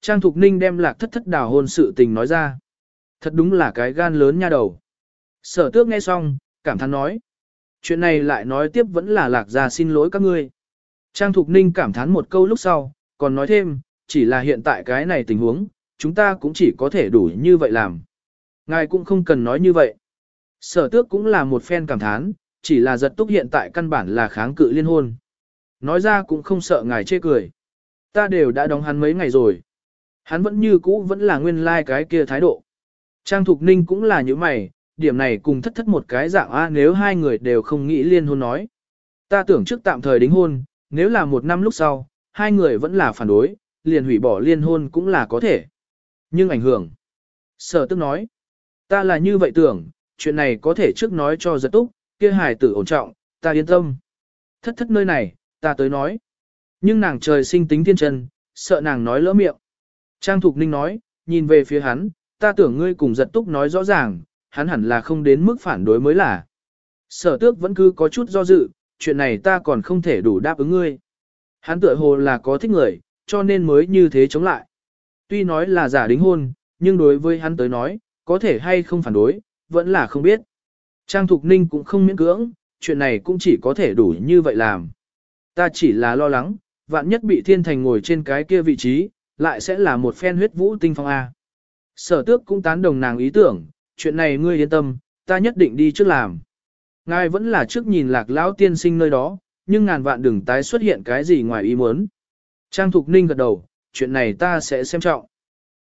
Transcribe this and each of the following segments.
Trang Thục Ninh đem lạc thất thất đào hôn sự tình nói ra. Thật đúng là cái gan lớn nha đầu. Sở tước nghe xong, cảm thán nói. Chuyện này lại nói tiếp vẫn là lạc gia xin lỗi các ngươi. Trang Thục Ninh cảm thán một câu lúc sau, còn nói thêm, chỉ là hiện tại cái này tình huống, chúng ta cũng chỉ có thể đủ như vậy làm. Ngài cũng không cần nói như vậy. Sở tước cũng là một phen cảm thán, chỉ là giật túc hiện tại căn bản là kháng cự liên hôn. Nói ra cũng không sợ ngài chê cười. Ta đều đã đóng hắn mấy ngày rồi. Hắn vẫn như cũ vẫn là nguyên lai like cái kia thái độ. Trang Thục Ninh cũng là như mày, điểm này cùng thất thất một cái dạng A nếu hai người đều không nghĩ liên hôn nói. Ta tưởng trước tạm thời đính hôn, nếu là một năm lúc sau, hai người vẫn là phản đối, liền hủy bỏ liên hôn cũng là có thể. Nhưng ảnh hưởng. Sở tức nói, ta là như vậy tưởng, chuyện này có thể trước nói cho giật túc, kia hài tử ổn trọng, ta yên tâm. Thất thất nơi này, ta tới nói. Nhưng nàng trời sinh tính thiên chân, sợ nàng nói lỡ miệng. Trang Thục Ninh nói, nhìn về phía hắn, ta tưởng ngươi cùng giật túc nói rõ ràng, hắn hẳn là không đến mức phản đối mới là. Sở tước vẫn cứ có chút do dự, chuyện này ta còn không thể đủ đáp ứng ngươi. Hắn tựa hồ là có thích người, cho nên mới như thế chống lại. Tuy nói là giả đính hôn, nhưng đối với hắn tới nói, có thể hay không phản đối, vẫn là không biết. Trang Thục Ninh cũng không miễn cưỡng, chuyện này cũng chỉ có thể đủ như vậy làm. Ta chỉ là lo lắng, vạn nhất bị thiên thành ngồi trên cái kia vị trí, lại sẽ là một phen huyết vũ tinh phong A. Sở tước cũng tán đồng nàng ý tưởng, chuyện này ngươi yên tâm, ta nhất định đi trước làm. Ngài vẫn là trước nhìn lạc lão tiên sinh nơi đó, nhưng ngàn vạn đừng tái xuất hiện cái gì ngoài ý muốn. Trang Thục Ninh gật đầu, chuyện này ta sẽ xem trọng.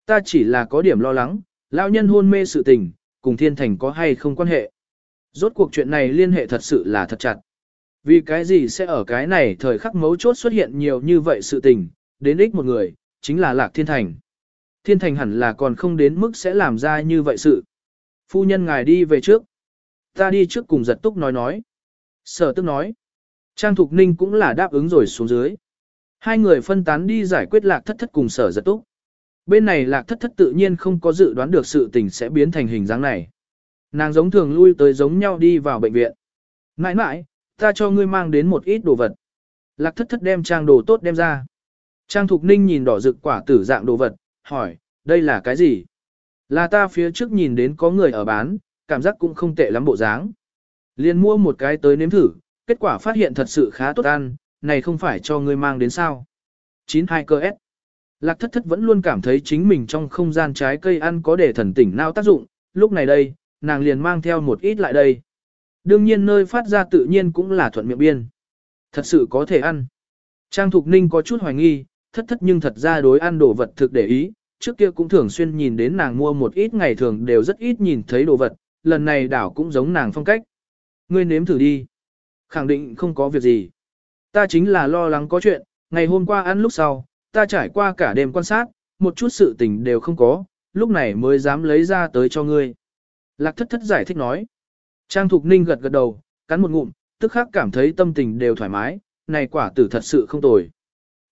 Ta chỉ là có điểm lo lắng, lão nhân hôn mê sự tình, cùng thiên thành có hay không quan hệ. Rốt cuộc chuyện này liên hệ thật sự là thật chặt. Vì cái gì sẽ ở cái này thời khắc mấu chốt xuất hiện nhiều như vậy sự tình, đến ích một người, chính là lạc thiên thành. Thiên thành hẳn là còn không đến mức sẽ làm ra như vậy sự. Phu nhân ngài đi về trước. Ta đi trước cùng giật túc nói nói. Sở tức nói. Trang Thục Ninh cũng là đáp ứng rồi xuống dưới. Hai người phân tán đi giải quyết lạc thất thất cùng sở giật túc. Bên này lạc thất thất tự nhiên không có dự đoán được sự tình sẽ biến thành hình dáng này. Nàng giống thường lui tới giống nhau đi vào bệnh viện. Mãi mãi, ta cho ngươi mang đến một ít đồ vật. Lạc thất thất đem trang đồ tốt đem ra. Trang Thục Ninh nhìn đỏ rực quả tử dạng đồ vật, hỏi, đây là cái gì? Là ta phía trước nhìn đến có người ở bán, cảm giác cũng không tệ lắm bộ dáng. Liền mua một cái tới nếm thử, kết quả phát hiện thật sự khá tốt ăn, này không phải cho ngươi mang đến sao. 92 cơ S. Lạc thất thất vẫn luôn cảm thấy chính mình trong không gian trái cây ăn có để thần tỉnh nào tác dụng, lúc này đây, nàng liền mang theo một ít lại đây. Đương nhiên nơi phát ra tự nhiên cũng là thuận miệng biên. Thật sự có thể ăn. Trang Thục Ninh có chút hoài nghi, thất thất nhưng thật ra đối ăn đồ vật thực để ý, trước kia cũng thường xuyên nhìn đến nàng mua một ít ngày thường đều rất ít nhìn thấy đồ vật, lần này đảo cũng giống nàng phong cách. Ngươi nếm thử đi. Khẳng định không có việc gì. Ta chính là lo lắng có chuyện, ngày hôm qua ăn lúc sau, ta trải qua cả đêm quan sát, một chút sự tình đều không có, lúc này mới dám lấy ra tới cho ngươi. Lạc thất thất giải thích nói. Trang Thục Ninh gật gật đầu, cắn một ngụm, tức khắc cảm thấy tâm tình đều thoải mái, này quả tử thật sự không tồi.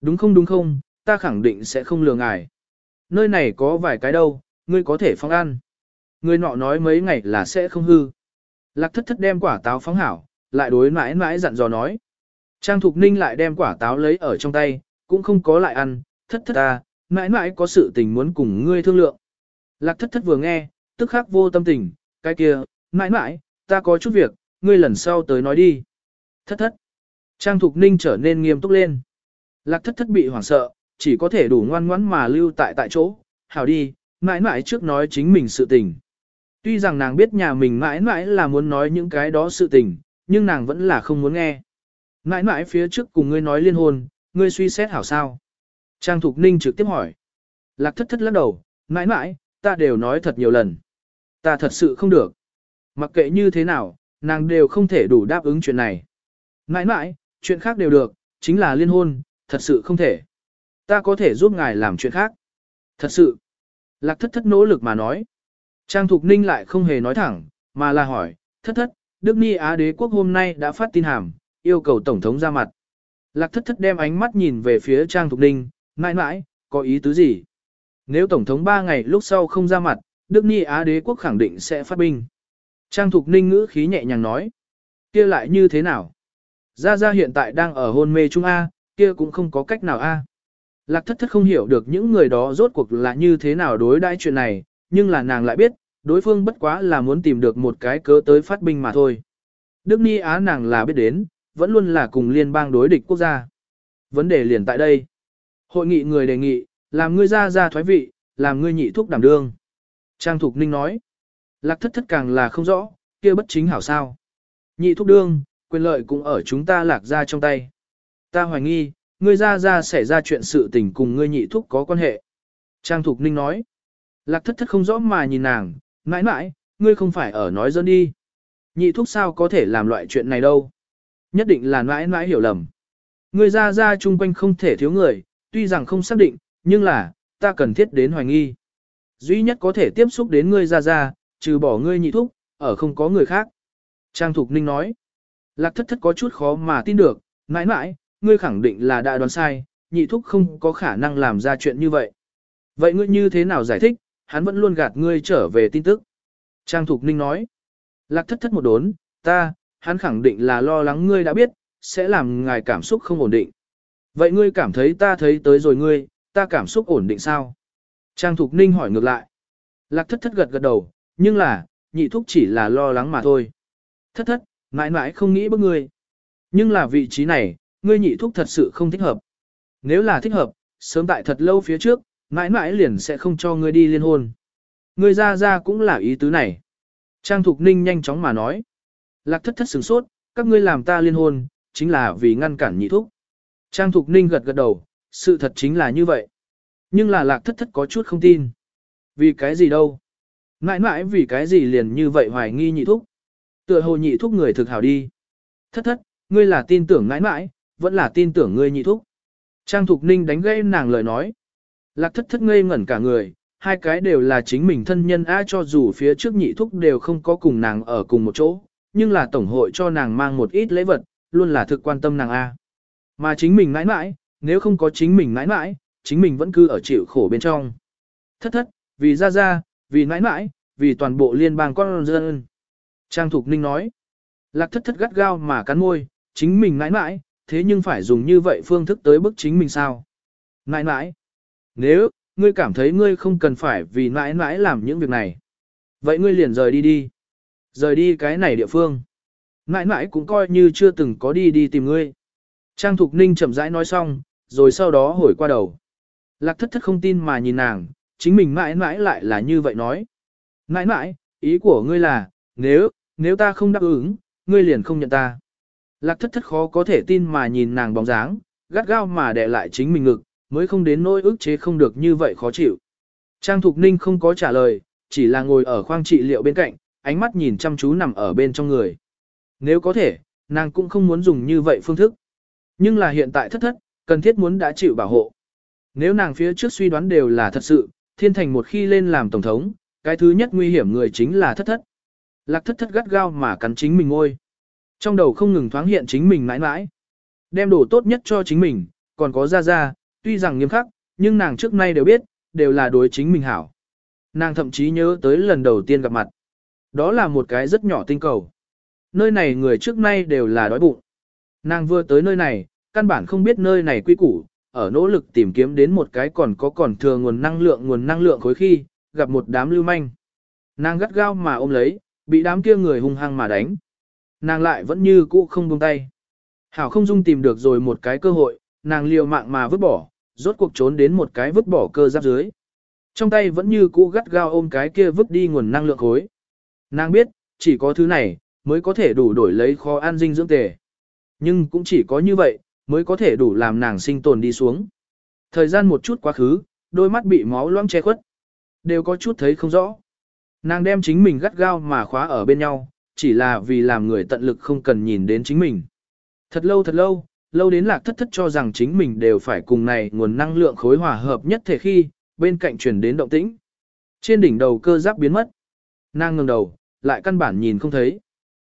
Đúng không đúng không, ta khẳng định sẽ không lừa ngài. Nơi này có vài cái đâu, ngươi có thể phong ăn. Người nọ nói mấy ngày là sẽ không hư. Lạc thất thất đem quả táo phóng hảo, lại đối mãi mãi dặn dò nói. Trang Thục Ninh lại đem quả táo lấy ở trong tay, cũng không có lại ăn, thất thất ta, mãi mãi có sự tình muốn cùng ngươi thương lượng. Lạc thất thất vừa nghe, tức khắc vô tâm tình, cái kia, mãi mãi, ta có chút việc, ngươi lần sau tới nói đi. Thất thất. Trang Thục Ninh trở nên nghiêm túc lên. Lạc thất thất bị hoảng sợ, chỉ có thể đủ ngoan ngoãn mà lưu tại tại chỗ, hảo đi, mãi mãi trước nói chính mình sự tình. Tuy rằng nàng biết nhà mình mãi mãi là muốn nói những cái đó sự tình, nhưng nàng vẫn là không muốn nghe. Mãi mãi phía trước cùng ngươi nói liên hôn, ngươi suy xét hảo sao. Trang Thục Ninh trực tiếp hỏi. Lạc thất thất lắc đầu, mãi mãi, ta đều nói thật nhiều lần. Ta thật sự không được. Mặc kệ như thế nào, nàng đều không thể đủ đáp ứng chuyện này. Mãi mãi, chuyện khác đều được, chính là liên hôn, thật sự không thể. Ta có thể giúp ngài làm chuyện khác. Thật sự. Lạc thất thất nỗ lực mà nói. Trang Thục Ninh lại không hề nói thẳng, mà là hỏi, thất thất, Đức Ni Á đế quốc hôm nay đã phát tin hàm, yêu cầu Tổng thống ra mặt. Lạc thất thất đem ánh mắt nhìn về phía Trang Thục Ninh, mãi mãi, có ý tứ gì? Nếu Tổng thống ba ngày lúc sau không ra mặt, Đức Ni Á đế quốc khẳng định sẽ phát binh. Trang Thục Ninh ngữ khí nhẹ nhàng nói. kia lại như thế nào? Gia Gia hiện tại đang ở hôn mê Trung A, kia cũng không có cách nào A. Lạc thất thất không hiểu được những người đó rốt cuộc là như thế nào đối đãi chuyện này, nhưng là nàng lại biết, đối phương bất quá là muốn tìm được một cái cớ tới phát binh mà thôi. Đức Ni Á nàng là biết đến, vẫn luôn là cùng liên bang đối địch quốc gia. Vấn đề liền tại đây. Hội nghị người đề nghị, làm ngươi ra ra thoái vị, làm ngươi nhị thuốc đảm đương. Trang Thục Ninh nói, lạc thất thất càng là không rõ, kia bất chính hảo sao. Nhị thuốc đương, quyền lợi cũng ở chúng ta lạc ra trong tay. Ta hoài nghi, ngươi ra ra xảy ra chuyện sự tình cùng ngươi nhị Thúc có quan hệ. Trang Thục Ninh nói, lạc thất thất không rõ mà nhìn nàng, mãi mãi, ngươi không phải ở nói dân đi. Nhị Thúc sao có thể làm loại chuyện này đâu. Nhất định là mãi mãi hiểu lầm. Ngươi ra ra chung quanh không thể thiếu người, tuy rằng không xác định, nhưng là, ta cần thiết đến hoài nghi. Duy nhất có thể tiếp xúc đến ngươi ra ra, trừ bỏ ngươi nhị thúc, ở không có người khác. Trang Thục Ninh nói, lạc thất thất có chút khó mà tin được, mãi mãi, ngươi khẳng định là đã đoán sai, nhị thúc không có khả năng làm ra chuyện như vậy. Vậy ngươi như thế nào giải thích, hắn vẫn luôn gạt ngươi trở về tin tức. Trang Thục Ninh nói, lạc thất thất một đốn, ta, hắn khẳng định là lo lắng ngươi đã biết, sẽ làm ngài cảm xúc không ổn định. Vậy ngươi cảm thấy ta thấy tới rồi ngươi, ta cảm xúc ổn định sao? Trang Thục Ninh hỏi ngược lại. Lạc thất thất gật gật đầu, nhưng là, nhị thúc chỉ là lo lắng mà thôi. Thất thất, mãi mãi không nghĩ bức ngươi. Nhưng là vị trí này, ngươi nhị thúc thật sự không thích hợp. Nếu là thích hợp, sớm tại thật lâu phía trước, mãi mãi liền sẽ không cho ngươi đi liên hôn. Ngươi ra ra cũng là ý tứ này. Trang Thục Ninh nhanh chóng mà nói. Lạc thất thất sửng sốt, các ngươi làm ta liên hôn, chính là vì ngăn cản nhị thúc. Trang Thục Ninh gật gật đầu, sự thật chính là như vậy. Nhưng là lạc thất thất có chút không tin. Vì cái gì đâu? Mãi mãi vì cái gì liền như vậy hoài nghi nhị thúc? Tựa hồ nhị thúc người thực hảo đi. Thất thất, ngươi là tin tưởng mãi mãi, vẫn là tin tưởng ngươi nhị thúc. Trang Thục Ninh đánh gây nàng lời nói. Lạc thất thất ngây ngẩn cả người, hai cái đều là chính mình thân nhân A cho dù phía trước nhị thúc đều không có cùng nàng ở cùng một chỗ, nhưng là tổng hội cho nàng mang một ít lễ vật, luôn là thực quan tâm nàng A. Mà chính mình mãi mãi, nếu không có chính mình mãi mãi, chính mình vẫn cứ ở chịu khổ bên trong. Thất thất, vì ra ra, vì mãi mãi, vì toàn bộ liên bang con dân. Trang Thục Ninh nói, lạc thất thất gắt gao mà cắn môi, chính mình mãi mãi, thế nhưng phải dùng như vậy phương thức tới bức chính mình sao. nãi nãi nếu, ngươi cảm thấy ngươi không cần phải vì nãi nãi làm những việc này. Vậy ngươi liền rời đi đi. Rời đi cái này địa phương. nãi nãi cũng coi như chưa từng có đi đi tìm ngươi. Trang Thục Ninh chậm rãi nói xong, rồi sau đó hồi qua đầu. Lạc thất thất không tin mà nhìn nàng, chính mình mãi mãi lại là như vậy nói. Mãi mãi, ý của ngươi là, nếu, nếu ta không đáp ứng, ngươi liền không nhận ta. Lạc thất thất khó có thể tin mà nhìn nàng bóng dáng, gắt gao mà đè lại chính mình ngực, mới không đến nỗi ức chế không được như vậy khó chịu. Trang Thục Ninh không có trả lời, chỉ là ngồi ở khoang trị liệu bên cạnh, ánh mắt nhìn chăm chú nằm ở bên trong người. Nếu có thể, nàng cũng không muốn dùng như vậy phương thức. Nhưng là hiện tại thất thất, cần thiết muốn đã chịu bảo hộ. Nếu nàng phía trước suy đoán đều là thật sự, thiên thành một khi lên làm tổng thống, cái thứ nhất nguy hiểm người chính là thất thất. Lạc thất thất gắt gao mà cắn chính mình ngôi. Trong đầu không ngừng thoáng hiện chính mình mãi mãi. Đem đồ tốt nhất cho chính mình, còn có ra ra, tuy rằng nghiêm khắc, nhưng nàng trước nay đều biết, đều là đối chính mình hảo. Nàng thậm chí nhớ tới lần đầu tiên gặp mặt. Đó là một cái rất nhỏ tinh cầu. Nơi này người trước nay đều là đói bụng. Nàng vừa tới nơi này, căn bản không biết nơi này quy củ, ở nỗ lực tìm kiếm đến một cái còn có còn thừa nguồn năng lượng nguồn năng lượng khối khi, gặp một đám lưu manh. Nàng gắt gao mà ôm lấy, bị đám kia người hung hăng mà đánh. Nàng lại vẫn như cũ không buông tay. Hảo không dung tìm được rồi một cái cơ hội, nàng liều mạng mà vứt bỏ, rốt cuộc trốn đến một cái vứt bỏ cơ giáp dưới. Trong tay vẫn như cũ gắt gao ôm cái kia vứt đi nguồn năng lượng khối. Nàng biết, chỉ có thứ này, mới có thể đủ đổi lấy kho an dinh dưỡng tề. Nhưng cũng chỉ có như vậy, mới có thể đủ làm nàng sinh tồn đi xuống. Thời gian một chút quá khứ, đôi mắt bị máu loãng che khuất. Đều có chút thấy không rõ. Nàng đem chính mình gắt gao mà khóa ở bên nhau, chỉ là vì làm người tận lực không cần nhìn đến chính mình. Thật lâu thật lâu, lâu đến lạc thất thất cho rằng chính mình đều phải cùng này nguồn năng lượng khối hòa hợp nhất thể khi, bên cạnh truyền đến động tĩnh. Trên đỉnh đầu cơ giáp biến mất. Nàng ngừng đầu, lại căn bản nhìn không thấy.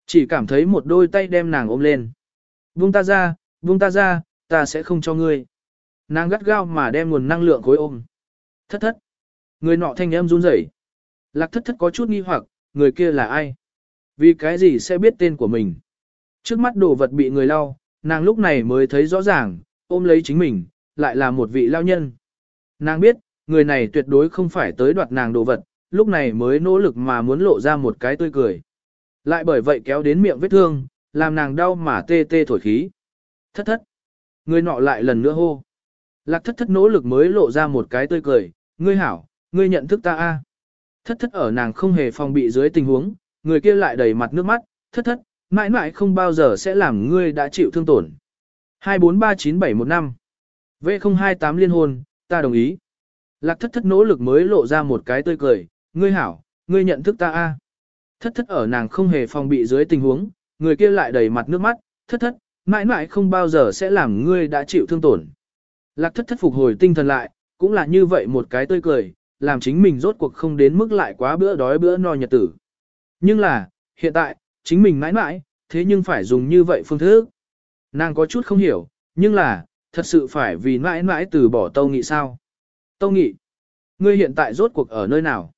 Chỉ cảm thấy một đôi tay đem nàng ôm lên. Buông ta ra, buông ta ra, ta sẽ không cho ngươi. Nàng gắt gao mà đem nguồn năng lượng khối ôm. Thất thất. Người nọ thanh em run rẩy. Lạc thất thất có chút nghi hoặc, người kia là ai? Vì cái gì sẽ biết tên của mình? Trước mắt đồ vật bị người lau, nàng lúc này mới thấy rõ ràng, ôm lấy chính mình, lại là một vị lao nhân. Nàng biết, người này tuyệt đối không phải tới đoạt nàng đồ vật, lúc này mới nỗ lực mà muốn lộ ra một cái tươi cười. Lại bởi vậy kéo đến miệng vết thương, làm nàng đau mà tê tê thổi khí. Thất thất. Người nọ lại lần nữa hô. Lạc thất thất nỗ lực mới lộ ra một cái tươi cười, ngươi hảo, ngươi nhận thức ta a. Thất thất ở nàng không hề phòng bị dưới tình huống, người kia lại đầy mặt nước mắt, thất thất, mãi mãi không bao giờ sẽ làm ngươi đã chịu thương tổn. 2439715 V028 liên hôn, ta đồng ý. Lạc thất thất nỗ lực mới lộ ra một cái tươi cười, ngươi hảo, ngươi nhận thức ta a. Thất thất ở nàng không hề phòng bị dưới tình huống, người kia lại đầy mặt nước mắt, thất thất, mãi mãi không bao giờ sẽ làm ngươi đã chịu thương tổn. Lạc thất thất phục hồi tinh thần lại, cũng là như vậy một cái tươi cười, làm chính mình rốt cuộc không đến mức lại quá bữa đói bữa no nhật tử. Nhưng là, hiện tại, chính mình mãi mãi, thế nhưng phải dùng như vậy phương thức. Nàng có chút không hiểu, nhưng là, thật sự phải vì mãi mãi từ bỏ tâu nghị sao. Tâu nghị, ngươi hiện tại rốt cuộc ở nơi nào?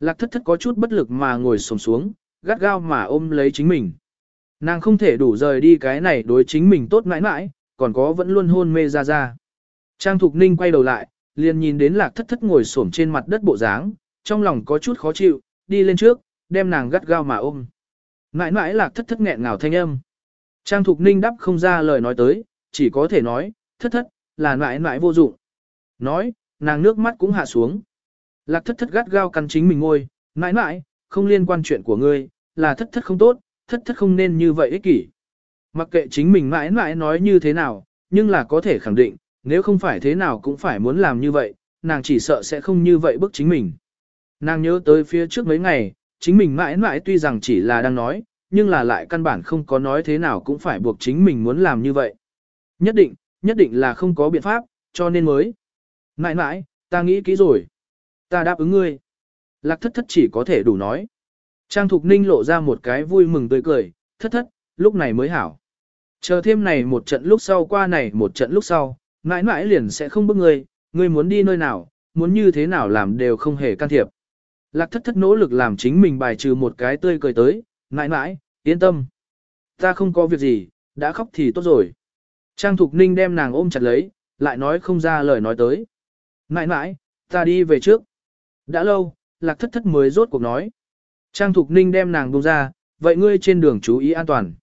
Lạc thất thất có chút bất lực mà ngồi sồm xuống, gắt gao mà ôm lấy chính mình. Nàng không thể đủ rời đi cái này đối chính mình tốt mãi mãi, còn có vẫn luôn hôn mê ra ra. Trang Thục Ninh quay đầu lại, liền nhìn đến lạc thất thất ngồi xổm trên mặt đất bộ dáng, trong lòng có chút khó chịu, đi lên trước, đem nàng gắt gao mà ôm. Mãi mãi lạc thất thất nghẹn ngào thanh âm. Trang Thục Ninh đáp không ra lời nói tới, chỉ có thể nói, thất thất, là mãi mãi vô dụng. Nói, nàng nước mắt cũng hạ xuống. Lạc thất thất gắt gao căn chính mình ngôi, mãi mãi, không liên quan chuyện của ngươi, là thất thất không tốt, thất thất không nên như vậy ích kỷ. Mặc kệ chính mình mãi mãi nói như thế nào, nhưng là có thể khẳng định, nếu không phải thế nào cũng phải muốn làm như vậy, nàng chỉ sợ sẽ không như vậy bức chính mình. Nàng nhớ tới phía trước mấy ngày, chính mình mãi mãi tuy rằng chỉ là đang nói, nhưng là lại căn bản không có nói thế nào cũng phải buộc chính mình muốn làm như vậy. Nhất định, nhất định là không có biện pháp, cho nên mới. Mãi mãi, ta nghĩ kỹ rồi. Ta đáp ứng ngươi. Lạc thất thất chỉ có thể đủ nói. Trang Thục Ninh lộ ra một cái vui mừng tươi cười, thất thất, lúc này mới hảo. Chờ thêm này một trận lúc sau qua này một trận lúc sau, mãi mãi liền sẽ không bức ngươi, ngươi muốn đi nơi nào, muốn như thế nào làm đều không hề can thiệp. Lạc thất thất nỗ lực làm chính mình bài trừ một cái tươi cười tới, mãi mãi, yên tâm. Ta không có việc gì, đã khóc thì tốt rồi. Trang Thục Ninh đem nàng ôm chặt lấy, lại nói không ra lời nói tới. Mãi mãi, ta đi về trước. Đã lâu, lạc thất thất mới rốt cuộc nói. Trang Thục Ninh đem nàng buông ra, vậy ngươi trên đường chú ý an toàn.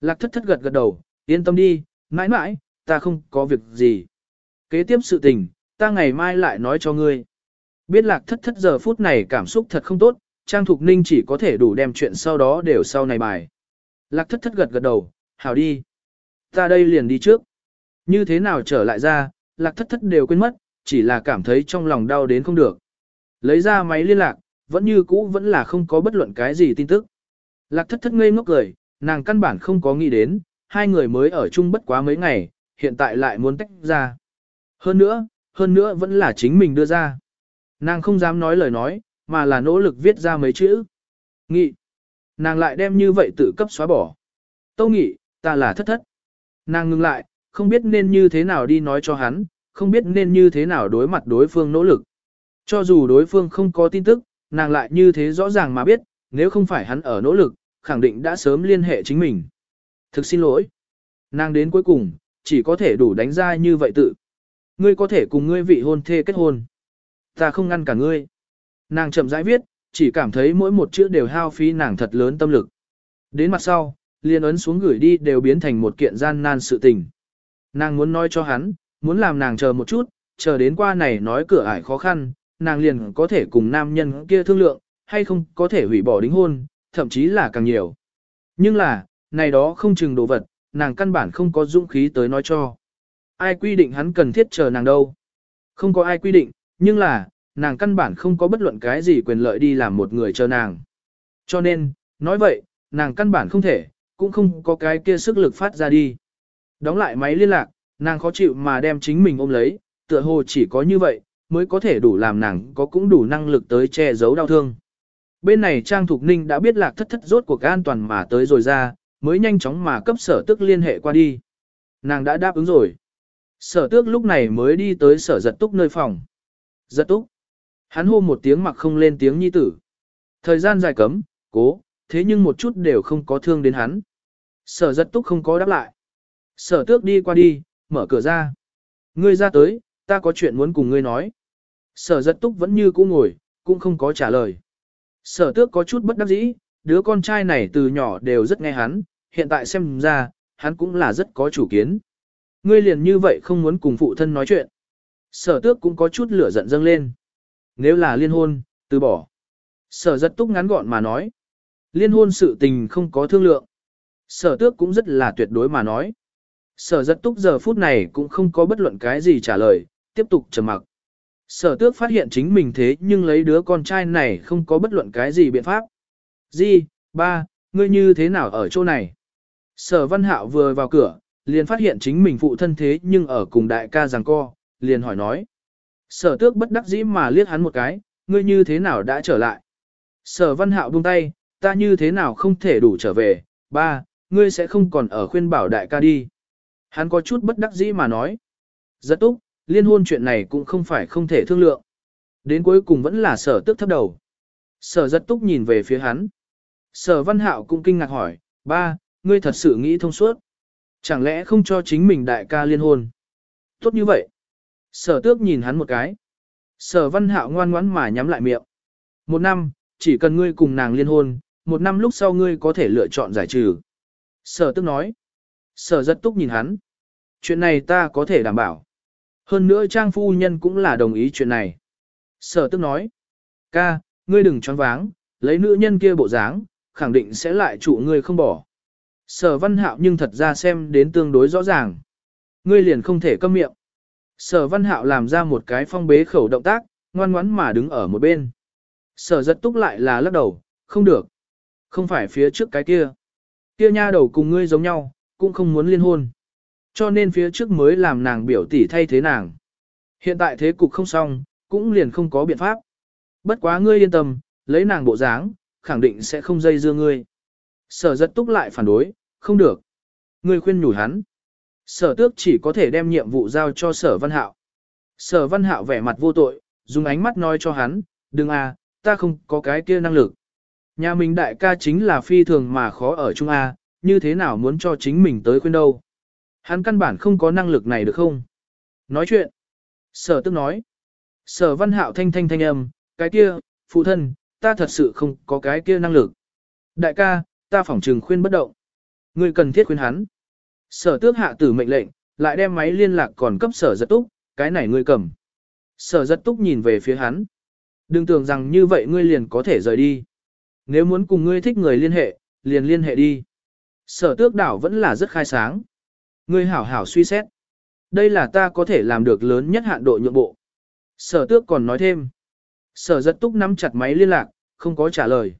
Lạc thất thất gật gật đầu, yên tâm đi, mãi mãi, ta không có việc gì. Kế tiếp sự tình, ta ngày mai lại nói cho ngươi. Biết lạc thất thất giờ phút này cảm xúc thật không tốt, Trang Thục Ninh chỉ có thể đủ đem chuyện sau đó đều sau này bài. Lạc thất thất gật gật đầu, hảo đi. Ta đây liền đi trước. Như thế nào trở lại ra, lạc thất thất đều quên mất, chỉ là cảm thấy trong lòng đau đến không được. Lấy ra máy liên lạc, vẫn như cũ vẫn là không có bất luận cái gì tin tức. Lạc thất thất ngây ngốc cười, nàng căn bản không có nghĩ đến, hai người mới ở chung bất quá mấy ngày, hiện tại lại muốn tách ra. Hơn nữa, hơn nữa vẫn là chính mình đưa ra. Nàng không dám nói lời nói, mà là nỗ lực viết ra mấy chữ. Nghị. Nàng lại đem như vậy tự cấp xóa bỏ. Tâu nghị, ta là thất thất. Nàng ngừng lại, không biết nên như thế nào đi nói cho hắn, không biết nên như thế nào đối mặt đối phương nỗ lực. Cho dù đối phương không có tin tức, nàng lại như thế rõ ràng mà biết, nếu không phải hắn ở nỗ lực, khẳng định đã sớm liên hệ chính mình. Thực xin lỗi. Nàng đến cuối cùng, chỉ có thể đủ đánh ra như vậy tự. Ngươi có thể cùng ngươi vị hôn thê kết hôn. Ta không ngăn cả ngươi. Nàng chậm rãi viết, chỉ cảm thấy mỗi một chữ đều hao phí nàng thật lớn tâm lực. Đến mặt sau, liên ấn xuống gửi đi đều biến thành một kiện gian nan sự tình. Nàng muốn nói cho hắn, muốn làm nàng chờ một chút, chờ đến qua này nói cửa ải khó khăn, nàng liền có thể cùng nam nhân kia thương lượng, hay không có thể hủy bỏ đính hôn, thậm chí là càng nhiều. Nhưng là, này đó không chừng đồ vật, nàng căn bản không có dũng khí tới nói cho. Ai quy định hắn cần thiết chờ nàng đâu? Không có ai quy định, nhưng là, nàng căn bản không có bất luận cái gì quyền lợi đi làm một người chờ nàng. Cho nên, nói vậy, nàng căn bản không thể, cũng không có cái kia sức lực phát ra đi. Đóng lại máy liên lạc, nàng khó chịu mà đem chính mình ôm lấy, tựa hồ chỉ có như vậy, mới có thể đủ làm nàng có cũng đủ năng lực tới che giấu đau thương. Bên này Trang Thục Ninh đã biết lạc thất thất rốt cuộc an toàn mà tới rồi ra, mới nhanh chóng mà cấp sở tức liên hệ qua đi. Nàng đã đáp ứng rồi. Sở tước lúc này mới đi tới sở giật túc nơi phòng. Giật túc. Hắn hô một tiếng mặc không lên tiếng nhi tử. Thời gian dài cấm, cố, thế nhưng một chút đều không có thương đến hắn. Sở giật túc không có đáp lại. Sở tước đi qua đi, mở cửa ra. Ngươi ra tới, ta có chuyện muốn cùng ngươi nói. Sở giật túc vẫn như cũ ngồi, cũng không có trả lời. Sở tước có chút bất đắc dĩ, đứa con trai này từ nhỏ đều rất nghe hắn, hiện tại xem ra, hắn cũng là rất có chủ kiến. Ngươi liền như vậy không muốn cùng phụ thân nói chuyện. Sở tước cũng có chút lửa giận dâng lên. Nếu là liên hôn, từ bỏ. Sở giật túc ngắn gọn mà nói. Liên hôn sự tình không có thương lượng. Sở tước cũng rất là tuyệt đối mà nói. Sở giật túc giờ phút này cũng không có bất luận cái gì trả lời, tiếp tục trầm mặc. Sở tước phát hiện chính mình thế nhưng lấy đứa con trai này không có bất luận cái gì biện pháp. Di, ba, ngươi như thế nào ở chỗ này? Sở văn hạo vừa vào cửa, liền phát hiện chính mình phụ thân thế nhưng ở cùng đại ca giằng co, liền hỏi nói. Sở tước bất đắc dĩ mà liếc hắn một cái, ngươi như thế nào đã trở lại? Sở văn hạo buông tay, ta như thế nào không thể đủ trở về, ba, ngươi sẽ không còn ở khuyên bảo đại ca đi. Hắn có chút bất đắc dĩ mà nói. Rất túc, liên hôn chuyện này cũng không phải không thể thương lượng. Đến cuối cùng vẫn là sở tước thấp đầu. Sở rất túc nhìn về phía hắn. Sở văn hạo cũng kinh ngạc hỏi, ba, ngươi thật sự nghĩ thông suốt. Chẳng lẽ không cho chính mình đại ca liên hôn? Tốt như vậy. Sở tước nhìn hắn một cái. Sở văn hạo ngoan ngoãn mà nhắm lại miệng. Một năm, chỉ cần ngươi cùng nàng liên hôn, một năm lúc sau ngươi có thể lựa chọn giải trừ. Sở tước nói. Sở rất túc nhìn hắn. Chuyện này ta có thể đảm bảo. Hơn nữa trang phu nhân cũng là đồng ý chuyện này. Sở tước nói. Ca, ngươi đừng choáng váng, lấy nữ nhân kia bộ dáng, khẳng định sẽ lại trụ ngươi không bỏ. Sở văn hạo nhưng thật ra xem đến tương đối rõ ràng. Ngươi liền không thể câm miệng. Sở văn hạo làm ra một cái phong bế khẩu động tác, ngoan ngoắn mà đứng ở một bên. Sở giật túc lại là lắc đầu, không được. Không phải phía trước cái kia. Kia nha đầu cùng ngươi giống nhau, cũng không muốn liên hôn. Cho nên phía trước mới làm nàng biểu tỷ thay thế nàng. Hiện tại thế cục không xong, cũng liền không có biện pháp. Bất quá ngươi yên tâm, lấy nàng bộ dáng, khẳng định sẽ không dây dưa ngươi. Sở giật túc lại phản đối, không được. Ngươi khuyên nhủ hắn. Sở tước chỉ có thể đem nhiệm vụ giao cho sở văn hạo. Sở văn hạo vẻ mặt vô tội, dùng ánh mắt nói cho hắn, đừng à, ta không có cái kia năng lực. Nhà mình đại ca chính là phi thường mà khó ở Trung A, à, như thế nào muốn cho chính mình tới khuyên đâu. Hắn căn bản không có năng lực này được không? Nói chuyện. Sở tức nói. Sở văn hạo thanh thanh thanh âm, cái kia, phụ thân, ta thật sự không có cái kia năng lực. Đại ca, ta phỏng trừng khuyên bất động. Ngươi cần thiết khuyên hắn. Sở tước hạ tử mệnh lệnh, lại đem máy liên lạc còn cấp sở giật túc, cái này ngươi cầm. Sở giật túc nhìn về phía hắn. Đừng tưởng rằng như vậy ngươi liền có thể rời đi. Nếu muốn cùng ngươi thích người liên hệ, liền liên hệ đi. Sở tước đảo vẫn là rất khai sáng. Ngươi hảo hảo suy xét. Đây là ta có thể làm được lớn nhất hạn độ nhượng bộ. Sở tước còn nói thêm. Sở giật túc nắm chặt máy liên lạc, không có trả lời.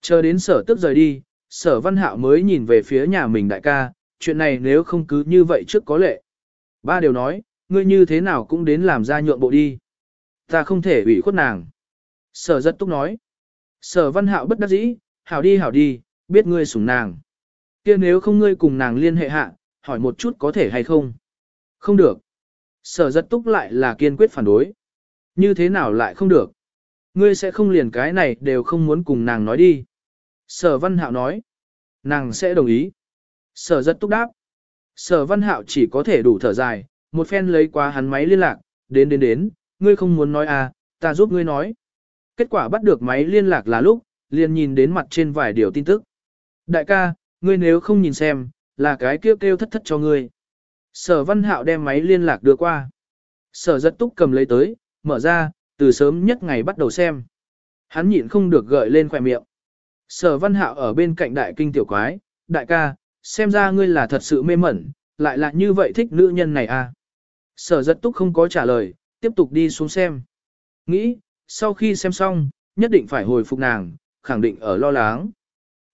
Chờ đến sở tước rời đi, sở văn hạo mới nhìn về phía nhà mình đại ca, chuyện này nếu không cứ như vậy trước có lệ. Ba đều nói, ngươi như thế nào cũng đến làm ra nhượng bộ đi. Ta không thể ủy khuất nàng. Sở rất túc nói. Sở văn hạo bất đắc dĩ, hảo đi hảo đi, biết ngươi sủng nàng. kia nếu không ngươi cùng nàng liên hệ hạ, hỏi một chút có thể hay không? Không được. Sở rất túc lại là kiên quyết phản đối. Như thế nào lại không được? Ngươi sẽ không liền cái này đều không muốn cùng nàng nói đi. Sở văn hạo nói. Nàng sẽ đồng ý. Sở giật túc đáp. Sở văn hạo chỉ có thể đủ thở dài, một phen lấy qua hắn máy liên lạc, đến đến đến, ngươi không muốn nói à, ta giúp ngươi nói. Kết quả bắt được máy liên lạc là lúc, liền nhìn đến mặt trên vài điều tin tức. Đại ca, ngươi nếu không nhìn xem, là cái kêu kêu thất thất cho ngươi. Sở văn hạo đem máy liên lạc đưa qua. Sở giật túc cầm lấy tới, mở ra, từ sớm nhất ngày bắt đầu xem. Hắn nhịn không được gợi lên khỏe miệng. Sở văn hạo ở bên cạnh đại kinh tiểu quái, đại ca, xem ra ngươi là thật sự mê mẩn, lại là như vậy thích nữ nhân này à. Sở giật túc không có trả lời, tiếp tục đi xuống xem. Nghĩ, sau khi xem xong, nhất định phải hồi phục nàng, khẳng định ở lo lắng.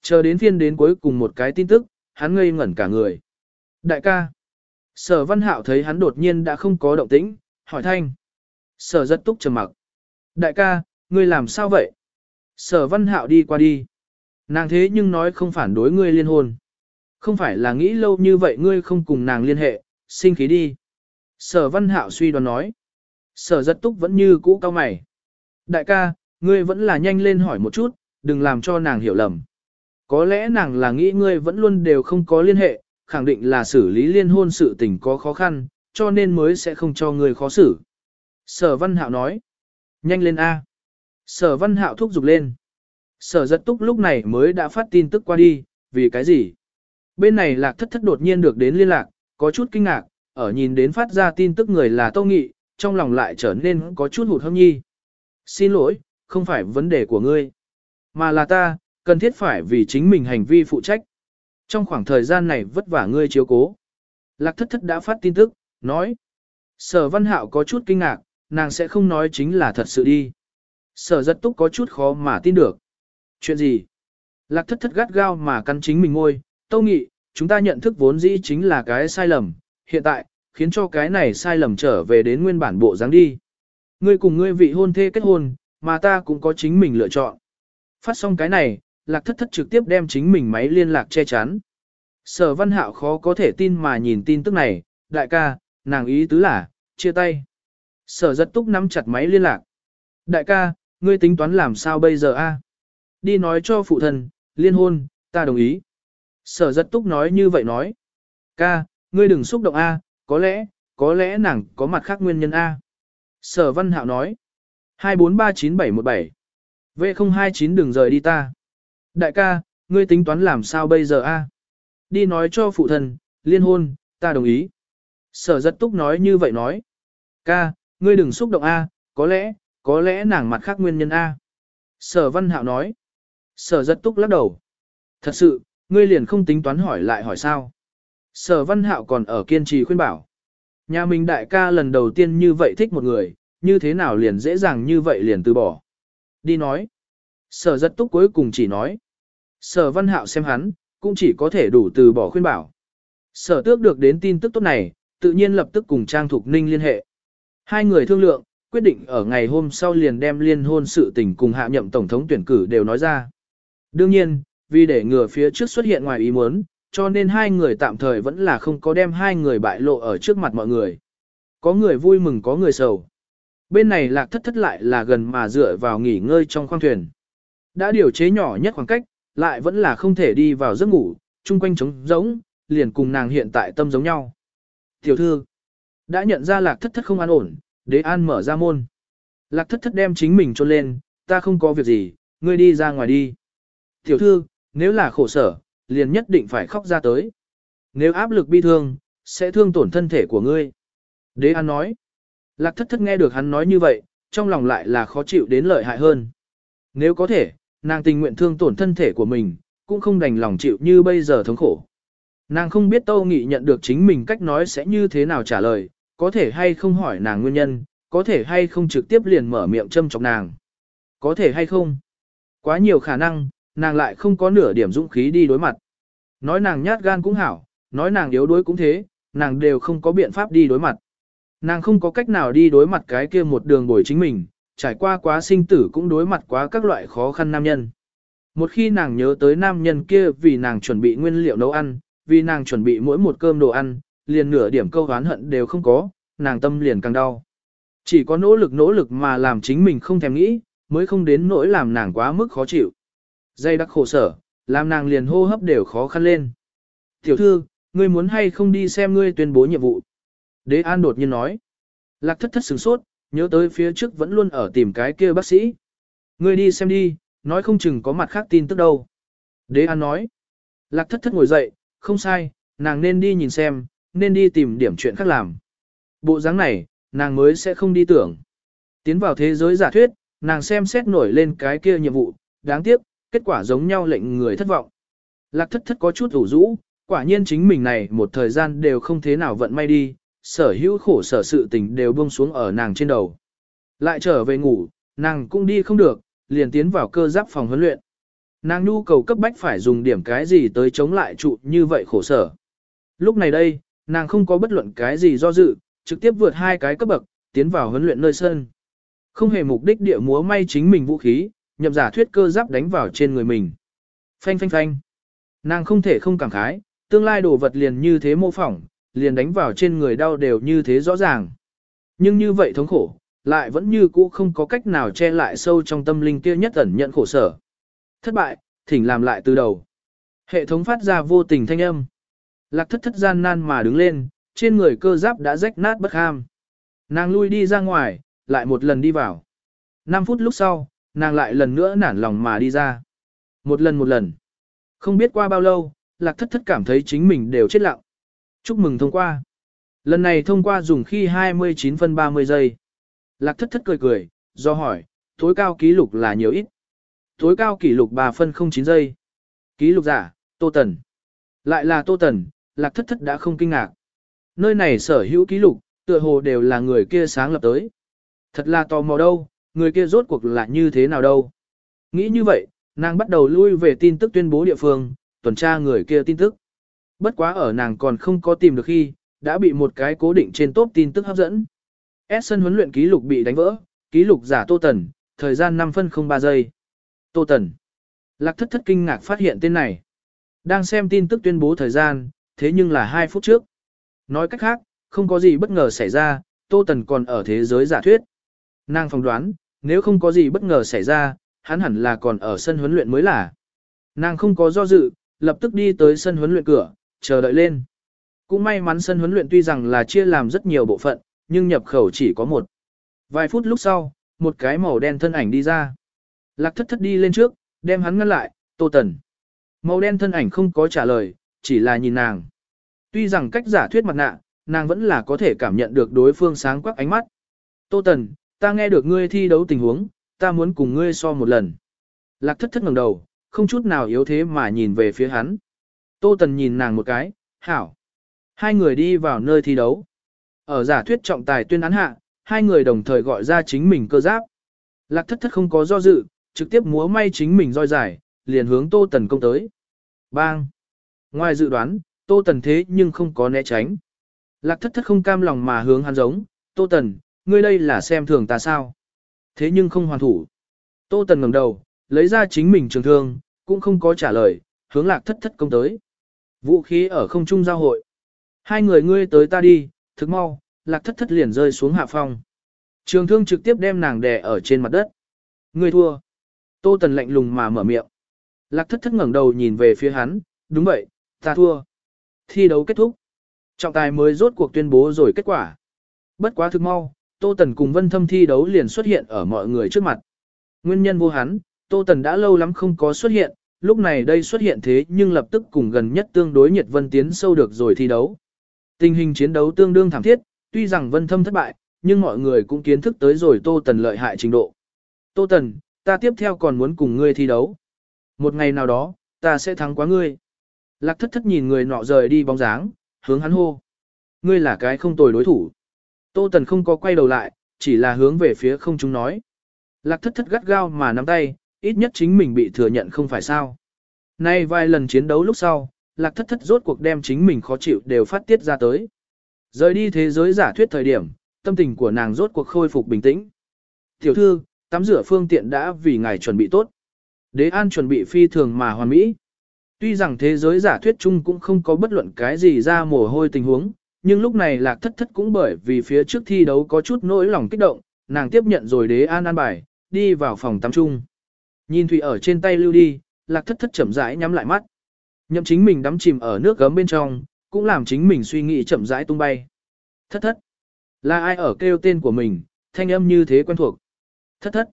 Chờ đến phiên đến cuối cùng một cái tin tức, hắn ngây ngẩn cả người. Đại ca. Sở văn hạo thấy hắn đột nhiên đã không có động tĩnh, hỏi thanh. Sở rất túc trầm mặc. Đại ca, ngươi làm sao vậy? Sở văn hạo đi qua đi. Nàng thế nhưng nói không phản đối ngươi liên hôn. Không phải là nghĩ lâu như vậy ngươi không cùng nàng liên hệ, sinh khí đi. Sở văn hạo suy đoán nói. Sở giật túc vẫn như cũ cao mày. Đại ca, ngươi vẫn là nhanh lên hỏi một chút, đừng làm cho nàng hiểu lầm. Có lẽ nàng là nghĩ ngươi vẫn luôn đều không có liên hệ, khẳng định là xử lý liên hôn sự tình có khó khăn, cho nên mới sẽ không cho ngươi khó xử. Sở văn hạo nói. Nhanh lên A. Sở văn hạo thúc giục lên. Sở giật túc lúc này mới đã phát tin tức qua đi, vì cái gì? Bên này lạc thất thất đột nhiên được đến liên lạc, có chút kinh ngạc, ở nhìn đến phát ra tin tức người là Tâu Nghị, trong lòng lại trở nên có chút hụt hâm nhi. Xin lỗi, không phải vấn đề của ngươi, mà là ta, cần thiết phải vì chính mình hành vi phụ trách. Trong khoảng thời gian này vất vả ngươi chiếu cố. Lạc thất thất đã phát tin tức, nói. Sở văn hạo có chút kinh ngạc, nàng sẽ không nói chính là thật sự đi. Sở giật túc có chút khó mà tin được. Chuyện gì? Lạc thất thất gắt gao mà căn chính mình ngôi, tâu nghị, chúng ta nhận thức vốn dĩ chính là cái sai lầm, hiện tại, khiến cho cái này sai lầm trở về đến nguyên bản bộ dáng đi. Ngươi cùng ngươi vị hôn thê kết hôn, mà ta cũng có chính mình lựa chọn. Phát xong cái này, lạc thất thất trực tiếp đem chính mình máy liên lạc che chắn. Sở văn hạo khó có thể tin mà nhìn tin tức này, đại ca, nàng ý tứ là, chia tay. Sở giật túc nắm chặt máy liên lạc. Đại ca, ngươi tính toán làm sao bây giờ a? Đi nói cho phụ thân, liên hôn, ta đồng ý. Sở giật túc nói như vậy nói. Ca, ngươi đừng xúc động a, có lẽ, có lẽ nàng có mặt khác nguyên nhân a. Sở văn hạo nói. 2439717 V029 đừng rời đi ta. Đại ca, ngươi tính toán làm sao bây giờ a? Đi nói cho phụ thân, liên hôn, ta đồng ý. Sở giật túc nói như vậy nói. Ca, ngươi đừng xúc động a, có lẽ, có lẽ nàng mặt khác nguyên nhân a. Sở văn hạo nói. Sở giật túc lắc đầu. Thật sự, ngươi liền không tính toán hỏi lại hỏi sao. Sở văn hạo còn ở kiên trì khuyên bảo. Nhà mình đại ca lần đầu tiên như vậy thích một người, như thế nào liền dễ dàng như vậy liền từ bỏ. Đi nói. Sở giật túc cuối cùng chỉ nói. Sở văn hạo xem hắn, cũng chỉ có thể đủ từ bỏ khuyên bảo. Sở tước được đến tin tức tốt này, tự nhiên lập tức cùng Trang Thục Ninh liên hệ. Hai người thương lượng, quyết định ở ngày hôm sau liền đem liên hôn sự tình cùng hạ nhậm tổng thống tuyển cử đều nói ra. Đương nhiên, vì để ngừa phía trước xuất hiện ngoài ý muốn, cho nên hai người tạm thời vẫn là không có đem hai người bại lộ ở trước mặt mọi người. Có người vui mừng có người sầu. Bên này lạc thất thất lại là gần mà dựa vào nghỉ ngơi trong khoang thuyền. Đã điều chế nhỏ nhất khoảng cách, lại vẫn là không thể đi vào giấc ngủ, chung quanh trống giống, liền cùng nàng hiện tại tâm giống nhau. Tiểu thư, đã nhận ra lạc thất thất không an ổn, đế an mở ra môn. Lạc thất thất đem chính mình trôn lên, ta không có việc gì, ngươi đi ra ngoài đi. Tiểu thư, nếu là khổ sở, liền nhất định phải khóc ra tới. Nếu áp lực bi thương, sẽ thương tổn thân thể của ngươi. Đế an nói. Lạc thất thất nghe được hắn nói như vậy, trong lòng lại là khó chịu đến lợi hại hơn. Nếu có thể, nàng tình nguyện thương tổn thân thể của mình, cũng không đành lòng chịu như bây giờ thống khổ. Nàng không biết Tâu Nghị nhận được chính mình cách nói sẽ như thế nào trả lời, có thể hay không hỏi nàng nguyên nhân, có thể hay không trực tiếp liền mở miệng châm chọc nàng. Có thể hay không? Quá nhiều khả năng, nàng lại không có nửa điểm dũng khí đi đối mặt. Nói nàng nhát gan cũng hảo, nói nàng yếu đuối cũng thế, nàng đều không có biện pháp đi đối mặt. Nàng không có cách nào đi đối mặt cái kia một đường bồi chính mình, trải qua quá sinh tử cũng đối mặt quá các loại khó khăn nam nhân. Một khi nàng nhớ tới nam nhân kia vì nàng chuẩn bị nguyên liệu nấu ăn, vì nàng chuẩn bị mỗi một cơm đồ ăn, liền nửa điểm câu hán hận đều không có, nàng tâm liền càng đau. Chỉ có nỗ lực nỗ lực mà làm chính mình không thèm nghĩ, mới không đến nỗi làm nàng quá mức khó chịu. Dây đắc khổ sở, làm nàng liền hô hấp đều khó khăn lên. Tiểu thư, ngươi muốn hay không đi xem ngươi tuyên bố nhiệm vụ? Đế An đột nhiên nói. Lạc thất thất sửng sốt, nhớ tới phía trước vẫn luôn ở tìm cái kia bác sĩ. Ngươi đi xem đi, nói không chừng có mặt khác tin tức đâu. Đế An nói. Lạc thất thất ngồi dậy, không sai, nàng nên đi nhìn xem, nên đi tìm điểm chuyện khác làm. Bộ dáng này, nàng mới sẽ không đi tưởng. Tiến vào thế giới giả thuyết, nàng xem xét nổi lên cái kia nhiệm vụ, đáng tiếc, kết quả giống nhau lệnh người thất vọng. Lạc thất thất có chút ủ rũ, quả nhiên chính mình này một thời gian đều không thế nào vận may đi, sở hữu khổ sở sự tình đều buông xuống ở nàng trên đầu. Lại trở về ngủ, nàng cũng đi không được, liền tiến vào cơ giáp phòng huấn luyện. Nàng nhu cầu cấp bách phải dùng điểm cái gì tới chống lại trụ như vậy khổ sở. Lúc này đây, nàng không có bất luận cái gì do dự, trực tiếp vượt hai cái cấp bậc, tiến vào huấn luyện nơi sân. Không hề mục đích địa múa may chính mình vũ khí, nhậm giả thuyết cơ giáp đánh vào trên người mình. Phanh phanh phanh. Nàng không thể không cảm khái, tương lai đồ vật liền như thế mô phỏng, liền đánh vào trên người đau đều như thế rõ ràng. Nhưng như vậy thống khổ, lại vẫn như cũ không có cách nào che lại sâu trong tâm linh kia nhất ẩn nhận khổ sở. Thất bại, thỉnh làm lại từ đầu. Hệ thống phát ra vô tình thanh âm. Lạc thất thất gian nan mà đứng lên, trên người cơ giáp đã rách nát bất ham. Nàng lui đi ra ngoài, lại một lần đi vào. 5 phút lúc sau, nàng lại lần nữa nản lòng mà đi ra. Một lần một lần. Không biết qua bao lâu, lạc thất thất cảm thấy chính mình đều chết lặng. Chúc mừng thông qua. Lần này thông qua dùng khi 29 phân 30 giây. Lạc thất thất cười cười, do hỏi, tối cao ký lục là nhiều ít. Tối cao kỷ lục 3 phân 09 giây. Ký lục giả, Tô Tần. Lại là Tô Tần, lạc thất thất đã không kinh ngạc. Nơi này sở hữu ký lục, tựa hồ đều là người kia sáng lập tới. Thật là tò mò đâu, người kia rốt cuộc là như thế nào đâu. Nghĩ như vậy, nàng bắt đầu lui về tin tức tuyên bố địa phương, tuần tra người kia tin tức. Bất quá ở nàng còn không có tìm được khi, đã bị một cái cố định trên top tin tức hấp dẫn. S sân huấn luyện ký lục bị đánh vỡ, ký lục giả Tô Tần, thời gian 5 phân 03 giây. Tô Tần. Lạc thất thất kinh ngạc phát hiện tên này. Đang xem tin tức tuyên bố thời gian, thế nhưng là 2 phút trước. Nói cách khác, không có gì bất ngờ xảy ra, Tô Tần còn ở thế giới giả thuyết. Nàng phỏng đoán, nếu không có gì bất ngờ xảy ra, hắn hẳn là còn ở sân huấn luyện mới là. Nàng không có do dự, lập tức đi tới sân huấn luyện cửa, chờ đợi lên. Cũng may mắn sân huấn luyện tuy rằng là chia làm rất nhiều bộ phận, nhưng nhập khẩu chỉ có một. Vài phút lúc sau, một cái màu đen thân ảnh đi ra. Lạc thất thất đi lên trước, đem hắn ngăn lại, tô tần. Màu đen thân ảnh không có trả lời, chỉ là nhìn nàng. Tuy rằng cách giả thuyết mặt nạ, nàng vẫn là có thể cảm nhận được đối phương sáng quắc ánh mắt. Tô tần, ta nghe được ngươi thi đấu tình huống, ta muốn cùng ngươi so một lần. Lạc thất thất ngẩng đầu, không chút nào yếu thế mà nhìn về phía hắn. Tô tần nhìn nàng một cái, hảo. Hai người đi vào nơi thi đấu. Ở giả thuyết trọng tài tuyên án hạ, hai người đồng thời gọi ra chính mình cơ giáp. Lạc thất thất không có do dự, trực tiếp múa may chính mình roi dài, liền hướng Tô Tần công tới. Bang! Ngoài dự đoán, Tô Tần thế nhưng không có né tránh. Lạc thất thất không cam lòng mà hướng hắn giống, Tô Tần, ngươi đây là xem thường ta sao? Thế nhưng không hoàn thủ. Tô Tần ngẩng đầu, lấy ra chính mình trường thương, cũng không có trả lời, hướng lạc thất thất công tới. Vũ khí ở không trung giao hội. Hai người ngươi tới ta đi, thức mau, lạc thất thất liền rơi xuống hạ phong. Trường thương trực tiếp đem nàng đè ở trên mặt đất. Ngươi thua. Tô Tần lạnh lùng mà mở miệng. Lạc thất thất ngẩng đầu nhìn về phía hắn, đúng vậy, ta thua. Thi đấu kết thúc. Trọng tài mới rốt cuộc tuyên bố rồi kết quả. Bất quá thực mau, Tô Tần cùng Vân Thâm thi đấu liền xuất hiện ở mọi người trước mặt. Nguyên nhân vô hắn, Tô Tần đã lâu lắm không có xuất hiện, lúc này đây xuất hiện thế nhưng lập tức cùng gần nhất tương đối nhiệt Vân tiến sâu được rồi thi đấu. Tình hình chiến đấu tương đương thảm thiết, tuy rằng Vân Thâm thất bại, nhưng mọi người cũng kiến thức tới rồi Tô Tần lợi hại trình độ. Tô Tần, ta tiếp theo còn muốn cùng ngươi thi đấu. Một ngày nào đó, ta sẽ thắng quá ngươi. Lạc thất thất nhìn người nọ rời đi bóng dáng, hướng hắn hô. Ngươi là cái không tồi đối thủ. Tô Tần không có quay đầu lại, chỉ là hướng về phía không chúng nói. Lạc thất thất gắt gao mà nắm tay, ít nhất chính mình bị thừa nhận không phải sao. Nay vài lần chiến đấu lúc sau, lạc thất thất rốt cuộc đem chính mình khó chịu đều phát tiết ra tới. Rời đi thế giới giả thuyết thời điểm, tâm tình của nàng rốt cuộc khôi phục bình tĩnh. Tiểu thư, tắm rửa phương tiện đã vì ngài chuẩn bị tốt. Đế an chuẩn bị phi thường mà hoàn mỹ. Tuy rằng thế giới giả thuyết chung cũng không có bất luận cái gì ra mồ hôi tình huống, nhưng lúc này lạc thất thất cũng bởi vì phía trước thi đấu có chút nỗi lòng kích động, nàng tiếp nhận rồi đế an an bài, đi vào phòng tắm chung. Nhìn Thủy ở trên tay lưu đi, lạc thất thất chậm rãi nhắm lại mắt. Nhậm chính mình đắm chìm ở nước gấm bên trong, cũng làm chính mình suy nghĩ chậm rãi tung bay. Thất thất. Là ai ở kêu tên của mình, thanh âm như thế quen thuộc. Thất thất.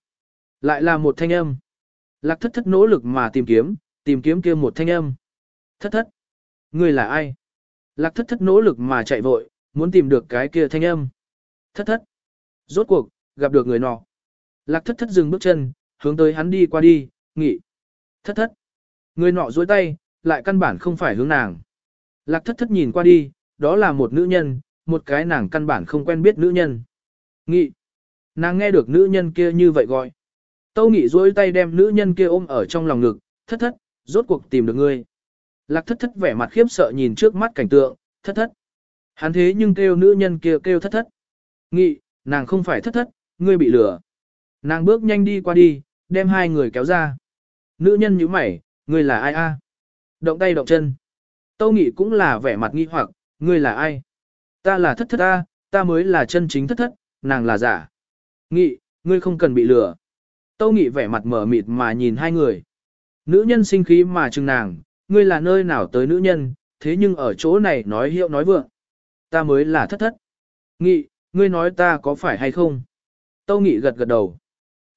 Lại là một thanh âm. Lạc thất thất nỗ lực mà tìm kiếm, tìm kiếm kia một thanh âm. Thất thất. Người là ai? Lạc thất thất nỗ lực mà chạy vội, muốn tìm được cái kia thanh âm. Thất thất. Rốt cuộc, gặp được người nọ. Lạc thất thất dừng bước chân, hướng tới hắn đi qua đi, nghỉ. Thất thất. Người nọ dối tay, lại căn bản không phải hướng nàng. Lạc thất thất nhìn qua đi, đó là một nữ nhân, một cái nàng căn bản không quen biết nữ nhân. Nghị. Nàng nghe được nữ nhân kia như vậy gọi. Tâu Nghị dối tay đem nữ nhân kia ôm ở trong lòng ngực, thất thất, rốt cuộc tìm được ngươi. Lạc thất thất vẻ mặt khiếp sợ nhìn trước mắt cảnh tượng, thất thất. Hắn thế nhưng kêu nữ nhân kia kêu thất thất. Nghị, nàng không phải thất thất, ngươi bị lừa. Nàng bước nhanh đi qua đi, đem hai người kéo ra. Nữ nhân nhíu mày, ngươi là ai a? Động tay động chân. Tâu Nghị cũng là vẻ mặt nghi hoặc, ngươi là ai? Ta là thất thất a ta mới là chân chính thất thất, nàng là giả. Nghị, ngươi không cần bị lừa. Tâu Nghị vẻ mặt mở mịt mà nhìn hai người. Nữ nhân sinh khí mà chừng nàng, ngươi là nơi nào tới nữ nhân, thế nhưng ở chỗ này nói hiệu nói vượng. Ta mới là thất thất. Nghị, ngươi nói ta có phải hay không? Tâu Nghị gật gật đầu.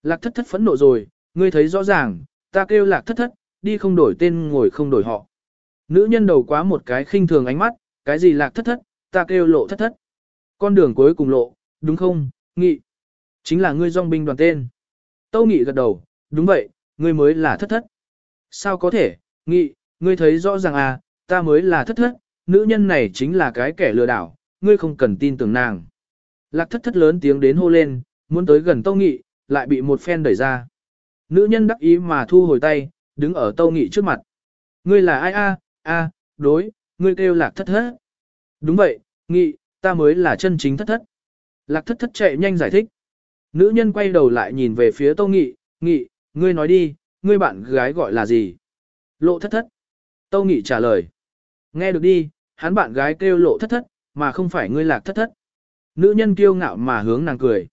Lạc thất thất phẫn nộ rồi, ngươi thấy rõ ràng, ta kêu lạc thất thất, đi không đổi tên ngồi không đổi họ. Nữ nhân đầu quá một cái khinh thường ánh mắt, cái gì lạc thất thất, ta kêu lộ thất thất. Con đường cuối cùng lộ, đúng không, Nghị? Chính là ngươi dòng binh đoàn tên. Tâu Nghị gật đầu, đúng vậy, ngươi mới là thất thất. Sao có thể, Nghị, ngươi thấy rõ ràng à, ta mới là thất thất, nữ nhân này chính là cái kẻ lừa đảo, ngươi không cần tin tưởng nàng. Lạc thất thất lớn tiếng đến hô lên, muốn tới gần Tâu Nghị, lại bị một phen đẩy ra. Nữ nhân đắc ý mà thu hồi tay, đứng ở Tâu Nghị trước mặt. Ngươi là ai a? A, đối, ngươi kêu lạc thất thất. Đúng vậy, Nghị, ta mới là chân chính thất thất. Lạc thất thất chạy nhanh giải thích. Nữ nhân quay đầu lại nhìn về phía Tâu Nghị, Nghị, ngươi nói đi, ngươi bạn gái gọi là gì? Lộ thất thất. Tâu Nghị trả lời. Nghe được đi, hắn bạn gái kêu lộ thất thất, mà không phải ngươi lạc thất thất. Nữ nhân kiêu ngạo mà hướng nàng cười.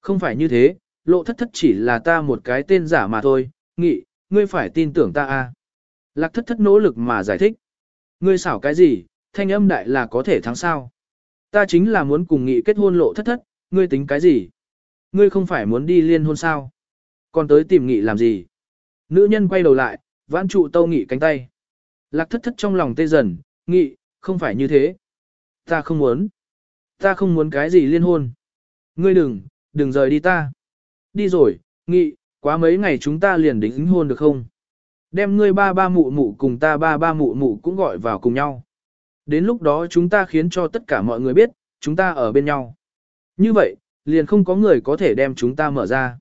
Không phải như thế, lộ thất thất chỉ là ta một cái tên giả mà thôi, nghị, ngươi phải tin tưởng ta a. Lạc thất thất nỗ lực mà giải thích. Ngươi xảo cái gì, thanh âm đại là có thể thắng sao. Ta chính là muốn cùng nghị kết hôn lộ thất thất, ngươi tính cái gì? Ngươi không phải muốn đi liên hôn sao? Còn tới tìm nghị làm gì? Nữ nhân quay đầu lại, vãn trụ tâu nghị cánh tay. Lạc thất thất trong lòng tê dần, nghị, không phải như thế. Ta không muốn. Ta không muốn cái gì liên hôn. Ngươi đừng, đừng rời đi ta. Đi rồi, nghị, quá mấy ngày chúng ta liền đính hôn được không? Đem ngươi ba ba mụ mụ cùng ta ba ba mụ mụ cũng gọi vào cùng nhau. Đến lúc đó chúng ta khiến cho tất cả mọi người biết, chúng ta ở bên nhau. Như vậy, liền không có người có thể đem chúng ta mở ra.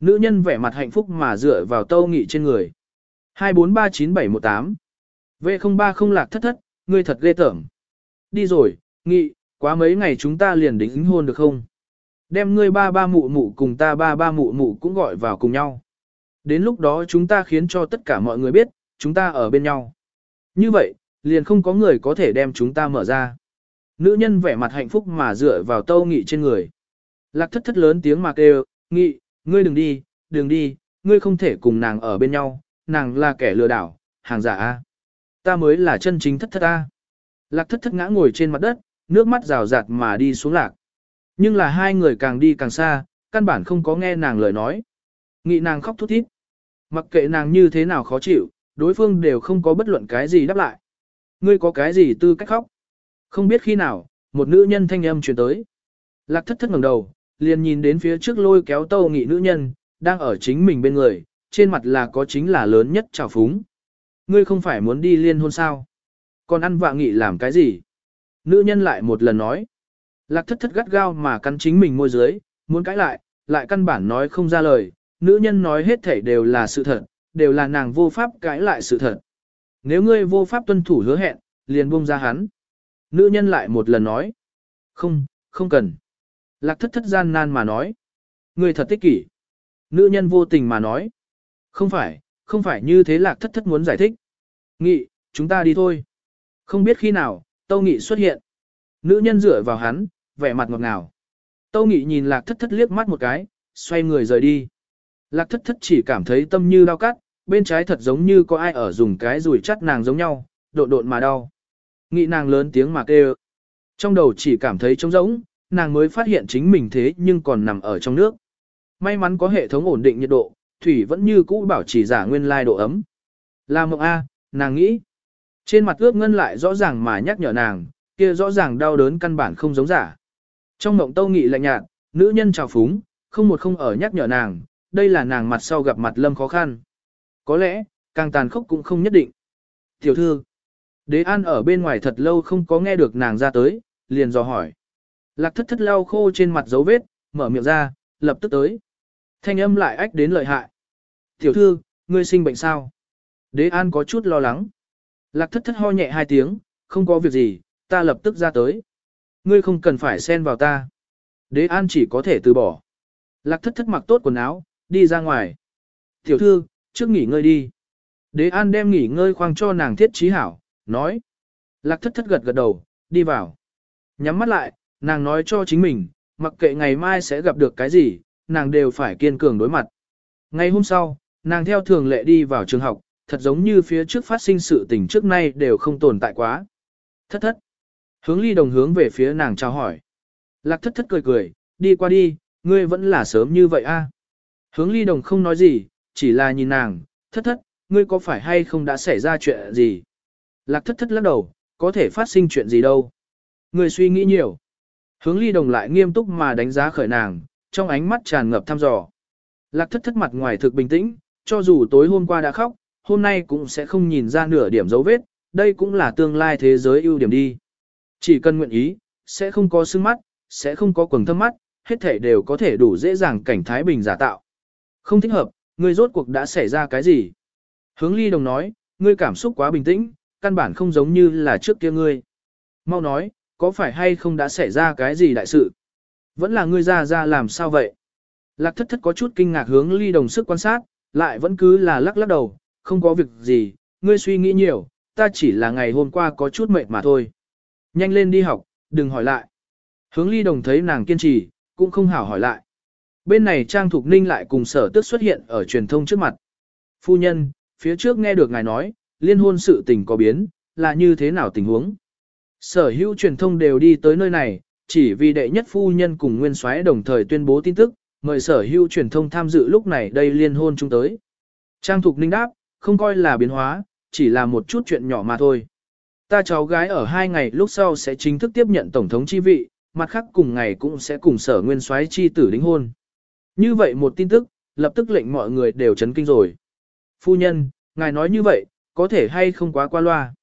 Nữ nhân vẻ mặt hạnh phúc mà dựa vào tâu nghị trên người. 2439718 V03 không lạc thất thất, ngươi thật ghê tởm. Đi rồi, nghị, quá mấy ngày chúng ta liền đính hôn được không? Đem ngươi ba ba mụ mụ cùng ta ba ba mụ mụ cũng gọi vào cùng nhau. Đến lúc đó chúng ta khiến cho tất cả mọi người biết, chúng ta ở bên nhau. Như vậy, liền không có người có thể đem chúng ta mở ra. Nữ nhân vẻ mặt hạnh phúc mà dựa vào tâu nghị trên người. Lạc thất thất lớn tiếng mà kêu, nghị, ngươi đừng đi, đừng đi, ngươi không thể cùng nàng ở bên nhau, nàng là kẻ lừa đảo, hàng giả a. Ta mới là chân chính thất thất a. Lạc thất thất ngã ngồi trên mặt đất, nước mắt rào rạt mà đi xuống lạc. Nhưng là hai người càng đi càng xa, căn bản không có nghe nàng lời nói. Nghị nàng khóc thút thít. Mặc kệ nàng như thế nào khó chịu, đối phương đều không có bất luận cái gì đáp lại. Ngươi có cái gì tư cách khóc? Không biết khi nào, một nữ nhân thanh âm truyền tới. Lạc thất thất ngẩng đầu, liền nhìn đến phía trước lôi kéo tâu nghị nữ nhân, đang ở chính mình bên người, trên mặt là có chính là lớn nhất trào phúng. Ngươi không phải muốn đi liên hôn sao? Còn ăn vạ nghị làm cái gì? Nữ nhân lại một lần nói. Lạc thất thất gắt gao mà cắn chính mình môi dưới, muốn cãi lại, lại căn bản nói không ra lời. Nữ nhân nói hết thảy đều là sự thật, đều là nàng vô pháp cãi lại sự thật. Nếu ngươi vô pháp tuân thủ hứa hẹn, liền buông ra hắn. Nữ nhân lại một lần nói. Không, không cần. Lạc thất thất gian nan mà nói. Ngươi thật tích kỷ. Nữ nhân vô tình mà nói. Không phải, không phải như thế lạc thất thất muốn giải thích. Nghị, chúng ta đi thôi. Không biết khi nào, Tâu Nghị xuất hiện. Nữ nhân dựa vào hắn, vẻ mặt ngọt ngào. Tâu Nghị nhìn lạc thất thất liếc mắt một cái, xoay người rời đi. Lạc thất thất chỉ cảm thấy tâm như đau cắt, bên trái thật giống như có ai ở dùng cái rùi chắt nàng giống nhau, độn độn mà đau. Nghị nàng lớn tiếng mà kêu. Trong đầu chỉ cảm thấy trống rỗng, nàng mới phát hiện chính mình thế nhưng còn nằm ở trong nước. May mắn có hệ thống ổn định nhiệt độ, thủy vẫn như cũ bảo trì giả nguyên lai độ ấm. Là mộng A, nàng nghĩ. Trên mặt ước ngân lại rõ ràng mà nhắc nhở nàng, kia rõ ràng đau đớn căn bản không giống giả. Trong mộng tâu nghị lạnh nhạt, nữ nhân trào phúng, không một không ở nhắc nhở nàng, đây là nàng mặt sau gặp mặt lâm khó khăn. Có lẽ, càng tàn khốc cũng không nhất định. Tiểu thư, đế an ở bên ngoài thật lâu không có nghe được nàng ra tới, liền dò hỏi. Lạc thất thất lau khô trên mặt dấu vết, mở miệng ra, lập tức tới. Thanh âm lại ách đến lợi hại. Tiểu thư, ngươi sinh bệnh sao? Đế an có chút lo lắng. Lạc thất thất ho nhẹ hai tiếng, không có việc gì, ta lập tức ra tới. Ngươi không cần phải xen vào ta. Đế an chỉ có thể từ bỏ. Lạc thất thất mặc tốt quần áo, đi ra ngoài. Tiểu thư, trước nghỉ ngơi đi. Đế an đem nghỉ ngơi khoang cho nàng thiết trí hảo, nói. Lạc thất thất gật gật đầu, đi vào. Nhắm mắt lại, nàng nói cho chính mình, mặc kệ ngày mai sẽ gặp được cái gì, nàng đều phải kiên cường đối mặt. Ngày hôm sau, nàng theo thường lệ đi vào trường học, thật giống như phía trước phát sinh sự tình trước nay đều không tồn tại quá. Thất thất. Hướng ly đồng hướng về phía nàng chào hỏi. Lạc thất thất cười cười, đi qua đi, ngươi vẫn là sớm như vậy a. Hướng ly đồng không nói gì, chỉ là nhìn nàng, thất thất, ngươi có phải hay không đã xảy ra chuyện gì? Lạc thất thất lắc đầu, có thể phát sinh chuyện gì đâu. Ngươi suy nghĩ nhiều. Hướng ly đồng lại nghiêm túc mà đánh giá khởi nàng, trong ánh mắt tràn ngập thăm dò. Lạc thất thất mặt ngoài thực bình tĩnh, cho dù tối hôm qua đã khóc, hôm nay cũng sẽ không nhìn ra nửa điểm dấu vết, đây cũng là tương lai thế giới ưu điểm đi. Chỉ cần nguyện ý, sẽ không có sưng mắt, sẽ không có quầng thâm mắt, hết thể đều có thể đủ dễ dàng cảnh thái bình giả tạo. Không thích hợp, ngươi rốt cuộc đã xảy ra cái gì? Hướng ly đồng nói, ngươi cảm xúc quá bình tĩnh, căn bản không giống như là trước kia ngươi. Mau nói, có phải hay không đã xảy ra cái gì đại sự? Vẫn là ngươi ra ra làm sao vậy? Lạc thất thất có chút kinh ngạc hướng ly đồng sức quan sát, lại vẫn cứ là lắc lắc đầu, không có việc gì, ngươi suy nghĩ nhiều, ta chỉ là ngày hôm qua có chút mệt mà thôi. Nhanh lên đi học, đừng hỏi lại. Hướng ly đồng thấy nàng kiên trì, cũng không hảo hỏi lại. Bên này Trang Thục Ninh lại cùng sở tước xuất hiện ở truyền thông trước mặt. Phu nhân, phía trước nghe được ngài nói, liên hôn sự tình có biến, là như thế nào tình huống. Sở hữu truyền thông đều đi tới nơi này, chỉ vì đệ nhất phu nhân cùng nguyên soái đồng thời tuyên bố tin tức, mời sở hữu truyền thông tham dự lúc này đây liên hôn chung tới. Trang Thục Ninh đáp, không coi là biến hóa, chỉ là một chút chuyện nhỏ mà thôi. Ta cháu gái ở hai ngày lúc sau sẽ chính thức tiếp nhận tổng thống chi vị, mặt khác cùng ngày cũng sẽ cùng sở nguyên soái chi tử đính hôn. Như vậy một tin tức, lập tức lệnh mọi người đều chấn kinh rồi. Phu nhân, ngài nói như vậy, có thể hay không quá qua loa.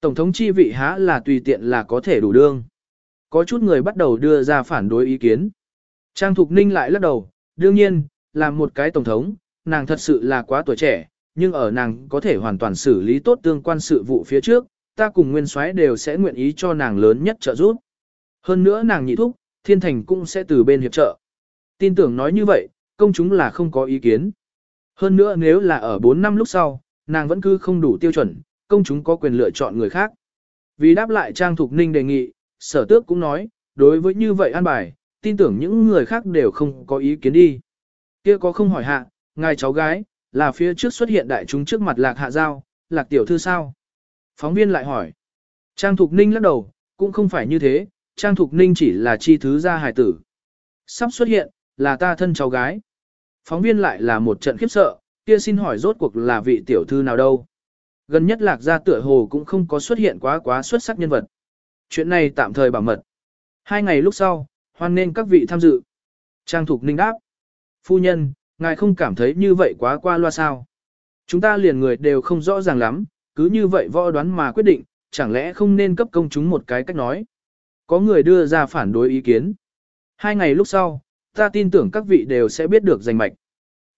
Tổng thống chi vị há là tùy tiện là có thể đủ đương. Có chút người bắt đầu đưa ra phản đối ý kiến. Trang Thục Ninh lại lắc đầu, đương nhiên, làm một cái tổng thống, nàng thật sự là quá tuổi trẻ, nhưng ở nàng có thể hoàn toàn xử lý tốt tương quan sự vụ phía trước, ta cùng nguyên soái đều sẽ nguyện ý cho nàng lớn nhất trợ giúp. Hơn nữa nàng nhị thúc, thiên thành cũng sẽ từ bên hiệp trợ. Tin tưởng nói như vậy, công chúng là không có ý kiến. Hơn nữa nếu là ở 4 năm lúc sau, nàng vẫn cứ không đủ tiêu chuẩn, công chúng có quyền lựa chọn người khác. Vì đáp lại Trang Thục Ninh đề nghị, sở tước cũng nói, đối với như vậy an bài, tin tưởng những người khác đều không có ý kiến đi. Kia có không hỏi hạ, ngài cháu gái, là phía trước xuất hiện đại chúng trước mặt lạc hạ giao, lạc tiểu thư sao? Phóng viên lại hỏi. Trang Thục Ninh lắc đầu, cũng không phải như thế, Trang Thục Ninh chỉ là chi thứ gia hài tử. Sắp xuất hiện, là ta thân cháu gái. Phóng viên lại là một trận khiếp sợ, kia xin hỏi rốt cuộc là vị tiểu thư nào đâu. Gần nhất lạc gia tựa hồ cũng không có xuất hiện quá quá xuất sắc nhân vật. Chuyện này tạm thời bảo mật. Hai ngày lúc sau, hoan nên các vị tham dự. Trang Thục Ninh đáp. Phu nhân, ngài không cảm thấy như vậy quá qua loa sao. Chúng ta liền người đều không rõ ràng lắm, cứ như vậy võ đoán mà quyết định, chẳng lẽ không nên cấp công chúng một cái cách nói. Có người đưa ra phản đối ý kiến. Hai ngày lúc sau, ta tin tưởng các vị đều sẽ biết được danh mạch.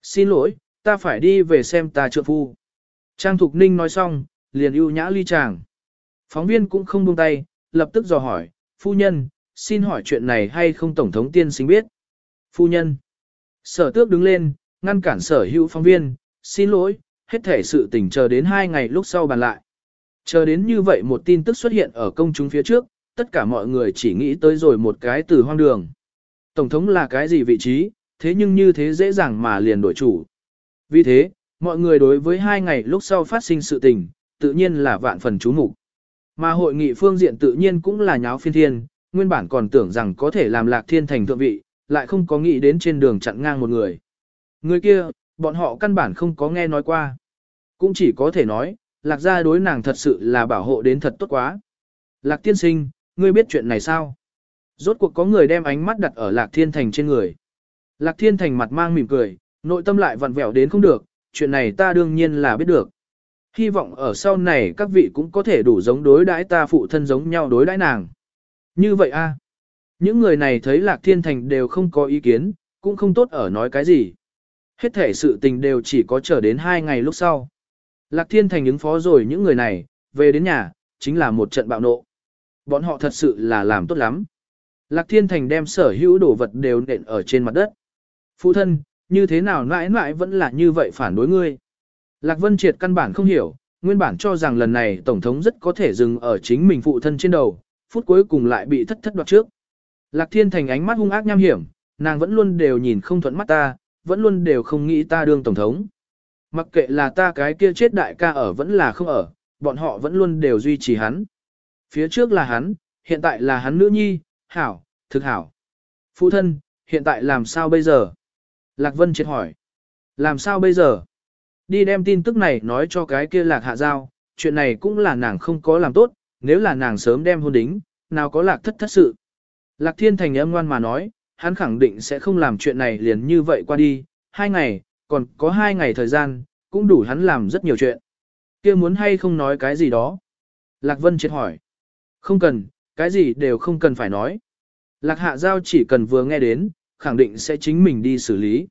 Xin lỗi, ta phải đi về xem ta trượng phu. Trang Thục Ninh nói xong, liền ưu nhã ly chàng. Phóng viên cũng không buông tay, lập tức dò hỏi, phu nhân, xin hỏi chuyện này hay không Tổng thống tiên sinh biết? Phu nhân. Sở tước đứng lên, ngăn cản sở hữu phóng viên, xin lỗi, hết thể sự tình chờ đến hai ngày lúc sau bàn lại. Chờ đến như vậy một tin tức xuất hiện ở công chúng phía trước, tất cả mọi người chỉ nghĩ tới rồi một cái từ hoang đường. Tổng thống là cái gì vị trí, thế nhưng như thế dễ dàng mà liền đổi chủ. Vì thế, mọi người đối với hai ngày lúc sau phát sinh sự tình, tự nhiên là vạn phần chú mục Mà hội nghị phương diện tự nhiên cũng là nháo phiên thiên, nguyên bản còn tưởng rằng có thể làm lạc thiên thành thượng vị, lại không có nghĩ đến trên đường chặn ngang một người. Người kia, bọn họ căn bản không có nghe nói qua. Cũng chỉ có thể nói, lạc gia đối nàng thật sự là bảo hộ đến thật tốt quá. Lạc tiên sinh, ngươi biết chuyện này sao? Rốt cuộc có người đem ánh mắt đặt ở lạc thiên thành trên người. Lạc thiên thành mặt mang mỉm cười, nội tâm lại vặn vẹo đến không được, chuyện này ta đương nhiên là biết được. Hy vọng ở sau này các vị cũng có thể đủ giống đối đãi ta phụ thân giống nhau đối đãi nàng. Như vậy a Những người này thấy lạc thiên thành đều không có ý kiến, cũng không tốt ở nói cái gì. Hết thể sự tình đều chỉ có chờ đến hai ngày lúc sau. Lạc Thiên Thành ứng phó rồi những người này, về đến nhà, chính là một trận bạo nộ. Bọn họ thật sự là làm tốt lắm. Lạc Thiên Thành đem sở hữu đồ vật đều nện ở trên mặt đất. Phụ thân, như thế nào mãi mãi vẫn là như vậy phản đối ngươi. Lạc Vân Triệt căn bản không hiểu, nguyên bản cho rằng lần này Tổng thống rất có thể dừng ở chính mình phụ thân trên đầu, phút cuối cùng lại bị thất thất đoạt trước. Lạc Thiên Thành ánh mắt hung ác nham hiểm, nàng vẫn luôn đều nhìn không thuận mắt ta, vẫn luôn đều không nghĩ ta đương Tổng thống. Mặc kệ là ta cái kia chết đại ca ở vẫn là không ở, bọn họ vẫn luôn đều duy trì hắn. Phía trước là hắn, hiện tại là hắn nữ nhi, hảo, thực hảo. Phụ thân, hiện tại làm sao bây giờ? Lạc Vân triệt hỏi. Làm sao bây giờ? Đi đem tin tức này nói cho cái kia lạc hạ giao, chuyện này cũng là nàng không có làm tốt, nếu là nàng sớm đem hôn đính, nào có lạc thất thất sự. Lạc thiên thành âm ngoan mà nói, hắn khẳng định sẽ không làm chuyện này liền như vậy qua đi, hai ngày, còn có hai ngày thời gian, cũng đủ hắn làm rất nhiều chuyện. kia muốn hay không nói cái gì đó? Lạc Vân triệt hỏi. Không cần, cái gì đều không cần phải nói. Lạc hạ giao chỉ cần vừa nghe đến, khẳng định sẽ chính mình đi xử lý.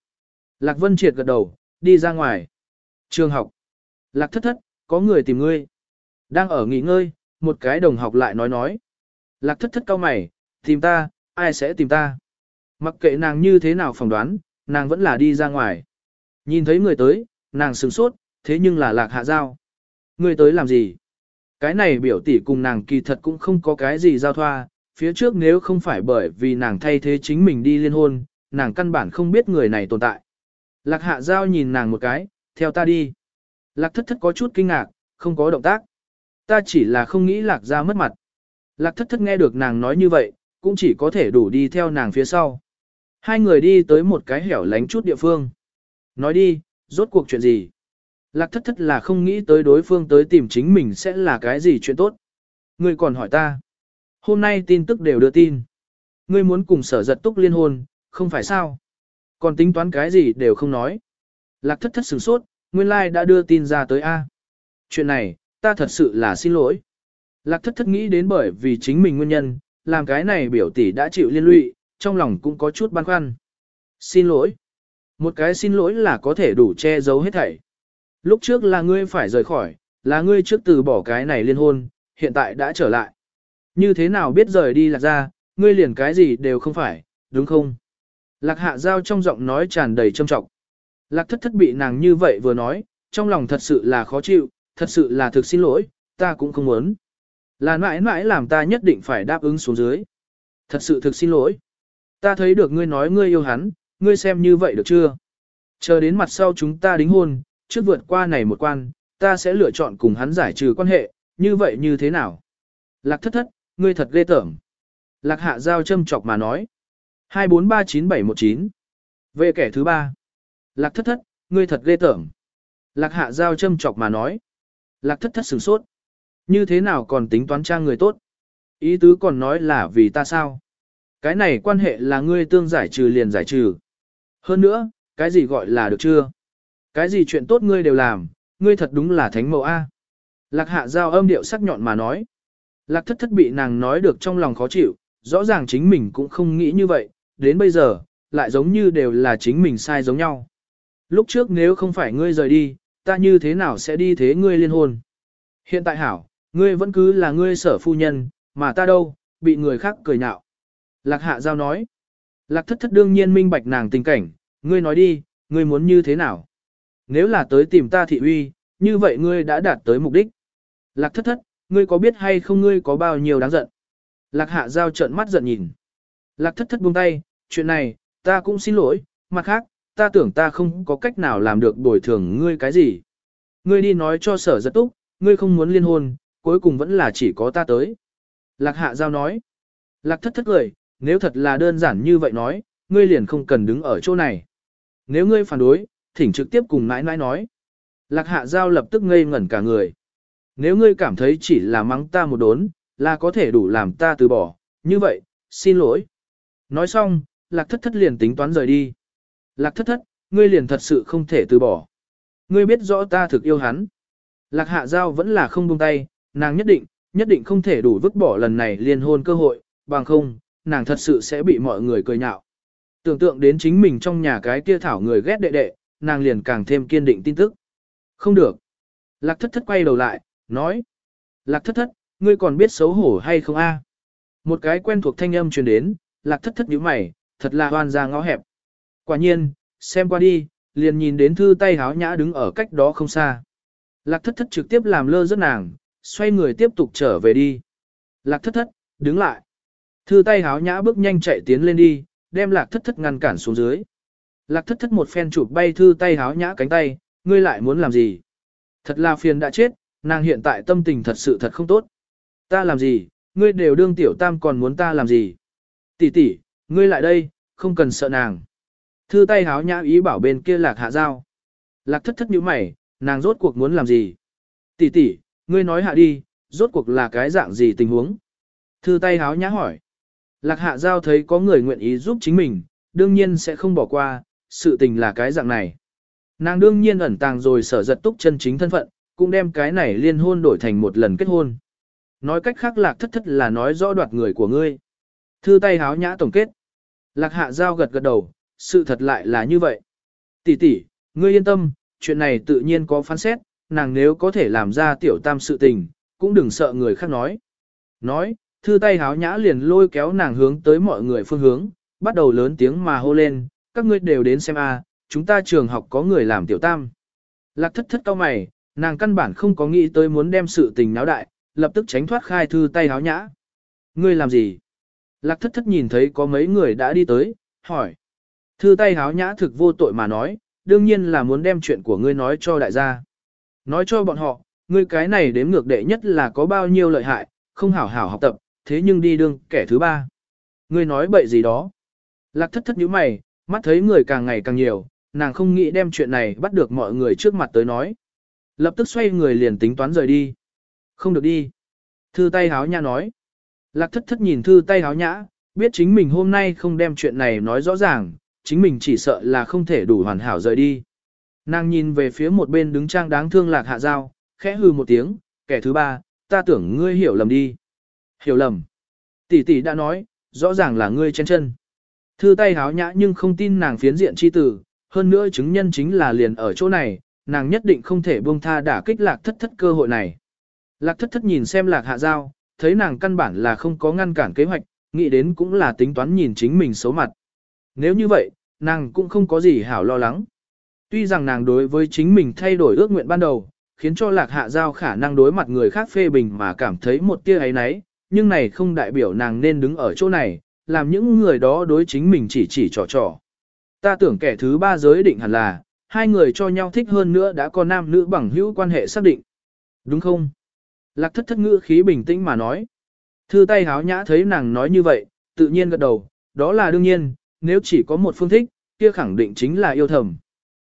Lạc Vân triệt gật đầu, đi ra ngoài. Trường học. Lạc thất thất, có người tìm ngươi. Đang ở nghỉ ngơi, một cái đồng học lại nói nói. Lạc thất thất cao mày, tìm ta, ai sẽ tìm ta? Mặc kệ nàng như thế nào phỏng đoán, nàng vẫn là đi ra ngoài. Nhìn thấy người tới, nàng sửng sốt, thế nhưng là lạc hạ giao. Người tới làm gì? Cái này biểu tỷ cùng nàng kỳ thật cũng không có cái gì giao thoa, phía trước nếu không phải bởi vì nàng thay thế chính mình đi liên hôn, nàng căn bản không biết người này tồn tại. Lạc hạ giao nhìn nàng một cái, theo ta đi. Lạc thất thất có chút kinh ngạc, không có động tác. Ta chỉ là không nghĩ lạc ra mất mặt. Lạc thất thất nghe được nàng nói như vậy, cũng chỉ có thể đủ đi theo nàng phía sau. Hai người đi tới một cái hẻo lánh chút địa phương. Nói đi, rốt cuộc chuyện gì? Lạc thất thất là không nghĩ tới đối phương tới tìm chính mình sẽ là cái gì chuyện tốt. Ngươi còn hỏi ta. Hôm nay tin tức đều đưa tin. Ngươi muốn cùng sở giật túc liên hôn, không phải sao? Còn tính toán cái gì đều không nói. Lạc thất thất sửng sốt, nguyên lai like đã đưa tin ra tới A. Chuyện này, ta thật sự là xin lỗi. Lạc thất thất nghĩ đến bởi vì chính mình nguyên nhân, làm cái này biểu tỷ đã chịu liên lụy, trong lòng cũng có chút băn khoăn. Xin lỗi. Một cái xin lỗi là có thể đủ che giấu hết thảy. Lúc trước là ngươi phải rời khỏi, là ngươi trước từ bỏ cái này liên hôn, hiện tại đã trở lại. Như thế nào biết rời đi lạc ra, ngươi liền cái gì đều không phải, đúng không? Lạc hạ giao trong giọng nói tràn đầy trâm trọng. Lạc thất thất bị nàng như vậy vừa nói, trong lòng thật sự là khó chịu, thật sự là thực xin lỗi, ta cũng không muốn. Là mãi mãi làm ta nhất định phải đáp ứng xuống dưới. Thật sự thực xin lỗi. Ta thấy được ngươi nói ngươi yêu hắn, ngươi xem như vậy được chưa? Chờ đến mặt sau chúng ta đính hôn, trước vượt qua này một quan, ta sẽ lựa chọn cùng hắn giải trừ quan hệ, như vậy như thế nào? Lạc thất thất, ngươi thật ghê tởm. Lạc hạ giao châm chọc mà nói. 2439719. Về kẻ thứ ba. Lạc thất thất, ngươi thật ghê tởm. Lạc hạ giao châm chọc mà nói. Lạc thất thất sửng sốt. Như thế nào còn tính toán trang người tốt? Ý tứ còn nói là vì ta sao? Cái này quan hệ là ngươi tương giải trừ liền giải trừ. Hơn nữa, cái gì gọi là được chưa? Cái gì chuyện tốt ngươi đều làm, ngươi thật đúng là thánh mẫu A. Lạc hạ giao âm điệu sắc nhọn mà nói. Lạc thất thất bị nàng nói được trong lòng khó chịu, rõ ràng chính mình cũng không nghĩ như vậy, đến bây giờ, lại giống như đều là chính mình sai giống nhau. Lúc trước nếu không phải ngươi rời đi, ta như thế nào sẽ đi thế ngươi liên hôn? Hiện tại hảo, ngươi vẫn cứ là ngươi sở phu nhân, mà ta đâu, bị người khác cười nhạo. Lạc hạ giao nói. Lạc thất thất đương nhiên minh bạch nàng tình cảnh, ngươi nói đi, ngươi muốn như thế nào? Nếu là tới tìm ta thị uy, như vậy ngươi đã đạt tới mục đích. Lạc thất thất, ngươi có biết hay không ngươi có bao nhiêu đáng giận? Lạc hạ giao trợn mắt giận nhìn. Lạc thất thất buông tay, chuyện này, ta cũng xin lỗi, mặt khác, ta tưởng ta không có cách nào làm được bồi thường ngươi cái gì. Ngươi đi nói cho sở giật túc, ngươi không muốn liên hôn, cuối cùng vẫn là chỉ có ta tới. Lạc hạ giao nói. Lạc thất thất cười, nếu thật là đơn giản như vậy nói, ngươi liền không cần đứng ở chỗ này. Nếu ngươi phản đối, thỉnh trực tiếp cùng nãi nãi nói. Lạc hạ giao lập tức ngây ngẩn cả người. Nếu ngươi cảm thấy chỉ là mắng ta một đốn, là có thể đủ làm ta từ bỏ, như vậy, xin lỗi. Nói xong, lạc thất thất liền tính toán rời đi. Lạc thất thất, ngươi liền thật sự không thể từ bỏ. Ngươi biết rõ ta thực yêu hắn. Lạc hạ giao vẫn là không buông tay, nàng nhất định, nhất định không thể đủ vứt bỏ lần này liên hôn cơ hội, bằng không, nàng thật sự sẽ bị mọi người cười nhạo. Tưởng tượng đến chính mình trong nhà cái kia thảo người ghét đệ đệ, nàng liền càng thêm kiên định tin tức. Không được. Lạc thất thất quay đầu lại, nói. Lạc thất thất, ngươi còn biết xấu hổ hay không a? Một cái quen thuộc thanh âm truyền đến, lạc thất thất nhíu mày, thật là hoan ra ngõ hẹp. Quả nhiên, xem qua đi, liền nhìn đến thư tay háo nhã đứng ở cách đó không xa. Lạc thất thất trực tiếp làm lơ rất nàng, xoay người tiếp tục trở về đi. Lạc thất thất, đứng lại. Thư tay háo nhã bước nhanh chạy tiến lên đi, đem lạc thất thất ngăn cản xuống dưới. Lạc thất thất một phen chụp bay thư tay háo nhã cánh tay, ngươi lại muốn làm gì? Thật là phiền đã chết, nàng hiện tại tâm tình thật sự thật không tốt. Ta làm gì, ngươi đều đương tiểu tam còn muốn ta làm gì? Tỷ tỷ, ngươi lại đây, không cần sợ nàng. Thư tay háo nhã ý bảo bên kia lạc hạ dao. Lạc thất thất như mày, nàng rốt cuộc muốn làm gì? Tỷ tỷ, ngươi nói hạ đi, rốt cuộc là cái dạng gì tình huống? Thư tay háo nhã hỏi. Lạc hạ giao thấy có người nguyện ý giúp chính mình, đương nhiên sẽ không bỏ qua, sự tình là cái dạng này. Nàng đương nhiên ẩn tàng rồi sở giật túc chân chính thân phận, cũng đem cái này liên hôn đổi thành một lần kết hôn. Nói cách khác lạc thất thất là nói rõ đoạt người của ngươi. Thư tay háo nhã tổng kết. Lạc hạ giao gật gật đầu, sự thật lại là như vậy. Tỷ tỷ, ngươi yên tâm, chuyện này tự nhiên có phán xét, nàng nếu có thể làm ra tiểu tam sự tình, cũng đừng sợ người khác nói. Nói, thư tay háo nhã liền lôi kéo nàng hướng tới mọi người phương hướng, bắt đầu lớn tiếng mà hô lên, các ngươi đều đến xem a, chúng ta trường học có người làm tiểu tam. Lạc thất thất cao mày, nàng căn bản không có nghĩ tới muốn đem sự tình náo đại, lập tức tránh thoát khai thư tay háo nhã. Ngươi làm gì? Lạc thất thất nhìn thấy có mấy người đã đi tới, hỏi. Thư tay háo nhã thực vô tội mà nói, đương nhiên là muốn đem chuyện của ngươi nói cho đại gia. Nói cho bọn họ, ngươi cái này đếm ngược đệ nhất là có bao nhiêu lợi hại, không hảo hảo học tập, thế nhưng đi đương kẻ thứ ba. Ngươi nói bậy gì đó. Lạc thất thất như mày, mắt thấy người càng ngày càng nhiều, nàng không nghĩ đem chuyện này bắt được mọi người trước mặt tới nói. Lập tức xoay người liền tính toán rời đi. Không được đi. Thư tay háo nhã nói. Lạc thất thất nhìn thư tay háo nhã, biết chính mình hôm nay không đem chuyện này nói rõ ràng, chính mình chỉ sợ là không thể đủ hoàn hảo rời đi. Nàng nhìn về phía một bên đứng trang đáng thương lạc hạ giao, khẽ hư một tiếng, kẻ thứ ba, ta tưởng ngươi hiểu lầm đi. Hiểu lầm. Tỷ tỷ đã nói, rõ ràng là ngươi chen chân. Thư tay háo nhã nhưng không tin nàng phiến diện chi tử, hơn nữa chứng nhân chính là liền ở chỗ này, nàng nhất định không thể buông tha đả kích lạc thất thất cơ hội này. Lạc thất thất nhìn xem lạc hạ giao, thấy nàng căn bản là không có ngăn cản kế hoạch, nghĩ đến cũng là tính toán nhìn chính mình xấu mặt. Nếu như vậy, nàng cũng không có gì hảo lo lắng. Tuy rằng nàng đối với chính mình thay đổi ước nguyện ban đầu, khiến cho lạc hạ giao khả năng đối mặt người khác phê bình mà cảm thấy một tia ấy nấy, nhưng này không đại biểu nàng nên đứng ở chỗ này, làm những người đó đối chính mình chỉ chỉ trò trò. Ta tưởng kẻ thứ ba giới định hẳn là, hai người cho nhau thích hơn nữa đã có nam nữ bằng hữu quan hệ xác định. Đúng không? Lạc thất thất ngữ khí bình tĩnh mà nói. Thư tay háo nhã thấy nàng nói như vậy, tự nhiên gật đầu, đó là đương nhiên, nếu chỉ có một phương thích, kia khẳng định chính là yêu thầm.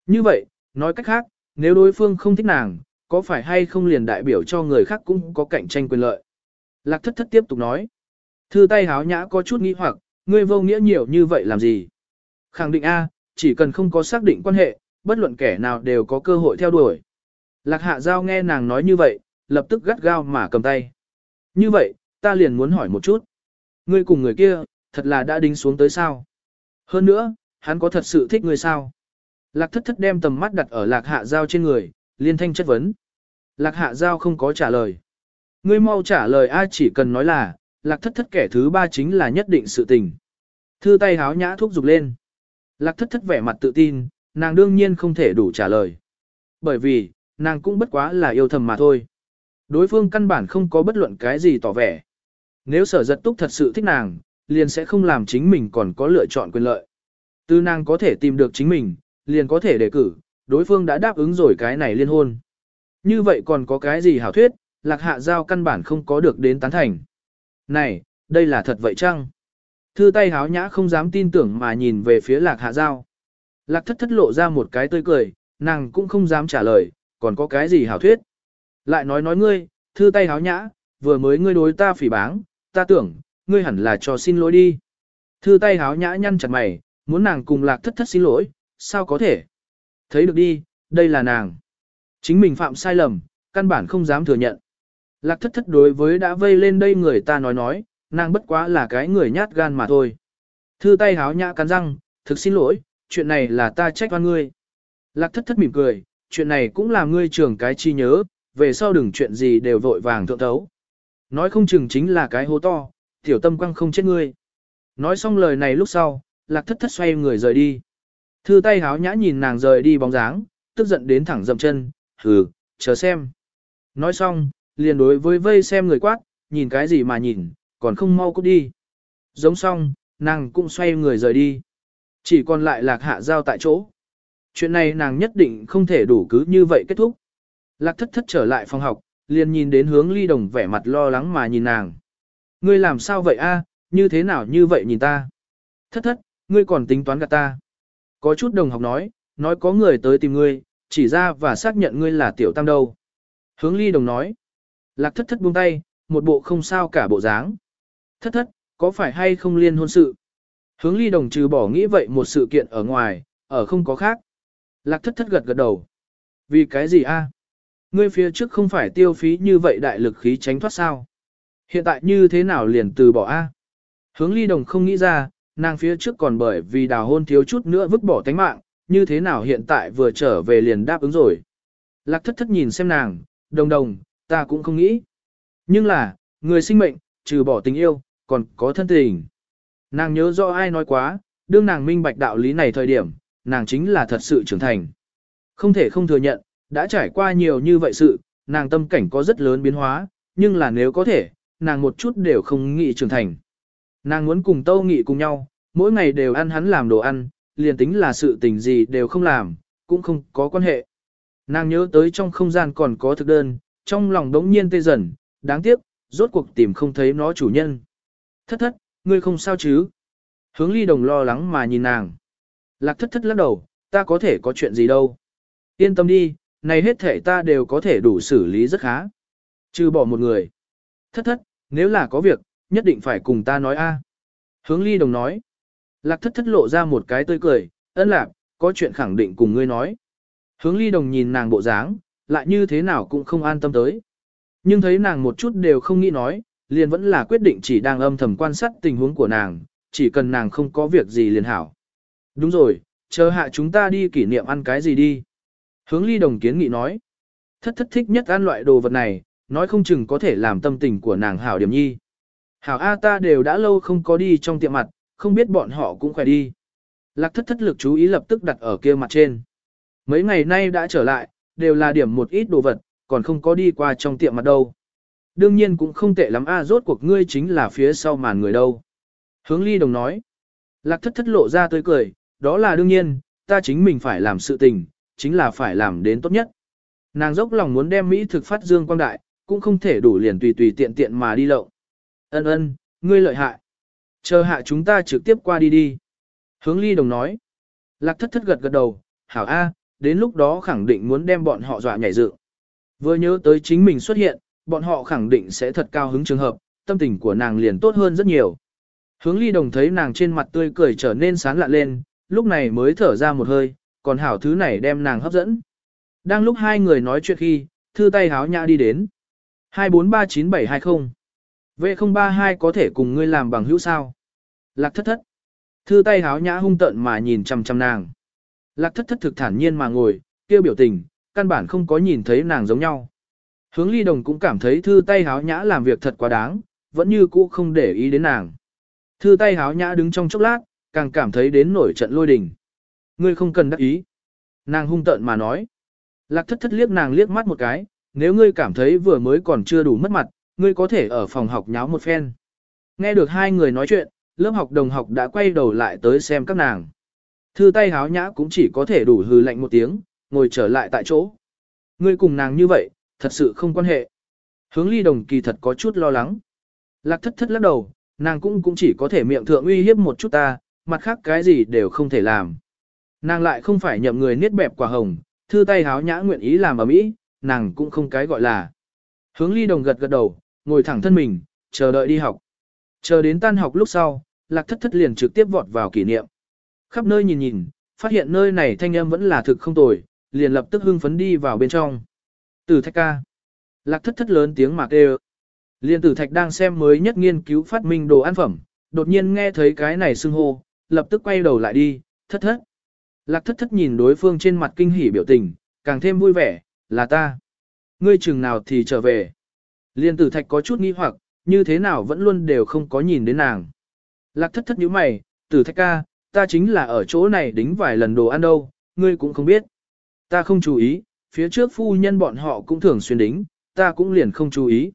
Như vậy, nói cách khác, nếu đối phương không thích nàng, có phải hay không liền đại biểu cho người khác cũng có cạnh tranh quyền lợi. Lạc thất thất tiếp tục nói. Thư tay háo nhã có chút nghi hoặc, ngươi vô nghĩa nhiều như vậy làm gì? Khẳng định A, chỉ cần không có xác định quan hệ, bất luận kẻ nào đều có cơ hội theo đuổi. Lạc hạ giao nghe nàng nói như vậy, lập tức gắt gao mà cầm tay. Như vậy, ta liền muốn hỏi một chút. Ngươi cùng người kia, thật là đã đính xuống tới sao? Hơn nữa, hắn có thật sự thích ngươi sao? Lạc thất thất đem tầm mắt đặt ở lạc hạ giao trên người, liên thanh chất vấn. Lạc hạ giao không có trả lời. Ngươi mau trả lời ai chỉ cần nói là, lạc thất thất kẻ thứ ba chính là nhất định sự tình. Thư tay háo nhã thúc giục lên. Lạc thất thất vẻ mặt tự tin, nàng đương nhiên không thể đủ trả lời. Bởi vì, nàng cũng bất quá là yêu thầm mà thôi. Đối phương căn bản không có bất luận cái gì tỏ vẻ. Nếu sở giật túc thật sự thích nàng, liền sẽ không làm chính mình còn có lựa chọn quyền lợi. tư nàng có thể tìm được chính mình, liền có thể đề cử, đối phương đã đáp ứng rồi cái này liên hôn. Như vậy còn có cái gì hảo thuyết, lạc hạ giao căn bản không có được đến tán thành. Này, đây là thật vậy chăng? Thư tay háo nhã không dám tin tưởng mà nhìn về phía lạc hạ giao. Lạc thất thất lộ ra một cái tươi cười, nàng cũng không dám trả lời, còn có cái gì hảo thuyết. Lại nói nói ngươi, thư tay háo nhã, vừa mới ngươi đối ta phỉ báng, ta tưởng, ngươi hẳn là cho xin lỗi đi. Thư tay háo nhã nhăn chặt mày, muốn nàng cùng lạc thất thất xin lỗi, sao có thể? Thấy được đi, đây là nàng. Chính mình phạm sai lầm, căn bản không dám thừa nhận. Lạc thất thất đối với đã vây lên đây người ta nói nói, nàng bất quá là cái người nhát gan mà thôi. Thư tay háo nhã cắn răng, thực xin lỗi, chuyện này là ta trách oan ngươi. Lạc thất thất mỉm cười, chuyện này cũng là ngươi trưởng cái chi nhớ, về sau đừng chuyện gì đều vội vàng thượng thấu. Nói không chừng chính là cái hố to, tiểu tâm quăng không chết ngươi. Nói xong lời này lúc sau, lạc thất thất xoay người rời đi. Thư tay háo nhã nhìn nàng rời đi bóng dáng, tức giận đến thẳng dậm chân, hừ, chờ xem. Nói xong, liền đối với vây xem người quát, nhìn cái gì mà nhìn, còn không mau cút đi. Giống xong, nàng cũng xoay người rời đi. Chỉ còn lại lạc hạ giao tại chỗ. Chuyện này nàng nhất định không thể đủ cứ như vậy kết thúc. Lạc thất thất trở lại phòng học, liền nhìn đến hướng ly đồng vẻ mặt lo lắng mà nhìn nàng. Ngươi làm sao vậy a? như thế nào như vậy nhìn ta? Thất thất, ngươi còn tính toán gạt ta. Có chút đồng học nói, nói có người tới tìm ngươi, chỉ ra và xác nhận ngươi là tiểu tam đâu. Hướng ly đồng nói. Lạc thất thất buông tay, một bộ không sao cả bộ dáng. Thất thất, có phải hay không liên hôn sự? Hướng ly đồng trừ bỏ nghĩ vậy một sự kiện ở ngoài, ở không có khác. Lạc thất thất gật gật đầu. Vì cái gì a? Ngươi phía trước không phải tiêu phí như vậy đại lực khí tránh thoát sao? Hiện tại như thế nào liền từ bỏ a? Hướng ly đồng không nghĩ ra, nàng phía trước còn bởi vì đào hôn thiếu chút nữa vứt bỏ tánh mạng, như thế nào hiện tại vừa trở về liền đáp ứng rồi. Lạc thất thất nhìn xem nàng, đồng đồng, ta cũng không nghĩ. Nhưng là, người sinh mệnh, trừ bỏ tình yêu, còn có thân tình. Nàng nhớ rõ ai nói quá, đương nàng minh bạch đạo lý này thời điểm, nàng chính là thật sự trưởng thành. Không thể không thừa nhận, đã trải qua nhiều như vậy sự, nàng tâm cảnh có rất lớn biến hóa, nhưng là nếu có thể, nàng một chút đều không nghĩ trưởng thành. Nàng muốn cùng Tâu Nghị cùng nhau, mỗi ngày đều ăn hắn làm đồ ăn, liền tính là sự tình gì đều không làm, cũng không có quan hệ. Nàng nhớ tới trong không gian còn có thực đơn, trong lòng đống nhiên tê dần, đáng tiếc, rốt cuộc tìm không thấy nó chủ nhân. Thất thất, ngươi không sao chứ? Hướng ly đồng lo lắng mà nhìn nàng. Lạc thất thất lắc đầu, ta có thể có chuyện gì đâu. Yên tâm đi, này hết thể ta đều có thể đủ xử lý rất khá. Trừ bỏ một người. Thất thất, nếu là có việc, nhất định phải cùng ta nói a. Hướng ly đồng nói. Lạc thất thất lộ ra một cái tươi cười, ân lạc, có chuyện khẳng định cùng ngươi nói. Hướng ly đồng nhìn nàng bộ dáng, lại như thế nào cũng không an tâm tới. Nhưng thấy nàng một chút đều không nghĩ nói, liền vẫn là quyết định chỉ đang âm thầm quan sát tình huống của nàng, chỉ cần nàng không có việc gì liền hảo. Đúng rồi, chờ hạ chúng ta đi kỷ niệm ăn cái gì đi. Hướng ly đồng kiến nghị nói. Thất thất thích nhất ăn loại đồ vật này, nói không chừng có thể làm tâm tình của nàng hảo điểm nhi. Hảo A ta đều đã lâu không có đi trong tiệm mặt, không biết bọn họ cũng khỏe đi. Lạc thất thất lực chú ý lập tức đặt ở kia mặt trên. Mấy ngày nay đã trở lại, đều là điểm một ít đồ vật, còn không có đi qua trong tiệm mặt đâu. Đương nhiên cũng không tệ lắm a rốt cuộc ngươi chính là phía sau màn người đâu. Hướng ly đồng nói. Lạc thất thất lộ ra tươi cười, đó là đương nhiên, ta chính mình phải làm sự tình, chính là phải làm đến tốt nhất. Nàng dốc lòng muốn đem Mỹ thực phát dương quang đại, cũng không thể đủ liền tùy tùy tiện tiện mà đi lậu. Ân ân, ngươi lợi hại. Chờ hạ chúng ta trực tiếp qua đi đi. Hướng ly đồng nói. Lạc thất thất gật gật đầu, hảo A, đến lúc đó khẳng định muốn đem bọn họ dọa nhảy dựng. Vừa nhớ tới chính mình xuất hiện, bọn họ khẳng định sẽ thật cao hứng trường hợp, tâm tình của nàng liền tốt hơn rất nhiều. Hướng ly đồng thấy nàng trên mặt tươi cười trở nên sán lạ lên, lúc này mới thở ra một hơi, còn hảo thứ này đem nàng hấp dẫn. Đang lúc hai người nói chuyện khi, thư tay háo nhã đi đến. 2439720 V032 có thể cùng ngươi làm bằng hữu sao? Lạc thất thất. Thư tay háo nhã hung tận mà nhìn chằm chằm nàng. Lạc thất thất thực thản nhiên mà ngồi, kêu biểu tình, căn bản không có nhìn thấy nàng giống nhau. Hướng ly đồng cũng cảm thấy thư tay háo nhã làm việc thật quá đáng, vẫn như cũ không để ý đến nàng. Thư tay háo nhã đứng trong chốc lát, càng cảm thấy đến nổi trận lôi đình. Ngươi không cần đắc ý. Nàng hung tợn mà nói. Lạc thất thất liếc nàng liếc mắt một cái, nếu ngươi cảm thấy vừa mới còn chưa đủ mất mặt, ngươi có thể ở phòng học nháo một phen. Nghe được hai người nói chuyện, lớp học đồng học đã quay đầu lại tới xem các nàng. Thư tay háo nhã cũng chỉ có thể đủ hừ lạnh một tiếng, ngồi trở lại tại chỗ. Ngươi cùng nàng như vậy, thật sự không quan hệ. Hướng ly đồng kỳ thật có chút lo lắng. Lạc thất thất lắc đầu, nàng cũng cũng chỉ có thể miệng thượng uy hiếp một chút ta, mặt khác cái gì đều không thể làm. Nàng lại không phải nhậm người niết bẹp quả hồng, thư tay háo nhã nguyện ý làm ở mỹ, nàng cũng không cái gọi là. Hướng ly đồng gật gật đầu, ngồi thẳng thân mình, chờ đợi đi học. Chờ đến tan học lúc sau, lạc thất thất liền trực tiếp vọt vào kỷ niệm. Khắp nơi nhìn nhìn, phát hiện nơi này thanh âm vẫn là thực không tồi, liền lập tức hưng phấn đi vào bên trong. Tử thạch ca. Lạc thất thất lớn tiếng mạc đều. Liên tử thạch đang xem mới nhất nghiên cứu phát minh đồ ăn phẩm, đột nhiên nghe thấy cái này xưng hô, lập tức quay đầu lại đi, thất thất. Lạc thất thất nhìn đối phương trên mặt kinh hỉ biểu tình, càng thêm vui vẻ, là ta. Ngươi chừng nào thì trở về. Liên tử thạch có chút nghi hoặc, như thế nào vẫn luôn đều không có nhìn đến nàng. Lạc thất thất nhíu mày, tử thạch ca, ta chính là ở chỗ này đính vài lần đồ ăn đâu, ngươi cũng không biết. Ta không chú ý, phía trước phu nhân bọn họ cũng thường xuyên đính, ta cũng liền không chú ý.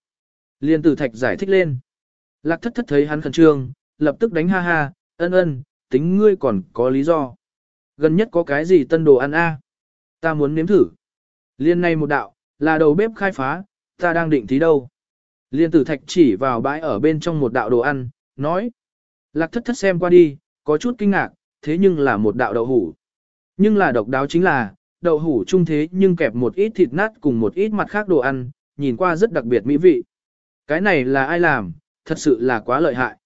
Liên tử thạch giải thích lên. Lạc thất thất thấy hắn khẩn trương, lập tức đánh ha ha, ân ân, tính ngươi còn có lý do. Gần nhất có cái gì tân đồ ăn a? Ta muốn nếm thử. Liên này một đạo, là đầu bếp khai phá, ta đang định thí đâu. Liên tử thạch chỉ vào bãi ở bên trong một đạo đồ ăn, nói. Lạc thất thất xem qua đi, có chút kinh ngạc, thế nhưng là một đạo đậu hủ. Nhưng là độc đáo chính là, đậu hủ trung thế nhưng kẹp một ít thịt nát cùng một ít mặt khác đồ ăn, nhìn qua rất đặc biệt mỹ vị. Cái này là ai làm, thật sự là quá lợi hại.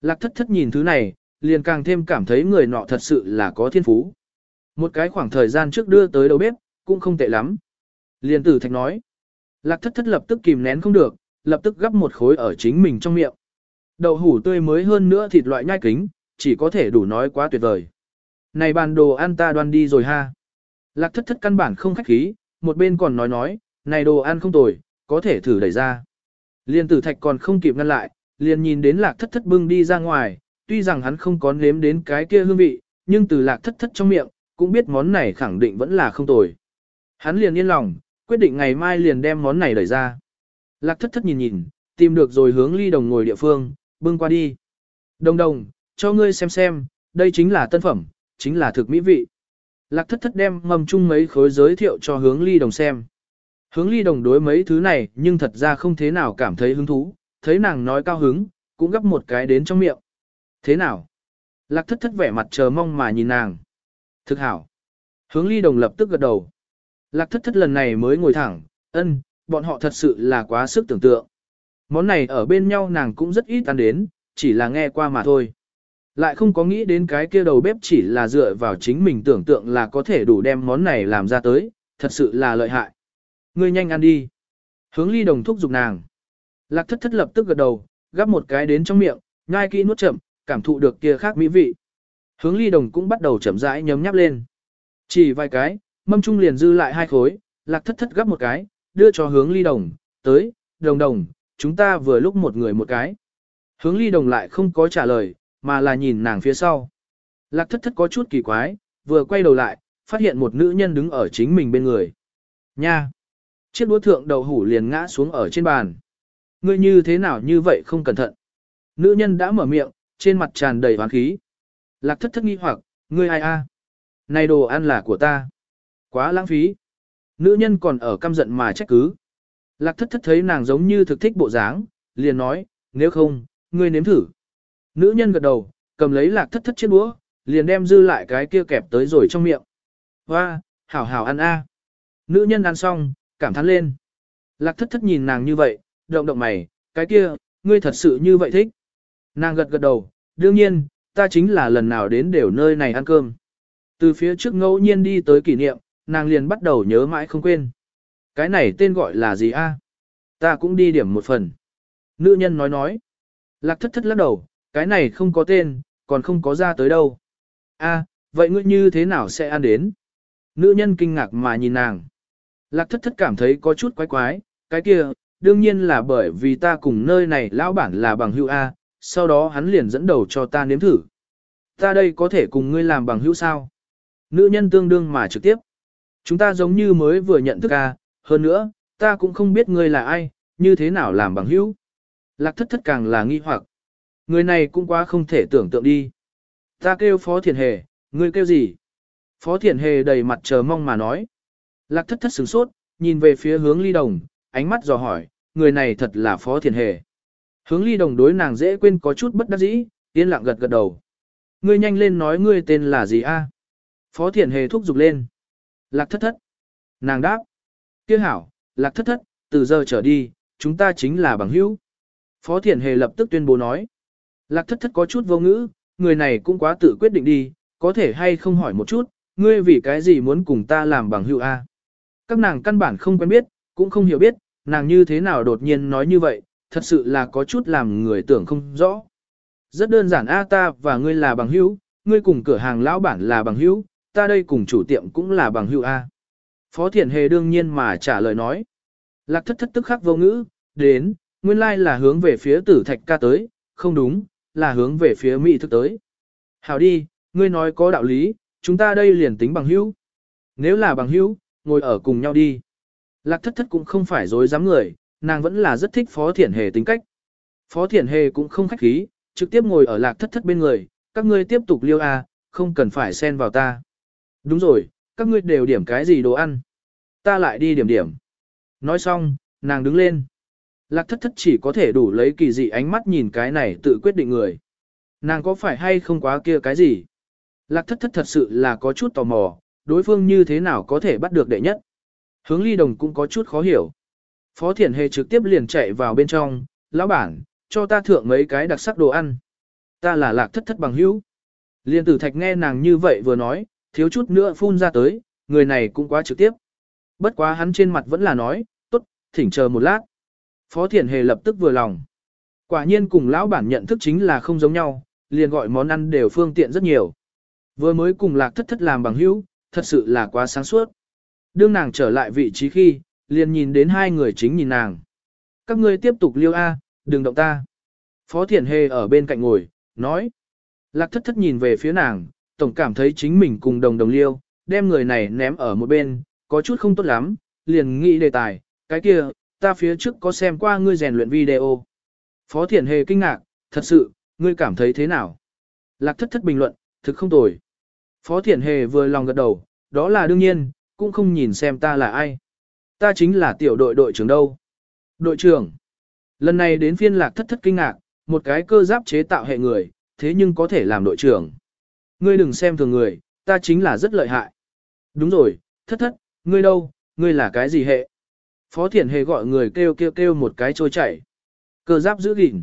Lạc thất thất nhìn thứ này, liền càng thêm cảm thấy người nọ thật sự là có thiên phú. Một cái khoảng thời gian trước đưa tới đầu bếp, cũng không tệ lắm liên tử thạch nói. Lạc thất thất lập tức kìm nén không được, lập tức gắp một khối ở chính mình trong miệng. Đậu hủ tươi mới hơn nữa thịt loại nhai kính, chỉ có thể đủ nói quá tuyệt vời. Này bàn đồ ăn ta đoan đi rồi ha. Lạc thất thất căn bản không khách khí, một bên còn nói nói, này đồ ăn không tồi, có thể thử đẩy ra. Liên tử thạch còn không kịp ngăn lại, liền nhìn đến lạc thất thất bưng đi ra ngoài, tuy rằng hắn không có nếm đến cái kia hương vị, nhưng từ lạc thất thất trong miệng, cũng biết món này khẳng định vẫn là không tồi. Hắn liền yên lòng, quyết định ngày mai liền đem món này đẩy ra. Lạc thất thất nhìn nhìn, tìm được rồi hướng ly đồng ngồi địa phương, bưng qua đi. Đồng đồng, cho ngươi xem xem, đây chính là tân phẩm, chính là thực mỹ vị. Lạc thất thất đem mầm chung mấy khối giới thiệu cho hướng ly đồng xem. Hướng ly đồng đối mấy thứ này nhưng thật ra không thế nào cảm thấy hứng thú, thấy nàng nói cao hứng, cũng gấp một cái đến trong miệng. Thế nào? Lạc thất thất vẻ mặt chờ mong mà nhìn nàng. Thực hảo. Hướng ly đồng lập tức gật đầu. Lạc thất thất lần này mới ngồi thẳng, ân, bọn họ thật sự là quá sức tưởng tượng. Món này ở bên nhau nàng cũng rất ít ăn đến, chỉ là nghe qua mà thôi. Lại không có nghĩ đến cái kia đầu bếp chỉ là dựa vào chính mình tưởng tượng là có thể đủ đem món này làm ra tới, thật sự là lợi hại. Ngươi nhanh ăn đi. Hướng ly đồng thúc giục nàng. Lạc thất thất lập tức gật đầu, gắp một cái đến trong miệng, nhai kỹ nuốt chậm, cảm thụ được kia khác mỹ vị. Hướng ly đồng cũng bắt đầu chậm rãi nhấm nháp lên. Chỉ vài cái, mâm trung liền dư lại hai khối, lạc thất thất gấp một cái, đưa cho hướng ly đồng, tới, đồng đồng, chúng ta vừa lúc một người một cái. Hướng ly đồng lại không có trả lời, mà là nhìn nàng phía sau. Lạc thất thất có chút kỳ quái, vừa quay đầu lại, phát hiện một nữ nhân đứng ở chính mình bên người. Nha! Chiếc đũa thượng đầu hủ liền ngã xuống ở trên bàn. Ngươi như thế nào như vậy không cẩn thận. Nữ nhân đã mở miệng, trên mặt tràn đầy hoán khí. Lạc thất thất nghi hoặc, ngươi ai a? Này đồ ăn là của ta. Quá lãng phí. Nữ nhân còn ở căm giận mà trách cứ. Lạc thất thất thấy nàng giống như thực thích bộ dáng, liền nói, nếu không, ngươi nếm thử. Nữ nhân gật đầu, cầm lấy lạc thất thất chiếc đũa, liền đem dư lại cái kia kẹp tới rồi trong miệng. Hoa, hảo hảo ăn a. Nữ nhân ăn xong, cảm thán lên. Lạc thất thất nhìn nàng như vậy, động động mày, cái kia, ngươi thật sự như vậy thích. Nàng gật gật đầu, đương nhiên, ta chính là lần nào đến đều nơi này ăn cơm. Từ phía trước ngẫu nhiên đi tới kỷ niệm, nàng liền bắt đầu nhớ mãi không quên. Cái này tên gọi là gì a? Ta cũng đi điểm một phần. Nữ nhân nói nói. Lạc thất thất lắc đầu, cái này không có tên, còn không có ra tới đâu. A, vậy ngươi như thế nào sẽ ăn đến? Nữ nhân kinh ngạc mà nhìn nàng. Lạc thất thất cảm thấy có chút quái quái, cái kia, đương nhiên là bởi vì ta cùng nơi này lão bản là bằng hữu A, sau đó hắn liền dẫn đầu cho ta nếm thử. Ta đây có thể cùng ngươi làm bằng hữu sao? Nữ nhân tương đương mà trực tiếp. Chúng ta giống như mới vừa nhận thức A, hơn nữa, ta cũng không biết ngươi là ai, như thế nào làm bằng hữu. Lạc thất thất càng là nghi hoặc. Người này cũng quá không thể tưởng tượng đi. Ta kêu Phó Thiền Hề, ngươi kêu gì? Phó Thiền Hề đầy mặt chờ mong mà nói. Lạc thất thất sửng sốt, nhìn về phía hướng ly đồng, ánh mắt dò hỏi, người này thật là Phó Thiền Hề. Hướng ly đồng đối nàng dễ quên có chút bất đắc dĩ, yên lặng gật gật đầu. Ngươi nhanh lên nói ngươi tên là gì a? Phó Thiền Hề thúc giục lên. Lạc thất thất. Nàng đáp. Kia hảo, lạc thất thất, từ giờ trở đi, chúng ta chính là bằng hữu. Phó Thiển Hề lập tức tuyên bố nói. Lạc thất thất có chút vô ngữ, người này cũng quá tự quyết định đi, có thể hay không hỏi một chút, ngươi vì cái gì muốn cùng ta làm bằng hữu A. Các nàng căn bản không quen biết, cũng không hiểu biết, nàng như thế nào đột nhiên nói như vậy, thật sự là có chút làm người tưởng không rõ. Rất đơn giản A ta và ngươi là bằng hữu, ngươi cùng cửa hàng lão bản là bằng hữu, ta đây cùng chủ tiệm cũng là bằng hữu A. Phó Thiển Hề đương nhiên mà trả lời nói. Lạc thất thất tức khắc vô ngữ, đến, nguyên lai là hướng về phía tử thạch ca tới, không đúng, là hướng về phía Mỹ thức tới. Hảo đi, ngươi nói có đạo lý, chúng ta đây liền tính bằng hữu. Nếu là bằng hữu, ngồi ở cùng nhau đi. Lạc thất thất cũng không phải dối dám người, nàng vẫn là rất thích Phó Thiển Hề tính cách. Phó Thiển Hề cũng không khách khí, trực tiếp ngồi ở lạc thất thất bên người, các ngươi tiếp tục liêu a, không cần phải xen vào ta. Đúng rồi, các ngươi đều điểm cái gì đồ ăn. Ta lại đi điểm điểm. Nói xong, nàng đứng lên. Lạc thất thất chỉ có thể đủ lấy kỳ dị ánh mắt nhìn cái này tự quyết định người. Nàng có phải hay không quá kia cái gì? Lạc thất thất thật sự là có chút tò mò, đối phương như thế nào có thể bắt được đệ nhất. Hướng ly đồng cũng có chút khó hiểu. Phó Thiển Hề trực tiếp liền chạy vào bên trong, lão bản, cho ta thượng mấy cái đặc sắc đồ ăn. Ta là lạc thất thất bằng hữu. Liên tử thạch nghe nàng như vậy vừa nói, thiếu chút nữa phun ra tới, người này cũng quá trực tiếp. Bất quá hắn trên mặt vẫn là nói, tốt, thỉnh chờ một lát. Phó Thiển Hề lập tức vừa lòng. Quả nhiên cùng lão bản nhận thức chính là không giống nhau, liền gọi món ăn đều phương tiện rất nhiều. Vừa mới cùng lạc thất thất làm bằng hữu, thật sự là quá sáng suốt. Đương nàng trở lại vị trí khi, liền nhìn đến hai người chính nhìn nàng. Các ngươi tiếp tục liêu A, đừng động ta. Phó Thiển Hề ở bên cạnh ngồi, nói. Lạc thất thất nhìn về phía nàng, tổng cảm thấy chính mình cùng đồng đồng liêu, đem người này ném ở một bên, có chút không tốt lắm, liền nghĩ đề tài, cái kia, ta phía trước có xem qua ngươi rèn luyện video. Phó Thiển Hề kinh ngạc, thật sự, ngươi cảm thấy thế nào? Lạc thất thất bình luận, thực không tồi. Phó Thiển Hề vừa lòng gật đầu, đó là đương nhiên, cũng không nhìn xem ta là ai. Ta chính là tiểu đội đội trưởng đâu. Đội trưởng. Lần này đến phiên lạc thất thất kinh ngạc, một cái cơ giáp chế tạo hệ người, thế nhưng có thể làm đội trưởng. Ngươi đừng xem thường người, ta chính là rất lợi hại. Đúng rồi, thất thất, ngươi đâu, ngươi là cái gì hệ? Phó Thiển Hề gọi người kêu kêu kêu một cái trôi chảy. Cơ giáp giữ gìn.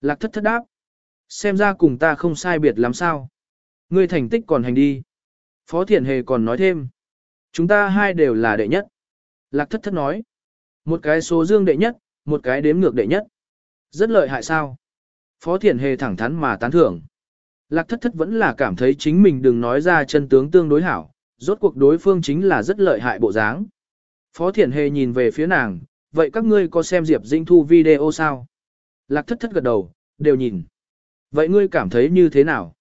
Lạc thất thất đáp. Xem ra cùng ta không sai biệt lắm sao. Ngươi thành tích còn hành đi. Phó Thiển Hề còn nói thêm. Chúng ta hai đều là đệ nhất. Lạc thất thất nói. Một cái số dương đệ nhất, một cái đếm ngược đệ nhất. Rất lợi hại sao? Phó Thiển Hề thẳng thắn mà tán thưởng. Lạc thất thất vẫn là cảm thấy chính mình đừng nói ra chân tướng tương đối hảo, rốt cuộc đối phương chính là rất lợi hại bộ dáng. Phó Thiển Hề nhìn về phía nàng, vậy các ngươi có xem Diệp Dinh Thu video sao? Lạc thất thất gật đầu, đều nhìn. Vậy ngươi cảm thấy như thế nào?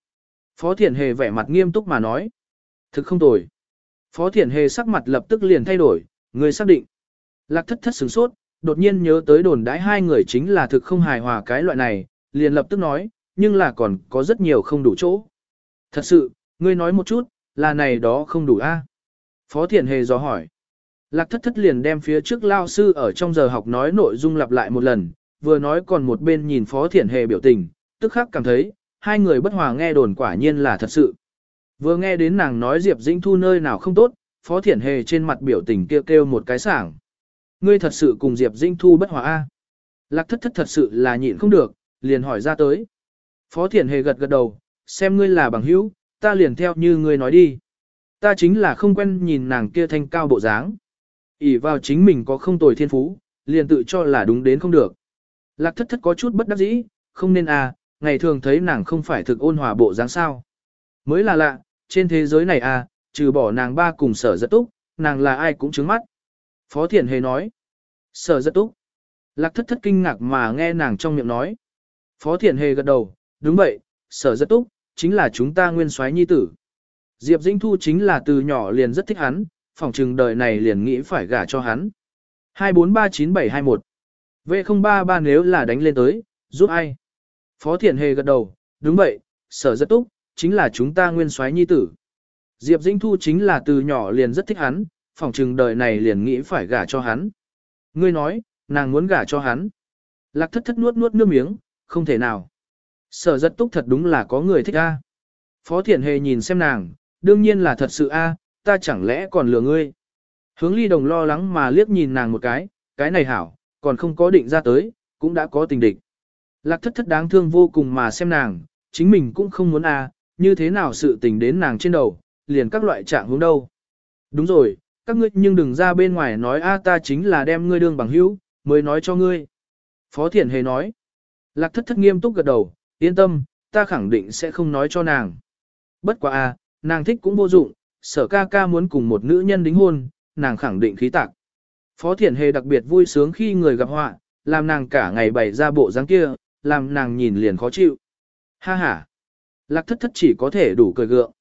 Phó Thiển Hề vẻ mặt nghiêm túc mà nói. Thực không tồi. Phó Thiển Hề sắc mặt lập tức liền thay đổi, ngươi xác định. Lạc thất thất sửng sốt, đột nhiên nhớ tới đồn đãi hai người chính là thực không hài hòa cái loại này, liền lập tức nói, nhưng là còn có rất nhiều không đủ chỗ. Thật sự, ngươi nói một chút, là này đó không đủ a? Phó Thiện Hề dò hỏi. Lạc thất thất liền đem phía trước lao sư ở trong giờ học nói nội dung lặp lại một lần, vừa nói còn một bên nhìn Phó Thiện Hề biểu tình, tức khắc cảm thấy, hai người bất hòa nghe đồn quả nhiên là thật sự. Vừa nghe đến nàng nói Diệp Dĩnh Thu nơi nào không tốt, Phó Thiển Hề trên mặt biểu tình kêu kêu một cái sảng. Ngươi thật sự cùng Diệp Dĩnh Thu bất hòa a? Lạc thất thất thật sự là nhịn không được, liền hỏi ra tới. Phó Thiển Hề gật gật đầu, xem ngươi là bằng hữu, ta liền theo như ngươi nói đi. Ta chính là không quen nhìn nàng kia thanh cao bộ dáng. ỉ vào chính mình có không tồi thiên phú, liền tự cho là đúng đến không được. Lạc thất thất có chút bất đắc dĩ, không nên à, ngày thường thấy nàng không phải thực ôn hòa bộ dáng sao. Mới là lạ, trên thế giới này à, trừ bỏ nàng ba cùng sở rất túc, nàng là ai cũng trứng mắt. Phó Thiển Hề nói. Sở rất túc. Lạc thất thất kinh ngạc mà nghe nàng trong miệng nói. Phó Thiển Hề gật đầu, đúng vậy, sở rất túc, chính là chúng ta nguyên soái nhi tử. Diệp Dĩnh Thu chính là từ nhỏ liền rất thích hắn, phỏng chừng đời này liền nghĩ phải gả cho hắn. 2439721 V033 nếu là đánh lên tới, giúp ai? Phó Thiển Hề gật đầu, đúng vậy, sở rất túc, chính là chúng ta nguyên soái nhi tử. Diệp Dĩnh Thu chính là từ nhỏ liền rất thích hắn, phỏng chừng đời này liền nghĩ phải gả cho hắn. Ngươi nói, nàng muốn gả cho hắn. Lạc thất thất nuốt nuốt nước miếng, không thể nào. Sở rất túc thật đúng là có người thích a. Phó Thiển Hề nhìn xem nàng, đương nhiên là thật sự a, ta chẳng lẽ còn lừa ngươi. Hướng ly đồng lo lắng mà liếc nhìn nàng một cái, cái này hảo, còn không có định ra tới, cũng đã có tình địch. Lạc thất thất đáng thương vô cùng mà xem nàng, chính mình cũng không muốn a, như thế nào sự tình đến nàng trên đầu, liền các loại trạng hướng đâu. Đúng rồi, các ngươi nhưng đừng ra bên ngoài nói a ta chính là đem ngươi đương bằng hữu, mới nói cho ngươi. Phó Thiển Hề nói. Lạc thất thất nghiêm túc gật đầu, yên tâm, ta khẳng định sẽ không nói cho nàng. Bất quá a, nàng thích cũng vô dụng, sở ca ca muốn cùng một nữ nhân đính hôn, nàng khẳng định khí tạc. Phó Thiển Hề đặc biệt vui sướng khi người gặp họa, làm nàng cả ngày bày ra bộ dáng kia, làm nàng nhìn liền khó chịu. Ha ha. Lạc thất thất chỉ có thể đủ cười gượng.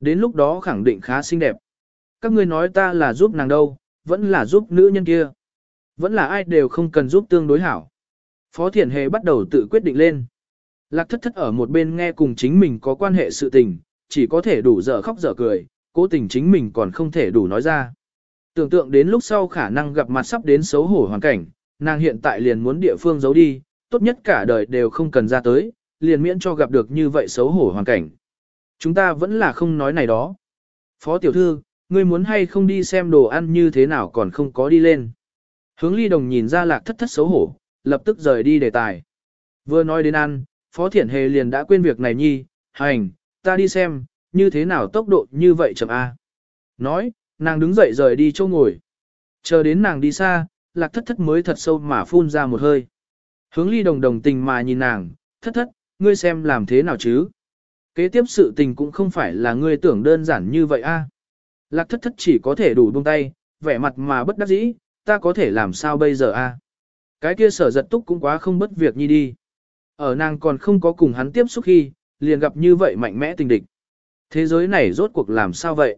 Đến lúc đó khẳng định khá xinh đẹp. Các ngươi nói ta là giúp nàng đâu, vẫn là giúp nữ nhân kia. Vẫn là ai đều không cần giúp tương đối hảo. Phó Thiển Hề bắt đầu tự quyết định lên. Lạc thất thất ở một bên nghe cùng chính mình có quan hệ sự tình, chỉ có thể đủ dở khóc dở cười, cố tình chính mình còn không thể đủ nói ra. Tưởng tượng đến lúc sau khả năng gặp mặt sắp đến xấu hổ hoàn cảnh, nàng hiện tại liền muốn địa phương giấu đi, tốt nhất cả đời đều không cần ra tới, liền miễn cho gặp được như vậy xấu hổ hoàn cảnh. Chúng ta vẫn là không nói này đó. Phó tiểu thư, ngươi muốn hay không đi xem đồ ăn như thế nào còn không có đi lên. Hướng ly đồng nhìn ra lạc thất thất xấu hổ, lập tức rời đi đề tài. Vừa nói đến ăn, Phó Thiển Hề liền đã quên việc này nhi, hành, ta đi xem, như thế nào tốc độ như vậy chậm A. Nói, nàng đứng dậy rời đi chỗ ngồi. Chờ đến nàng đi xa, lạc thất thất mới thật sâu mà phun ra một hơi. Hướng ly đồng đồng tình mà nhìn nàng, thất thất, ngươi xem làm thế nào chứ? Kế tiếp sự tình cũng không phải là ngươi tưởng đơn giản như vậy a. Lạc thất thất chỉ có thể đủ buông tay, vẻ mặt mà bất đắc dĩ, ta có thể làm sao bây giờ a? Cái kia sở giật túc cũng quá không bất việc nhi đi. Ở nàng còn không có cùng hắn tiếp xúc khi, liền gặp như vậy mạnh mẽ tình địch. Thế giới này rốt cuộc làm sao vậy?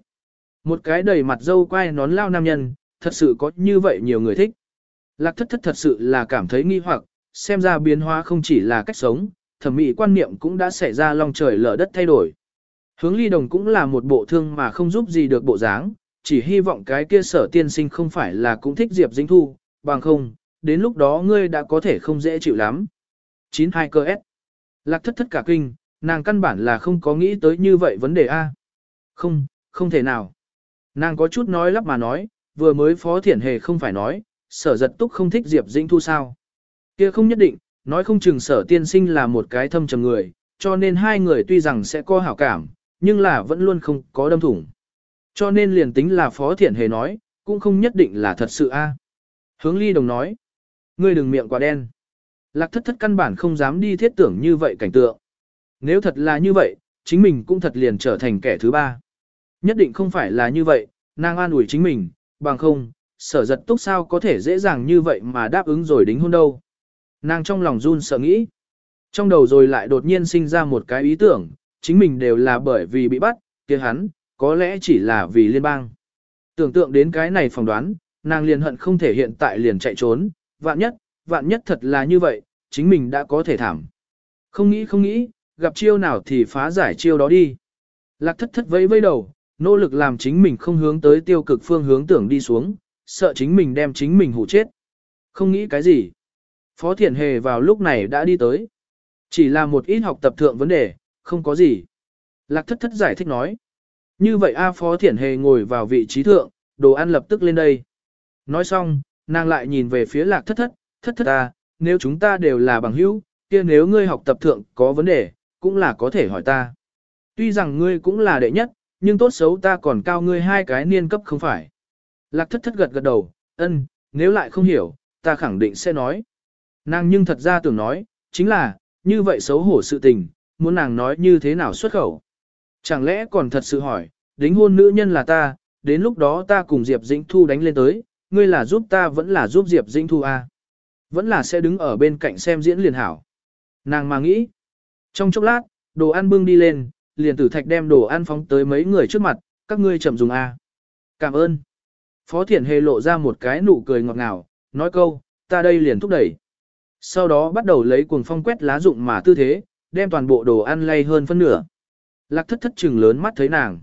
Một cái đầy mặt dâu quai nón lao nam nhân, thật sự có như vậy nhiều người thích. Lạc thất thất thật sự là cảm thấy nghi hoặc, xem ra biến hóa không chỉ là cách sống, thẩm mỹ quan niệm cũng đã xảy ra long trời lở đất thay đổi. Hướng ly đồng cũng là một bộ thương mà không giúp gì được bộ dáng, chỉ hy vọng cái kia sở tiên sinh không phải là cũng thích Diệp Dĩnh Thu, bằng không, đến lúc đó ngươi đã có thể không dễ chịu lắm. 92 cơ S. Lạc thất thất cả kinh, nàng căn bản là không có nghĩ tới như vậy vấn đề A. Không, không thể nào. Nàng có chút nói lắp mà nói, vừa mới phó thiển hề không phải nói, sở giật túc không thích Diệp Dĩnh Thu sao. kia không nhất định, nói không chừng sở tiên sinh là một cái thâm trầm người, cho nên hai người tuy rằng sẽ có hảo cảm, nhưng là vẫn luôn không có đâm thủng. Cho nên liền tính là phó thiển hề nói, cũng không nhất định là thật sự a. Hướng ly đồng nói, ngươi đừng miệng quá đen. Lạc thất thất căn bản không dám đi thiết tưởng như vậy cảnh tượng. Nếu thật là như vậy, chính mình cũng thật liền trở thành kẻ thứ ba. Nhất định không phải là như vậy, nàng an ủi chính mình, bằng không, sở giật túc sao có thể dễ dàng như vậy mà đáp ứng rồi đính hôn đâu. Nàng trong lòng run sợ nghĩ. Trong đầu rồi lại đột nhiên sinh ra một cái ý tưởng, chính mình đều là bởi vì bị bắt, kia hắn, có lẽ chỉ là vì liên bang. Tưởng tượng đến cái này phỏng đoán, nàng liền hận không thể hiện tại liền chạy trốn, vạn nhất, vạn nhất thật là như vậy, chính mình đã có thể thảm. Không nghĩ không nghĩ, gặp chiêu nào thì phá giải chiêu đó đi. Lạc thất thất vẫy vẫy đầu, nỗ lực làm chính mình không hướng tới tiêu cực phương hướng tưởng đi xuống, sợ chính mình đem chính mình hủ chết. Không nghĩ cái gì. Phó Thiển Hề vào lúc này đã đi tới. Chỉ là một ít học tập thượng vấn đề, không có gì. Lạc thất thất giải thích nói. Như vậy A Phó Thiển Hề ngồi vào vị trí thượng, đồ ăn lập tức lên đây. Nói xong, nàng lại nhìn về phía lạc thất thất, thất thất ta, nếu chúng ta đều là bằng hữu, kia nếu ngươi học tập thượng có vấn đề, cũng là có thể hỏi ta. Tuy rằng ngươi cũng là đệ nhất, nhưng tốt xấu ta còn cao ngươi hai cái niên cấp không phải. Lạc thất thất gật gật đầu, ân, nếu lại không hiểu, ta khẳng định sẽ nói. Nàng nhưng thật ra tưởng nói, chính là, như vậy xấu hổ sự tình, muốn nàng nói như thế nào xuất khẩu. Chẳng lẽ còn thật sự hỏi, đính hôn nữ nhân là ta, đến lúc đó ta cùng Diệp Dĩnh Thu đánh lên tới, ngươi là giúp ta vẫn là giúp Diệp Dĩnh Thu à? Vẫn là sẽ đứng ở bên cạnh xem diễn liền hảo. Nàng mà nghĩ. Trong chốc lát, đồ ăn bưng đi lên, liền tử thạch đem đồ ăn phóng tới mấy người trước mặt, các ngươi chậm dùng a. Cảm ơn. Phó Thiển Hề lộ ra một cái nụ cười ngọt ngào, nói câu, ta đây liền thúc đẩy. Sau đó bắt đầu lấy cuồng phong quét lá dụng mà tư thế, đem toàn bộ đồ ăn lay hơn phân nửa. Lạc thất thất trừng lớn mắt thấy nàng.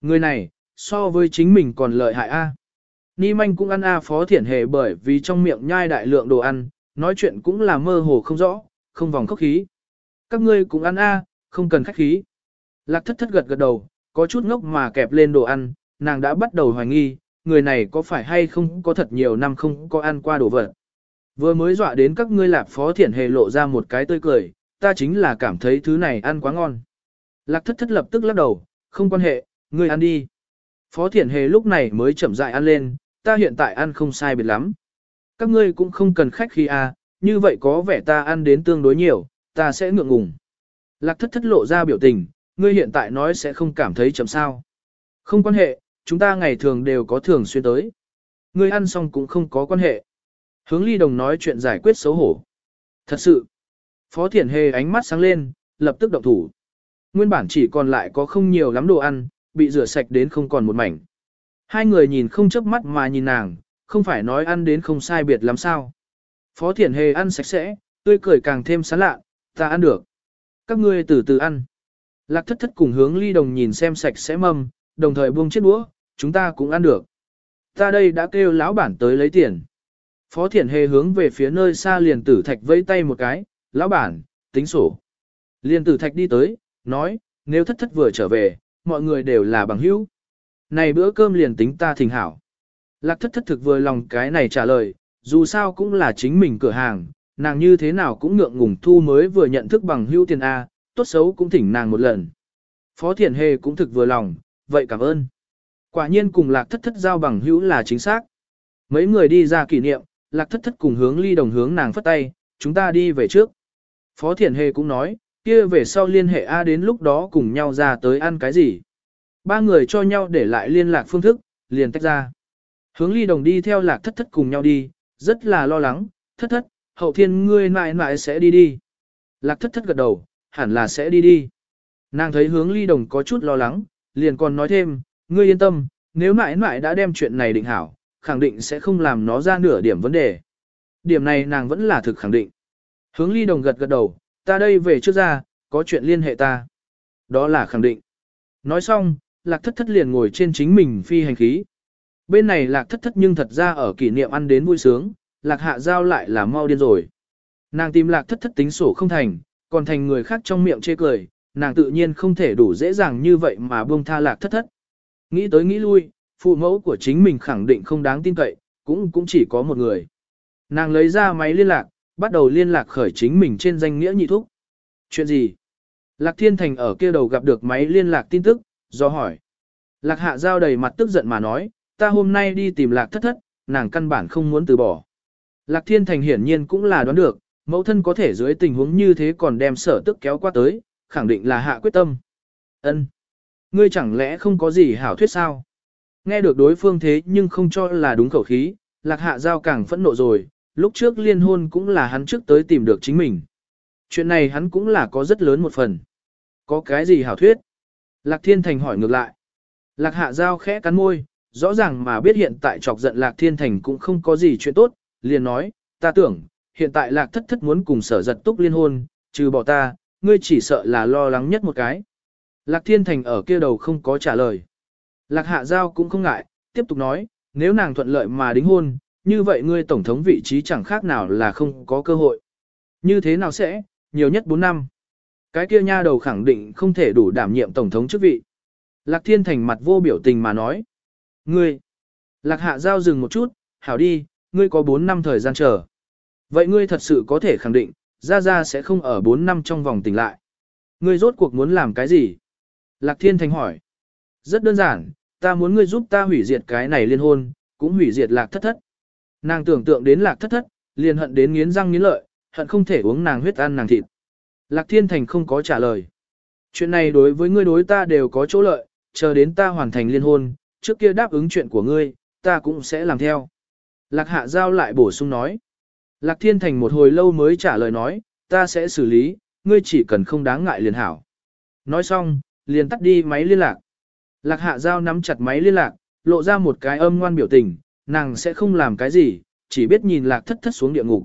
Người này, so với chính mình còn lợi hại a. Ni manh cũng ăn a phó thiển hề bởi vì trong miệng nhai đại lượng đồ ăn, nói chuyện cũng là mơ hồ không rõ, không vòng khốc khí. Các ngươi cũng ăn a, không cần khách khí. Lạc thất thất gật gật đầu, có chút ngốc mà kẹp lên đồ ăn, nàng đã bắt đầu hoài nghi, người này có phải hay không có thật nhiều năm không có ăn qua đồ vật. Vừa mới dọa đến các ngươi lạp phó thiển hề lộ ra một cái tươi cười, ta chính là cảm thấy thứ này ăn quá ngon. Lạc thất thất lập tức lắc đầu, không quan hệ, ngươi ăn đi. Phó thiển hề lúc này mới chậm dại ăn lên, ta hiện tại ăn không sai biệt lắm. Các ngươi cũng không cần khách khi à, như vậy có vẻ ta ăn đến tương đối nhiều, ta sẽ ngượng ngùng. Lạc thất thất lộ ra biểu tình, ngươi hiện tại nói sẽ không cảm thấy chậm sao. Không quan hệ, chúng ta ngày thường đều có thường xuyên tới. Ngươi ăn xong cũng không có quan hệ. Hướng ly đồng nói chuyện giải quyết xấu hổ. Thật sự, Phó Thiển Hề ánh mắt sáng lên, lập tức động thủ. Nguyên bản chỉ còn lại có không nhiều lắm đồ ăn, bị rửa sạch đến không còn một mảnh. Hai người nhìn không chớp mắt mà nhìn nàng, không phải nói ăn đến không sai biệt lắm sao. Phó Thiển Hề ăn sạch sẽ, tươi cười càng thêm sán lạ, ta ăn được. Các ngươi từ từ ăn. Lạc thất thất cùng hướng ly đồng nhìn xem sạch sẽ mâm, đồng thời buông chiếc đũa, chúng ta cũng ăn được. Ta đây đã kêu lão bản tới lấy tiền. Phó Thiển Hề hướng về phía nơi xa liền tử thạch vẫy tay một cái, lão bản, tính sổ. Liền tử thạch đi tới, nói, nếu thất thất vừa trở về, mọi người đều là bằng hữu. Này bữa cơm liền tính ta thỉnh hảo. Lạc thất thất thực vừa lòng cái này trả lời, dù sao cũng là chính mình cửa hàng, nàng như thế nào cũng ngượng ngùng thu mới vừa nhận thức bằng hữu tiền A, tốt xấu cũng thỉnh nàng một lần. Phó Thiển Hề cũng thực vừa lòng, vậy cảm ơn. Quả nhiên cùng lạc thất thất giao bằng hữu là chính xác. Mấy người đi ra kỷ niệm, lạc thất thất cùng hướng ly đồng hướng nàng phất tay, chúng ta đi về trước. Phó Thiển Hề cũng nói, kia về sau liên hệ A đến lúc đó cùng nhau ra tới ăn cái gì. Ba người cho nhau để lại liên lạc phương thức, liền tách ra. Hướng ly đồng đi theo lạc thất thất cùng nhau đi, rất là lo lắng, thất thất, hậu thiên ngươi mãi mãi sẽ đi đi. Lạc thất thất gật đầu, hẳn là sẽ đi đi. Nàng thấy hướng ly đồng có chút lo lắng, liền còn nói thêm, ngươi yên tâm, nếu mãi mãi đã đem chuyện này định hảo, khẳng định sẽ không làm nó ra nửa điểm vấn đề. Điểm này nàng vẫn là thực khẳng định. Hướng ly đồng gật gật đầu, ta đây về trước ra, có chuyện liên hệ ta. Đó là khẳng định. Nói xong, lạc thất thất liền ngồi trên chính mình phi hành khí. Bên này lạc thất thất nhưng thật ra ở kỷ niệm ăn đến vui sướng, lạc hạ giao lại là mau điên rồi. Nàng tìm lạc thất thất tính sổ không thành, còn thành người khác trong miệng chê cười, nàng tự nhiên không thể đủ dễ dàng như vậy mà buông tha lạc thất thất. Nghĩ tới nghĩ lui, phụ mẫu của chính mình khẳng định không đáng tin cậy, cũng cũng chỉ có một người. Nàng lấy ra máy liên lạc, bắt đầu liên lạc khởi chính mình trên danh nghĩa nhị thúc. Chuyện gì? Lạc Thiên Thành ở kia đầu gặp được máy liên lạc tin tức, do hỏi. Lạc Hạ Giao đầy mặt tức giận mà nói, ta hôm nay đi tìm Lạc thất thất, nàng căn bản không muốn từ bỏ. Lạc Thiên Thành hiển nhiên cũng là đoán được, mẫu thân có thể dưới tình huống như thế còn đem sở tức kéo qua tới, khẳng định là hạ quyết tâm. Ân, Ngươi chẳng lẽ không có gì hảo thuyết sao? Nghe được đối phương thế nhưng không cho là đúng khẩu khí, Lạc Hạ Giao càng phẫn nộ rồi, lúc trước liên hôn cũng là hắn trước tới tìm được chính mình. Chuyện này hắn cũng là có rất lớn một phần. Có cái gì hảo thuyết? Lạc Thiên Thành hỏi ngược lại. Lạc Hạ Giao khẽ cắn môi, rõ ràng mà biết hiện tại chọc giận Lạc Thiên Thành cũng không có gì chuyện tốt, liền nói, ta tưởng, hiện tại Lạc Thất Thất muốn cùng sở giật túc liên hôn, trừ bỏ ta, ngươi chỉ sợ là lo lắng nhất một cái. Lạc Thiên Thành ở kia đầu không có trả lời. Lạc Hạ Giao cũng không ngại, tiếp tục nói, nếu nàng thuận lợi mà đính hôn, như vậy ngươi tổng thống vị trí chẳng khác nào là không có cơ hội. Như thế nào sẽ, nhiều nhất 4 năm. Cái kia nha đầu khẳng định không thể đủ đảm nhiệm tổng thống chức vị. Lạc Thiên Thành mặt vô biểu tình mà nói. Ngươi. Lạc Hạ Giao dừng một chút, hảo đi, ngươi có 4 năm thời gian chờ. Vậy ngươi thật sự có thể khẳng định, Gia Gia sẽ không ở 4 năm trong vòng tỉnh lại. Ngươi rốt cuộc muốn làm cái gì? Lạc Thiên Thành hỏi. Rất đơn giản, ta muốn ngươi giúp ta hủy diệt cái này liên hôn, cũng hủy diệt lạc thất thất. Nàng tưởng tượng đến lạc thất thất, liền hận đến nghiến răng nghiến lợi, hận không thể uống nàng huyết ăn nàng thịt. Lạc Thiên Thành không có trả lời. Chuyện này đối với ngươi đối ta đều có chỗ lợi, chờ đến ta hoàn thành liên hôn, trước kia đáp ứng chuyện của ngươi, ta cũng sẽ làm theo. Lạc Hạ Giao lại bổ sung nói. Lạc Thiên Thành một hồi lâu mới trả lời nói, ta sẽ xử lý, ngươi chỉ cần không đáng ngại liền hảo. Nói xong, liền tắt đi máy liên lạc. Lạc Hạ Giao nắm chặt máy liên lạc, lộ ra một cái âm ngoan biểu tình, nàng sẽ không làm cái gì, chỉ biết nhìn Lạc thất thất xuống địa ngục.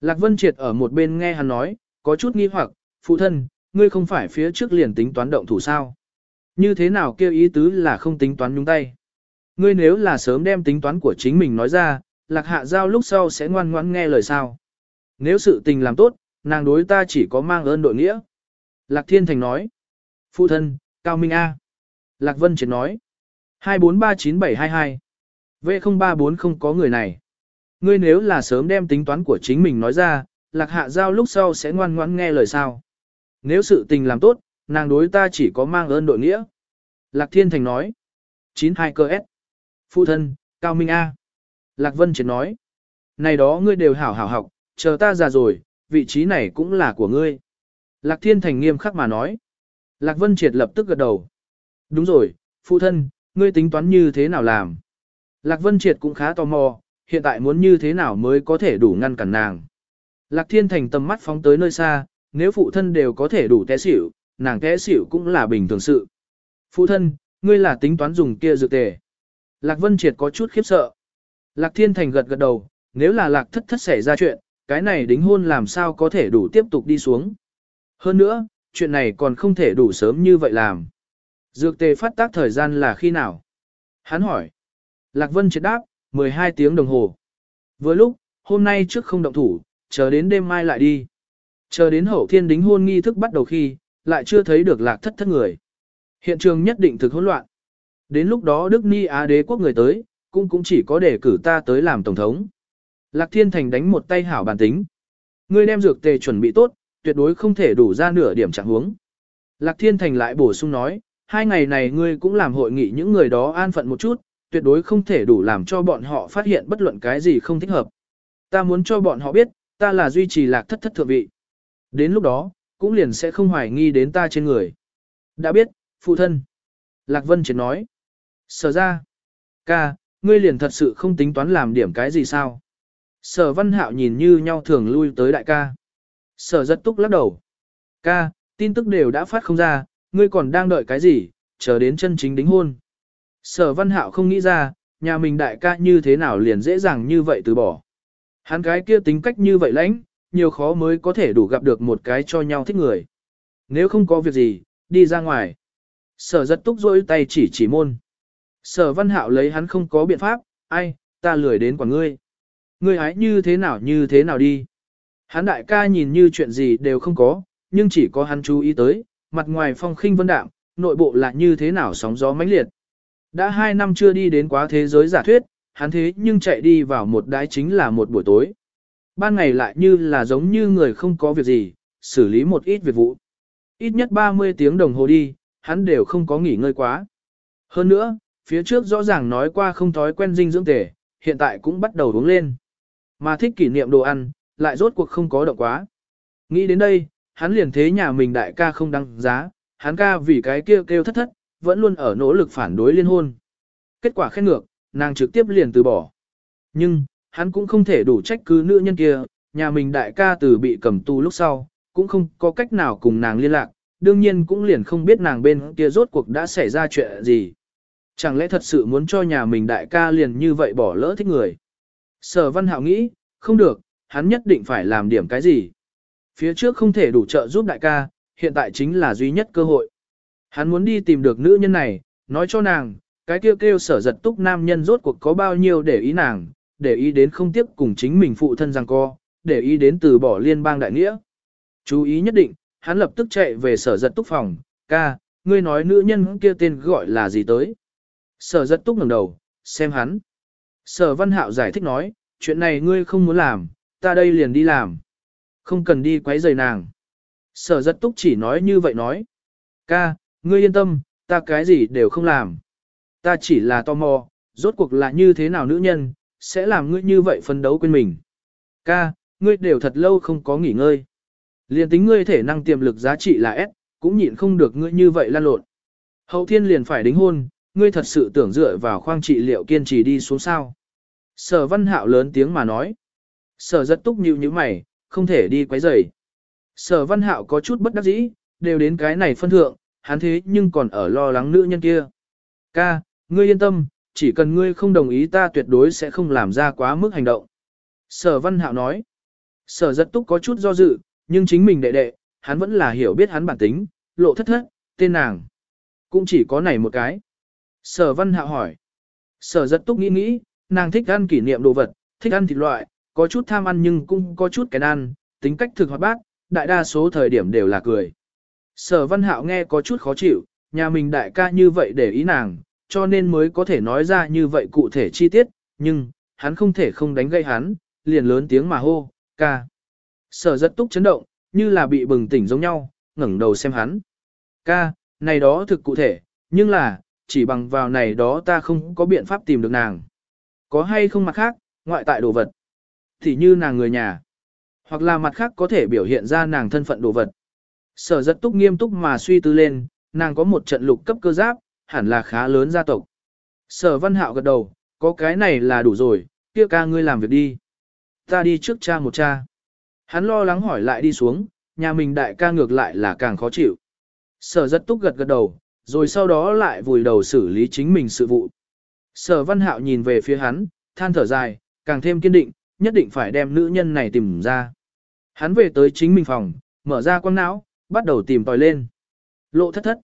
Lạc Vân Triệt ở một bên nghe hắn nói, có chút nghi hoặc, phụ thân, ngươi không phải phía trước liền tính toán động thủ sao. Như thế nào kêu ý tứ là không tính toán nhúng tay. Ngươi nếu là sớm đem tính toán của chính mình nói ra, lạc hạ giao lúc sau sẽ ngoan ngoãn nghe lời sao. Nếu sự tình làm tốt, nàng đối ta chỉ có mang ơn đội nghĩa. Lạc Thiên Thành nói. Phụ thân, Cao Minh A. Lạc Vân Triệt nói. 2439722. V034 không có người này. Ngươi nếu là sớm đem tính toán của chính mình nói ra, lạc hạ giao lúc sau sẽ ngoan ngoãn nghe lời sao. Nếu sự tình làm tốt, nàng đối ta chỉ có mang ơn đội nghĩa. Lạc Thiên Thành nói. 92 cơ S. Phụ thân, Cao Minh A. Lạc Vân Triệt nói. Này đó ngươi đều hảo hảo học, chờ ta già rồi, vị trí này cũng là của ngươi. Lạc Thiên Thành nghiêm khắc mà nói. Lạc Vân Triệt lập tức gật đầu. Đúng rồi, phụ thân, ngươi tính toán như thế nào làm? Lạc Vân Triệt cũng khá tò mò, hiện tại muốn như thế nào mới có thể đủ ngăn cản nàng. Lạc Thiên Thành tầm mắt phóng tới nơi xa, nếu phụ thân đều có thể đủ té xỉu, nàng té xỉu cũng là bình thường sự. Phụ thân, ngươi là tính toán dùng kia dược tề. Lạc Vân Triệt có chút khiếp sợ. Lạc Thiên Thành gật gật đầu, nếu là Lạc thất thất xảy ra chuyện, cái này đính hôn làm sao có thể đủ tiếp tục đi xuống. Hơn nữa, chuyện này còn không thể đủ sớm như vậy làm. Dược tề phát tác thời gian là khi nào? Hắn hỏi. Lạc Vân Triệt đáp, 12 tiếng đồng hồ. Vừa lúc, hôm nay trước không động thủ, chờ đến đêm mai lại đi. Chờ đến hậu thiên đính hôn nghi thức bắt đầu khi, lại chưa thấy được lạc thất thất người. Hiện trường nhất định thực hỗn loạn. Đến lúc đó Đức Ni Á đế quốc người tới, cũng cũng chỉ có để cử ta tới làm tổng thống. Lạc Thiên Thành đánh một tay hảo bản tính. Ngươi đem dược tề chuẩn bị tốt, tuyệt đối không thể đủ ra nửa điểm trạng huống. Lạc Thiên Thành lại bổ sung nói, hai ngày này ngươi cũng làm hội nghị những người đó an phận một chút, tuyệt đối không thể đủ làm cho bọn họ phát hiện bất luận cái gì không thích hợp. Ta muốn cho bọn họ biết, ta là duy trì lạc thất thất thượng vị. Đến lúc đó, cũng liền sẽ không hoài nghi đến ta trên người. Đã biết, phụ thân. Lạc Vân Triệt nói. Sở ra. Ca, ngươi liền thật sự không tính toán làm điểm cái gì sao? Sở văn hạo nhìn như nhau thường lui tới đại ca. Sở rất túc lắc đầu. Ca, tin tức đều đã phát không ra, ngươi còn đang đợi cái gì, chờ đến chân chính đính hôn. Sở văn hạo không nghĩ ra, nhà mình đại ca như thế nào liền dễ dàng như vậy từ bỏ. Hắn cái kia tính cách như vậy lãnh, nhiều khó mới có thể đủ gặp được một cái cho nhau thích người. Nếu không có việc gì, đi ra ngoài. Sở giật túc rỗi tay chỉ chỉ môn. Sở văn hạo lấy hắn không có biện pháp, ai, ta lười đến quả ngươi. Ngươi hái như thế nào như thế nào đi. Hắn đại ca nhìn như chuyện gì đều không có, nhưng chỉ có hắn chú ý tới, mặt ngoài phong khinh vân đạm, nội bộ là như thế nào sóng gió mãnh liệt. Đã hai năm chưa đi đến quá thế giới giả thuyết, hắn thế nhưng chạy đi vào một đái chính là một buổi tối. Ban ngày lại như là giống như người không có việc gì, xử lý một ít việc vụ. Ít nhất 30 tiếng đồng hồ đi, hắn đều không có nghỉ ngơi quá. Hơn nữa, phía trước rõ ràng nói qua không thói quen dinh dưỡng tể, hiện tại cũng bắt đầu uống lên. Mà thích kỷ niệm đồ ăn, lại rốt cuộc không có động quá. Nghĩ đến đây, hắn liền thế nhà mình đại ca không đăng giá, hắn ca vì cái kêu kêu thất thất, vẫn luôn ở nỗ lực phản đối liên hôn. Kết quả khen ngược, nàng trực tiếp liền từ bỏ. Nhưng, hắn cũng không thể đủ trách cứ nữ nhân kia, nhà mình đại ca từ bị cầm tù lúc sau, cũng không có cách nào cùng nàng liên lạc, đương nhiên cũng liền không biết nàng bên kia rốt cuộc đã xảy ra chuyện gì. Chẳng lẽ thật sự muốn cho nhà mình đại ca liền như vậy bỏ lỡ thích người. Sở văn hạo nghĩ, không được, hắn nhất định phải làm điểm cái gì. Phía trước không thể đủ trợ giúp đại ca, hiện tại chính là duy nhất cơ hội. Hắn muốn đi tìm được nữ nhân này, nói cho nàng, cái kêu kêu sở giật túc nam nhân rốt cuộc có bao nhiêu để ý nàng, để ý đến không tiếp cùng chính mình phụ thân rằng co, để ý đến từ bỏ liên bang đại nghĩa. Chú ý nhất định, hắn lập tức chạy về sở giật túc phòng, ca, ngươi nói nữ nhân kia tên gọi là gì tới. Sở giật túc ngẩng đầu, xem hắn. Sở văn hạo giải thích nói, chuyện này ngươi không muốn làm, ta đây liền đi làm. Không cần đi quấy rầy nàng. Sở giật túc chỉ nói như vậy nói. Ca, ngươi yên tâm, ta cái gì đều không làm. Ta chỉ là tò mò, rốt cuộc là như thế nào nữ nhân, sẽ làm ngươi như vậy phân đấu quên mình. Ca, ngươi đều thật lâu không có nghỉ ngơi. Liền tính ngươi thể năng tiềm lực giá trị là S, cũng nhịn không được ngươi như vậy lan lộn. Hậu thiên liền phải đính hôn, ngươi thật sự tưởng dựa vào khoang trị liệu kiên trì đi xuống sao. Sở văn hạo lớn tiếng mà nói. Sở rất túc nhíu như mày, không thể đi quấy rầy. Sở văn hạo có chút bất đắc dĩ, đều đến cái này phân thượng, hắn thế nhưng còn ở lo lắng nữ nhân kia. Ca, ngươi yên tâm, chỉ cần ngươi không đồng ý ta tuyệt đối sẽ không làm ra quá mức hành động. Sở văn hạo nói. Sở rất túc có chút do dự, nhưng chính mình đệ đệ, hắn vẫn là hiểu biết hắn bản tính, lộ thất thất, tên nàng. Cũng chỉ có này một cái. Sở văn hạo hỏi. Sở rất túc nghĩ nghĩ, nàng thích ăn kỷ niệm đồ vật, thích ăn thịt loại, có chút tham ăn nhưng cũng có chút cái ăn, tính cách thực hoạt bát, đại đa số thời điểm đều là cười. Sở văn hạo nghe có chút khó chịu, nhà mình đại ca như vậy để ý nàng, cho nên mới có thể nói ra như vậy cụ thể chi tiết, nhưng, hắn không thể không đánh gây hắn, liền lớn tiếng mà hô, ca. Sở rất túc chấn động, như là bị bừng tỉnh giống nhau, ngẩng đầu xem hắn. Ca, này đó thực cụ thể, nhưng là, chỉ bằng vào này đó ta không có biện pháp tìm được nàng. Có hay không mặt khác, ngoại tại đồ vật. Thì như nàng người nhà. Hoặc là mặt khác có thể biểu hiện ra nàng thân phận đồ vật. Sở rất túc nghiêm túc mà suy tư lên, nàng có một trận lục cấp cơ giáp, hẳn là khá lớn gia tộc. Sở văn hạo gật đầu, có cái này là đủ rồi, kia ca ngươi làm việc đi. Ta đi trước cha một cha. Hắn lo lắng hỏi lại đi xuống, nhà mình đại ca ngược lại là càng khó chịu. Sở rất túc gật gật đầu, rồi sau đó lại vùi đầu xử lý chính mình sự vụ. Sở văn hạo nhìn về phía hắn, than thở dài, càng thêm kiên định, nhất định phải đem nữ nhân này tìm ra. Hắn về tới chính mình phòng, mở ra quang não, bắt đầu tìm tòi lên. Lộ thất thất.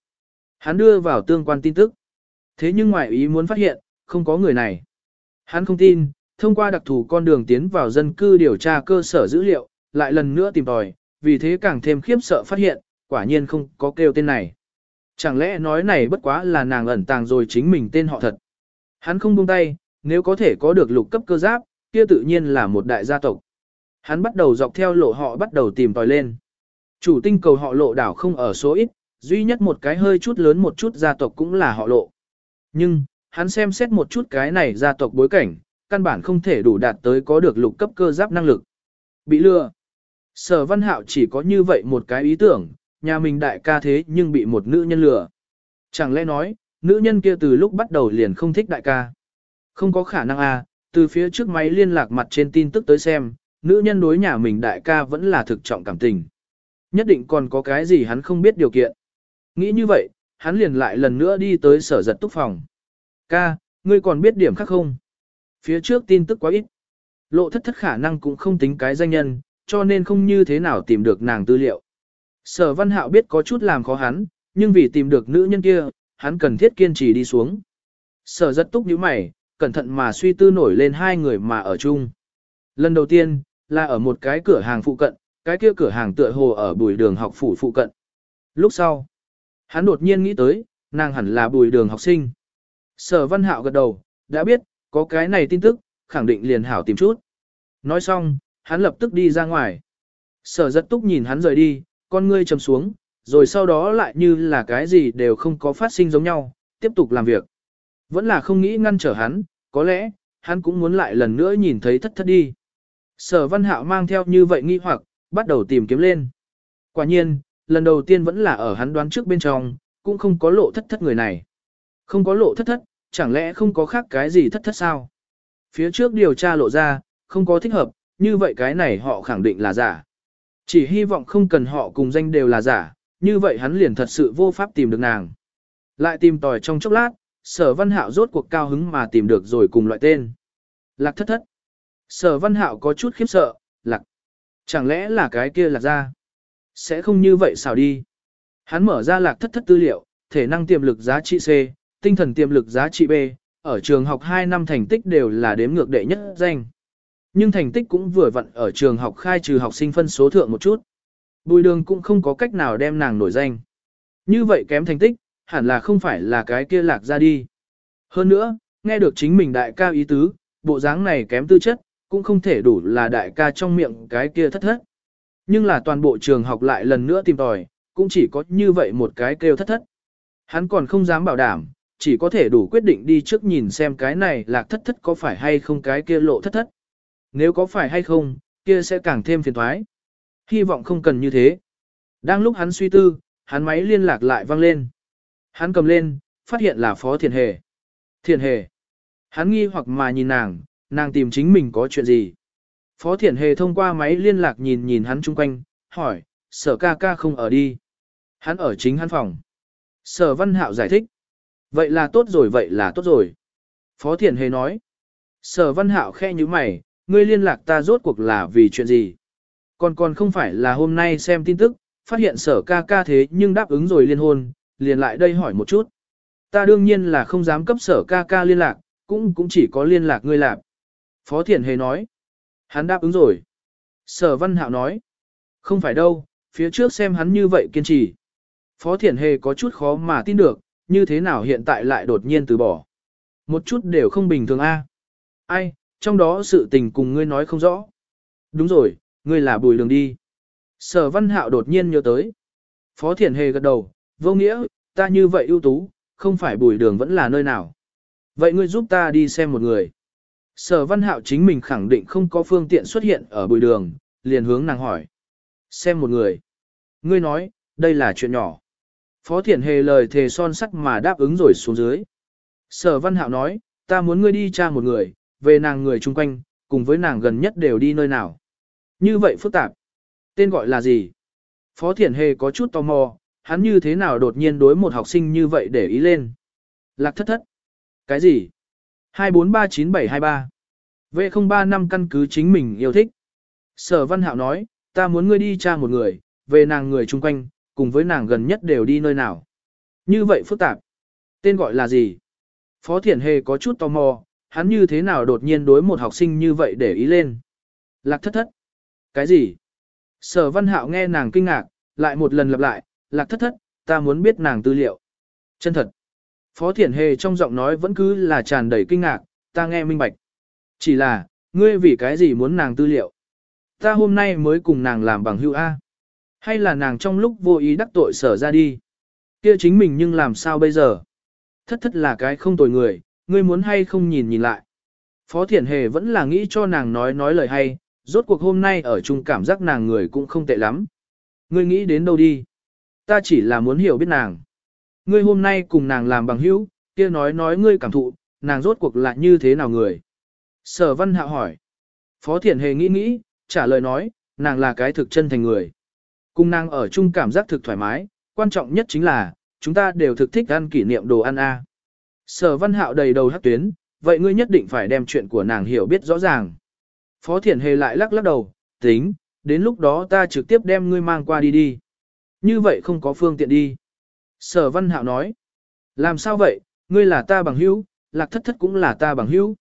Hắn đưa vào tương quan tin tức. Thế nhưng ngoại ý muốn phát hiện, không có người này. Hắn không tin, thông qua đặc thù con đường tiến vào dân cư điều tra cơ sở dữ liệu, lại lần nữa tìm tòi, vì thế càng thêm khiếp sợ phát hiện, quả nhiên không có kêu tên này. Chẳng lẽ nói này bất quá là nàng ẩn tàng rồi chính mình tên họ thật. Hắn không buông tay, nếu có thể có được lục cấp cơ giáp, kia tự nhiên là một đại gia tộc. Hắn bắt đầu dọc theo lộ họ bắt đầu tìm tòi lên. Chủ tinh cầu họ lộ đảo không ở số ít, duy nhất một cái hơi chút lớn một chút gia tộc cũng là họ lộ. Nhưng, hắn xem xét một chút cái này gia tộc bối cảnh, căn bản không thể đủ đạt tới có được lục cấp cơ giáp năng lực. Bị lừa. Sở văn hạo chỉ có như vậy một cái ý tưởng, nhà mình đại ca thế nhưng bị một nữ nhân lừa. Chẳng lẽ nói, nữ nhân kia từ lúc bắt đầu liền không thích đại ca. Không có khả năng à, từ phía trước máy liên lạc mặt trên tin tức tới xem, nữ nhân đối nhà mình đại ca vẫn là thực trọng cảm tình. Nhất định còn có cái gì hắn không biết điều kiện. Nghĩ như vậy, hắn liền lại lần nữa đi tới sở giật túc phòng. Ca, ngươi còn biết điểm khác không? Phía trước tin tức quá ít. Lộ thất thất khả năng cũng không tính cái danh nhân, cho nên không như thế nào tìm được nàng tư liệu. Sở văn hạo biết có chút làm khó hắn, nhưng vì tìm được nữ nhân kia, hắn cần thiết kiên trì đi xuống. Sở rất túc như mày, cẩn thận mà suy tư nổi lên hai người mà ở chung. Lần đầu tiên, là ở một cái cửa hàng phụ cận, cái kia cửa hàng tựa hồ ở bùi đường học phủ phụ cận. Lúc sau, hắn đột nhiên nghĩ tới, nàng hẳn là bùi đường học sinh. Sở văn hạo gật đầu, đã biết, có cái này tin tức, khẳng định liền hảo tìm chút. Nói xong, hắn lập tức đi ra ngoài. Sở rất túc nhìn hắn rời đi, con ngươi trầm xuống, rồi sau đó lại như là cái gì đều không có phát sinh giống nhau, tiếp tục làm việc. Vẫn là không nghĩ ngăn trở hắn, có lẽ, hắn cũng muốn lại lần nữa nhìn thấy thất thất đi. Sở văn hạo mang theo như vậy nghi hoặc, bắt đầu tìm kiếm lên. Quả nhiên, lần đầu tiên vẫn là ở hắn đoán trước bên trong, cũng không có lộ thất thất người này. Không có lộ thất thất, chẳng lẽ không có khác cái gì thất thất sao? Phía trước điều tra lộ ra, không có thích hợp, như vậy cái này họ khẳng định là giả. Chỉ hy vọng không cần họ cùng danh đều là giả, như vậy hắn liền thật sự vô pháp tìm được nàng. Lại tìm tòi trong chốc lát, sở văn hạo rốt cuộc cao hứng mà tìm được rồi cùng loại tên. Lạc thất thất. Sở văn hạo có chút khiếp sợ. Chẳng lẽ là cái kia lạc ra? Sẽ không như vậy sao đi? Hắn mở ra lạc thất thất tư liệu, thể năng tiềm lực giá trị C, tinh thần tiềm lực giá trị B, ở trường học 2 năm thành tích đều là đếm ngược đệ nhất danh. Nhưng thành tích cũng vừa vặn ở trường học khai trừ học sinh phân số thượng một chút. Bùi đường cũng không có cách nào đem nàng nổi danh. Như vậy kém thành tích, hẳn là không phải là cái kia lạc ra đi. Hơn nữa, nghe được chính mình đại ca ý tứ, bộ dáng này kém tư chất, cũng không thể đủ là đại ca trong miệng cái kia thất thất. Nhưng là toàn bộ trường học lại lần nữa tìm tòi, cũng chỉ có như vậy một cái kêu thất thất. Hắn còn không dám bảo đảm, chỉ có thể đủ quyết định đi trước nhìn xem cái này lạc thất thất có phải hay không cái kia lộ thất thất. Nếu có phải hay không, kia sẽ càng thêm phiền thoái. Hy vọng không cần như thế. Đang lúc hắn suy tư, hắn máy liên lạc lại vang lên. Hắn cầm lên, phát hiện là Phó Thiền Hề. Thiền Hề. Hắn nghi hoặc mà nhìn nàng, nàng tìm chính mình có chuyện gì. Phó Thiển Hề thông qua máy liên lạc nhìn nhìn hắn chung quanh, hỏi, sở ca ca không ở đi. Hắn ở chính hắn phòng. Sở Văn Hạo giải thích. Vậy là tốt rồi, vậy là tốt rồi. Phó Thiển Hề nói. Sở Văn Hạo khe như mày, ngươi liên lạc ta rốt cuộc là vì chuyện gì? Còn còn không phải là hôm nay xem tin tức, phát hiện sở ca ca thế nhưng đáp ứng rồi liên hôn, liền lại đây hỏi một chút. Ta đương nhiên là không dám cấp sở ca ca liên lạc, cũng cũng chỉ có liên lạc ngươi lạc. Phó Thiển Hề nói. Hắn đáp ứng rồi. Sở Văn Hạo nói. Không phải đâu, phía trước xem hắn như vậy kiên trì. Phó Thiển Hề có chút khó mà tin được, như thế nào hiện tại lại đột nhiên từ bỏ. Một chút đều không bình thường a. Ai, trong đó sự tình cùng ngươi nói không rõ. Đúng rồi, ngươi là bùi đường đi. Sở văn hạo đột nhiên nhớ tới. Phó thiển hề gật đầu, vô nghĩa, ta như vậy ưu tú, không phải bùi đường vẫn là nơi nào. Vậy ngươi giúp ta đi xem một người. Sở văn hạo chính mình khẳng định không có phương tiện xuất hiện ở bùi đường, liền hướng nàng hỏi. Xem một người. Ngươi nói, đây là chuyện nhỏ. Phó thiển hề lời thề son sắt mà đáp ứng rồi xuống dưới. Sở văn hạo nói, ta muốn ngươi đi tra một người, về nàng người chung quanh, cùng với nàng gần nhất đều đi nơi nào. Như vậy phức tạp. Tên gọi là gì? Phó Thiển Hề có chút tò mò, hắn như thế nào đột nhiên đối một học sinh như vậy để ý lên. Lạc thất thất. Cái gì? 2439723. V03 năm căn cứ chính mình yêu thích. Sở Văn Hạo nói, ta muốn ngươi đi tra một người, về nàng người chung quanh, cùng với nàng gần nhất đều đi nơi nào. Như vậy phức tạp. Tên gọi là gì? Phó Thiển Hề có chút tò mò, hắn như thế nào đột nhiên đối một học sinh như vậy để ý lên. Lạc thất thất. Cái gì? Sở văn hạo nghe nàng kinh ngạc, lại một lần lặp lại, lạc thất thất, ta muốn biết nàng tư liệu. Chân thật. Phó Thiển Hề trong giọng nói vẫn cứ là tràn đầy kinh ngạc, ta nghe minh bạch. Chỉ là, ngươi vì cái gì muốn nàng tư liệu? Ta hôm nay mới cùng nàng làm bằng hữu A. Hay là nàng trong lúc vô ý đắc tội sở ra đi? Kia chính mình nhưng làm sao bây giờ? Thất thất là cái không tồi người, ngươi muốn hay không nhìn nhìn lại. Phó Thiển Hề vẫn là nghĩ cho nàng nói nói lời hay, rốt cuộc hôm nay ở chung cảm giác nàng người cũng không tệ lắm. Ngươi nghĩ đến đâu đi? Ta chỉ là muốn hiểu biết nàng. Ngươi hôm nay cùng nàng làm bằng hữu, kia nói nói ngươi cảm thụ, nàng rốt cuộc là như thế nào người? Sở văn Hạo hỏi. Phó Thiển Hề nghĩ nghĩ, trả lời nói, nàng là cái thực chân thành người. Cùng nàng ở chung cảm giác thực thoải mái, quan trọng nhất chính là, chúng ta đều thực thích ăn kỷ niệm đồ ăn a. Sở văn hạo đầy đầu hát tuyến, vậy ngươi nhất định phải đem chuyện của nàng hiểu biết rõ ràng. Phó Thiển Hề lại lắc lắc đầu, tính, đến lúc đó ta trực tiếp đem ngươi mang qua đi đi. Như vậy không có phương tiện đi. Sở văn hạo nói, làm sao vậy, ngươi là ta bằng hữu, lạc thất thất cũng là ta bằng hữu.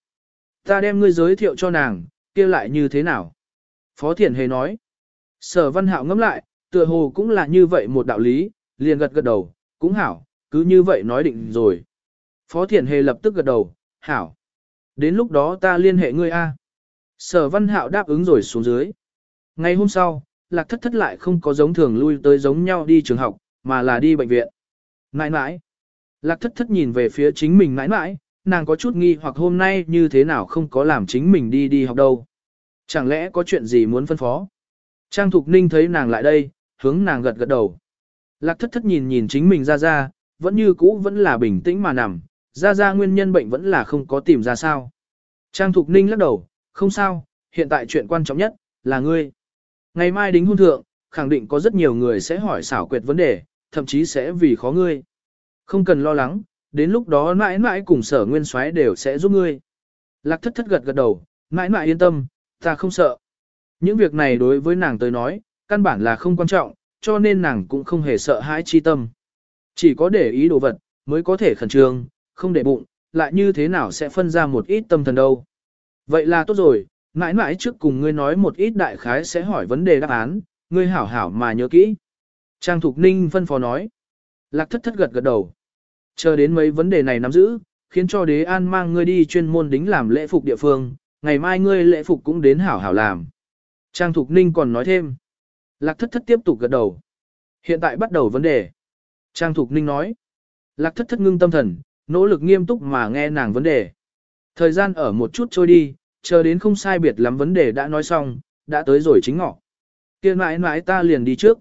Ta đem ngươi giới thiệu cho nàng, kia lại như thế nào? Phó Thiển Hề nói, sở văn hạo ngẫm lại, tựa hồ cũng là như vậy một đạo lý, liền gật gật đầu, cũng hảo, cứ như vậy nói định rồi. Phó Thiển Hề lập tức gật đầu, hảo. Đến lúc đó ta liên hệ ngươi A. Sở văn hạo đáp ứng rồi xuống dưới. Ngày hôm sau, lạc thất thất lại không có giống thường lui tới giống nhau đi trường học, mà là đi bệnh viện. Nãi nãi. Lạc thất thất nhìn về phía chính mình nãi nãi, nàng có chút nghi hoặc hôm nay như thế nào không có làm chính mình đi đi học đâu. Chẳng lẽ có chuyện gì muốn phân phó? Trang Thục Ninh thấy nàng lại đây, hướng nàng gật gật đầu. Lạc thất thất nhìn nhìn chính mình ra ra, vẫn như cũ vẫn là bình tĩnh mà nằm, ra ra nguyên nhân bệnh vẫn là không có tìm ra sao. Trang Thục Ninh lắc đầu, không sao, hiện tại chuyện quan trọng nhất, là ngươi. Ngày mai đính hôn thượng, khẳng định có rất nhiều người sẽ hỏi xảo quyệt vấn đề, thậm chí sẽ vì khó ngươi. Không cần lo lắng, đến lúc đó mãi mãi cùng sở nguyên soái đều sẽ giúp ngươi. Lạc thất thất gật gật đầu, mãi mãi yên tâm, ta không sợ. Những việc này đối với nàng tới nói, căn bản là không quan trọng, cho nên nàng cũng không hề sợ hãi chi tâm. Chỉ có để ý đồ vật, mới có thể khẩn trương, không để bụng, lại như thế nào sẽ phân ra một ít tâm thần đâu. Vậy là tốt rồi, mãi mãi trước cùng ngươi nói một ít đại khái sẽ hỏi vấn đề đáp án, ngươi hảo hảo mà nhớ kỹ. Trang Thục Ninh phân phó nói. Lạc thất thất gật gật đầu. Chờ đến mấy vấn đề này nắm giữ, khiến cho đế an mang ngươi đi chuyên môn đính làm lễ phục địa phương, ngày mai ngươi lễ phục cũng đến hảo hảo làm. Trang Thục Ninh còn nói thêm. Lạc thất thất tiếp tục gật đầu. Hiện tại bắt đầu vấn đề. Trang Thục Ninh nói. Lạc thất thất ngưng tâm thần, nỗ lực nghiêm túc mà nghe nàng vấn đề. Thời gian ở một chút trôi đi, chờ đến không sai biệt lắm vấn đề đã nói xong, đã tới rồi chính ngọ. kia mãi mãi ta liền đi trước.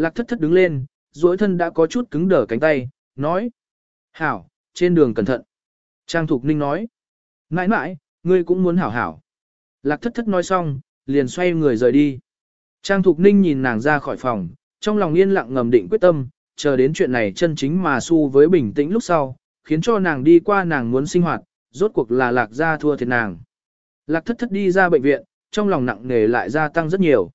Lạc thất thất đứng lên, duỗi thân đã có chút cứng đờ cánh tay, nói. Hảo, trên đường cẩn thận. Trang Thục Ninh nói. "Nãi nãi, ngươi cũng muốn hảo hảo. Lạc thất thất nói xong, liền xoay người rời đi. Trang Thục Ninh nhìn nàng ra khỏi phòng, trong lòng yên lặng ngầm định quyết tâm, chờ đến chuyện này chân chính mà su với bình tĩnh lúc sau, khiến cho nàng đi qua nàng muốn sinh hoạt, rốt cuộc là lạc gia thua thiệt nàng. Lạc thất thất đi ra bệnh viện, trong lòng nặng nề lại gia tăng rất nhiều.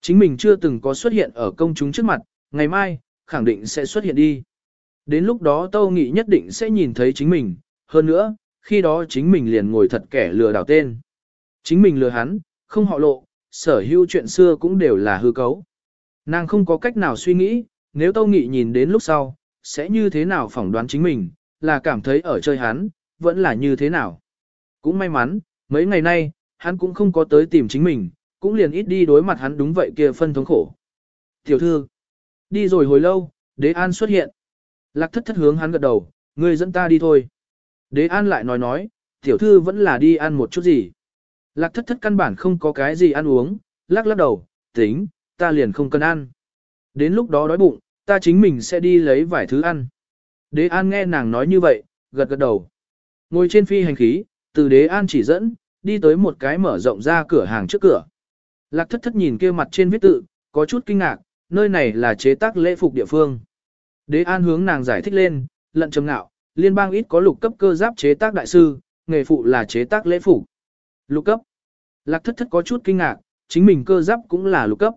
Chính mình chưa từng có xuất hiện ở công chúng trước mặt, ngày mai, khẳng định sẽ xuất hiện đi. Đến lúc đó Tâu Nghị nhất định sẽ nhìn thấy chính mình, hơn nữa, khi đó chính mình liền ngồi thật kẻ lừa đảo tên. Chính mình lừa hắn, không họ lộ, sở hữu chuyện xưa cũng đều là hư cấu. Nàng không có cách nào suy nghĩ, nếu Tâu Nghị nhìn đến lúc sau, sẽ như thế nào phỏng đoán chính mình, là cảm thấy ở chơi hắn, vẫn là như thế nào. Cũng may mắn, mấy ngày nay, hắn cũng không có tới tìm chính mình, cũng liền ít đi đối mặt hắn đúng vậy kia phân thống khổ. Tiểu thư, đi rồi hồi lâu, đế an xuất hiện. Lạc thất thất hướng hắn gật đầu, ngươi dẫn ta đi thôi. Đế an lại nói nói, tiểu thư vẫn là đi ăn một chút gì. Lạc thất thất căn bản không có cái gì ăn uống, lắc lắc đầu, tính, ta liền không cần ăn. Đến lúc đó đói bụng, ta chính mình sẽ đi lấy vài thứ ăn. Đế an nghe nàng nói như vậy, gật gật đầu. Ngồi trên phi hành khí, từ đế an chỉ dẫn, đi tới một cái mở rộng ra cửa hàng trước cửa. Lạc thất thất nhìn kia mặt trên viết tự, có chút kinh ngạc, nơi này là chế tác lễ phục địa phương. Đế an hướng nàng giải thích lên, lận trầm ngạo, liên bang ít có lục cấp cơ giáp chế tác đại sư, nghề phụ là chế tác lễ phục. Lục cấp. Lạc thất thất có chút kinh ngạc, chính mình cơ giáp cũng là lục cấp.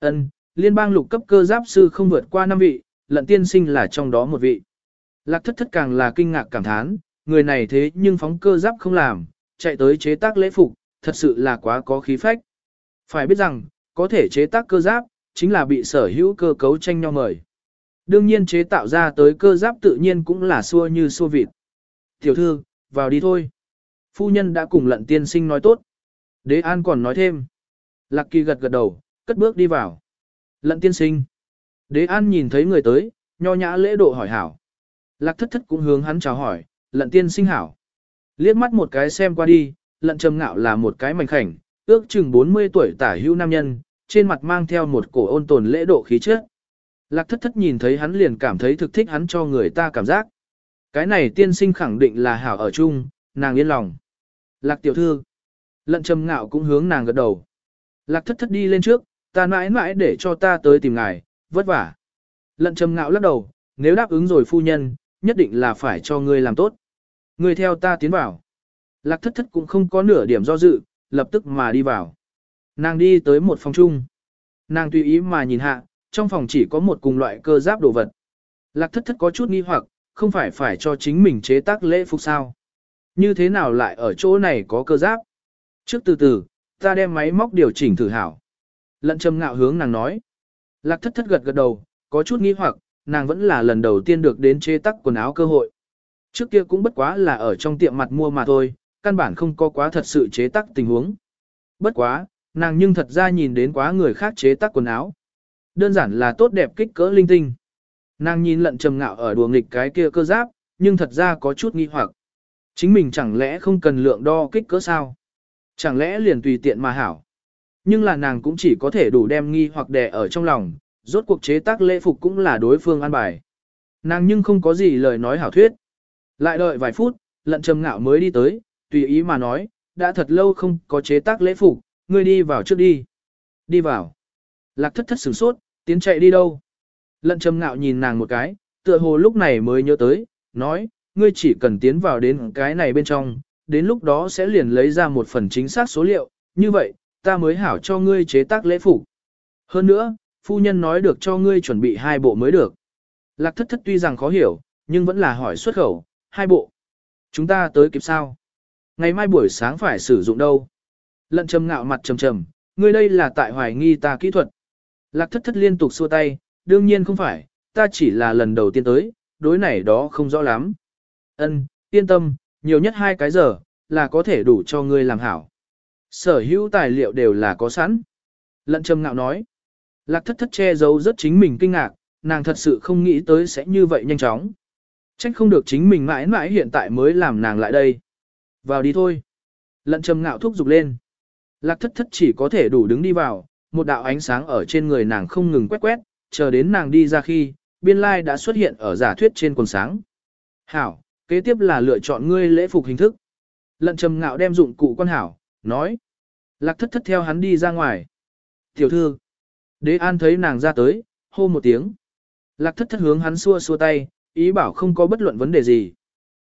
Ân, liên bang lục cấp cơ giáp sư không vượt qua năm vị, lận tiên sinh là trong đó một vị. Lạc thất thất càng là kinh ngạc cảm thán, người này thế nhưng phóng cơ giáp không làm, chạy tới chế tác lễ phục, thật sự là quá có khí phách. Phải biết rằng, có thể chế tác cơ giáp, chính là bị sở hữu cơ cấu tranh nhau mời. Đương nhiên chế tạo ra tới cơ giáp tự nhiên cũng là xua như xua vịt. Tiểu thư, vào đi thôi. Phu nhân đã cùng lận tiên sinh nói tốt. Đế An còn nói thêm. Lạc kỳ gật gật đầu, cất bước đi vào. Lận tiên sinh. Đế An nhìn thấy người tới, nho nhã lễ độ hỏi hảo. Lạc thất thất cũng hướng hắn chào hỏi, lận tiên sinh hảo. Liếc mắt một cái xem qua đi, lận trầm ngạo là một cái mảnh khảnh, ước chừng 40 tuổi tả hữu nam nhân, trên mặt mang theo một cổ ôn tồn lễ độ khí chất. Lạc thất thất nhìn thấy hắn liền cảm thấy thực thích hắn cho người ta cảm giác. Cái này tiên sinh khẳng định là hảo ở chung, nàng yên lòng. Lạc tiểu thư. Lận trầm ngạo cũng hướng nàng gật đầu. Lạc thất thất đi lên trước, ta mãi mãi để cho ta tới tìm ngài, vất vả. Lận trầm ngạo lắc đầu, nếu đáp ứng rồi phu nhân, nhất định là phải cho ngươi làm tốt. Ngươi theo ta tiến vào. Lạc thất thất cũng không có nửa điểm do dự, lập tức mà đi vào. Nàng đi tới một phòng chung. Nàng tùy ý mà nhìn hạ, trong phòng chỉ có một cùng loại cơ giáp đồ vật. Lạc thất thất có chút nghi hoặc, không phải phải cho chính mình chế tác lễ phục sao. Như thế nào lại ở chỗ này có cơ giáp? Trước từ từ, ta đem máy móc điều chỉnh thử hảo. Lận trầm ngạo hướng nàng nói. Lạc thất thất gật gật đầu, có chút nghi hoặc, nàng vẫn là lần đầu tiên được đến chế tác quần áo cơ hội. Trước kia cũng bất quá là ở trong tiệm mặt mua mà thôi, căn bản không có quá thật sự chế tác tình huống. Bất quá, nàng nhưng thật ra nhìn đến quá người khác chế tác quần áo. Đơn giản là tốt đẹp kích cỡ linh tinh. Nàng nhìn lận trầm ngạo ở đùa nghịch cái kia cơ giáp, nhưng thật ra có chút nghi hoặc. Chính mình chẳng lẽ không cần lượng đo kích cỡ sao? Chẳng lẽ liền tùy tiện mà hảo? Nhưng là nàng cũng chỉ có thể đủ đem nghi hoặc đè ở trong lòng, rốt cuộc chế tác lễ phục cũng là đối phương an bài. Nàng nhưng không có gì lời nói hảo thuyết. Lại đợi vài phút, lận trầm ngạo mới đi tới, tùy ý mà nói, đã thật lâu không có chế tác lễ phục, ngươi đi vào trước đi. Đi vào. Lạc thất thất sửng sốt, tiến chạy đi đâu? Lận trầm ngạo nhìn nàng một cái, tựa hồ lúc này mới nhớ tới, nói, ngươi chỉ cần tiến vào đến cái này bên trong, đến lúc đó sẽ liền lấy ra một phần chính xác số liệu, như vậy, ta mới hảo cho ngươi chế tác lễ phục. Hơn nữa, phu nhân nói được cho ngươi chuẩn bị hai bộ mới được. Lạc thất thất tuy rằng khó hiểu, nhưng vẫn là hỏi xuất khẩu, hai bộ. Chúng ta tới kịp sao? Ngày mai buổi sáng phải sử dụng đâu? Lận trầm ngạo mặt trầm trầm, ngươi đây là tại hoài nghi ta kỹ thuật. Lạc thất thất liên tục xua tay, đương nhiên không phải, ta chỉ là lần đầu tiên tới, đối này đó không rõ lắm. Ân, yên tâm, nhiều nhất hai cái giờ, là có thể đủ cho ngươi làm hảo. Sở hữu tài liệu đều là có sẵn. Lận trầm ngạo nói. Lạc thất thất che giấu rất chính mình kinh ngạc, nàng thật sự không nghĩ tới sẽ như vậy nhanh chóng. Trách không được chính mình mãi mãi hiện tại mới làm nàng lại đây. Vào đi thôi. Lận trầm ngạo thúc giục lên. Lạc thất thất chỉ có thể đủ đứng đi vào, một đạo ánh sáng ở trên người nàng không ngừng quét quét, chờ đến nàng đi ra khi, biên lai đã xuất hiện ở giả thuyết trên quần sáng. Hảo, kế tiếp là lựa chọn ngươi lễ phục hình thức. Lận trầm ngạo đem dụng cụ quan hảo, nói. Lạc thất thất theo hắn đi ra ngoài. Tiểu thư. Đế an thấy nàng ra tới, hô một tiếng. Lạc thất thất hướng hắn xua xua tay, ý bảo không có bất luận vấn đề gì.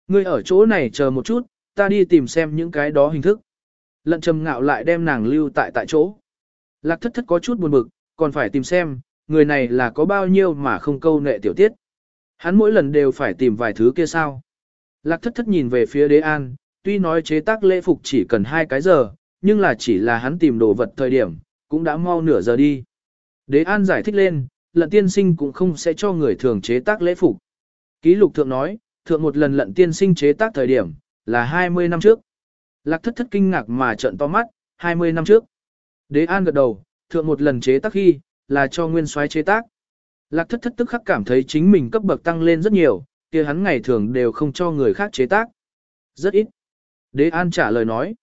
Ngươi ở chỗ này chờ một chút, ta đi tìm xem những cái đó hình thức. Lận trầm ngạo lại đem nàng lưu tại tại chỗ. Lạc thất thất có chút buồn bực, còn phải tìm xem, người này là có bao nhiêu mà không câu nệ tiểu tiết. Hắn mỗi lần đều phải tìm vài thứ kia sao. Lạc thất thất nhìn về phía đế an, tuy nói chế tác lễ phục chỉ cần hai cái giờ, nhưng là chỉ là hắn tìm đồ vật thời điểm, cũng đã mau nửa giờ đi. Đế an giải thích lên, lận tiên sinh cũng không sẽ cho người thường chế tác lễ phục. Ký lục thượng nói, thượng một lần lận tiên sinh chế tác thời điểm, là 20 năm trước. Lạc thất thất kinh ngạc mà trợn to mắt, 20 năm trước. Đế an gật đầu, thượng một lần chế tác khi, là cho nguyên soái chế tác. Lạc thất thất tức khắc cảm thấy chính mình cấp bậc tăng lên rất nhiều, kia hắn ngày thường đều không cho người khác chế tác. Rất ít. Đế an trả lời nói.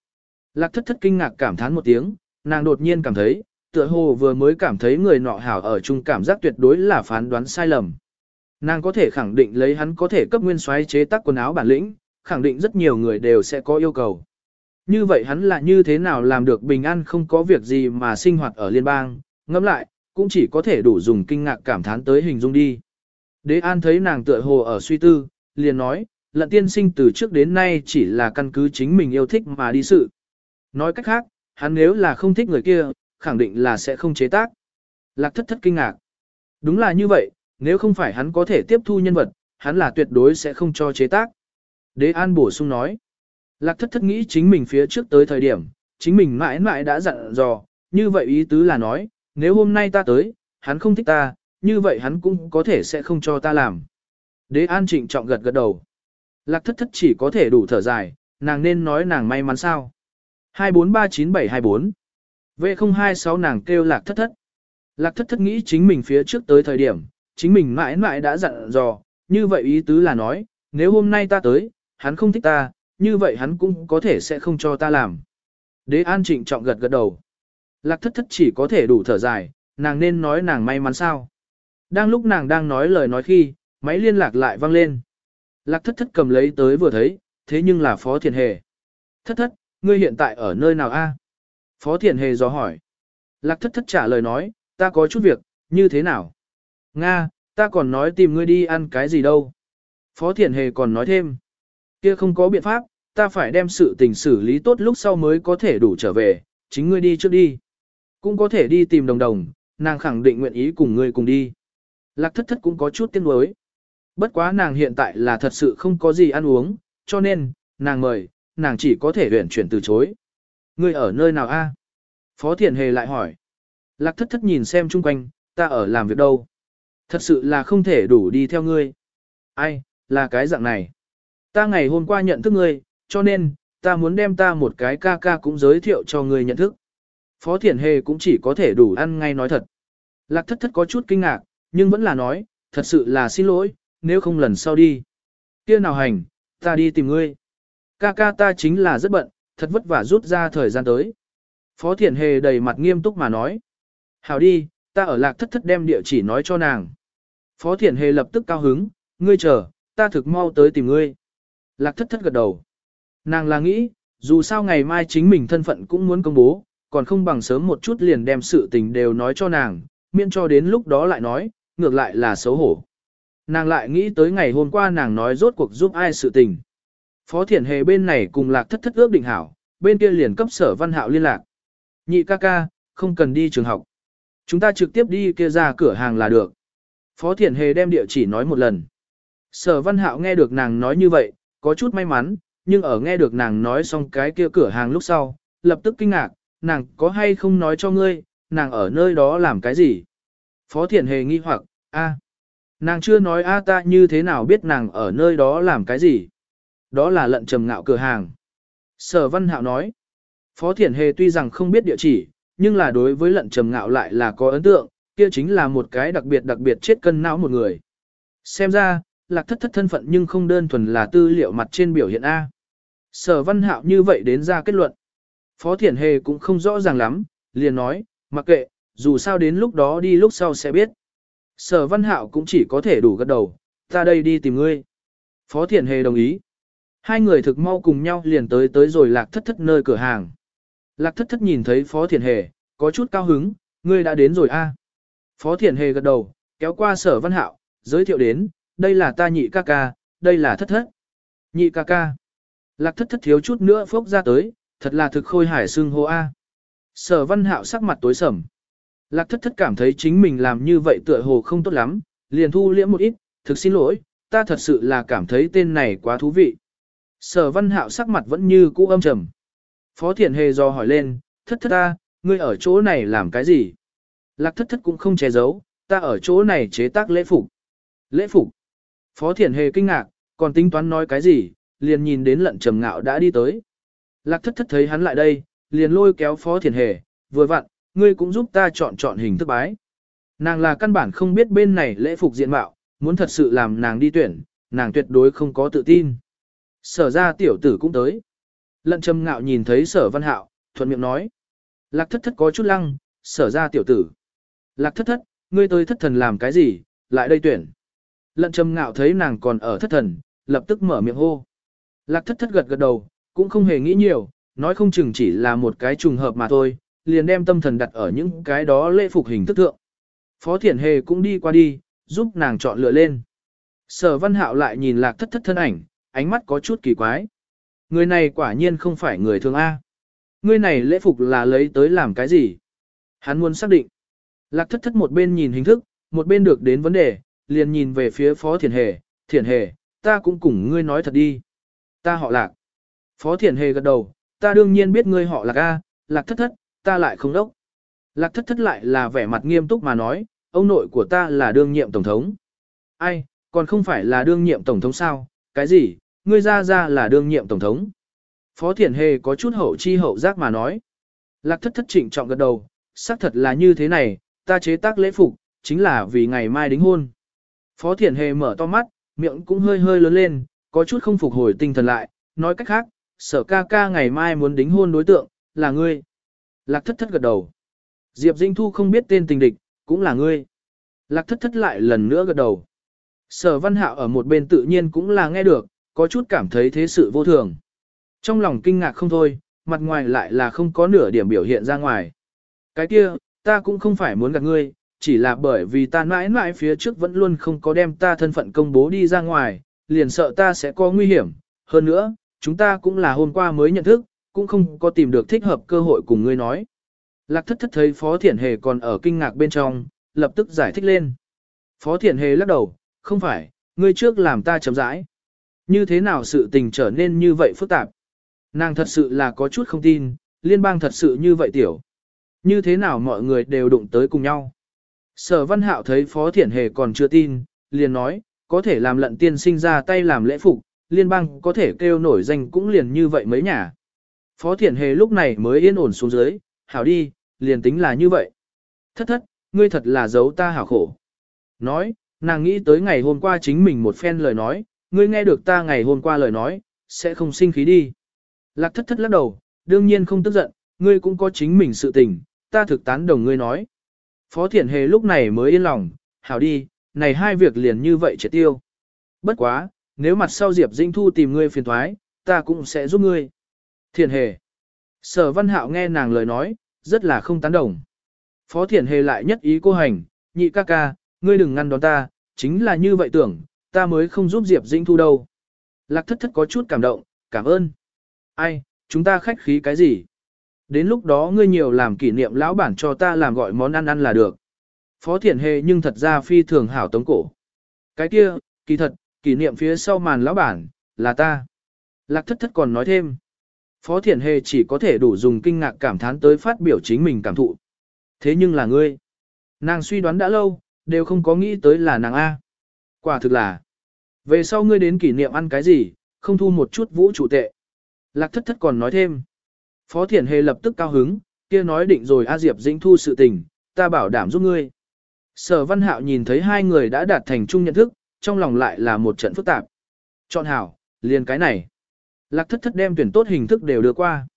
Lạc thất thất kinh ngạc cảm thán một tiếng, nàng đột nhiên cảm thấy, tựa hồ vừa mới cảm thấy người nọ hảo ở chung cảm giác tuyệt đối là phán đoán sai lầm. Nàng có thể khẳng định lấy hắn có thể cấp nguyên soái chế tác quần áo bản lĩnh, khẳng định rất nhiều người đều sẽ có yêu cầu. Như vậy hắn là như thế nào làm được bình an không có việc gì mà sinh hoạt ở liên bang, ngẫm lại, cũng chỉ có thể đủ dùng kinh ngạc cảm thán tới hình dung đi. Đế an thấy nàng tựa hồ ở suy tư, liền nói, lận tiên sinh từ trước đến nay chỉ là căn cứ chính mình yêu thích mà đi sự. Nói cách khác, hắn nếu là không thích người kia, khẳng định là sẽ không chế tác. Lạc thất thất kinh ngạc. Đúng là như vậy, nếu không phải hắn có thể tiếp thu nhân vật, hắn là tuyệt đối sẽ không cho chế tác. Đế An bổ sung nói. Lạc thất thất nghĩ chính mình phía trước tới thời điểm, chính mình mãi mãi đã dặn dò, như vậy ý tứ là nói, nếu hôm nay ta tới, hắn không thích ta, như vậy hắn cũng có thể sẽ không cho ta làm. Đế An trịnh trọng gật gật đầu. Lạc thất thất chỉ có thể đủ thở dài, nàng nên nói nàng may mắn sao. 2439724 V026 nàng kêu lạc thất thất. Lạc thất thất nghĩ chính mình phía trước tới thời điểm, chính mình mãi mãi đã dặn dò, như vậy ý tứ là nói, nếu hôm nay ta tới, hắn không thích ta, như vậy hắn cũng có thể sẽ không cho ta làm. Đế An trịnh trọng gật gật đầu. Lạc thất thất chỉ có thể đủ thở dài, nàng nên nói nàng may mắn sao. Đang lúc nàng đang nói lời nói khi, máy liên lạc lại vang lên. Lạc thất thất cầm lấy tới vừa thấy, thế nhưng là Phó Thiền Hề. Thất thất, ngươi hiện tại ở nơi nào a? Phó Thiền Hề dò hỏi. Lạc thất thất trả lời nói, ta có chút việc, như thế nào? Nga, ta còn nói tìm ngươi đi ăn cái gì đâu. Phó Thiền Hề còn nói thêm. Kia không có biện pháp, ta phải đem sự tình xử lý tốt lúc sau mới có thể đủ trở về, chính ngươi đi trước đi. Cũng có thể đi tìm đồng đồng, nàng khẳng định nguyện ý cùng ngươi cùng đi. Lạc thất thất cũng có chút tiếc nuối. Bất quá nàng hiện tại là thật sự không có gì ăn uống, cho nên, nàng mời, nàng chỉ có thể huyển chuyển từ chối. Ngươi ở nơi nào a? Phó Thiền Hề lại hỏi. Lạc thất thất nhìn xem chung quanh, ta ở làm việc đâu. Thật sự là không thể đủ đi theo ngươi. Ai, là cái dạng này. Ta ngày hôm qua nhận thức ngươi, cho nên, ta muốn đem ta một cái ca ca cũng giới thiệu cho ngươi nhận thức. Phó Thiển Hề cũng chỉ có thể đủ ăn ngay nói thật. Lạc thất thất có chút kinh ngạc, nhưng vẫn là nói, thật sự là xin lỗi, nếu không lần sau đi. kia nào hành, ta đi tìm ngươi. Ca ca ta chính là rất bận, thật vất vả rút ra thời gian tới. Phó Thiển Hề đầy mặt nghiêm túc mà nói. Hảo đi, ta ở lạc thất thất đem địa chỉ nói cho nàng. Phó Thiển Hề lập tức cao hứng, ngươi chờ, ta thực mau tới tìm ngươi. Lạc thất thất gật đầu. Nàng là nghĩ, dù sao ngày mai chính mình thân phận cũng muốn công bố, còn không bằng sớm một chút liền đem sự tình đều nói cho nàng, miễn cho đến lúc đó lại nói, ngược lại là xấu hổ. Nàng lại nghĩ tới ngày hôm qua nàng nói rốt cuộc giúp ai sự tình. Phó Thiển Hề bên này cùng lạc thất thất ước định hảo, bên kia liền cấp sở văn hạo liên lạc. Nhị ca ca, không cần đi trường học. Chúng ta trực tiếp đi kia ra cửa hàng là được. Phó Thiển Hề đem địa chỉ nói một lần. Sở văn hạo nghe được nàng nói như vậy, có chút may mắn, nhưng ở nghe được nàng nói xong cái kia cửa hàng lúc sau, lập tức kinh ngạc, nàng có hay không nói cho ngươi, nàng ở nơi đó làm cái gì? Phó Thiển Hề nghi hoặc, a, nàng chưa nói a ta như thế nào biết nàng ở nơi đó làm cái gì? Đó là lận trầm ngạo cửa hàng. Sở Văn Hạo nói, Phó Thiển Hề tuy rằng không biết địa chỉ, nhưng là đối với lận trầm ngạo lại là có ấn tượng, kia chính là một cái đặc biệt đặc biệt chết cân não một người. Xem ra, lạc thất thất thân phận nhưng không đơn thuần là tư liệu mặt trên biểu hiện A. Sở văn hạo như vậy đến ra kết luận. Phó Thiển Hề cũng không rõ ràng lắm, liền nói, mặc kệ, dù sao đến lúc đó đi lúc sau sẽ biết. Sở văn hạo cũng chỉ có thể đủ gật đầu, ta đây đi tìm ngươi. Phó Thiển Hề đồng ý. Hai người thực mau cùng nhau liền tới tới rồi lạc thất thất nơi cửa hàng. Lạc thất thất nhìn thấy Phó Thiển Hề, có chút cao hứng, ngươi đã đến rồi a. Phó Thiển Hề gật đầu, kéo qua sở văn hạo, giới thiệu đến, đây là ta nhị ca ca, đây là thất thất. Nhị ca ca. Lạc thất thất thiếu chút nữa phốc ra tới, thật là thực khôi hải xương hô A. Sở văn hạo sắc mặt tối sầm. Lạc thất thất cảm thấy chính mình làm như vậy tựa hồ không tốt lắm, liền thu liễm một ít, thực xin lỗi, ta thật sự là cảm thấy tên này quá thú vị. Sở văn hạo sắc mặt vẫn như cũ âm trầm. Phó thiện hề do hỏi lên, thất thất ta, ngươi ở chỗ này làm cái gì? Lạc thất thất cũng không che giấu, ta ở chỗ này chế tác lễ phục. Lễ phục. Phó Thiển hề kinh ngạc, còn tính toán nói cái gì, liền nhìn đến lận trầm ngạo đã đi tới. Lạc thất thất thấy hắn lại đây, liền lôi kéo phó Thiển hề, vừa vặn, ngươi cũng giúp ta chọn chọn hình thức bái. Nàng là căn bản không biết bên này lễ phục diện mạo, muốn thật sự làm nàng đi tuyển, nàng tuyệt đối không có tự tin. Sở ra tiểu tử cũng tới. Lận trầm ngạo nhìn thấy sở văn hạo, thuận miệng nói. Lạc thất thất có chút lăng, sở ra tiểu tử. Lạc thất thất, ngươi tới thất thần làm cái gì, lại đây tuyển. Lận trầm ngạo thấy nàng còn ở thất thần, lập tức mở miệng hô. Lạc thất thất gật gật đầu, cũng không hề nghĩ nhiều, nói không chừng chỉ là một cái trùng hợp mà thôi, liền đem tâm thần đặt ở những cái đó lễ phục hình thức thượng. Phó Thiển Hề cũng đi qua đi, giúp nàng chọn lựa lên. Sở Văn Hạo lại nhìn lạc thất thất thân ảnh, ánh mắt có chút kỳ quái. Người này quả nhiên không phải người thường A. Người này lễ phục là lấy tới làm cái gì? Hắn muốn xác định. Lạc thất thất một bên nhìn hình thức, một bên được đến vấn đề, liền nhìn về phía Phó thiền Hề, thiền Hề, ta cũng cùng ngươi nói thật đi. Ta họ lạc. Phó thiền Hề gật đầu, ta đương nhiên biết ngươi họ lạc A, lạc thất thất, ta lại không đốc. Lạc thất thất lại là vẻ mặt nghiêm túc mà nói, ông nội của ta là đương nhiệm tổng thống. Ai, còn không phải là đương nhiệm tổng thống sao, cái gì, ngươi ra ra là đương nhiệm tổng thống. Phó Thiển Hề có chút hậu chi hậu giác mà nói. Lạc thất thất trịnh trọng gật đầu, xác thật là như thế này, ta chế tác lễ phục, chính là vì ngày mai đính hôn. Phó Thiển Hề mở to mắt, miệng cũng hơi hơi lớn lên, có chút không phục hồi tinh thần lại, nói cách khác, sở ca ca ngày mai muốn đính hôn đối tượng, là ngươi. Lạc thất thất gật đầu. Diệp Dinh Thu không biết tên tình địch, cũng là ngươi. Lạc thất thất lại lần nữa gật đầu. Sở văn hạo ở một bên tự nhiên cũng là nghe được, có chút cảm thấy thế sự vô thường. Trong lòng kinh ngạc không thôi, mặt ngoài lại là không có nửa điểm biểu hiện ra ngoài. Cái kia, ta cũng không phải muốn gặp ngươi, chỉ là bởi vì ta mãi mãi phía trước vẫn luôn không có đem ta thân phận công bố đi ra ngoài, liền sợ ta sẽ có nguy hiểm. Hơn nữa, chúng ta cũng là hôm qua mới nhận thức, cũng không có tìm được thích hợp cơ hội cùng ngươi nói. Lạc thất thất thấy Phó Thiển Hề còn ở kinh ngạc bên trong, lập tức giải thích lên. Phó Thiển Hề lắc đầu, không phải, ngươi trước làm ta chấm rãi. Như thế nào sự tình trở nên như vậy phức tạp? Nàng thật sự là có chút không tin, liên bang thật sự như vậy tiểu. Như thế nào mọi người đều đụng tới cùng nhau? Sở Văn Hạo thấy Phó Thiển Hề còn chưa tin, liền nói, có thể làm lận tiên sinh ra tay làm lễ phục, liên bang có thể kêu nổi danh cũng liền như vậy mấy nhà. Phó Thiển Hề lúc này mới yên ổn xuống dưới, hảo đi, liền tính là như vậy. Thất thất, ngươi thật là giấu ta hảo khổ. Nói, nàng nghĩ tới ngày hôm qua chính mình một phen lời nói, ngươi nghe được ta ngày hôm qua lời nói, sẽ không sinh khí đi. Lạc thất thất lắc đầu, đương nhiên không tức giận, ngươi cũng có chính mình sự tình, ta thực tán đồng ngươi nói. Phó Thiển Hề lúc này mới yên lòng, hảo đi, này hai việc liền như vậy triệt tiêu. Bất quá, nếu mặt sau Diệp Dĩnh Thu tìm ngươi phiền thoái, ta cũng sẽ giúp ngươi. Thiển Hề. Sở Văn Hạo nghe nàng lời nói, rất là không tán đồng. Phó Thiển Hề lại nhất ý cô hành, nhị ca ca, ngươi đừng ngăn đón ta, chính là như vậy tưởng, ta mới không giúp Diệp Dĩnh Thu đâu. Lạc thất thất có chút cảm động, cảm ơn. Ai, chúng ta khách khí cái gì? Đến lúc đó ngươi nhiều làm kỷ niệm lão bản cho ta làm gọi món ăn ăn là được. Phó Thiển Hề nhưng thật ra phi thường hảo tống cổ. Cái kia, kỳ thật, kỷ niệm phía sau màn lão bản, là ta. Lạc thất thất còn nói thêm. Phó Thiển Hề chỉ có thể đủ dùng kinh ngạc cảm thán tới phát biểu chính mình cảm thụ. Thế nhưng là ngươi. Nàng suy đoán đã lâu, đều không có nghĩ tới là nàng A. Quả thực là. Về sau ngươi đến kỷ niệm ăn cái gì, không thu một chút vũ trụ tệ. Lạc thất thất còn nói thêm. Phó Thiển Hề lập tức cao hứng, kia nói định rồi A Diệp Dĩnh thu sự tình, ta bảo đảm giúp ngươi. Sở Văn Hạo nhìn thấy hai người đã đạt thành chung nhận thức, trong lòng lại là một trận phức tạp. Chọn hảo, liền cái này. Lạc thất thất đem tuyển tốt hình thức đều đưa qua.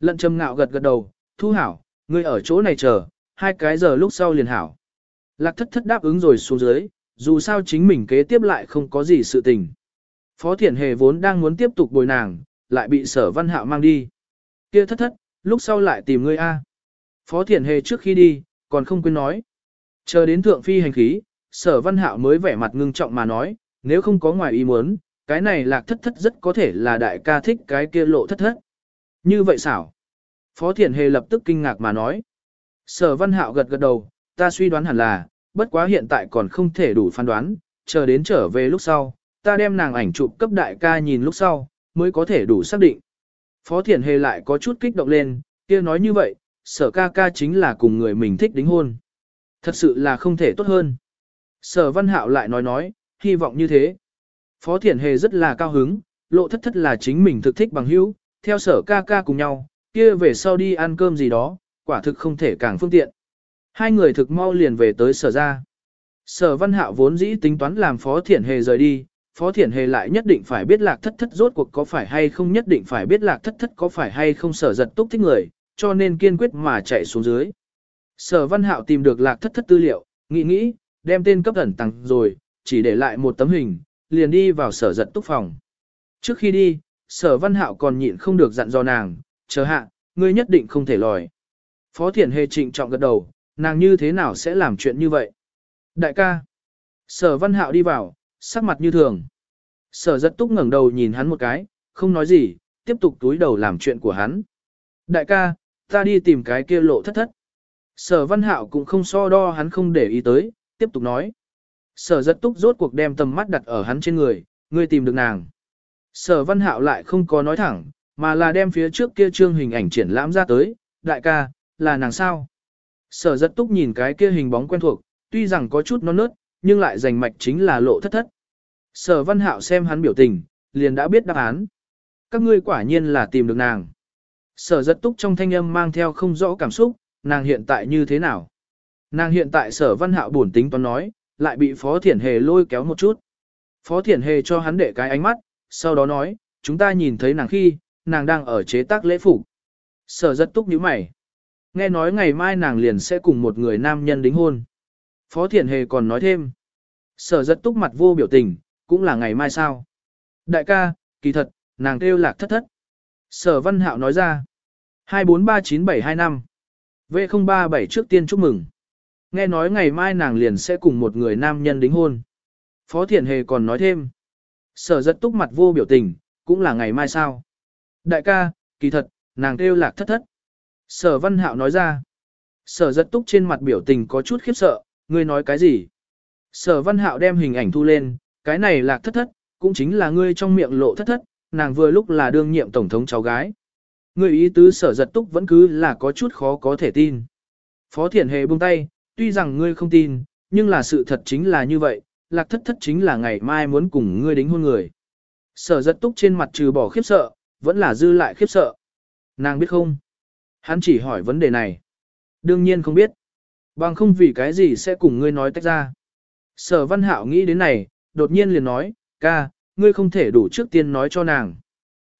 Lận trầm ngạo gật gật đầu, thu hảo, ngươi ở chỗ này chờ, hai cái giờ lúc sau liền hảo. Lạc thất thất đáp ứng rồi xuống dưới, dù sao chính mình kế tiếp lại không có gì sự tình. Phó Thiển Hề vốn đang muốn tiếp tục bồi nàng, lại bị sở văn hạo mang đi. Kia thất thất, lúc sau lại tìm ngươi A. Phó Thiển Hề trước khi đi, còn không quên nói. Chờ đến thượng phi hành khí, sở văn hạo mới vẻ mặt ngưng trọng mà nói, nếu không có ngoài ý muốn, cái này lạc thất thất rất có thể là đại ca thích cái kia lộ thất thất. Như vậy xảo. Phó Thiển Hề lập tức kinh ngạc mà nói. Sở văn hạo gật gật đầu, ta suy đoán hẳn là, bất quá hiện tại còn không thể đủ phán đoán, chờ đến trở về lúc sau, ta đem nàng ảnh chụp cấp đại ca nhìn lúc sau, mới có thể đủ xác định. Phó Thiển Hề lại có chút kích động lên, kia nói như vậy, sở ca ca chính là cùng người mình thích đính hôn. Thật sự là không thể tốt hơn. Sở Văn Hạo lại nói nói, hy vọng như thế. Phó Thiển Hề rất là cao hứng, lộ thất thất là chính mình thực thích bằng hữu, theo sở ca ca cùng nhau, kia về sau đi ăn cơm gì đó, quả thực không thể càng phương tiện. Hai người thực mau liền về tới sở ra. Sở Văn Hạo vốn dĩ tính toán làm Phó Thiển Hề rời đi, Phó Thiển Hề lại nhất định phải biết lạc thất thất rốt cuộc có phải hay không nhất định phải biết lạc thất thất có phải hay không sở giật túc thích người, cho nên kiên quyết mà chạy xuống dưới. Sở Văn Hạo tìm được lạc thất thất tư liệu, nghĩ nghĩ, đem tên cấp ẩn tặng rồi, chỉ để lại một tấm hình, liền đi vào sở giật túc phòng. Trước khi đi, sở Văn Hạo còn nhịn không được dặn dò nàng, chờ hạ, ngươi nhất định không thể lòi. Phó Thiển Hề trịnh trọng gật đầu, nàng như thế nào sẽ làm chuyện như vậy? Đại ca. Sở Văn Hạo đi vào, sắc mặt như thường. Sở giật túc ngẩng đầu nhìn hắn một cái, không nói gì, tiếp tục túi đầu làm chuyện của hắn. Đại ca, ta đi tìm cái kia lộ thất thất. Sở văn hạo cũng không so đo hắn không để ý tới, tiếp tục nói. Sở giật túc rốt cuộc đem tầm mắt đặt ở hắn trên người, ngươi tìm được nàng. Sở văn hạo lại không có nói thẳng, mà là đem phía trước kia trương hình ảnh triển lãm ra tới, đại ca, là nàng sao? Sở rất túc nhìn cái kia hình bóng quen thuộc, tuy rằng có chút non nớt, nhưng lại giành mạch chính là lộ thất thất. Sở văn hạo xem hắn biểu tình, liền đã biết đáp án. Các ngươi quả nhiên là tìm được nàng. Sở giật túc trong thanh âm mang theo không rõ cảm xúc, nàng hiện tại như thế nào? Nàng hiện tại sở văn hạo buồn tính toán nói, lại bị Phó Thiển Hề lôi kéo một chút. Phó Thiển Hề cho hắn để cái ánh mắt, sau đó nói, chúng ta nhìn thấy nàng khi, nàng đang ở chế tác lễ phục. Sở rất túc nhíu mày. Nghe nói ngày mai nàng liền sẽ cùng một người nam nhân đính hôn. Phó Thiển Hề còn nói thêm. Sở rất túc mặt vô biểu tình, cũng là ngày mai sao. Đại ca, kỳ thật, nàng kêu lạc thất thất. Sở Văn Hạo nói ra. 2439725 V037 trước tiên chúc mừng. Nghe nói ngày mai nàng liền sẽ cùng một người nam nhân đính hôn. Phó Thiển Hề còn nói thêm. Sở rất túc mặt vô biểu tình, cũng là ngày mai sao. Đại ca, kỳ thật, nàng kêu lạc thất thất. Sở Văn Hạo nói ra. Sở rất túc trên mặt biểu tình có chút khiếp sợ, ngươi nói cái gì? Sở Văn Hạo đem hình ảnh thu lên, cái này lạc thất thất, cũng chính là ngươi trong miệng lộ thất thất, nàng vừa lúc là đương nhiệm tổng thống cháu gái. Ngươi ý tứ sở giật túc vẫn cứ là có chút khó có thể tin. Phó Thiển Hề buông tay, tuy rằng ngươi không tin, nhưng là sự thật chính là như vậy, lạc thất thất chính là ngày mai muốn cùng ngươi đính hôn người. Sở giật túc trên mặt trừ bỏ khiếp sợ, vẫn là dư lại khiếp sợ. Nàng biết không? Hắn chỉ hỏi vấn đề này. Đương nhiên không biết. Bằng không vì cái gì sẽ cùng ngươi nói tách ra. Sở văn hạo nghĩ đến này, đột nhiên liền nói, ca, ngươi không thể đủ trước tiên nói cho nàng.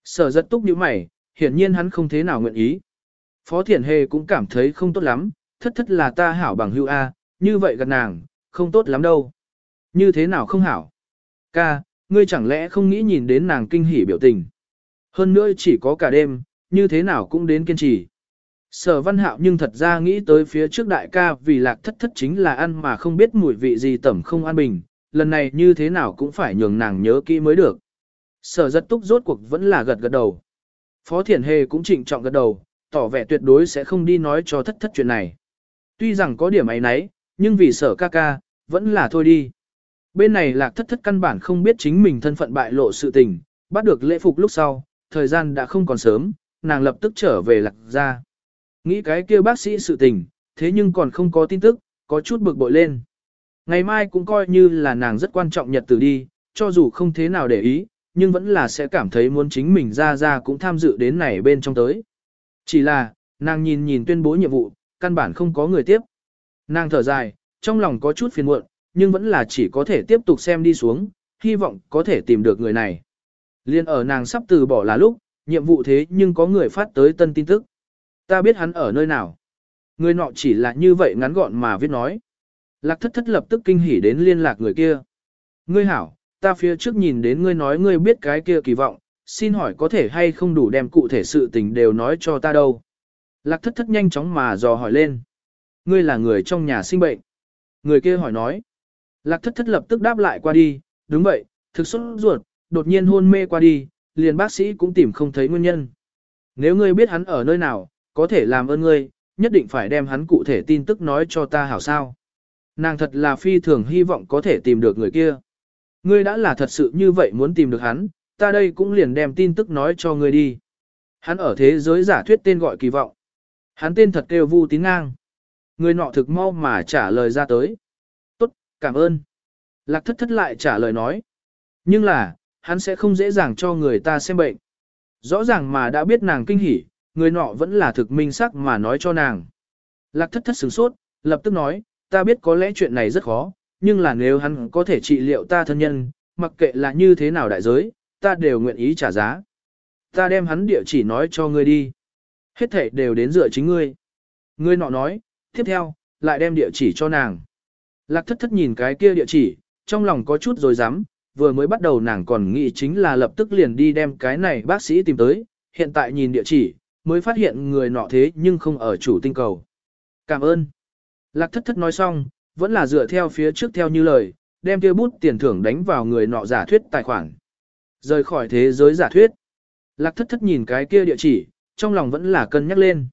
Sở giật túc như mày, hiển nhiên hắn không thế nào nguyện ý. Phó Thiển Hề cũng cảm thấy không tốt lắm, thất thất là ta hảo bằng hữu A, như vậy gần nàng, không tốt lắm đâu. Như thế nào không hảo? Ca, ngươi chẳng lẽ không nghĩ nhìn đến nàng kinh hỉ biểu tình. Hơn nữa chỉ có cả đêm, như thế nào cũng đến kiên trì. Sở văn hạo nhưng thật ra nghĩ tới phía trước đại ca vì lạc thất thất chính là ăn mà không biết mùi vị gì tẩm không an bình, lần này như thế nào cũng phải nhường nàng nhớ kỹ mới được. Sở rất túc rốt cuộc vẫn là gật gật đầu. Phó Thiển Hề cũng trịnh trọng gật đầu, tỏ vẻ tuyệt đối sẽ không đi nói cho thất thất chuyện này. Tuy rằng có điểm ấy nấy, nhưng vì sở ca ca, vẫn là thôi đi. Bên này lạc thất thất căn bản không biết chính mình thân phận bại lộ sự tình, bắt được lễ phục lúc sau, thời gian đã không còn sớm, nàng lập tức trở về lạc ra. Nghĩ cái kia bác sĩ sự tình, thế nhưng còn không có tin tức, có chút bực bội lên. Ngày mai cũng coi như là nàng rất quan trọng nhật tử đi, cho dù không thế nào để ý, nhưng vẫn là sẽ cảm thấy muốn chính mình ra ra cũng tham dự đến này bên trong tới. Chỉ là, nàng nhìn nhìn tuyên bố nhiệm vụ, căn bản không có người tiếp. Nàng thở dài, trong lòng có chút phiền muộn, nhưng vẫn là chỉ có thể tiếp tục xem đi xuống, hy vọng có thể tìm được người này. Liên ở nàng sắp từ bỏ là lúc, nhiệm vụ thế nhưng có người phát tới tân tin tức. Ta biết hắn ở nơi nào. Người nọ chỉ là như vậy ngắn gọn mà viết nói. Lạc thất thất lập tức kinh hỉ đến liên lạc người kia. Ngươi hảo, ta phía trước nhìn đến ngươi nói ngươi biết cái kia kỳ vọng, xin hỏi có thể hay không đủ đem cụ thể sự tình đều nói cho ta đâu. Lạc thất thất nhanh chóng mà dò hỏi lên. Ngươi là người trong nhà sinh bệnh. Người kia hỏi nói. Lạc thất thất lập tức đáp lại qua đi, đúng vậy, thực xuất ruột, đột nhiên hôn mê qua đi, liền bác sĩ cũng tìm không thấy nguyên nhân. Nếu ngươi biết hắn ở nơi nào, có thể làm ơn ngươi, nhất định phải đem hắn cụ thể tin tức nói cho ta hảo sao. Nàng thật là phi thường hy vọng có thể tìm được người kia. Ngươi đã là thật sự như vậy muốn tìm được hắn, ta đây cũng liền đem tin tức nói cho ngươi đi. Hắn ở thế giới giả thuyết tên gọi kỳ vọng. Hắn tên thật kêu Vu Tín Ngang. Người nọ thực mau mà trả lời ra tới. Tốt, cảm ơn. Lạc thất thất lại trả lời nói. Nhưng là, hắn sẽ không dễ dàng cho người ta xem bệnh. Rõ ràng mà đã biết nàng kinh hỉ, người nọ vẫn là thực minh sắc mà nói cho nàng. Lạc thất thất sửng sốt, lập tức nói, ta biết có lẽ chuyện này rất khó, nhưng là nếu hắn có thể trị liệu ta thân nhân, mặc kệ là như thế nào đại giới, ta đều nguyện ý trả giá. Ta đem hắn địa chỉ nói cho ngươi đi. Hết thể đều đến dựa chính ngươi. Ngươi nọ nói, tiếp theo, lại đem địa chỉ cho nàng. Lạc thất thất nhìn cái kia địa chỉ, trong lòng có chút rồi dám, vừa mới bắt đầu nàng còn nghĩ chính là lập tức liền đi đem cái này bác sĩ tìm tới, hiện tại nhìn địa chỉ, mới phát hiện người nọ thế nhưng không ở chủ tinh cầu. Cảm ơn. Lạc thất thất nói xong, vẫn là dựa theo phía trước theo như lời, đem kia bút tiền thưởng đánh vào người nọ giả thuyết tài khoản. Rời khỏi thế giới giả thuyết. Lạc thất thất nhìn cái kia địa chỉ, trong lòng vẫn là cân nhắc lên.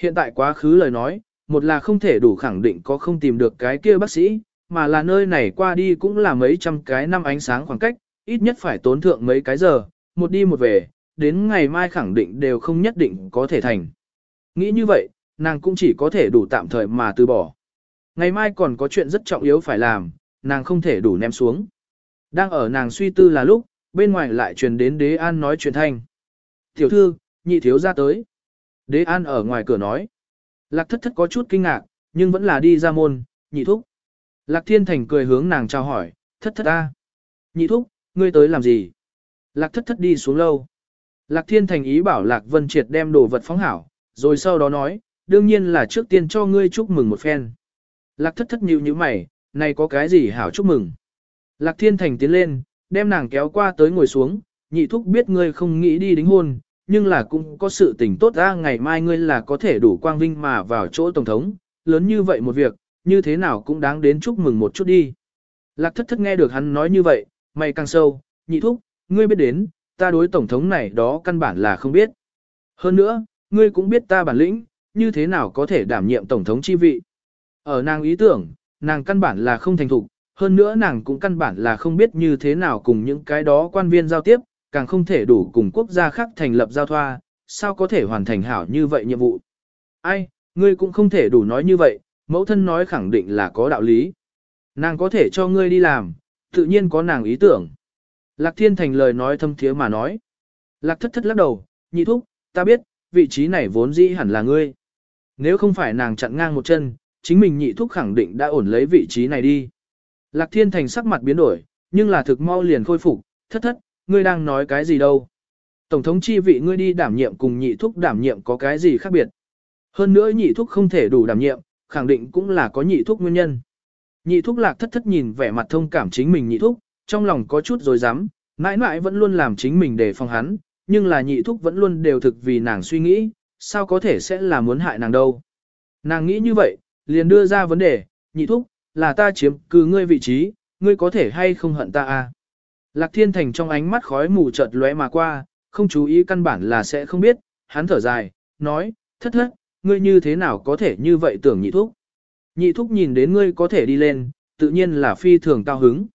Hiện tại quá khứ lời nói, một là không thể đủ khẳng định có không tìm được cái kia bác sĩ, mà là nơi này qua đi cũng là mấy trăm cái năm ánh sáng khoảng cách, ít nhất phải tốn thượng mấy cái giờ, một đi một về, đến ngày mai khẳng định đều không nhất định có thể thành. Nghĩ như vậy, nàng cũng chỉ có thể đủ tạm thời mà từ bỏ. Ngày mai còn có chuyện rất trọng yếu phải làm, nàng không thể đủ ném xuống. Đang ở nàng suy tư là lúc, bên ngoài lại truyền đến đế an nói chuyện thanh. Tiểu thư, nhị thiếu ra tới. Đế an ở ngoài cửa nói. Lạc thất thất có chút kinh ngạc, nhưng vẫn là đi ra môn, nhị thúc. Lạc thiên thành cười hướng nàng chào hỏi, thất thất ta. Nhị thúc, ngươi tới làm gì? Lạc thất thất đi xuống lâu. Lạc thiên thành ý bảo Lạc Vân Triệt đem đồ vật phóng hảo, rồi sau đó nói, đương nhiên là trước tiên cho ngươi chúc mừng một phen. Lạc thất thất nhíu như mày, này có cái gì hảo chúc mừng. Lạc thiên thành tiến lên, đem nàng kéo qua tới ngồi xuống, nhị thúc biết ngươi không nghĩ đi đính hôn, nhưng là cũng có sự tình tốt ra ngày mai ngươi là có thể đủ quang vinh mà vào chỗ tổng thống, lớn như vậy một việc, như thế nào cũng đáng đến chúc mừng một chút đi. Lạc thất thất nghe được hắn nói như vậy, mày càng sâu, nhị thúc, ngươi biết đến, ta đối tổng thống này đó căn bản là không biết. Hơn nữa, ngươi cũng biết ta bản lĩnh, như thế nào có thể đảm nhiệm tổng thống chi vị. Ở nàng ý tưởng, nàng căn bản là không thành thục, hơn nữa nàng cũng căn bản là không biết như thế nào cùng những cái đó quan viên giao tiếp, càng không thể đủ cùng quốc gia khác thành lập giao thoa, sao có thể hoàn thành hảo như vậy nhiệm vụ. Ai, ngươi cũng không thể đủ nói như vậy, mẫu thân nói khẳng định là có đạo lý. Nàng có thể cho ngươi đi làm, tự nhiên có nàng ý tưởng. Lạc Thiên Thành lời nói thâm thiế mà nói. Lạc thất thất lắc đầu, nhị thúc, ta biết, vị trí này vốn dĩ hẳn là ngươi. Nếu không phải nàng chặn ngang một chân, chính mình nhị thúc khẳng định đã ổn lấy vị trí này đi. Lạc Thiên Thành sắc mặt biến đổi, nhưng là thực mau liền khôi phục, thất thất, ngươi đang nói cái gì đâu. Tổng thống chi vị ngươi đi đảm nhiệm cùng nhị thúc đảm nhiệm có cái gì khác biệt. Hơn nữa nhị thúc không thể đủ đảm nhiệm, khẳng định cũng là có nhị thúc nguyên nhân. Nhị thúc lạc thất thất nhìn vẻ mặt thông cảm chính mình nhị thúc, trong lòng có chút rồi dám, mãi mãi vẫn luôn làm chính mình để phòng hắn, nhưng là nhị thúc vẫn luôn đều thực vì nàng suy nghĩ, sao có thể sẽ là muốn hại nàng đâu. Nàng nghĩ như vậy, liền đưa ra vấn đề, nhị thúc, là ta chiếm cứ ngươi vị trí, ngươi có thể hay không hận ta à? Lạc thiên thành trong ánh mắt khói mù chợt lóe mà qua, không chú ý căn bản là sẽ không biết, hắn thở dài, nói, thất thất, ngươi như thế nào có thể như vậy tưởng nhị thúc. Nhị thúc nhìn đến ngươi có thể đi lên, tự nhiên là phi thường cao hứng.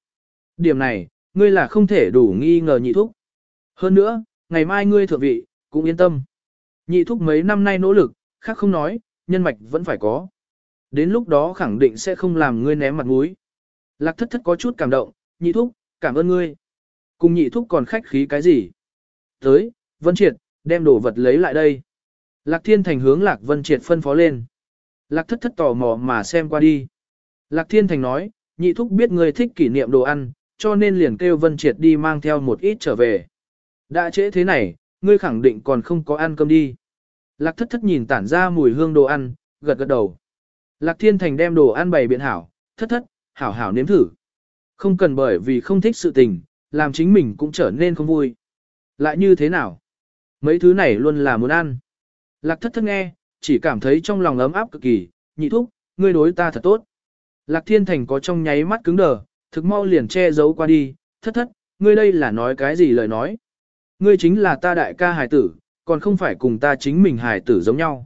Điểm này, ngươi là không thể đủ nghi ngờ nhị thúc. Hơn nữa, ngày mai ngươi thượng vị, cũng yên tâm. Nhị thúc mấy năm nay nỗ lực, khác không nói, nhân mạch vẫn phải có. Đến lúc đó khẳng định sẽ không làm ngươi ném mặt mũi. Lạc thất thất có chút cảm động, nhị thúc, cảm ơn ngươi. Cùng nhị thúc còn khách khí cái gì? Tới, Vân Triệt, đem đồ vật lấy lại đây. Lạc Thiên Thành hướng Lạc Vân Triệt phân phó lên. Lạc thất thất tò mò mà xem qua đi. Lạc Thiên Thành nói, nhị thúc biết ngươi thích kỷ niệm đồ ăn, cho nên liền kêu Vân Triệt đi mang theo một ít trở về. Đã trễ thế này, ngươi khẳng định còn không có ăn cơm đi. Lạc thất thất nhìn tản ra mùi hương đồ ăn, gật gật đầu. Lạc Thiên Thành đem đồ ăn bày biện hảo, thất thất, hảo hảo nếm thử. Không cần bởi vì không thích sự tình, làm chính mình cũng trở nên không vui. Lại như thế nào? Mấy thứ này luôn là muốn ăn. Lạc thất thất nghe, chỉ cảm thấy trong lòng ấm áp cực kỳ, nhị thúc, ngươi đối ta thật tốt. Lạc Thiên Thành có trong nháy mắt cứng đờ, thực mau liền che giấu qua đi, thất thất, ngươi đây là nói cái gì lời nói. Ngươi chính là ta đại ca hài tử, còn không phải cùng ta chính mình hài tử giống nhau.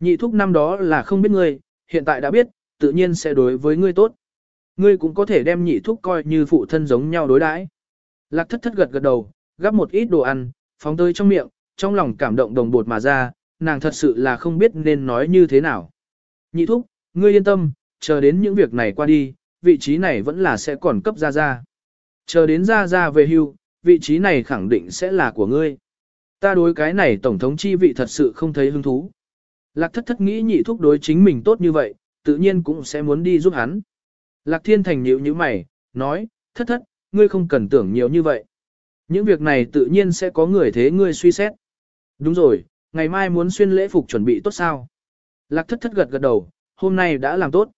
Nhị thúc năm đó là không biết ngươi, hiện tại đã biết, tự nhiên sẽ đối với ngươi tốt. Ngươi cũng có thể đem nhị thúc coi như phụ thân giống nhau đối đãi. Lạc thất thất gật gật đầu, gắp một ít đồ ăn, phóng tới trong miệng, trong lòng cảm động đồng bột mà ra, nàng thật sự là không biết nên nói như thế nào. Nhị thúc, ngươi yên tâm, chờ đến những việc này qua đi, vị trí này vẫn là sẽ còn cấp ra ra. Chờ đến ra ra về hưu, vị trí này khẳng định sẽ là của ngươi. Ta đối cái này tổng thống chi vị thật sự không thấy hứng thú. Lạc thất thất nghĩ nhị thúc đối chính mình tốt như vậy, tự nhiên cũng sẽ muốn đi giúp hắn. Lạc thiên thành nhíu như mày, nói, thất thất, ngươi không cần tưởng nhiều như vậy. Những việc này tự nhiên sẽ có người thế ngươi suy xét. Đúng rồi, ngày mai muốn xuyên lễ phục chuẩn bị tốt sao? Lạc thất thất gật gật đầu, hôm nay đã làm tốt.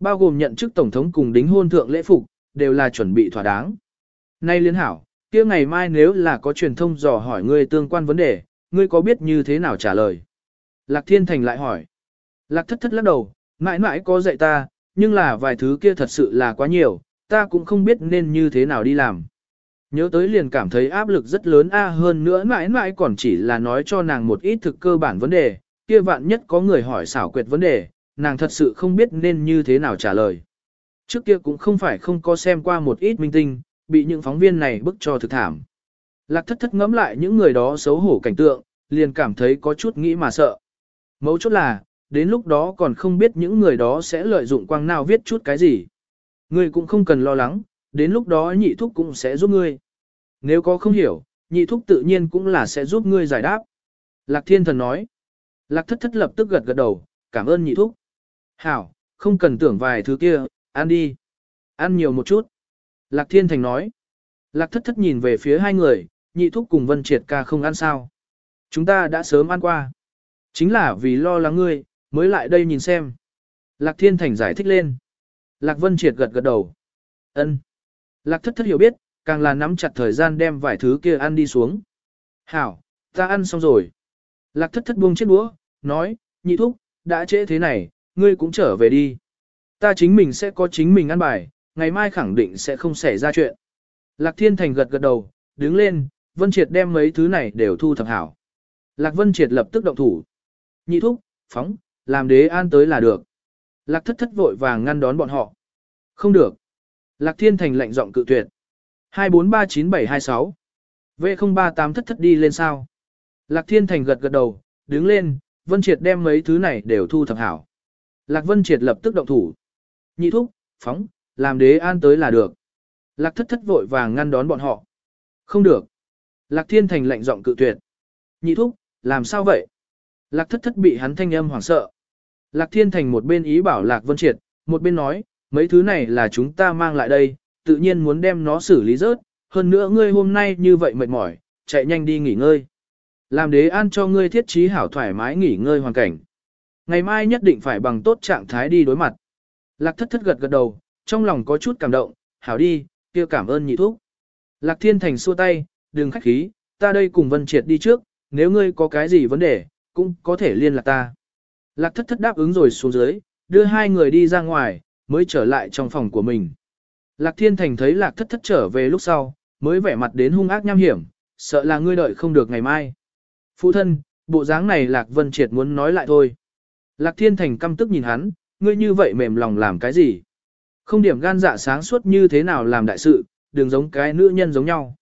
Bao gồm nhận chức tổng thống cùng đính hôn thượng lễ phục, đều là chuẩn bị thỏa đáng. Nay liên hảo, kia ngày mai nếu là có truyền thông dò hỏi ngươi tương quan vấn đề, ngươi có biết như thế nào trả lời? Lạc Thiên Thành lại hỏi. Lạc thất thất lắc đầu, mãi mãi có dạy ta, nhưng là vài thứ kia thật sự là quá nhiều, ta cũng không biết nên như thế nào đi làm. Nhớ tới liền cảm thấy áp lực rất lớn a hơn nữa mãi mãi còn chỉ là nói cho nàng một ít thực cơ bản vấn đề, kia vạn nhất có người hỏi xảo quyệt vấn đề, nàng thật sự không biết nên như thế nào trả lời. Trước kia cũng không phải không có xem qua một ít minh tinh, bị những phóng viên này bức cho thực thảm. Lạc thất thất ngẫm lại những người đó xấu hổ cảnh tượng, liền cảm thấy có chút nghĩ mà sợ. Mấu chốt là, đến lúc đó còn không biết những người đó sẽ lợi dụng quang nào viết chút cái gì. Ngươi cũng không cần lo lắng, đến lúc đó nhị thúc cũng sẽ giúp ngươi. Nếu có không hiểu, nhị thúc tự nhiên cũng là sẽ giúp ngươi giải đáp. Lạc thiên thần nói. Lạc thất thất lập tức gật gật đầu, cảm ơn nhị thúc. Hảo, không cần tưởng vài thứ kia, ăn đi. Ăn nhiều một chút. Lạc thiên thành nói. Lạc thất thất nhìn về phía hai người, nhị thúc cùng vân triệt ca không ăn sao. Chúng ta đã sớm ăn qua. Chính là vì lo lắng ngươi, mới lại đây nhìn xem. Lạc thiên thành giải thích lên. Lạc vân triệt gật gật đầu. ân. Lạc thất thất hiểu biết, càng là nắm chặt thời gian đem vài thứ kia ăn đi xuống. Hảo, ta ăn xong rồi. Lạc thất thất buông chiếc đũa, nói, nhị thúc, đã trễ thế này, ngươi cũng trở về đi. Ta chính mình sẽ có chính mình ăn bài, ngày mai khẳng định sẽ không xảy ra chuyện. Lạc thiên thành gật gật đầu, đứng lên, Vân Triệt đem mấy thứ này đều thu thập hảo. Lạc Vân Triệt lập tức động thủ. Nhị thúc, phóng, làm đế an tới là được. Lạc thất thất vội vàng ngăn đón bọn họ. Không được. Lạc thiên thành lệnh giọng cự tuyệt. 2439726. V038 thất thất đi lên sao. Lạc thiên thành gật gật đầu, đứng lên, Vân Triệt đem mấy thứ này đều thu thập hảo. Lạc Vân Triệt lập tức động thủ. Nhị thúc, phóng, làm đế an tới là được. Lạc thất thất vội vàng ngăn đón bọn họ. Không được. Lạc thiên thành lạnh giọng cự tuyệt. Nhị thúc, làm sao vậy? Lạc thất thất bị hắn thanh âm hoảng sợ. Lạc thiên thành một bên ý bảo Lạc Vân Triệt, một bên nói, mấy thứ này là chúng ta mang lại đây, tự nhiên muốn đem nó xử lý rớt, hơn nữa ngươi hôm nay như vậy mệt mỏi, chạy nhanh đi nghỉ ngơi. Làm đế an cho ngươi thiết trí hảo thoải mái nghỉ ngơi hoàn cảnh. Ngày mai nhất định phải bằng tốt trạng thái đi đối mặt. Lạc thất thất gật gật đầu, trong lòng có chút cảm động, hảo đi, kia cảm ơn nhị thúc. Lạc thiên thành xua tay, đừng khách khí, ta đây cùng Vân Triệt đi trước, nếu ngươi có cái gì vấn đề, cũng có thể liên lạc ta. Lạc thất thất đáp ứng rồi xuống dưới, đưa hai người đi ra ngoài, mới trở lại trong phòng của mình. Lạc thiên thành thấy lạc thất thất trở về lúc sau, mới vẻ mặt đến hung ác nham hiểm, sợ là ngươi đợi không được ngày mai. Phụ thân, bộ dáng này lạc vân triệt muốn nói lại thôi. Lạc thiên thành căm tức nhìn hắn, ngươi như vậy mềm lòng làm cái gì? Không điểm gan dạ sáng suốt như thế nào làm đại sự, đừng giống cái nữ nhân giống nhau.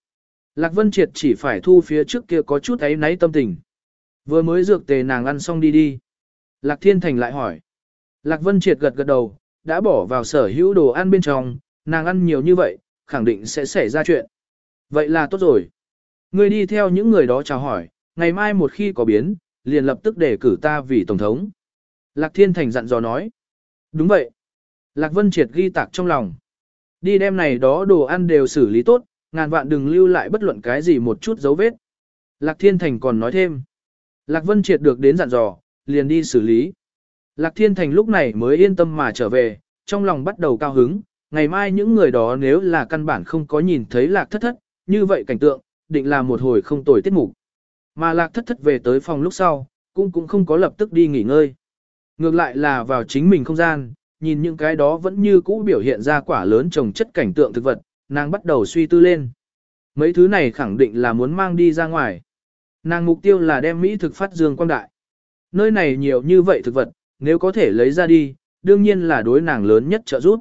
Lạc Vân Triệt chỉ phải thu phía trước kia có chút ấy náy tâm tình. Vừa mới dược tề nàng ăn xong đi đi. Lạc Thiên Thành lại hỏi. Lạc Vân Triệt gật gật đầu, đã bỏ vào sở hữu đồ ăn bên trong, nàng ăn nhiều như vậy, khẳng định sẽ xảy ra chuyện. Vậy là tốt rồi. Ngươi đi theo những người đó chào hỏi, ngày mai một khi có biến, liền lập tức để cử ta vì Tổng thống. Lạc Thiên Thành dặn dò nói. Đúng vậy. Lạc Vân Triệt ghi tạc trong lòng. Đi đem này đó đồ ăn đều xử lý tốt, ngàn vạn đừng lưu lại bất luận cái gì một chút dấu vết. Lạc Thiên Thành còn nói thêm. Lạc Vân Triệt được đến dặn dò, liền đi xử lý. Lạc Thiên Thành lúc này mới yên tâm mà trở về, trong lòng bắt đầu cao hứng, ngày mai những người đó nếu là căn bản không có nhìn thấy Lạc Thất Thất, như vậy cảnh tượng, định là một hồi không tồi tiết mục. Mà Lạc Thất Thất về tới phòng lúc sau, cũng cũng không có lập tức đi nghỉ ngơi. Ngược lại là vào chính mình không gian, nhìn những cái đó vẫn như cũ biểu hiện ra quả lớn trồng chất cảnh tượng thực vật, nàng bắt đầu suy tư lên. Mấy thứ này khẳng định là muốn mang đi ra ngoài. Nàng mục tiêu là đem Mỹ thực phát dương quang đại. Nơi này nhiều như vậy thực vật, nếu có thể lấy ra đi, đương nhiên là đối nàng lớn nhất trợ giúp.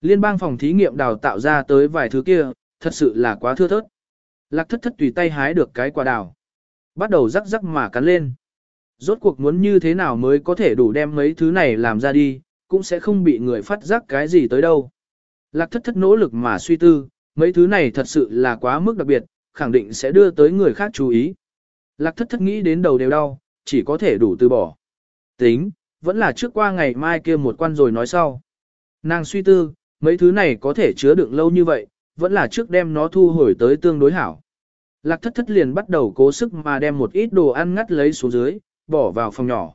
Liên bang phòng thí nghiệm đào tạo ra tới vài thứ kia, thật sự là quá thưa thớt. Lạc thất thất tùy tay hái được cái quả đào. Bắt đầu rắc rắc mà cắn lên. Rốt cuộc muốn như thế nào mới có thể đủ đem mấy thứ này làm ra đi, cũng sẽ không bị người phát giác cái gì tới đâu. Lạc thất thất nỗ lực mà suy tư, mấy thứ này thật sự là quá mức đặc biệt, khẳng định sẽ đưa tới người khác chú ý. Lạc thất thất nghĩ đến đầu đều đau, chỉ có thể đủ từ bỏ. Tính, vẫn là trước qua ngày mai kia một quan rồi nói sau. Nàng suy tư, mấy thứ này có thể chứa đựng lâu như vậy, vẫn là trước đem nó thu hồi tới tương đối hảo. Lạc thất thất liền bắt đầu cố sức mà đem một ít đồ ăn ngắt lấy xuống dưới, bỏ vào phòng nhỏ.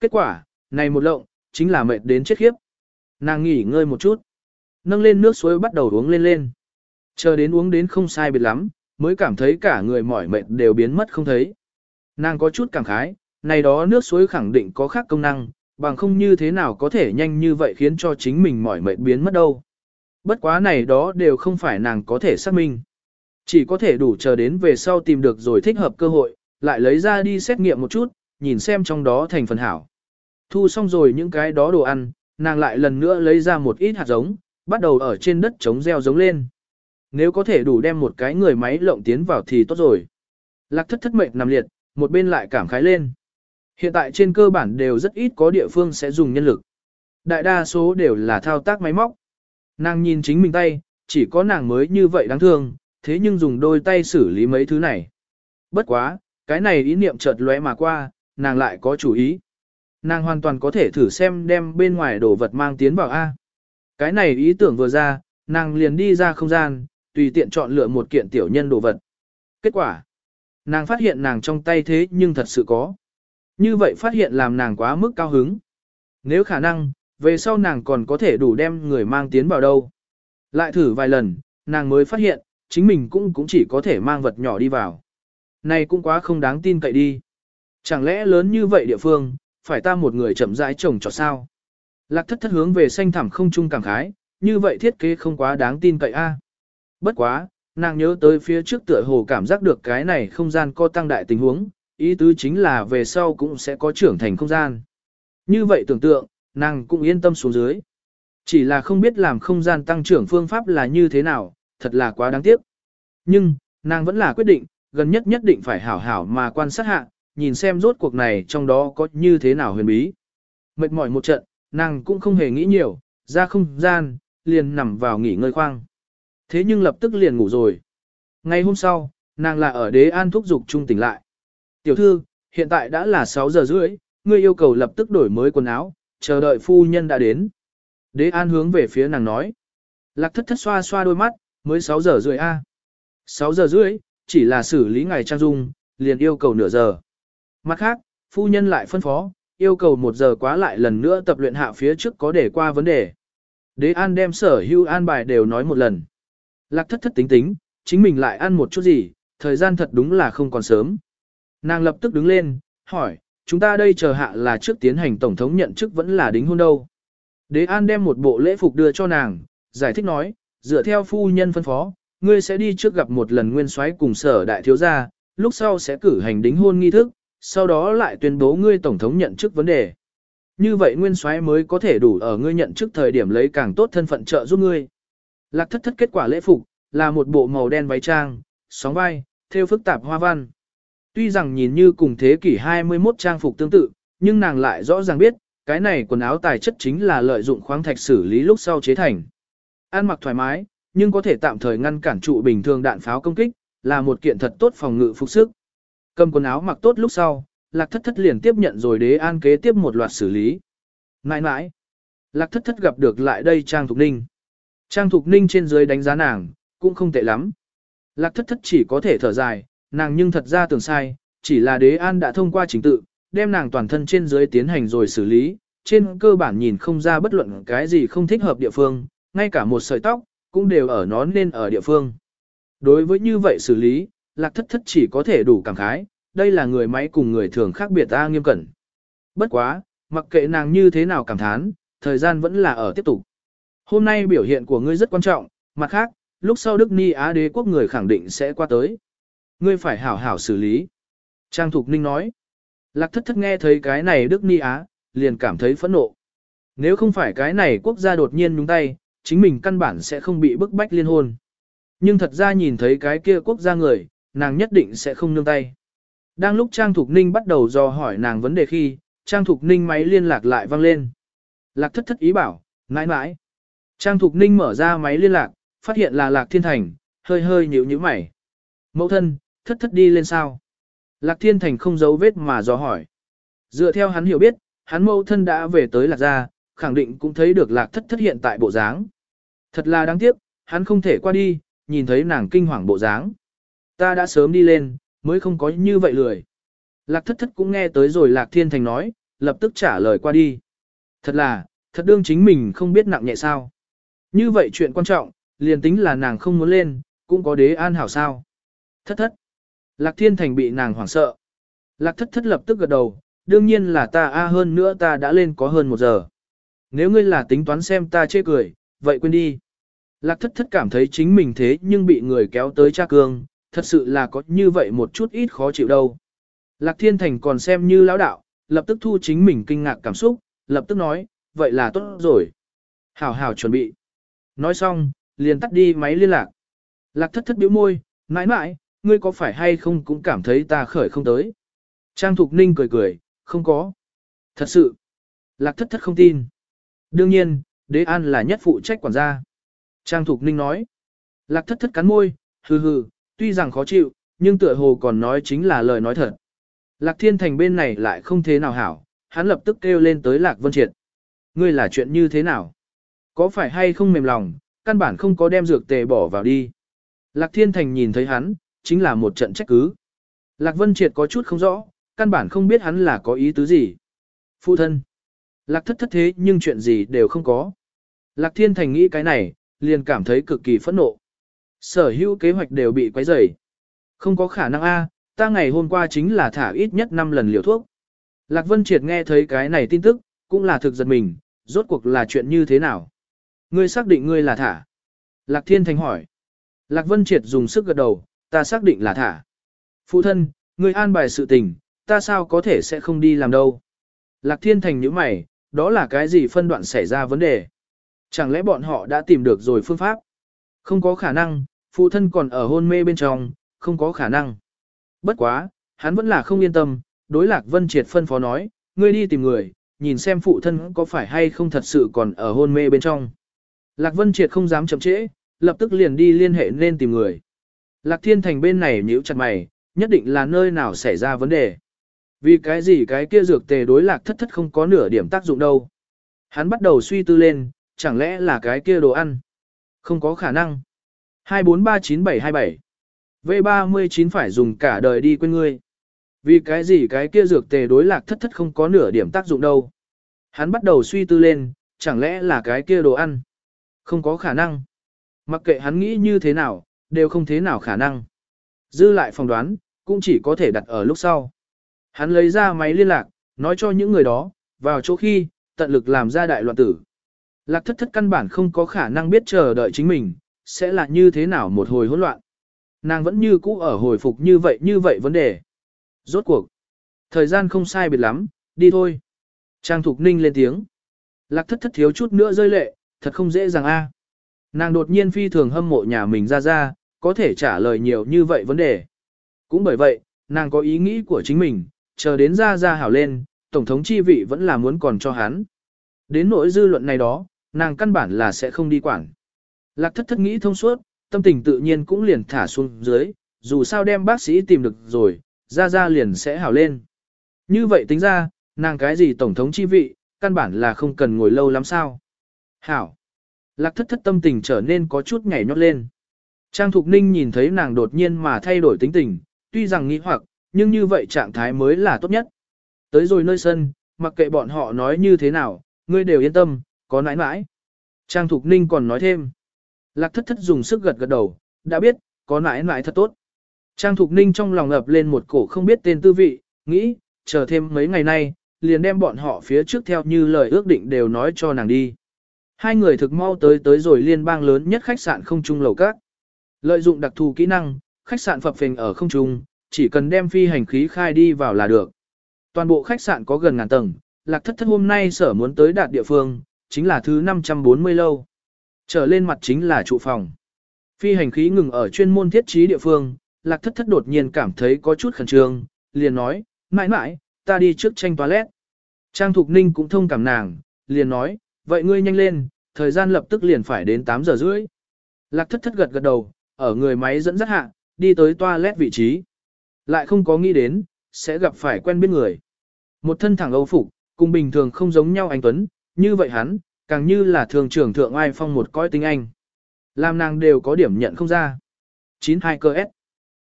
Kết quả, này một lộng, chính là mệt đến chết khiếp. Nàng nghỉ ngơi một chút. Nâng lên nước suối bắt đầu uống lên lên. Chờ đến uống đến không sai biệt lắm, mới cảm thấy cả người mỏi mệt đều biến mất không thấy. Nàng có chút cảm khái, này đó nước suối khẳng định có khác công năng, bằng không như thế nào có thể nhanh như vậy khiến cho chính mình mỏi mệt biến mất đâu. Bất quá này đó đều không phải nàng có thể xác minh. Chỉ có thể đủ chờ đến về sau tìm được rồi thích hợp cơ hội, lại lấy ra đi xét nghiệm một chút, nhìn xem trong đó thành phần hảo. Thu xong rồi những cái đó đồ ăn, nàng lại lần nữa lấy ra một ít hạt giống, bắt đầu ở trên đất trống gieo giống lên. Nếu có thể đủ đem một cái người máy lộng tiến vào thì tốt rồi. Lạc thất thất mệnh nằm liệt, một bên lại cảm khái lên. Hiện tại trên cơ bản đều rất ít có địa phương sẽ dùng nhân lực. Đại đa số đều là thao tác máy móc. Nàng nhìn chính mình tay, chỉ có nàng mới như vậy đáng thương, thế nhưng dùng đôi tay xử lý mấy thứ này. Bất quá, cái này ý niệm chợt lóe mà qua, nàng lại có chủ ý. Nàng hoàn toàn có thể thử xem đem bên ngoài đồ vật mang tiến vào A. Cái này ý tưởng vừa ra, nàng liền đi ra không gian, tùy tiện chọn lựa một kiện tiểu nhân đồ vật. Kết quả, nàng phát hiện nàng trong tay thế nhưng thật sự có. Như vậy phát hiện làm nàng quá mức cao hứng. Nếu khả năng, về sau nàng còn có thể đủ đem người mang tiến vào đâu. Lại thử vài lần, nàng mới phát hiện, chính mình cũng cũng chỉ có thể mang vật nhỏ đi vào. Này cũng quá không đáng tin cậy đi. Chẳng lẽ lớn như vậy địa phương, phải ta một người chậm rãi trồng cho sao? Lạc thất thất hướng về xanh thẳm không trung cảm khái, như vậy thiết kế không quá đáng tin cậy a. Bất quá, nàng nhớ tới phía trước tựa hồ cảm giác được cái này không gian co tăng đại tình huống, ý tứ chính là về sau cũng sẽ có trưởng thành không gian. Như vậy tưởng tượng, nàng cũng yên tâm xuống dưới. Chỉ là không biết làm không gian tăng trưởng phương pháp là như thế nào, thật là quá đáng tiếc. Nhưng, nàng vẫn là quyết định, gần nhất nhất định phải hảo hảo mà quan sát hạ, nhìn xem rốt cuộc này trong đó có như thế nào huyền bí. Mệt mỏi một trận, nàng cũng không hề nghĩ nhiều, ra không gian, liền nằm vào nghỉ ngơi khoang. Thế nhưng lập tức liền ngủ rồi. Ngày hôm sau, nàng là ở đế an thúc dục trung tỉnh lại. Tiểu thư, hiện tại đã là 6 giờ rưỡi, ngươi yêu cầu lập tức đổi mới quần áo, chờ đợi phu nhân đã đến. Đế an hướng về phía nàng nói. Lạc thất thất xoa xoa đôi mắt, mới 6 giờ rưỡi a. 6 giờ rưỡi, chỉ là xử lý ngày trang dung, liền yêu cầu nửa giờ. Mặt khác, phu nhân lại phân phó, yêu cầu một giờ quá lại lần nữa tập luyện hạ phía trước có để qua vấn đề. Đế an đem sở hưu an bài đều nói một lần. Lạc thất thất tính tính, chính mình lại ăn một chút gì, thời gian thật đúng là không còn sớm. Nàng lập tức đứng lên, hỏi, chúng ta đây chờ hạ là trước tiến hành tổng thống nhận chức vẫn là đính hôn đâu. Đế An đem một bộ lễ phục đưa cho nàng, giải thích nói, dựa theo phu nhân phân phó, ngươi sẽ đi trước gặp một lần nguyên soái cùng sở đại thiếu gia, lúc sau sẽ cử hành đính hôn nghi thức, sau đó lại tuyên bố ngươi tổng thống nhận chức vấn đề. Như vậy nguyên soái mới có thể đủ ở ngươi nhận chức thời điểm lấy càng tốt thân phận trợ giúp ngươi. Lạc thất thất kết quả lễ phục, là một bộ màu đen váy trang, sóng vai, theo phức tạp hoa văn. Tuy rằng nhìn như cùng thế kỷ 21 trang phục tương tự, nhưng nàng lại rõ ràng biết, cái này quần áo tài chất chính là lợi dụng khoáng thạch xử lý lúc sau chế thành. Ăn mặc thoải mái, nhưng có thể tạm thời ngăn cản trụ bình thường đạn pháo công kích, là một kiện thật tốt phòng ngự phục sức. Cầm quần áo mặc tốt lúc sau, Lạc Thất Thất liền tiếp nhận rồi đế an kế tiếp một loạt xử lý. Nãi nãi, Lạc Thất Thất gặp được lại đây Trang Thục Ninh. Trang Thục Ninh trên dưới đánh giá nàng, cũng không tệ lắm. Lạc Thất Thất chỉ có thể thở dài, nàng nhưng thật ra tưởng sai, chỉ là đế an đã thông qua chính tự, đem nàng toàn thân trên dưới tiến hành rồi xử lý, trên cơ bản nhìn không ra bất luận cái gì không thích hợp địa phương, ngay cả một sợi tóc, cũng đều ở nó nên ở địa phương. Đối với như vậy xử lý, lạc thất thất chỉ có thể đủ cảm khái, đây là người máy cùng người thường khác biệt ta nghiêm cẩn. Bất quá, mặc kệ nàng như thế nào cảm thán, thời gian vẫn là ở tiếp tục. Hôm nay biểu hiện của ngươi rất quan trọng, mặt khác, lúc sau Đức Ni Á đế quốc người khẳng định sẽ qua tới. Ngươi phải hảo hảo xử lý. Trang Thục Ninh nói. Lạc thất thất nghe thấy cái này Đức Ni Á, liền cảm thấy phẫn nộ. Nếu không phải cái này quốc gia đột nhiên nhúng tay, chính mình căn bản sẽ không bị bức bách liên hôn. Nhưng thật ra nhìn thấy cái kia quốc gia người, nàng nhất định sẽ không nương tay. Đang lúc Trang Thục Ninh bắt đầu dò hỏi nàng vấn đề khi, Trang Thục Ninh máy liên lạc lại vang lên. Lạc thất thất ý bảo, mãi mãi. Trang Thục Ninh mở ra máy liên lạc, phát hiện là Lạc Thiên Thành, hơi hơi nhíu nhíu mày. Mẫu thân, thất thất đi lên sao? Lạc Thiên Thành không giấu vết mà dò hỏi. Dựa theo hắn hiểu biết, hắn mẫu thân đã về tới Lạc Gia, khẳng định cũng thấy được Lạc thất thất hiện tại bộ dáng. Thật là đáng tiếc, hắn không thể qua đi, nhìn thấy nàng kinh hoàng bộ dáng. Ta đã sớm đi lên, mới không có như vậy lười. Lạc thất thất cũng nghe tới rồi Lạc Thiên Thành nói, lập tức trả lời qua đi. Thật là, thật đương chính mình không biết nặng nhẹ sao. Như vậy chuyện quan trọng, liền tính là nàng không muốn lên, cũng có đế an hảo sao. Thất thất. Lạc Thiên Thành bị nàng hoảng sợ. Lạc thất thất lập tức gật đầu, đương nhiên là ta a hơn nữa ta đã lên có hơn một giờ. Nếu ngươi là tính toán xem ta chê cười, vậy quên đi. Lạc thất thất cảm thấy chính mình thế nhưng bị người kéo tới cha cương, thật sự là có như vậy một chút ít khó chịu đâu. Lạc Thiên Thành còn xem như lão đạo, lập tức thu chính mình kinh ngạc cảm xúc, lập tức nói, vậy là tốt rồi. Hảo hảo chuẩn bị. Nói xong, liền tắt đi máy liên lạc. Lạc thất thất biểu môi, mãi mãi, ngươi có phải hay không cũng cảm thấy ta khởi không tới. Trang Thục Ninh cười cười, không có. Thật sự. Lạc thất thất không tin. Đương nhiên, đế an là nhất phụ trách quản gia. Trang Thục Ninh nói. Lạc thất thất cắn môi, hừ hừ, tuy rằng khó chịu, nhưng tựa hồ còn nói chính là lời nói thật. Lạc Thiên Thành bên này lại không thế nào hảo, hắn lập tức kêu lên tới Lạc Vân Triệt. Ngươi là chuyện như thế nào? Có phải hay không mềm lòng, căn bản không có đem dược tề bỏ vào đi. Lạc Thiên Thành nhìn thấy hắn, chính là một trận trách cứ. Lạc Vân Triệt có chút không rõ, căn bản không biết hắn là có ý tứ gì. Phụ thân. Lạc thất thất thế nhưng chuyện gì đều không có. Lạc Thiên Thành nghĩ cái này, liền cảm thấy cực kỳ phẫn nộ. Sở hữu kế hoạch đều bị quấy rầy. Không có khả năng a, ta ngày hôm qua chính là thả ít nhất 5 lần liều thuốc. Lạc Vân Triệt nghe thấy cái này tin tức, cũng là thực giật mình, rốt cuộc là chuyện như thế nào. Ngươi xác định ngươi là thả. Lạc Thiên Thành hỏi. Lạc Vân Triệt dùng sức gật đầu, ta xác định là thả. Phụ thân, ngươi an bài sự tình, ta sao có thể sẽ không đi làm đâu. Lạc Thiên Thành nhíu mày, đó là cái gì phân đoạn xảy ra vấn đề. Chẳng lẽ bọn họ đã tìm được rồi phương pháp? Không có khả năng, phụ thân còn ở hôn mê bên trong, không có khả năng. Bất quá, hắn vẫn là không yên tâm, đối lạc vân triệt phân phó nói, ngươi đi tìm người, nhìn xem phụ thân có phải hay không thật sự còn ở hôn mê bên trong. Lạc vân triệt không dám chậm trễ, lập tức liền đi liên hệ nên tìm người. Lạc thiên thành bên này nhíu chặt mày, nhất định là nơi nào xảy ra vấn đề. Vì cái gì cái kia dược tề đối lạc thất thất không có nửa điểm tác dụng đâu. Hắn bắt đầu suy tư lên, chẳng lẽ là cái kia đồ ăn? Không có khả năng. 2439727 V39 phải dùng cả đời đi quên ngươi. Vì cái gì cái kia dược tề đối lạc thất thất không có nửa điểm tác dụng đâu. Hắn bắt đầu suy tư lên, chẳng lẽ là cái kia đồ ăn. Không có khả năng. Mặc kệ hắn nghĩ như thế nào, đều không thế nào khả năng. Dư lại phỏng đoán, cũng chỉ có thể đặt ở lúc sau. Hắn lấy ra máy liên lạc, nói cho những người đó, vào chỗ khi, tận lực làm ra đại loạn tử. Lạc thất thất căn bản không có khả năng biết chờ đợi chính mình, sẽ là như thế nào một hồi hỗn loạn. Nàng vẫn như cũ ở hồi phục như vậy như vậy vấn đề. Rốt cuộc. Thời gian không sai biệt lắm, đi thôi. Trang Thục Ninh lên tiếng. Lạc thất thất thiếu chút nữa rơi lệ, thật không dễ dàng a. Nàng đột nhiên phi thường hâm mộ nhà mình ra ra, có thể trả lời nhiều như vậy vấn đề. Cũng bởi vậy, nàng có ý nghĩ của chính mình, chờ đến ra ra hảo lên, tổng thống chi vị vẫn là muốn còn cho hắn. Đến nỗi dư luận này đó, nàng căn bản là sẽ không đi quản. Lạc thất thất nghĩ thông suốt, tâm tình tự nhiên cũng liền thả xuống dưới, dù sao đem bác sĩ tìm được rồi, ra ra liền sẽ hảo lên. Như vậy tính ra, nàng cái gì tổng thống chi vị, căn bản là không cần ngồi lâu lắm sao. Hảo. Lạc thất thất tâm tình trở nên có chút nhảy nhót lên. Trang Thục Ninh nhìn thấy nàng đột nhiên mà thay đổi tính tình, tuy rằng nghĩ hoặc, nhưng như vậy trạng thái mới là tốt nhất. Tới rồi nơi sân, mặc kệ bọn họ nói như thế nào, ngươi đều yên tâm, có nãi nãi. Trang Thục Ninh còn nói thêm. Lạc thất thất dùng sức gật gật đầu, đã biết, có nãi nãi thật tốt. Trang Thục Ninh trong lòng ập lên một cổ không biết tên tư vị, nghĩ, chờ thêm mấy ngày nay, liền đem bọn họ phía trước theo như lời ước định đều nói cho nàng đi. Hai người thực mau tới tới rồi liên bang lớn nhất khách sạn không trung lầu các. Lợi dụng đặc thù kỹ năng, khách sạn phập phình ở không trung, chỉ cần đem phi hành khí khai đi vào là được. Toàn bộ khách sạn có gần ngàn tầng, lạc thất thất hôm nay sở muốn tới đạt địa phương, chính là thứ 540 lâu. Trở lên mặt chính là trụ phòng. Phi hành khí ngừng ở chuyên môn thiết trí địa phương, lạc thất thất đột nhiên cảm thấy có chút khẩn trương, liền nói, mãi mãi, ta đi trước tranh toilet. Trang Thục Ninh cũng thông cảm nàng, liền nói, vậy ngươi nhanh lên, thời gian lập tức liền phải đến 8 giờ rưỡi. Lạc thất thất gật gật đầu, ở người máy dẫn dắt hạ, đi tới toilet vị trí. Lại không có nghĩ đến, sẽ gặp phải quen biết người. Một thân thẳng âu phục, cùng bình thường không giống nhau anh Tuấn, như vậy hắn, càng như là thường trưởng thượng ai phong một coi tinh anh. Làm nàng đều có điểm nhận không ra. 92 cơ S.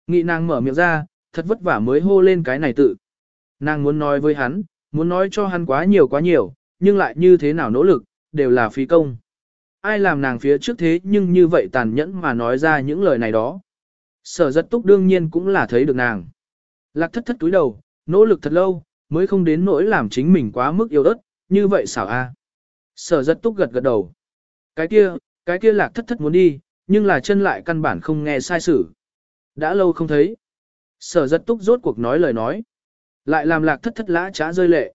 Nghị nàng mở miệng ra, thật vất vả mới hô lên cái này tự. Nàng muốn nói với hắn, muốn nói cho hắn quá nhiều quá nhiều, nhưng lại như thế nào nỗ lực, đều là phí công. Ai làm nàng phía trước thế nhưng như vậy tàn nhẫn mà nói ra những lời này đó. Sở giật túc đương nhiên cũng là thấy được nàng. Lạc thất thất túi đầu, nỗ lực thật lâu, mới không đến nỗi làm chính mình quá mức yêu đất, như vậy xảo a. Sở rất túc gật gật đầu. Cái kia, cái kia lạc thất thất muốn đi, nhưng là chân lại căn bản không nghe sai sử. Đã lâu không thấy. Sở giật túc rốt cuộc nói lời nói. Lại làm lạc thất thất lã trá rơi lệ.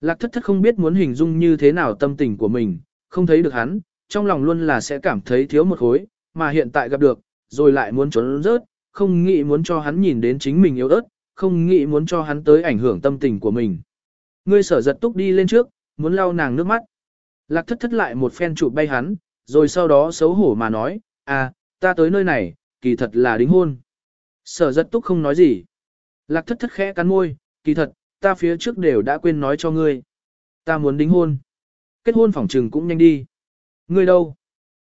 Lạc thất thất không biết muốn hình dung như thế nào tâm tình của mình, không thấy được hắn, trong lòng luôn là sẽ cảm thấy thiếu một khối, mà hiện tại gặp được, rồi lại muốn trốn rớt, không nghĩ muốn cho hắn nhìn đến chính mình yếu ớt, không nghĩ muốn cho hắn tới ảnh hưởng tâm tình của mình. Ngươi sở giật túc đi lên trước, muốn lau nàng nước mắt. Lạc thất thất lại một phen chụp bay hắn, rồi sau đó xấu hổ mà nói, à, ta tới nơi này, kỳ thật là đính hôn. Sở giật túc không nói gì. Lạc thất thất khẽ cắn môi, kỳ thật, ta phía trước đều đã quên nói cho ngươi. Ta muốn đính hôn. Kết hôn phỏng trừng cũng nhanh đi. Ngươi đâu?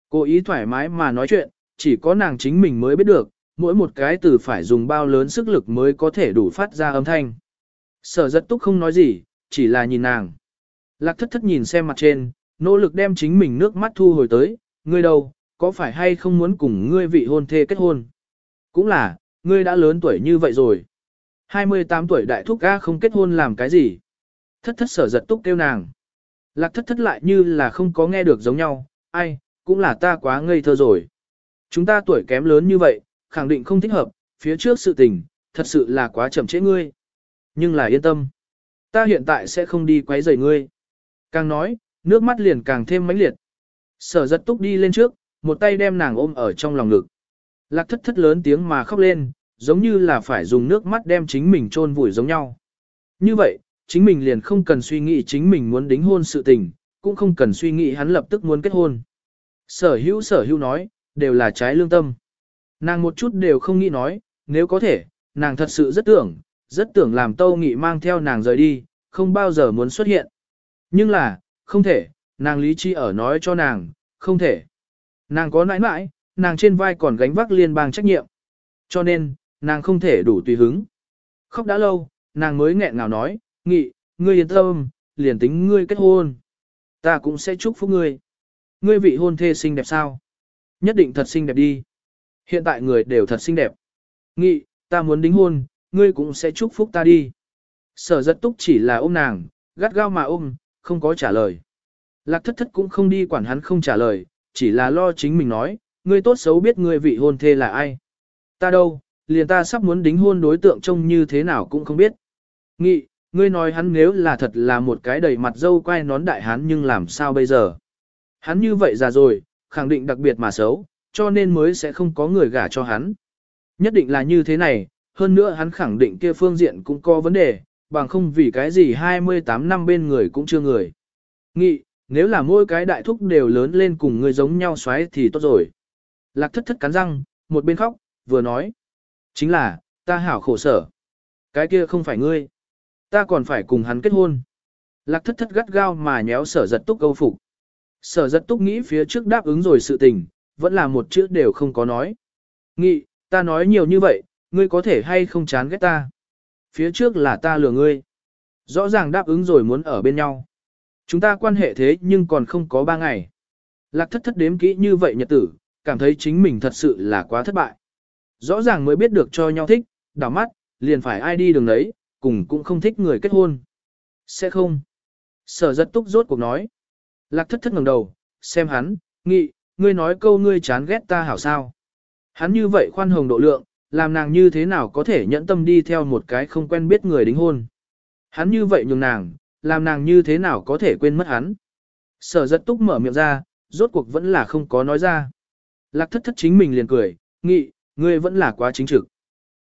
Cô ý thoải mái mà nói chuyện, chỉ có nàng chính mình mới biết được, mỗi một cái từ phải dùng bao lớn sức lực mới có thể đủ phát ra âm thanh. Sở giật túc không nói gì, chỉ là nhìn nàng. Lạc thất thất nhìn xem mặt trên, nỗ lực đem chính mình nước mắt thu hồi tới, ngươi đâu, có phải hay không muốn cùng ngươi vị hôn thê kết hôn? Cũng là, ngươi đã lớn tuổi như vậy rồi. 28 tuổi đại thúc ga không kết hôn làm cái gì? Thất thất sở giật túc kêu nàng. Lạc thất thất lại như là không có nghe được giống nhau, ai, cũng là ta quá ngây thơ rồi. Chúng ta tuổi kém lớn như vậy, khẳng định không thích hợp, phía trước sự tình, thật sự là quá chậm trễ ngươi. Nhưng là yên tâm. Ta hiện tại sẽ không đi quấy rầy ngươi. Càng nói, nước mắt liền càng thêm mãnh liệt. Sở giật túc đi lên trước, một tay đem nàng ôm ở trong lòng ngực. Lạc thất thất lớn tiếng mà khóc lên, giống như là phải dùng nước mắt đem chính mình chôn vùi giống nhau. Như vậy, chính mình liền không cần suy nghĩ chính mình muốn đính hôn sự tình, cũng không cần suy nghĩ hắn lập tức muốn kết hôn. Sở hữu sở hữu nói, đều là trái lương tâm. Nàng một chút đều không nghĩ nói, nếu có thể, nàng thật sự rất tưởng, rất tưởng làm tâu nghị mang theo nàng rời đi, không bao giờ muốn xuất hiện. Nhưng là, không thể, nàng lý trí ở nói cho nàng, không thể. Nàng có nãi nãi, nàng trên vai còn gánh vác liên bang trách nhiệm. Cho nên, nàng không thể đủ tùy hứng. Khóc đã lâu, nàng mới nghẹn ngào nói, nghị, ngươi yên tâm, liền tính ngươi kết hôn. Ta cũng sẽ chúc phúc ngươi. Ngươi vị hôn thê xinh đẹp sao? Nhất định thật xinh đẹp đi. Hiện tại người đều thật xinh đẹp. Nghị, ta muốn đính hôn, ngươi cũng sẽ chúc phúc ta đi. Sở giật túc chỉ là ôm nàng, gắt gao mà ôm, không có trả lời. Lạc thất thất cũng không đi quản hắn không trả lời, chỉ là lo chính mình nói, ngươi tốt xấu biết ngươi vị hôn thê là ai. Ta đâu, liền ta sắp muốn đính hôn đối tượng trông như thế nào cũng không biết. Nghị, ngươi nói hắn nếu là thật là một cái đầy mặt dâu quay nón đại hán nhưng làm sao bây giờ. Hắn như vậy già rồi, khẳng định đặc biệt mà xấu, cho nên mới sẽ không có người gả cho hắn. Nhất định là như thế này, hơn nữa hắn khẳng định kia phương diện cũng có vấn đề, bằng không vì cái gì 28 năm bên người cũng chưa người. Nghị, nếu là mỗi cái đại thúc đều lớn lên cùng người giống nhau xoáy thì tốt rồi. Lạc thất thất cắn răng, một bên khóc, vừa nói. Chính là, ta hảo khổ sở. Cái kia không phải ngươi. Ta còn phải cùng hắn kết hôn. Lạc thất thất gắt gao mà nhéo sở giật túc câu phục. Sở giật túc nghĩ phía trước đáp ứng rồi sự tình, vẫn là một chữ đều không có nói. Nghị, ta nói nhiều như vậy, ngươi có thể hay không chán ghét ta. Phía trước là ta lừa ngươi. Rõ ràng đáp ứng rồi muốn ở bên nhau. Chúng ta quan hệ thế nhưng còn không có ba ngày. Lạc thất thất đếm kỹ như vậy nhật tử, cảm thấy chính mình thật sự là quá thất bại. Rõ ràng mới biết được cho nhau thích, đảo mắt, liền phải ai đi đường đấy, cùng cũng không thích người kết hôn. Sẽ không. Sở rất túc rốt cuộc nói. Lạc thất thất ngẩng đầu, xem hắn, nghị, ngươi nói câu ngươi chán ghét ta hảo sao. Hắn như vậy khoan hồng độ lượng, làm nàng như thế nào có thể nhẫn tâm đi theo một cái không quen biết người đính hôn. Hắn như vậy nhường nàng, làm nàng như thế nào có thể quên mất hắn. Sở giật túc mở miệng ra, rốt cuộc vẫn là không có nói ra. Lạc thất thất chính mình liền cười, nghị, ngươi vẫn là quá chính trực.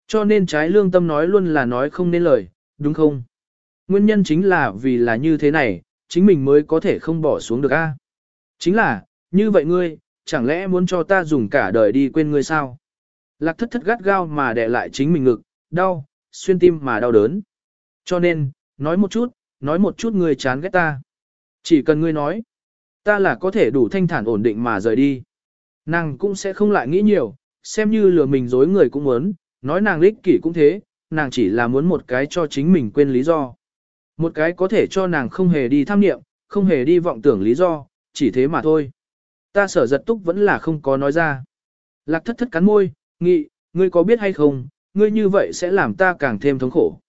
Cho nên trái lương tâm nói luôn là nói không nên lời, đúng không? Nguyên nhân chính là vì là như thế này, chính mình mới có thể không bỏ xuống được a. Chính là, như vậy ngươi, chẳng lẽ muốn cho ta dùng cả đời đi quên ngươi sao? Lạc thất thất gắt gao mà đè lại chính mình ngực, đau, xuyên tim mà đau đớn. Cho nên, nói một chút, nói một chút ngươi chán ghét ta. Chỉ cần ngươi nói, ta là có thể đủ thanh thản ổn định mà rời đi. Nàng cũng sẽ không lại nghĩ nhiều, xem như lừa mình dối người cũng muốn, nói nàng lích kỷ cũng thế, nàng chỉ là muốn một cái cho chính mình quên lý do. Một cái có thể cho nàng không hề đi tham niệm không hề đi vọng tưởng lý do, chỉ thế mà thôi. Ta sở giật túc vẫn là không có nói ra. Lạc thất thất cắn môi, nghị, ngươi có biết hay không, ngươi như vậy sẽ làm ta càng thêm thống khổ.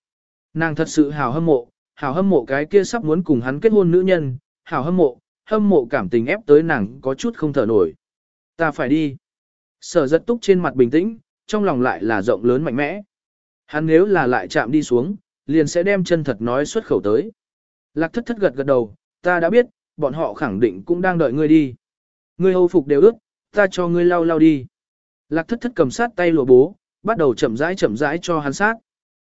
Nàng thật sự hào hâm mộ, hào hâm mộ cái kia sắp muốn cùng hắn kết hôn nữ nhân, hào hâm mộ, hâm mộ cảm tình ép tới nàng có chút không thở nổi. Ta phải đi. Sở giật túc trên mặt bình tĩnh, trong lòng lại là rộng lớn mạnh mẽ. Hắn nếu là lại chạm đi xuống, liền sẽ đem chân thật nói xuất khẩu tới. Lạc thất thất gật gật đầu, ta đã biết, bọn họ khẳng định cũng đang đợi ngươi đi. Ngươi hầu phục đều ước, ta cho ngươi lau lau đi. Lạc thất thất cầm sát tay lụa bố, bắt đầu chậm rãi chậm rãi cho hắn sát.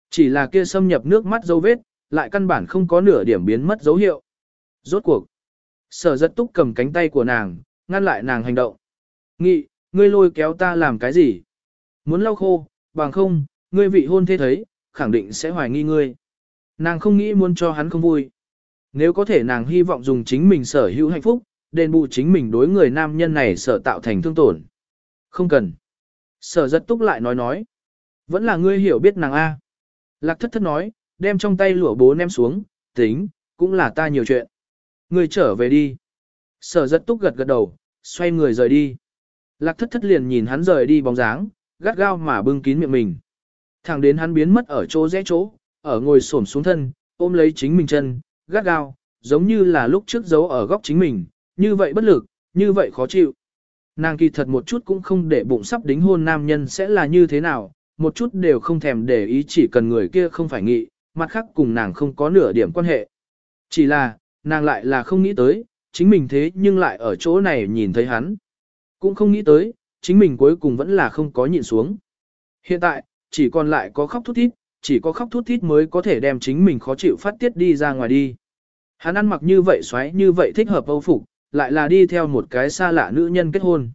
Chỉ là kia xâm nhập nước mắt dấu vết, lại căn bản không có nửa điểm biến mất dấu hiệu. Rốt cuộc. Sở rất túc cầm cánh tay của nàng, ngăn lại nàng hành động. Nghị, ngươi lôi kéo ta làm cái gì? Muốn lau khô, bằng không, ngươi vị hôn thế thấy, khẳng định sẽ hoài nghi ngươi. Nàng không nghĩ muốn cho hắn không vui. Nếu có thể nàng hy vọng dùng chính mình sở hữu hạnh phúc, đền bù chính mình đối người nam nhân này sở tạo thành thương tổn. Không cần. Sở giật túc lại nói nói. Vẫn là ngươi hiểu biết nàng A. Lạc thất thất nói, đem trong tay lụa bố ném xuống, tính, cũng là ta nhiều chuyện. Ngươi trở về đi. Sở giật túc gật gật đầu, xoay người rời đi. Lạc thất thất liền nhìn hắn rời đi bóng dáng, gắt gao mà bưng kín miệng mình. Thẳng đến hắn biến mất ở chỗ rẽ chỗ, ở ngồi xổm xuống thân, ôm lấy chính mình chân, gắt gao, giống như là lúc trước giấu ở góc chính mình, như vậy bất lực, như vậy khó chịu. Nàng kỳ thật một chút cũng không để bụng sắp đính hôn nam nhân sẽ là như thế nào, một chút đều không thèm để ý chỉ cần người kia không phải nghị, mặt khác cùng nàng không có nửa điểm quan hệ. Chỉ là, nàng lại là không nghĩ tới, chính mình thế nhưng lại ở chỗ này nhìn thấy hắn. Cũng không nghĩ tới, chính mình cuối cùng vẫn là không có nhịn xuống. Hiện tại, chỉ còn lại có khóc thút thít, chỉ có khóc thút thít mới có thể đem chính mình khó chịu phát tiết đi ra ngoài đi. Hắn ăn mặc như vậy xoáy như vậy thích hợp âu phục, lại là đi theo một cái xa lạ nữ nhân kết hôn.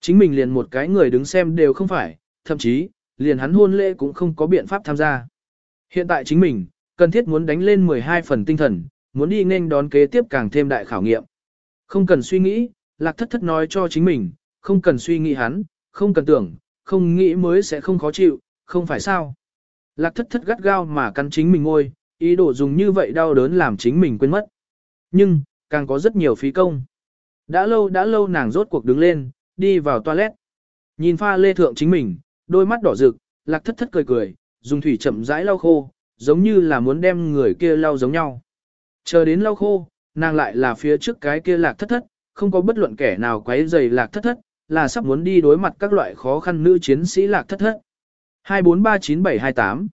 Chính mình liền một cái người đứng xem đều không phải, thậm chí, liền hắn hôn lễ cũng không có biện pháp tham gia. Hiện tại chính mình, cần thiết muốn đánh lên 12 phần tinh thần, muốn đi nên đón kế tiếp càng thêm đại khảo nghiệm. Không cần suy nghĩ, lạc thất thất nói cho chính mình, không cần suy nghĩ hắn, không cần tưởng, không nghĩ mới sẽ không khó chịu, không phải sao. Lạc thất thất gắt gao mà cắn chính mình ngôi, ý đồ dùng như vậy đau đớn làm chính mình quên mất. Nhưng, càng có rất nhiều phí công. Đã lâu đã lâu nàng rốt cuộc đứng lên, đi vào toilet. Nhìn pha lê thượng chính mình, đôi mắt đỏ rực, lạc thất thất cười cười, dùng thủy chậm rãi lau khô, giống như là muốn đem người kia lau giống nhau. Chờ đến lau khô, nàng lại là phía trước cái kia lạc thất thất, không có bất luận kẻ nào quấy rầy lạc thất thất, là sắp muốn đi đối mặt các loại khó khăn nữ chiến sĩ lạc thất thất. 2439728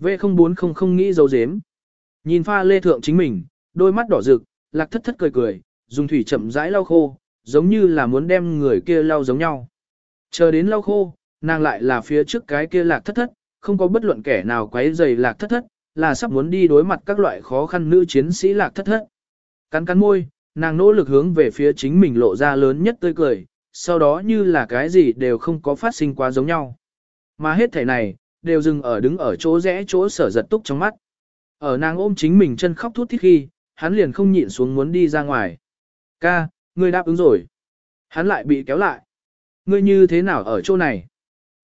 V0400 không nghĩ dấu dếm. Nhìn pha lê thượng chính mình, đôi mắt đỏ rực, lạc thất thất cười cười, dùng thủy chậm rãi lau khô, giống như là muốn đem người kia lau giống nhau. Chờ đến lau khô, nàng lại là phía trước cái kia lạc thất thất, không có bất luận kẻ nào quấy rầy lạc thất thất, là sắp muốn đi đối mặt các loại khó khăn nữ chiến sĩ lạc thất thất. Cắn cắn môi, nàng nỗ lực hướng về phía chính mình lộ ra lớn nhất tươi cười, sau đó như là cái gì đều không có phát sinh quá giống nhau. Mà hết thể này, đều dừng ở đứng ở chỗ rẽ chỗ sở giật túc trong mắt. Ở nàng ôm chính mình chân khóc thút thít khi, hắn liền không nhịn xuống muốn đi ra ngoài. Ca, ngươi đáp ứng rồi. Hắn lại bị kéo lại. Ngươi như thế nào ở chỗ này?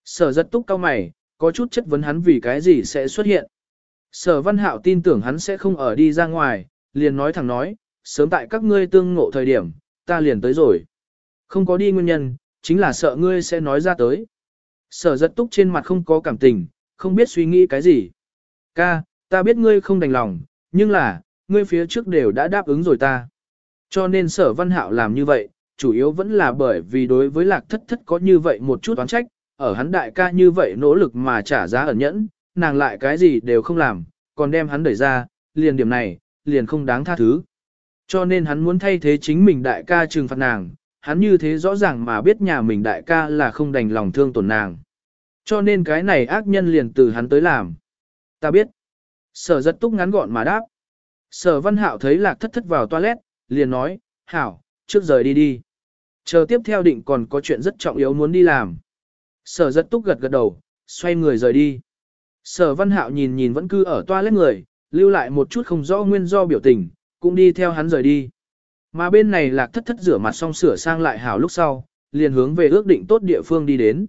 Sở giật túc cao mày, có chút chất vấn hắn vì cái gì sẽ xuất hiện. Sở văn hạo tin tưởng hắn sẽ không ở đi ra ngoài, liền nói thẳng nói, sớm tại các ngươi tương ngộ thời điểm, ta liền tới rồi. Không có đi nguyên nhân, chính là sợ ngươi sẽ nói ra tới. Sở giật túc trên mặt không có cảm tình, không biết suy nghĩ cái gì. Ca, ta biết ngươi không đành lòng, nhưng là, ngươi phía trước đều đã đáp ứng rồi ta. Cho nên sở văn hạo làm như vậy, chủ yếu vẫn là bởi vì đối với lạc thất thất có như vậy một chút oán trách, ở hắn đại ca như vậy nỗ lực mà trả giá ẩn nhẫn, nàng lại cái gì đều không làm, còn đem hắn đẩy ra, liền điểm này, liền không đáng tha thứ. Cho nên hắn muốn thay thế chính mình đại ca trừng phạt nàng, hắn như thế rõ ràng mà biết nhà mình đại ca là không đành lòng thương tổn nàng. Cho nên cái này ác nhân liền từ hắn tới làm. Ta biết. Sở rất túc ngắn gọn mà đáp. Sở văn hạo thấy lạc thất thất vào toilet, liền nói, hảo, trước rời đi đi. Chờ tiếp theo định còn có chuyện rất trọng yếu muốn đi làm. Sở rất túc gật gật đầu, xoay người rời đi. Sở văn hạo nhìn nhìn vẫn cứ ở toilet người, lưu lại một chút không rõ nguyên do biểu tình, cũng đi theo hắn rời đi. Mà bên này lạc thất thất rửa mặt xong sửa sang lại hảo lúc sau, liền hướng về ước định tốt địa phương đi đến.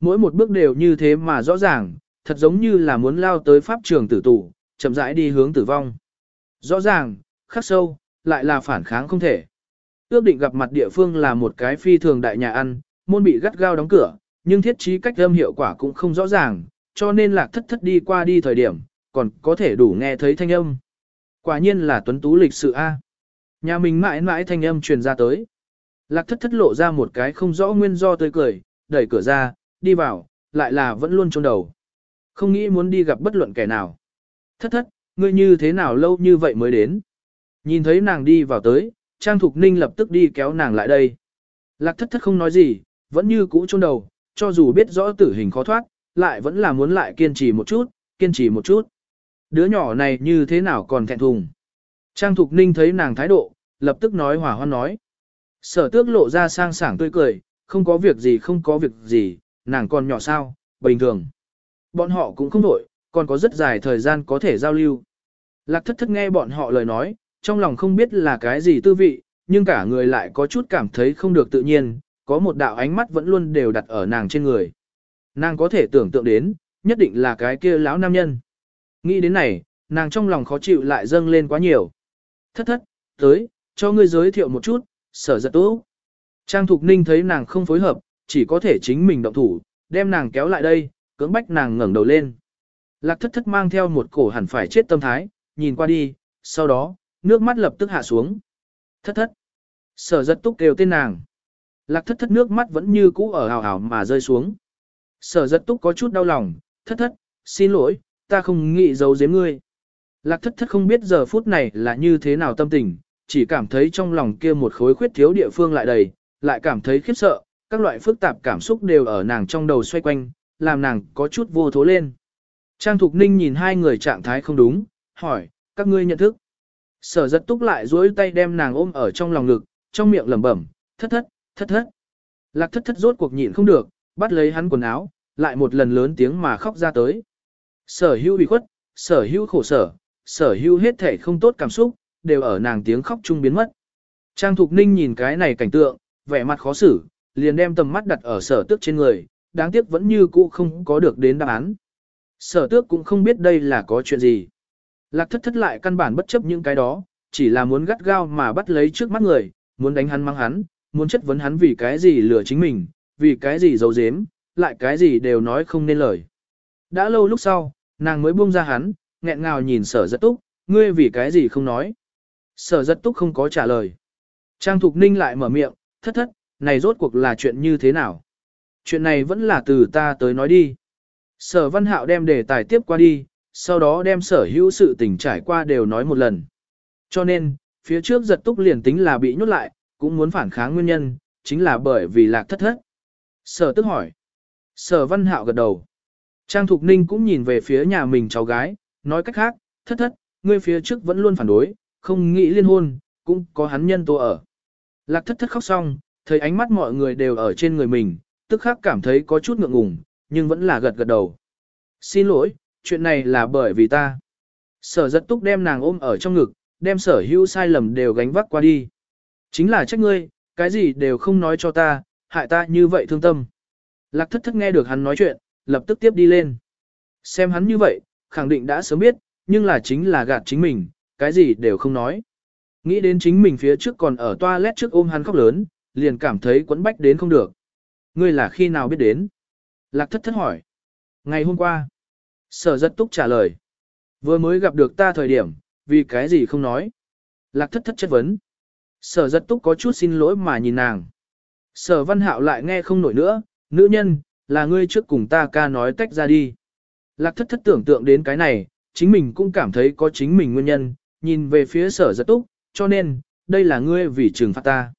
Mỗi một bước đều như thế mà rõ ràng, thật giống như là muốn lao tới pháp trường tử tù, chậm rãi đi hướng tử vong. Rõ ràng, khắc sâu, lại là phản kháng không thể. Ước định gặp mặt địa phương là một cái phi thường đại nhà ăn, môn bị gắt gao đóng cửa, nhưng thiết trí cách âm hiệu quả cũng không rõ ràng, cho nên lạc thất thất đi qua đi thời điểm, còn có thể đủ nghe thấy thanh âm. Quả nhiên là tuấn tú lịch sự A. Nhà mình mãi mãi thanh âm truyền ra tới. Lạc thất thất lộ ra một cái không rõ nguyên do tươi cười, đẩy cửa ra, đi vào, lại là vẫn luôn trốn đầu. Không nghĩ muốn đi gặp bất luận kẻ nào. Thất thất, ngươi như thế nào lâu như vậy mới đến. Nhìn thấy nàng đi vào tới, Trang Thục Ninh lập tức đi kéo nàng lại đây. Lạc thất thất không nói gì, vẫn như cũ chôn đầu, cho dù biết rõ tử hình khó thoát, lại vẫn là muốn lại kiên trì một chút, kiên trì một chút. Đứa nhỏ này như thế nào còn thẹn thùng. Trang Thục Ninh thấy nàng thái độ, lập tức nói hỏa hoan nói. Sở tước lộ ra sang sảng tươi cười, không có việc gì không có việc gì, nàng còn nhỏ sao, bình thường. Bọn họ cũng không đổi, còn có rất dài thời gian có thể giao lưu. Lạc thất thất nghe bọn họ lời nói, trong lòng không biết là cái gì tư vị, nhưng cả người lại có chút cảm thấy không được tự nhiên, có một đạo ánh mắt vẫn luôn đều đặt ở nàng trên người. Nàng có thể tưởng tượng đến, nhất định là cái kia lão nam nhân. Nghĩ đến này, nàng trong lòng khó chịu lại dâng lên quá nhiều. Thất thất, tới, cho ngươi giới thiệu một chút, sở giật tú. Trang Thục Ninh thấy nàng không phối hợp, chỉ có thể chính mình động thủ, đem nàng kéo lại đây, cưỡng bách nàng ngẩng đầu lên. Lạc thất thất mang theo một cổ hẳn phải chết tâm thái, nhìn qua đi, sau đó, nước mắt lập tức hạ xuống. Thất thất. Sở giật túc kêu tên nàng. Lạc thất thất nước mắt vẫn như cũ ở hào hào mà rơi xuống. Sở giật túc có chút đau lòng, thất thất, xin lỗi, ta không nghĩ giấu giếm ngươi. Lạc thất thất không biết giờ phút này là như thế nào tâm tình, chỉ cảm thấy trong lòng kia một khối khuyết thiếu địa phương lại đầy, lại cảm thấy khiếp sợ, các loại phức tạp cảm xúc đều ở nàng trong đầu xoay quanh, làm nàng có chút vô thố lên. Trang Thục Ninh nhìn hai người trạng thái không đúng, hỏi, các ngươi nhận thức. Sở giật túc lại duỗi tay đem nàng ôm ở trong lòng ngực, trong miệng lẩm bẩm, thất thất, thất thất. Lạc thất thất rốt cuộc nhịn không được, bắt lấy hắn quần áo, lại một lần lớn tiếng mà khóc ra tới. Sở hữu bị khuất, sở hữu khổ sở, sở hữu hết thể không tốt cảm xúc, đều ở nàng tiếng khóc chung biến mất. Trang Thục Ninh nhìn cái này cảnh tượng, vẻ mặt khó xử, liền đem tầm mắt đặt ở sở tước trên người, đáng tiếc vẫn như cũ không có được đến đáp án. Sở tước cũng không biết đây là có chuyện gì. Lạc thất thất lại căn bản bất chấp những cái đó, chỉ là muốn gắt gao mà bắt lấy trước mắt người, muốn đánh hắn mang hắn, muốn chất vấn hắn vì cái gì lừa chính mình, vì cái gì giấu giếm, lại cái gì đều nói không nên lời. Đã lâu lúc sau, nàng mới buông ra hắn, nghẹn ngào nhìn sở giật túc, ngươi vì cái gì không nói. Sở giật túc không có trả lời. Trang Thục Ninh lại mở miệng, thất thất, này rốt cuộc là chuyện như thế nào? Chuyện này vẫn là từ ta tới nói đi. Sở văn hạo đem đề tài tiếp qua đi, sau đó đem sở hữu sự tình trải qua đều nói một lần. Cho nên, phía trước giật túc liền tính là bị nhốt lại, cũng muốn phản kháng nguyên nhân, chính là bởi vì lạc thất thất. Sở tức hỏi. Sở văn hạo gật đầu. Trang Thục Ninh cũng nhìn về phía nhà mình cháu gái, nói cách khác, thất thất, ngươi phía trước vẫn luôn phản đối, không nghĩ liên hôn, cũng có hắn nhân tố ở. Lạc thất thất khóc xong, thấy ánh mắt mọi người đều ở trên người mình, tức khắc cảm thấy có chút ngượng ngùng, nhưng vẫn là gật gật đầu. Xin lỗi, chuyện này là bởi vì ta. Sở giật túc đem nàng ôm ở trong ngực, đem sở hữu sai lầm đều gánh vác qua đi. Chính là trách ngươi, cái gì đều không nói cho ta, hại ta như vậy thương tâm. Lạc thất thất nghe được hắn nói chuyện, lập tức tiếp đi lên. Xem hắn như vậy, khẳng định đã sớm biết, nhưng là chính là gạt chính mình, cái gì đều không nói. Nghĩ đến chính mình phía trước còn ở toilet trước ôm hắn khóc lớn, liền cảm thấy quấn bách đến không được. Ngươi là khi nào biết đến? Lạc thất thất hỏi. Ngày hôm qua. Sở rất túc trả lời. Vừa mới gặp được ta thời điểm, vì cái gì không nói. Lạc thất thất chất vấn. Sở rất túc có chút xin lỗi mà nhìn nàng. Sở văn hạo lại nghe không nổi nữa, nữ nhân, là ngươi trước cùng ta ca nói tách ra đi. Lạc thất thất tưởng tượng đến cái này, chính mình cũng cảm thấy có chính mình nguyên nhân, nhìn về phía sở giật túc, cho nên, đây là ngươi vì trừng phạt ta.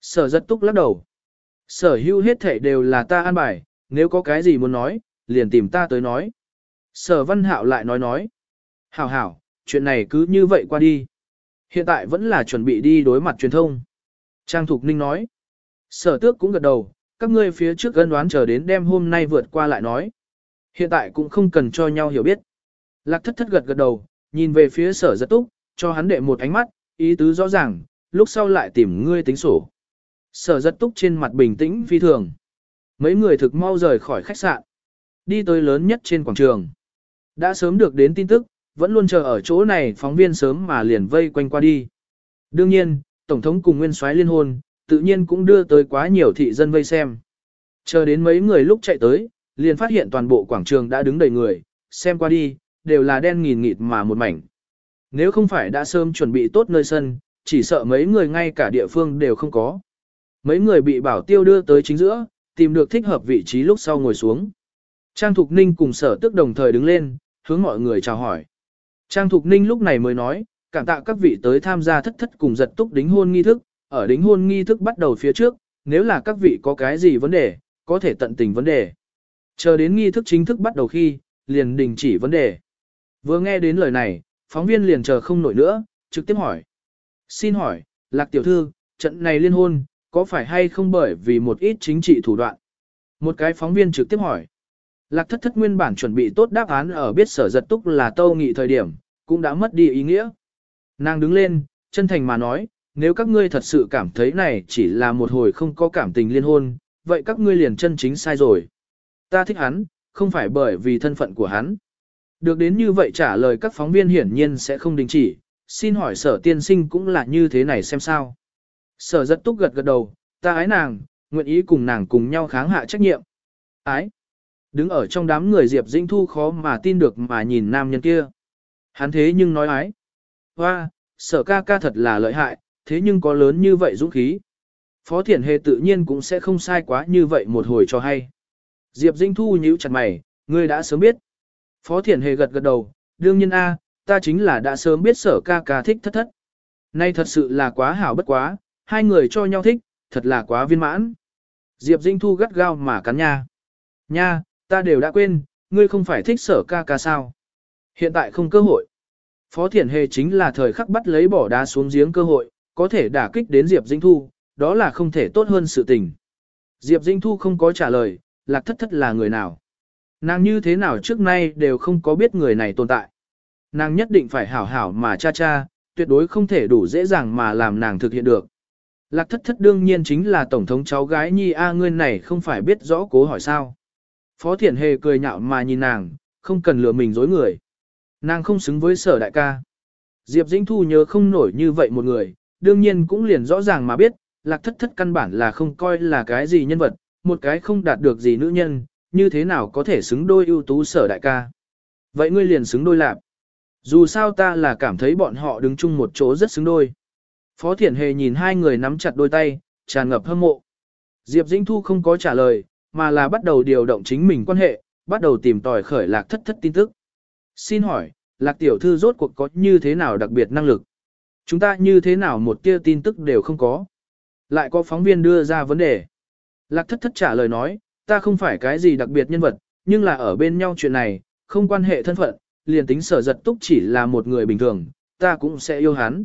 Sở giật túc lắc đầu. Sở hữu hết thể đều là ta an bài, nếu có cái gì muốn nói, liền tìm ta tới nói. Sở văn hạo lại nói nói. Hảo hảo, chuyện này cứ như vậy qua đi. Hiện tại vẫn là chuẩn bị đi đối mặt truyền thông. Trang Thục Ninh nói. Sở tước cũng gật đầu, các ngươi phía trước gân đoán chờ đến đêm hôm nay vượt qua lại nói. Hiện tại cũng không cần cho nhau hiểu biết. Lạc thất thất gật gật đầu, nhìn về phía sở giật túc, cho hắn đệ một ánh mắt, ý tứ rõ ràng, lúc sau lại tìm ngươi tính sổ. Sở giật túc trên mặt bình tĩnh phi thường. Mấy người thực mau rời khỏi khách sạn. Đi tới lớn nhất trên quảng trường. Đã sớm được đến tin tức, vẫn luôn chờ ở chỗ này phóng viên sớm mà liền vây quanh qua đi. Đương nhiên, Tổng thống cùng Nguyên soái liên hôn, tự nhiên cũng đưa tới quá nhiều thị dân vây xem. Chờ đến mấy người lúc chạy tới, liền phát hiện toàn bộ quảng trường đã đứng đầy người, xem qua đi, đều là đen nghìn nghịt mà một mảnh. Nếu không phải đã sớm chuẩn bị tốt nơi sân, chỉ sợ mấy người ngay cả địa phương đều không có. Mấy người bị bảo tiêu đưa tới chính giữa, tìm được thích hợp vị trí lúc sau ngồi xuống. Trang Thục Ninh cùng sở tức đồng thời đứng lên, hướng mọi người chào hỏi. Trang Thục Ninh lúc này mới nói, cảm tạ các vị tới tham gia thất thất cùng giật túc đính hôn nghi thức, ở đính hôn nghi thức bắt đầu phía trước, nếu là các vị có cái gì vấn đề, có thể tận tình vấn đề. Chờ đến nghi thức chính thức bắt đầu khi, liền đình chỉ vấn đề. Vừa nghe đến lời này, phóng viên liền chờ không nổi nữa, trực tiếp hỏi. Xin hỏi, Lạc Tiểu Thư, trận này liên hôn, có phải hay không bởi vì một ít chính trị thủ đoạn? Một cái phóng viên trực tiếp hỏi. Lạc thất thất nguyên bản chuẩn bị tốt đáp án ở biết sở giật túc là tâu nghị thời điểm, cũng đã mất đi ý nghĩa. Nàng đứng lên, chân thành mà nói, nếu các ngươi thật sự cảm thấy này chỉ là một hồi không có cảm tình liên hôn, vậy các ngươi liền chân chính sai rồi. Ta thích hắn, không phải bởi vì thân phận của hắn. Được đến như vậy trả lời các phóng viên hiển nhiên sẽ không đình chỉ, xin hỏi sở tiên sinh cũng là như thế này xem sao. Sở rất túc gật gật đầu, ta ái nàng, nguyện ý cùng nàng cùng nhau kháng hạ trách nhiệm. Ái. Đứng ở trong đám người Diệp Dĩnh Thu khó mà tin được mà nhìn nam nhân kia. Hắn thế nhưng nói ái. Hoa, sở ca ca thật là lợi hại, thế nhưng có lớn như vậy dũng khí. Phó Thiển Hề tự nhiên cũng sẽ không sai quá như vậy một hồi cho hay. Diệp Dĩnh Thu nhíu chặt mày, ngươi đã sớm biết. Phó Thiển Hề gật gật đầu, đương nhiên A, ta chính là đã sớm biết sở ca ca thích thất thất. Nay thật sự là quá hảo bất quá, hai người cho nhau thích, thật là quá viên mãn. Diệp Dinh Thu gắt gao mà cắn nha. Nha, ta đều đã quên, ngươi không phải thích sở ca ca sao. Hiện tại không cơ hội. Phó Thiển Hề chính là thời khắc bắt lấy bỏ đá xuống giếng cơ hội, có thể đả kích đến Diệp Dinh Thu, đó là không thể tốt hơn sự tình. Diệp Dinh Thu không có trả lời, lạc thất thất là người nào. Nàng như thế nào trước nay đều không có biết người này tồn tại. Nàng nhất định phải hảo hảo mà cha cha, tuyệt đối không thể đủ dễ dàng mà làm nàng thực hiện được. Lạc thất thất đương nhiên chính là tổng thống cháu gái nhi A ngươi này không phải biết rõ cố hỏi sao. Phó Thiển Hề cười nhạo mà nhìn nàng, không cần lừa mình dối người. Nàng không xứng với sở đại ca. Diệp Dĩnh Thu nhớ không nổi như vậy một người, đương nhiên cũng liền rõ ràng mà biết, lạc thất thất căn bản là không coi là cái gì nhân vật, một cái không đạt được gì nữ nhân, như thế nào có thể xứng đôi ưu tú sở đại ca. Vậy ngươi liền xứng đôi lạp. Dù sao ta là cảm thấy bọn họ đứng chung một chỗ rất xứng đôi. Phó Thiển Hề nhìn hai người nắm chặt đôi tay, tràn ngập hâm mộ. Diệp Dĩnh Thu không có trả lời, mà là bắt đầu điều động chính mình quan hệ, bắt đầu tìm tòi khởi lạc thất thất tin tức. Xin hỏi, lạc tiểu thư rốt cuộc có như thế nào đặc biệt năng lực? Chúng ta như thế nào một tia tin tức đều không có? Lại có phóng viên đưa ra vấn đề. Lạc thất thất trả lời nói, ta không phải cái gì đặc biệt nhân vật, nhưng là ở bên nhau chuyện này, không quan hệ thân phận, liền tính sở giật túc chỉ là một người bình thường, ta cũng sẽ yêu hắn.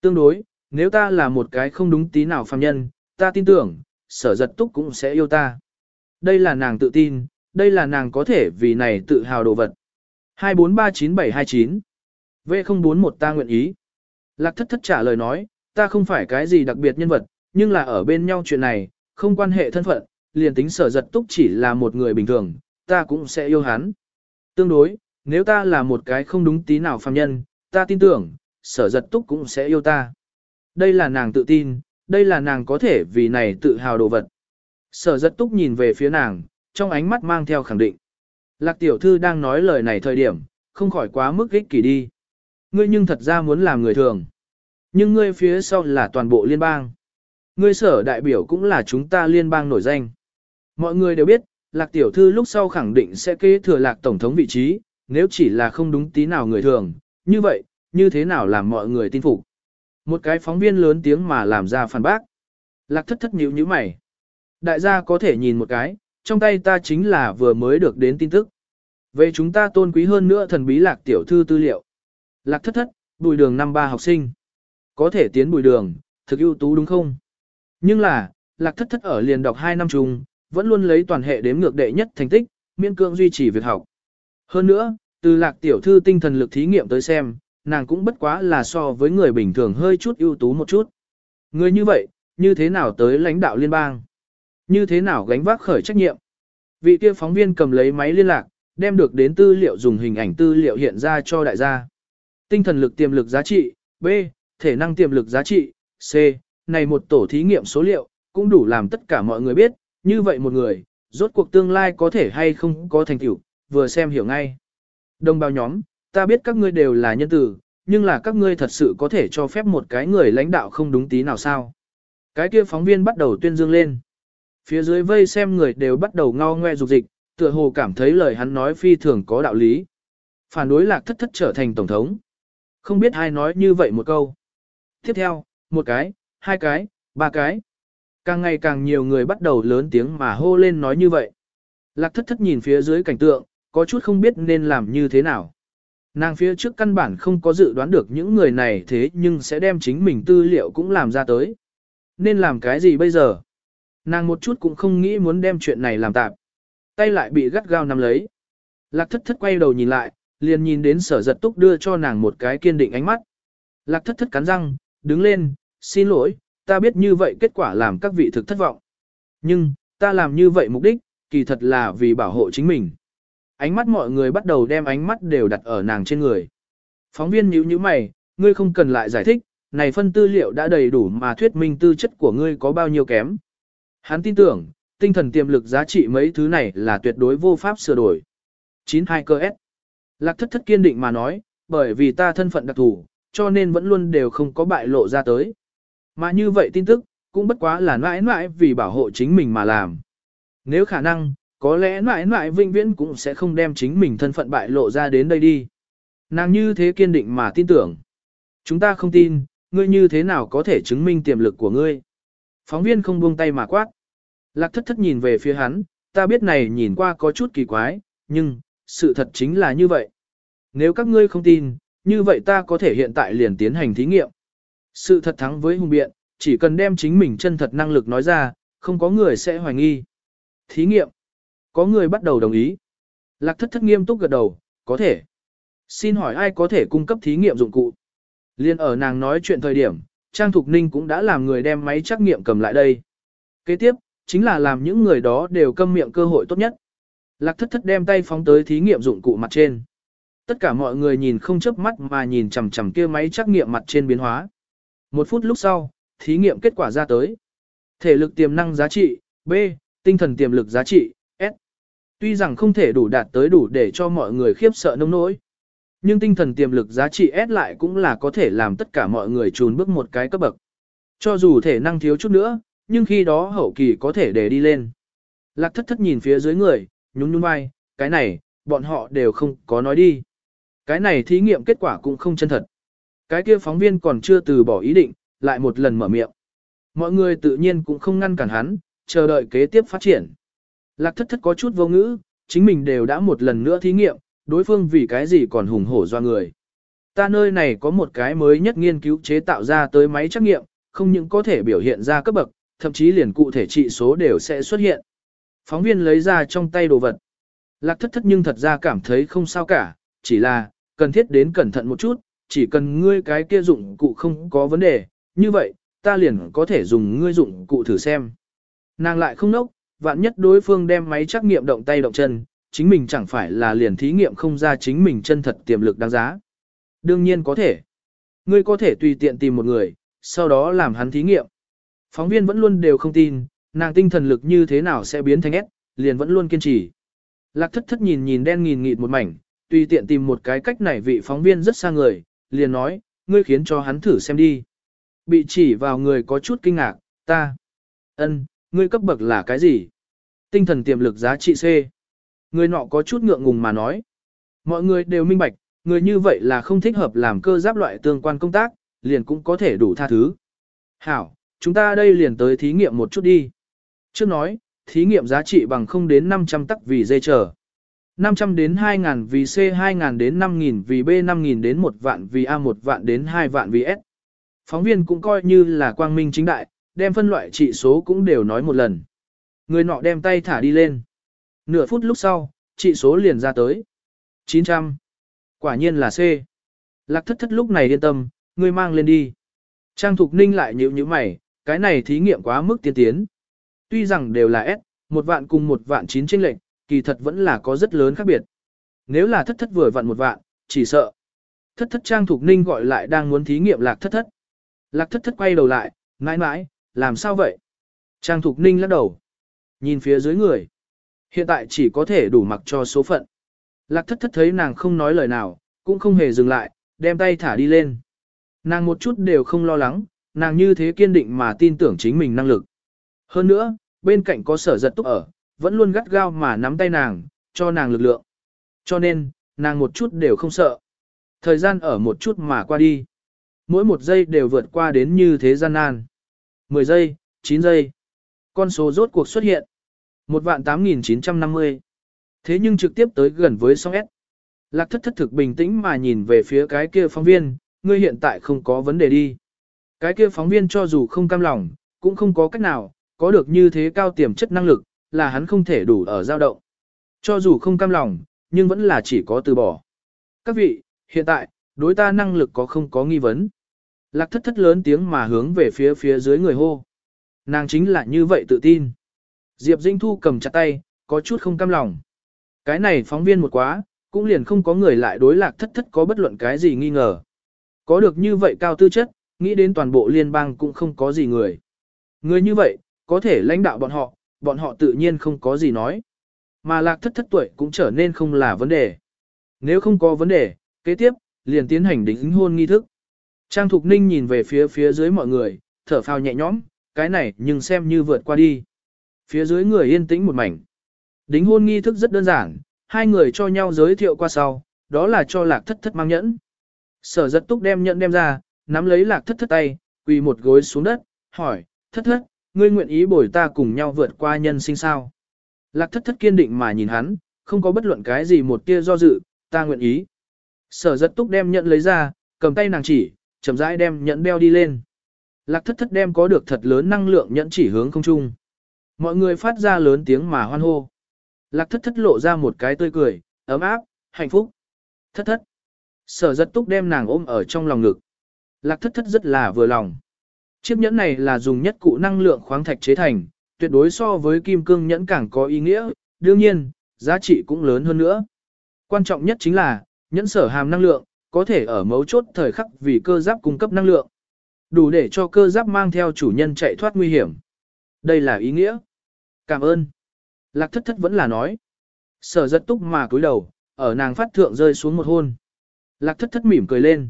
Tương đối, nếu ta là một cái không đúng tí nào phàm nhân, ta tin tưởng, sở giật túc cũng sẽ yêu ta. Đây là nàng tự tin, đây là nàng có thể vì này tự hào đồ vật. 2439729 V041 ta nguyện ý. Lạc thất thất trả lời nói, ta không phải cái gì đặc biệt nhân vật, nhưng là ở bên nhau chuyện này, không quan hệ thân phận, liền tính sở giật túc chỉ là một người bình thường, ta cũng sẽ yêu hắn. Tương đối, nếu ta là một cái không đúng tí nào phàm nhân, ta tin tưởng, sở giật túc cũng sẽ yêu ta. Đây là nàng tự tin, đây là nàng có thể vì này tự hào đồ vật. Sở giật túc nhìn về phía nàng, trong ánh mắt mang theo khẳng định. Lạc tiểu thư đang nói lời này thời điểm, không khỏi quá mức ích kỷ đi. Ngươi nhưng thật ra muốn làm người thường. Nhưng ngươi phía sau là toàn bộ liên bang. Ngươi sở đại biểu cũng là chúng ta liên bang nổi danh. Mọi người đều biết, lạc tiểu thư lúc sau khẳng định sẽ kế thừa lạc tổng thống vị trí, nếu chỉ là không đúng tí nào người thường. Như vậy, như thế nào làm mọi người tin phục? Một cái phóng viên lớn tiếng mà làm ra phản bác. Lạc thất thất nhíu nhíu mày. Đại gia có thể nhìn một cái, trong tay ta chính là vừa mới được đến tin tức. Về chúng ta tôn quý hơn nữa thần bí lạc tiểu thư tư liệu. Lạc thất thất, bùi đường năm ba học sinh. Có thể tiến bùi đường, thực ưu tú đúng không? Nhưng là, lạc thất thất ở liền đọc 2 năm chung, vẫn luôn lấy toàn hệ đếm ngược đệ nhất thành tích, miễn cưỡng duy trì việc học. Hơn nữa, từ lạc tiểu thư tinh thần lực thí nghiệm tới xem, nàng cũng bất quá là so với người bình thường hơi chút ưu tú một chút. Người như vậy, như thế nào tới lãnh đạo liên bang? Như thế nào gánh vác khởi trách nhiệm? Vị kia phóng viên cầm lấy máy liên lạc, đem được đến tư liệu dùng hình ảnh tư liệu hiện ra cho đại gia. Tinh thần lực tiềm lực giá trị, B, thể năng tiềm lực giá trị, C, này một tổ thí nghiệm số liệu, cũng đủ làm tất cả mọi người biết, như vậy một người, rốt cuộc tương lai có thể hay không có thành tựu, vừa xem hiểu ngay. Đồng bào nhóm, ta biết các ngươi đều là nhân tử, nhưng là các ngươi thật sự có thể cho phép một cái người lãnh đạo không đúng tí nào sao. Cái kia phóng viên bắt đầu tuyên dương lên. Phía dưới vây xem người đều bắt đầu ngao ngoe dục dịch, tựa hồ cảm thấy lời hắn nói phi thường có đạo lý. Phản đối lạc thất thất trở thành tổng thống. Không biết ai nói như vậy một câu. Tiếp theo, một cái, hai cái, ba cái. Càng ngày càng nhiều người bắt đầu lớn tiếng mà hô lên nói như vậy. Lạc thất thất nhìn phía dưới cảnh tượng, có chút không biết nên làm như thế nào. Nàng phía trước căn bản không có dự đoán được những người này thế nhưng sẽ đem chính mình tư liệu cũng làm ra tới. Nên làm cái gì bây giờ? Nàng một chút cũng không nghĩ muốn đem chuyện này làm tạm. Tay lại bị gắt gao nắm lấy. Lạc thất thất quay đầu nhìn lại, liền nhìn đến sở giật túc đưa cho nàng một cái kiên định ánh mắt. Lạc thất thất cắn răng, đứng lên, xin lỗi, ta biết như vậy kết quả làm các vị thực thất vọng. Nhưng, ta làm như vậy mục đích, kỳ thật là vì bảo hộ chính mình. Ánh mắt mọi người bắt đầu đem ánh mắt đều đặt ở nàng trên người. Phóng viên nhíu nhíu mày, ngươi không cần lại giải thích, này phân tư liệu đã đầy đủ mà thuyết minh tư chất của ngươi có bao nhiêu kém. Hắn tin tưởng, tinh thần tiềm lực giá trị mấy thứ này là tuyệt đối vô pháp sửa đổi. 92 cơ S. Lạc thất thất kiên định mà nói, bởi vì ta thân phận đặc thù, cho nên vẫn luôn đều không có bại lộ ra tới. Mà như vậy tin tức, cũng bất quá là mãi mãi vì bảo hộ chính mình mà làm. Nếu khả năng, có lẽ mãi mãi vinh viễn cũng sẽ không đem chính mình thân phận bại lộ ra đến đây đi. Nàng như thế kiên định mà tin tưởng. Chúng ta không tin, ngươi như thế nào có thể chứng minh tiềm lực của ngươi. Phóng viên không buông tay mà quát. Lạc thất thất nhìn về phía hắn, ta biết này nhìn qua có chút kỳ quái, nhưng, sự thật chính là như vậy. Nếu các ngươi không tin, như vậy ta có thể hiện tại liền tiến hành thí nghiệm. Sự thật thắng với hùng biện, chỉ cần đem chính mình chân thật năng lực nói ra, không có người sẽ hoài nghi. Thí nghiệm. Có người bắt đầu đồng ý. Lạc thất thất nghiêm túc gật đầu, có thể. Xin hỏi ai có thể cung cấp thí nghiệm dụng cụ? Liên ở nàng nói chuyện thời điểm, Trang Thục Ninh cũng đã làm người đem máy trắc nghiệm cầm lại đây. Kế tiếp, chính là làm những người đó đều câm miệng cơ hội tốt nhất. Lạc thất thất đem tay phóng tới thí nghiệm dụng cụ mặt trên. Tất cả mọi người nhìn không chớp mắt mà nhìn chằm chằm kia máy trắc nghiệm mặt trên biến hóa. Một phút lúc sau, thí nghiệm kết quả ra tới. Thể lực tiềm năng giá trị, B, tinh thần tiềm lực giá trị, Tuy rằng không thể đủ đạt tới đủ để cho mọi người khiếp sợ nông nỗi. Nhưng tinh thần tiềm lực giá trị S lại cũng là có thể làm tất cả mọi người trùn bước một cái cấp bậc. Cho dù thể năng thiếu chút nữa, nhưng khi đó hậu kỳ có thể để đi lên. Lạc thất thất nhìn phía dưới người, nhún nhún vai, cái này, bọn họ đều không có nói đi. Cái này thí nghiệm kết quả cũng không chân thật. Cái kia phóng viên còn chưa từ bỏ ý định, lại một lần mở miệng. Mọi người tự nhiên cũng không ngăn cản hắn, chờ đợi kế tiếp phát triển. Lạc thất thất có chút vô ngữ, chính mình đều đã một lần nữa thí nghiệm, đối phương vì cái gì còn hùng hổ do người. Ta nơi này có một cái mới nhất nghiên cứu chế tạo ra tới máy trắc nghiệm, không những có thể biểu hiện ra cấp bậc, thậm chí liền cụ thể trị số đều sẽ xuất hiện. Phóng viên lấy ra trong tay đồ vật. Lạc thất thất nhưng thật ra cảm thấy không sao cả, chỉ là, cần thiết đến cẩn thận một chút, chỉ cần ngươi cái kia dụng cụ không có vấn đề, như vậy, ta liền có thể dùng ngươi dụng cụ thử xem. Nàng lại không nốc, vạn nhất đối phương đem máy trắc nghiệm động tay động chân, chính mình chẳng phải là liền thí nghiệm không ra chính mình chân thật tiềm lực đáng giá. Đương nhiên có thể. Ngươi có thể tùy tiện tìm một người, sau đó làm hắn thí nghiệm. Phóng viên vẫn luôn đều không tin, nàng tinh thần lực như thế nào sẽ biến thành S, liền vẫn luôn kiên trì. Lạc thất thất nhìn nhìn đen nghìn nghịt một mảnh, tùy tiện tìm một cái cách này vị phóng viên rất xa người, liền nói, ngươi khiến cho hắn thử xem đi. Bị chỉ vào người có chút kinh ngạc, ta. ân, ngươi cấp bậc là cái gì? Tinh thần tiềm lực giá trị C. Người nọ có chút ngượng ngùng mà nói. Mọi người đều minh bạch, người như vậy là không thích hợp làm cơ giáp loại tương quan công tác, liền cũng có thể đủ tha thứ. Hảo, chúng ta đây liền tới thí nghiệm một chút đi. Trước nói, thí nghiệm giá trị bằng không đến 500 tắc vì dây chờ. 500 đến 2.000 vì C 2.000 đến 5.000 vì B 5.000 đến 1 vạn vì A 1 vạn đến 2 vạn vì S. Phóng viên cũng coi như là quang minh chính đại, đem phân loại trị số cũng đều nói một lần. Người nọ đem tay thả đi lên. Nửa phút lúc sau, trị số liền ra tới. 900. Quả nhiên là C. Lạc thất thất lúc này yên tâm, người mang lên đi. Trang Thục Ninh lại nhíu nhíu mày, cái này thí nghiệm quá mức tiên tiến. Tuy rằng đều là S, một vạn cùng một vạn chín chênh lệnh, kỳ thật vẫn là có rất lớn khác biệt. Nếu là thất thất vừa vặn một vạn, chỉ sợ. Thất thất Trang Thục Ninh gọi lại đang muốn thí nghiệm lạc thất thất. Lạc thất thất quay đầu lại, mãi mãi, làm sao vậy? Trang Thục Ninh lắc đầu. Nhìn phía dưới người. Hiện tại chỉ có thể đủ mặc cho số phận. Lạc thất thất thấy nàng không nói lời nào, cũng không hề dừng lại, đem tay thả đi lên. Nàng một chút đều không lo lắng, nàng như thế kiên định mà tin tưởng chính mình năng lực. Hơn nữa, bên cạnh có sở giật túc ở, vẫn luôn gắt gao mà nắm tay nàng, cho nàng lực lượng. Cho nên, nàng một chút đều không sợ. Thời gian ở một chút mà qua đi. Mỗi một giây đều vượt qua đến như thế gian nan. 10 giây, 9 giây. Con số rốt cuộc xuất hiện. Một vạn 8.950. Thế nhưng trực tiếp tới gần với song S. Lạc thất thất thực bình tĩnh mà nhìn về phía cái kia phóng viên, ngươi hiện tại không có vấn đề đi. Cái kia phóng viên cho dù không cam lòng, cũng không có cách nào, có được như thế cao tiềm chất năng lực, là hắn không thể đủ ở dao động. Cho dù không cam lòng, nhưng vẫn là chỉ có từ bỏ. Các vị, hiện tại, đối ta năng lực có không có nghi vấn. Lạc thất thất lớn tiếng mà hướng về phía phía dưới người hô. Nàng chính là như vậy tự tin. Diệp Dinh Thu cầm chặt tay, có chút không cam lòng. Cái này phóng viên một quá, cũng liền không có người lại đối lạc thất thất có bất luận cái gì nghi ngờ. Có được như vậy cao tư chất, nghĩ đến toàn bộ liên bang cũng không có gì người. Người như vậy, có thể lãnh đạo bọn họ, bọn họ tự nhiên không có gì nói. Mà lạc thất thất tuổi cũng trở nên không là vấn đề. Nếu không có vấn đề, kế tiếp, liền tiến hành đính hôn nghi thức. Trang Thục Ninh nhìn về phía phía dưới mọi người, thở phào nhẹ nhõm, cái này nhưng xem như vượt qua đi. Phía dưới người yên tĩnh một mảnh. Đính hôn nghi thức rất đơn giản, hai người cho nhau giới thiệu qua sau, đó là cho lạc thất thất mang nhẫn. Sở giật túc đem nhẫn đem ra, nắm lấy lạc thất thất tay, quỳ một gối xuống đất, hỏi, thất thất, ngươi nguyện ý bồi ta cùng nhau vượt qua nhân sinh sao? Lạc thất thất kiên định mà nhìn hắn, không có bất luận cái gì một tia do dự, ta nguyện ý. Sở giật túc đem nhẫn lấy ra, cầm tay nàng chỉ, chậm rãi đem nhẫn đeo đi lên. Lạc thất thất đem có được thật lớn năng lượng nhẫn chỉ hướng không trung. Mọi người phát ra lớn tiếng mà hoan hô. Lạc thất thất lộ ra một cái tươi cười, ấm áp, hạnh phúc. Thất thất. Sở giật túc đem nàng ôm ở trong lòng ngực. Lạc thất thất rất là vừa lòng. Chiếc nhẫn này là dùng nhất cụ năng lượng khoáng thạch chế thành, tuyệt đối so với kim cương nhẫn càng có ý nghĩa, đương nhiên, giá trị cũng lớn hơn nữa. Quan trọng nhất chính là, nhẫn sở hàm năng lượng, có thể ở mấu chốt thời khắc vì cơ giáp cung cấp năng lượng. Đủ để cho cơ giáp mang theo chủ nhân chạy thoát nguy hiểm. Đây là ý nghĩa. Cảm ơn. Lạc thất thất vẫn là nói. Sở giật túc mà cúi đầu, ở nàng phát thượng rơi xuống một hôn. Lạc thất thất mỉm cười lên.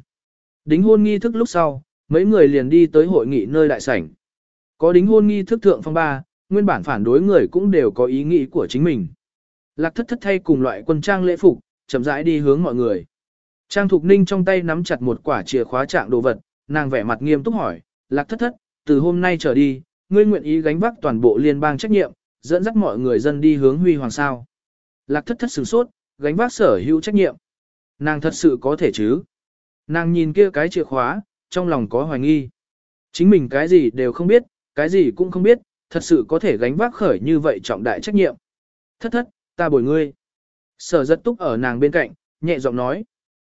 Đính hôn nghi thức lúc sau, mấy người liền đi tới hội nghị nơi đại sảnh. Có đính hôn nghi thức thượng phong ba, nguyên bản phản đối người cũng đều có ý nghĩ của chính mình. Lạc thất thất thay cùng loại quân trang lễ phục, chậm rãi đi hướng mọi người. Trang Thục Ninh trong tay nắm chặt một quả chìa khóa trạng đồ vật, nàng vẻ mặt nghiêm túc hỏi, Lạc thất thất, từ hôm nay trở đi, ngươi nguyện ý gánh vác toàn bộ liên bang trách nhiệm, dẫn dắt mọi người dân đi hướng huy hoàng sao. Lạc thất thất sửng sốt, gánh vác sở hữu trách nhiệm. Nàng thật sự có thể chứ. Nàng nhìn kia cái chìa khóa, trong lòng có hoài nghi. Chính mình cái gì đều không biết, cái gì cũng không biết, thật sự có thể gánh vác khởi như vậy trọng đại trách nhiệm. Thất thất, ta bồi ngươi. Sở giật túc ở nàng bên cạnh, nhẹ giọng nói.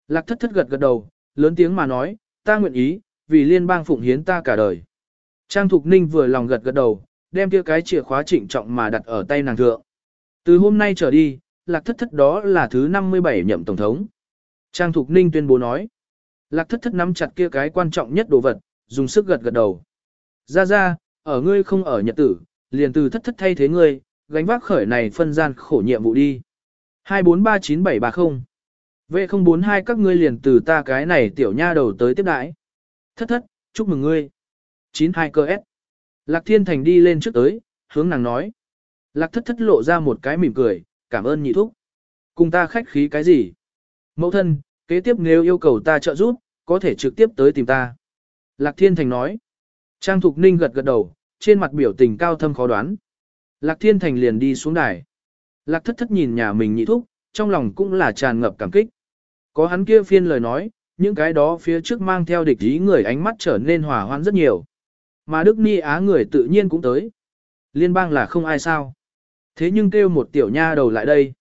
Lạc thất thất gật gật đầu, lớn tiếng mà nói, ta nguyện ý, vì liên bang phụng hiến ta cả đời. Trang Thục Ninh vừa lòng gật gật đầu, đem kia cái chìa khóa trịnh trọng mà đặt ở tay nàng thượng. Từ hôm nay trở đi, Lạc thất thất đó là thứ 57 nhậm tổng thống. Trang Thục Ninh tuyên bố nói. Lạc thất thất nắm chặt kia cái quan trọng nhất đồ vật, dùng sức gật gật đầu. Ra ra, ở ngươi không ở nhật tử, liền từ thất thất thay thế ngươi, gánh vác khởi này phân gian khổ nhiệm vụ đi. 2439730 V042 các ngươi liền từ ta cái này tiểu nha đầu tới tiếp đãi. Thất thất, chúc mừng ngươi. 92 cơ S. Lạc Thiên Thành đi lên trước tới, hướng nàng nói. Lạc thất thất lộ ra một cái mỉm cười, cảm ơn nhị thúc. Cùng ta khách khí cái gì? Mẫu thân, kế tiếp nếu yêu cầu ta trợ giúp, có thể trực tiếp tới tìm ta. Lạc Thiên Thành nói. Trang Thục Ninh gật gật đầu, trên mặt biểu tình cao thâm khó đoán. Lạc Thiên Thành liền đi xuống đài. Lạc thất thất nhìn nhà mình nhị thúc, trong lòng cũng là tràn ngập cảm kích. Có hắn kia phiên lời nói, những cái đó phía trước mang theo địch ý người ánh mắt trở nên hòa hoãn rất nhiều. Mà Đức Ni Á người tự nhiên cũng tới. Liên bang là không ai sao. Thế nhưng kêu một tiểu nha đầu lại đây.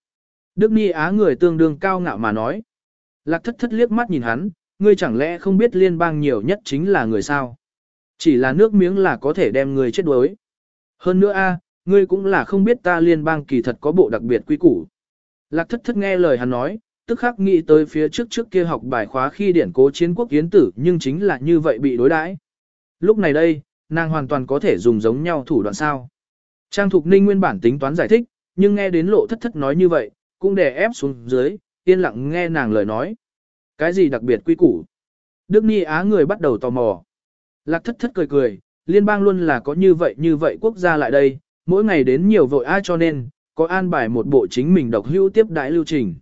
Đức Ni Á người tương đương cao ngạo mà nói. Lạc thất thất liếc mắt nhìn hắn, ngươi chẳng lẽ không biết liên bang nhiều nhất chính là người sao? Chỉ là nước miếng là có thể đem người chết đuối. Hơn nữa a, ngươi cũng là không biết ta liên bang kỳ thật có bộ đặc biệt quy củ. Lạc thất thất nghe lời hắn nói, tức khắc nghĩ tới phía trước trước kia học bài khóa khi điển cố chiến quốc kiến tử nhưng chính là như vậy bị đối đãi. Lúc này đây, nàng hoàn toàn có thể dùng giống nhau thủ đoạn sao. Trang Thục Ninh nguyên bản tính toán giải thích, nhưng nghe đến lộ thất thất nói như vậy, cũng đè ép xuống dưới, yên lặng nghe nàng lời nói. Cái gì đặc biệt quy củ? Đức Ni Á người bắt đầu tò mò. Lạc thất thất cười cười, liên bang luôn là có như vậy như vậy quốc gia lại đây, mỗi ngày đến nhiều vội ai cho nên, có an bài một bộ chính mình độc hữu tiếp đãi lưu trình.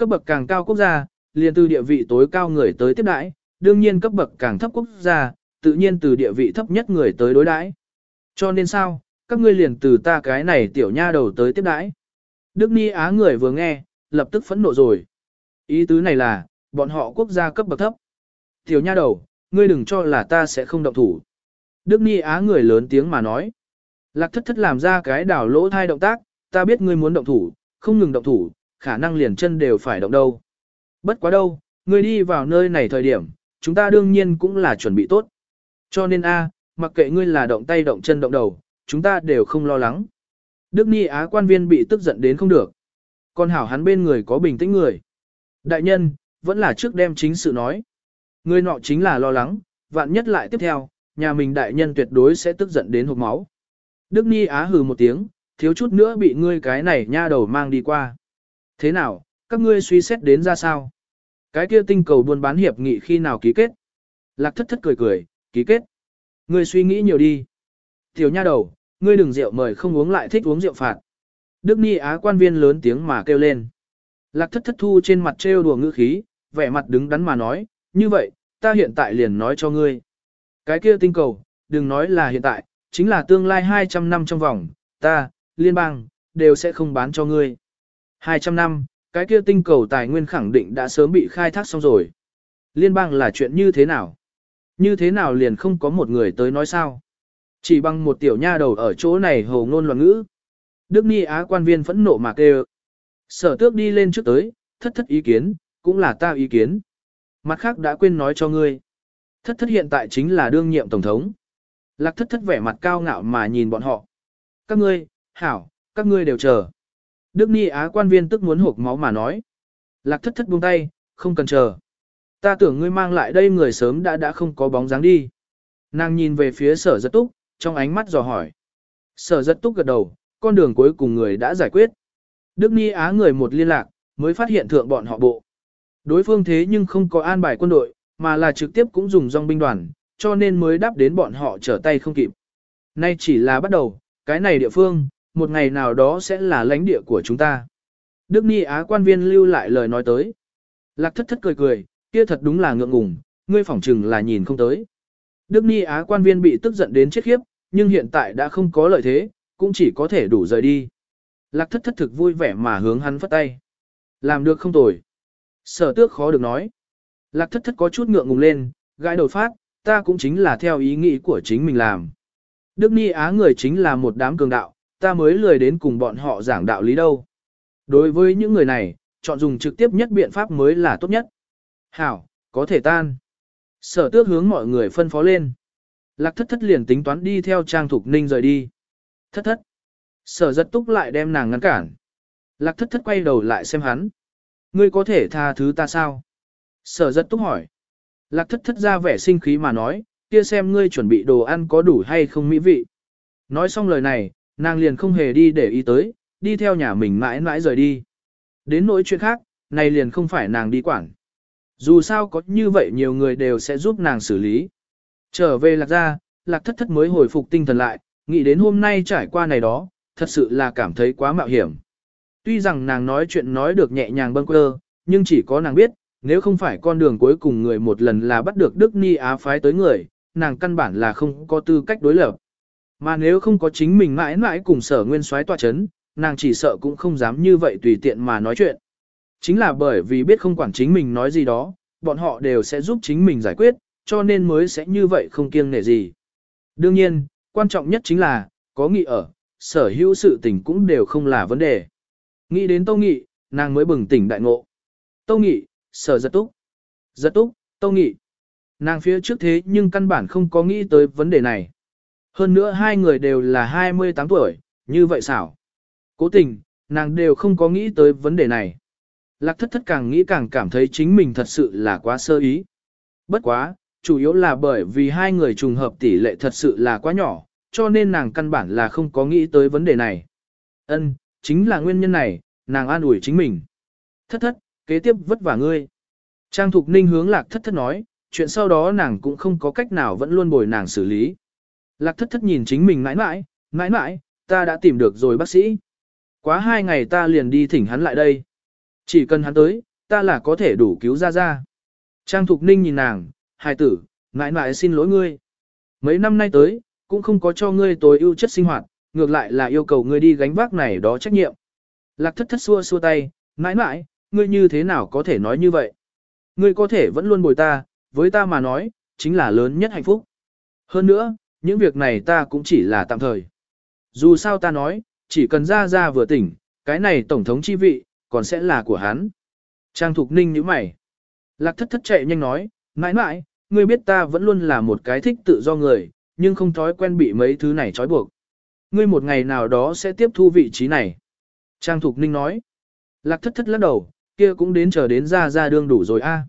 Cấp bậc càng cao quốc gia, liền từ địa vị tối cao người tới tiếp đãi, đương nhiên cấp bậc càng thấp quốc gia, tự nhiên từ địa vị thấp nhất người tới đối đãi. Cho nên sao, các ngươi liền từ ta cái này tiểu nha đầu tới tiếp đãi. Đức Ni Á người vừa nghe, lập tức phẫn nộ rồi. Ý tứ này là, bọn họ quốc gia cấp bậc thấp. Tiểu nha đầu, ngươi đừng cho là ta sẽ không động thủ. Đức Ni Á người lớn tiếng mà nói. Lạc thất thất làm ra cái đảo lỗ thai động tác, ta biết ngươi muốn động thủ, không ngừng động thủ, khả năng liền chân đều phải động đâu. Bất quá đâu, ngươi đi vào nơi này thời điểm, chúng ta đương nhiên cũng là chuẩn bị tốt. Cho nên a, mặc kệ ngươi là động tay động chân động đầu, chúng ta đều không lo lắng. Đức Ni Á quan viên bị tức giận đến không được. Còn hảo hắn bên người có bình tĩnh người. Đại nhân, vẫn là trước đem chính sự nói. Người nọ chính là lo lắng, vạn nhất lại tiếp theo, nhà mình đại nhân tuyệt đối sẽ tức giận đến hộp máu. Đức Ni Á hừ một tiếng, thiếu chút nữa bị ngươi cái này nha đầu mang đi qua. Thế nào, các ngươi suy xét đến ra sao? Cái kia tinh cầu buôn bán hiệp nghị khi nào ký kết? Lạc thất thất cười cười, ký kết. Ngươi suy nghĩ nhiều đi. Tiểu nha đầu, ngươi đừng rượu mời không uống lại thích uống rượu phạt. Đức Ni Á quan viên lớn tiếng mà kêu lên. Lạc thất thất thu trên mặt trêu đùa ngữ khí, vẻ mặt đứng đắn mà nói, như vậy, ta hiện tại liền nói cho ngươi. Cái kia tinh cầu, đừng nói là hiện tại, chính là tương lai 200 năm trong vòng, ta, liên bang, đều sẽ không bán cho ngươi. 200 năm, cái kia tinh cầu tài nguyên khẳng định đã sớm bị khai thác xong rồi. Liên bang là chuyện như thế nào? Như thế nào liền không có một người tới nói sao? Chỉ bằng một tiểu nha đầu ở chỗ này hồ ngôn loạn ngữ. Đức Ni Á quan viên phẫn nộ mà kêu. Sở tước đi lên trước tới, thất thất ý kiến, cũng là ta ý kiến. Mặt khác đã quên nói cho ngươi. Thất thất hiện tại chính là đương nhiệm tổng thống. Lạc thất thất vẻ mặt cao ngạo mà nhìn bọn họ. Các ngươi, hảo, các ngươi đều chờ. Đức Ni Á quan viên tức muốn hộp máu mà nói. Lạc thất thất buông tay, không cần chờ. Ta tưởng ngươi mang lại đây người sớm đã đã không có bóng dáng đi. Nàng nhìn về phía sở giật túc, trong ánh mắt dò hỏi. Sở giật túc gật đầu, con đường cuối cùng người đã giải quyết. Đức Ni Á người một liên lạc, mới phát hiện thượng bọn họ bộ. Đối phương thế nhưng không có an bài quân đội, mà là trực tiếp cũng dùng dòng binh đoàn, cho nên mới đáp đến bọn họ trở tay không kịp. Nay chỉ là bắt đầu, cái này địa phương, một ngày nào đó sẽ là lãnh địa của chúng ta. Đức Ni Á quan viên lưu lại lời nói tới. Lạc thất thất cười cười, kia thật đúng là ngượng ngùng, ngươi phỏng chừng là nhìn không tới. Đức Ni Á quan viên bị tức giận đến chết khiếp, nhưng hiện tại đã không có lợi thế, cũng chỉ có thể đủ rời đi. Lạc thất thất thực vui vẻ mà hướng hắn phất tay. Làm được không tồi. Sở tước khó được nói. Lạc thất thất có chút ngượng ngùng lên, gãi đầu phát, ta cũng chính là theo ý nghĩ của chính mình làm. Đức Ni Á người chính là một đám cường đạo, ta mới lười đến cùng bọn họ giảng đạo lý đâu. Đối với những người này, chọn dùng trực tiếp nhất biện pháp mới là tốt nhất. Hảo, có thể tan. Sở tước hướng mọi người phân phó lên. Lạc thất thất liền tính toán đi theo Trang Thục Ninh rời đi. Thất thất. Sở giật túc lại đem nàng ngăn cản. Lạc thất thất quay đầu lại xem hắn. Ngươi có thể tha thứ ta sao? Sở giật túc hỏi. Lạc thất thất ra vẻ sinh khí mà nói, kia xem ngươi chuẩn bị đồ ăn có đủ hay không mỹ vị. Nói xong lời này, nàng liền không hề đi để ý tới, đi theo nhà mình mãi mãi rời đi. Đến nỗi chuyện khác, này liền không phải nàng đi quản. Dù sao có như vậy nhiều người đều sẽ giúp nàng xử lý. Trở về lạc ra, lạc thất thất mới hồi phục tinh thần lại, nghĩ đến hôm nay trải qua này đó, thật sự là cảm thấy quá mạo hiểm. Tuy rằng nàng nói chuyện nói được nhẹ nhàng bâng quơ, nhưng chỉ có nàng biết, nếu không phải con đường cuối cùng người một lần là bắt được Đức Ni Á phái tới người, nàng căn bản là không có tư cách đối lập. Mà nếu không có chính mình mãi mãi cùng sở nguyên soái tòa chấn, nàng chỉ sợ cũng không dám như vậy tùy tiện mà nói chuyện. Chính là bởi vì biết không quản chính mình nói gì đó, bọn họ đều sẽ giúp chính mình giải quyết, cho nên mới sẽ như vậy không kiêng nể gì. Đương nhiên, quan trọng nhất chính là, có nghị ở, sở hữu sự tình cũng đều không là vấn đề. Nghĩ đến Tâu Nghị, nàng mới bừng tỉnh đại ngộ. Tâu Nghị, sở giật túc. Giật túc, Tâu Nghị. Nàng phía trước thế nhưng căn bản không có nghĩ tới vấn đề này. Hơn nữa hai người đều là 28 tuổi, như vậy xảo. Cố tình, nàng đều không có nghĩ tới vấn đề này. Lạc thất thất càng nghĩ càng cảm thấy chính mình thật sự là quá sơ ý. Bất quá, chủ yếu là bởi vì hai người trùng hợp tỷ lệ thật sự là quá nhỏ, cho nên nàng căn bản là không có nghĩ tới vấn đề này. Ân, chính là nguyên nhân này, nàng an ủi chính mình. Thất thất, kế tiếp vất vả ngươi. Trang Thục Ninh hướng lạc thất thất nói, chuyện sau đó nàng cũng không có cách nào vẫn luôn bồi nàng xử lý. Lạc thất thất nhìn chính mình mãi mãi, mãi mãi, ta đã tìm được rồi bác sĩ. Quá hai ngày ta liền đi thỉnh hắn lại đây. Chỉ cần hắn tới, ta là có thể đủ cứu ra ra. Trang Thục Ninh nhìn nàng, hài tử, mãi mãi xin lỗi ngươi. Mấy năm nay tới, cũng không có cho ngươi tối ưu chất sinh hoạt, ngược lại là yêu cầu ngươi đi gánh vác này đó trách nhiệm. Lạc thất thất xua xua tay, mãi mãi, ngươi như thế nào có thể nói như vậy? Ngươi có thể vẫn luôn bồi ta, với ta mà nói, chính là lớn nhất hạnh phúc. Hơn nữa, những việc này ta cũng chỉ là tạm thời. Dù sao ta nói, chỉ cần ra ra vừa tỉnh, cái này tổng thống chi vị, còn sẽ là của hắn. Trang Thục Ninh như mày. Lạc thất thất chạy nhanh nói, mãi mãi, ngươi biết ta vẫn luôn là một cái thích tự do người, nhưng không thói quen bị mấy thứ này trói buộc. Ngươi một ngày nào đó sẽ tiếp thu vị trí này. Trang Thục Ninh nói. Lạc thất thất lắc đầu, kia cũng đến chờ đến ra ra đương đủ rồi a.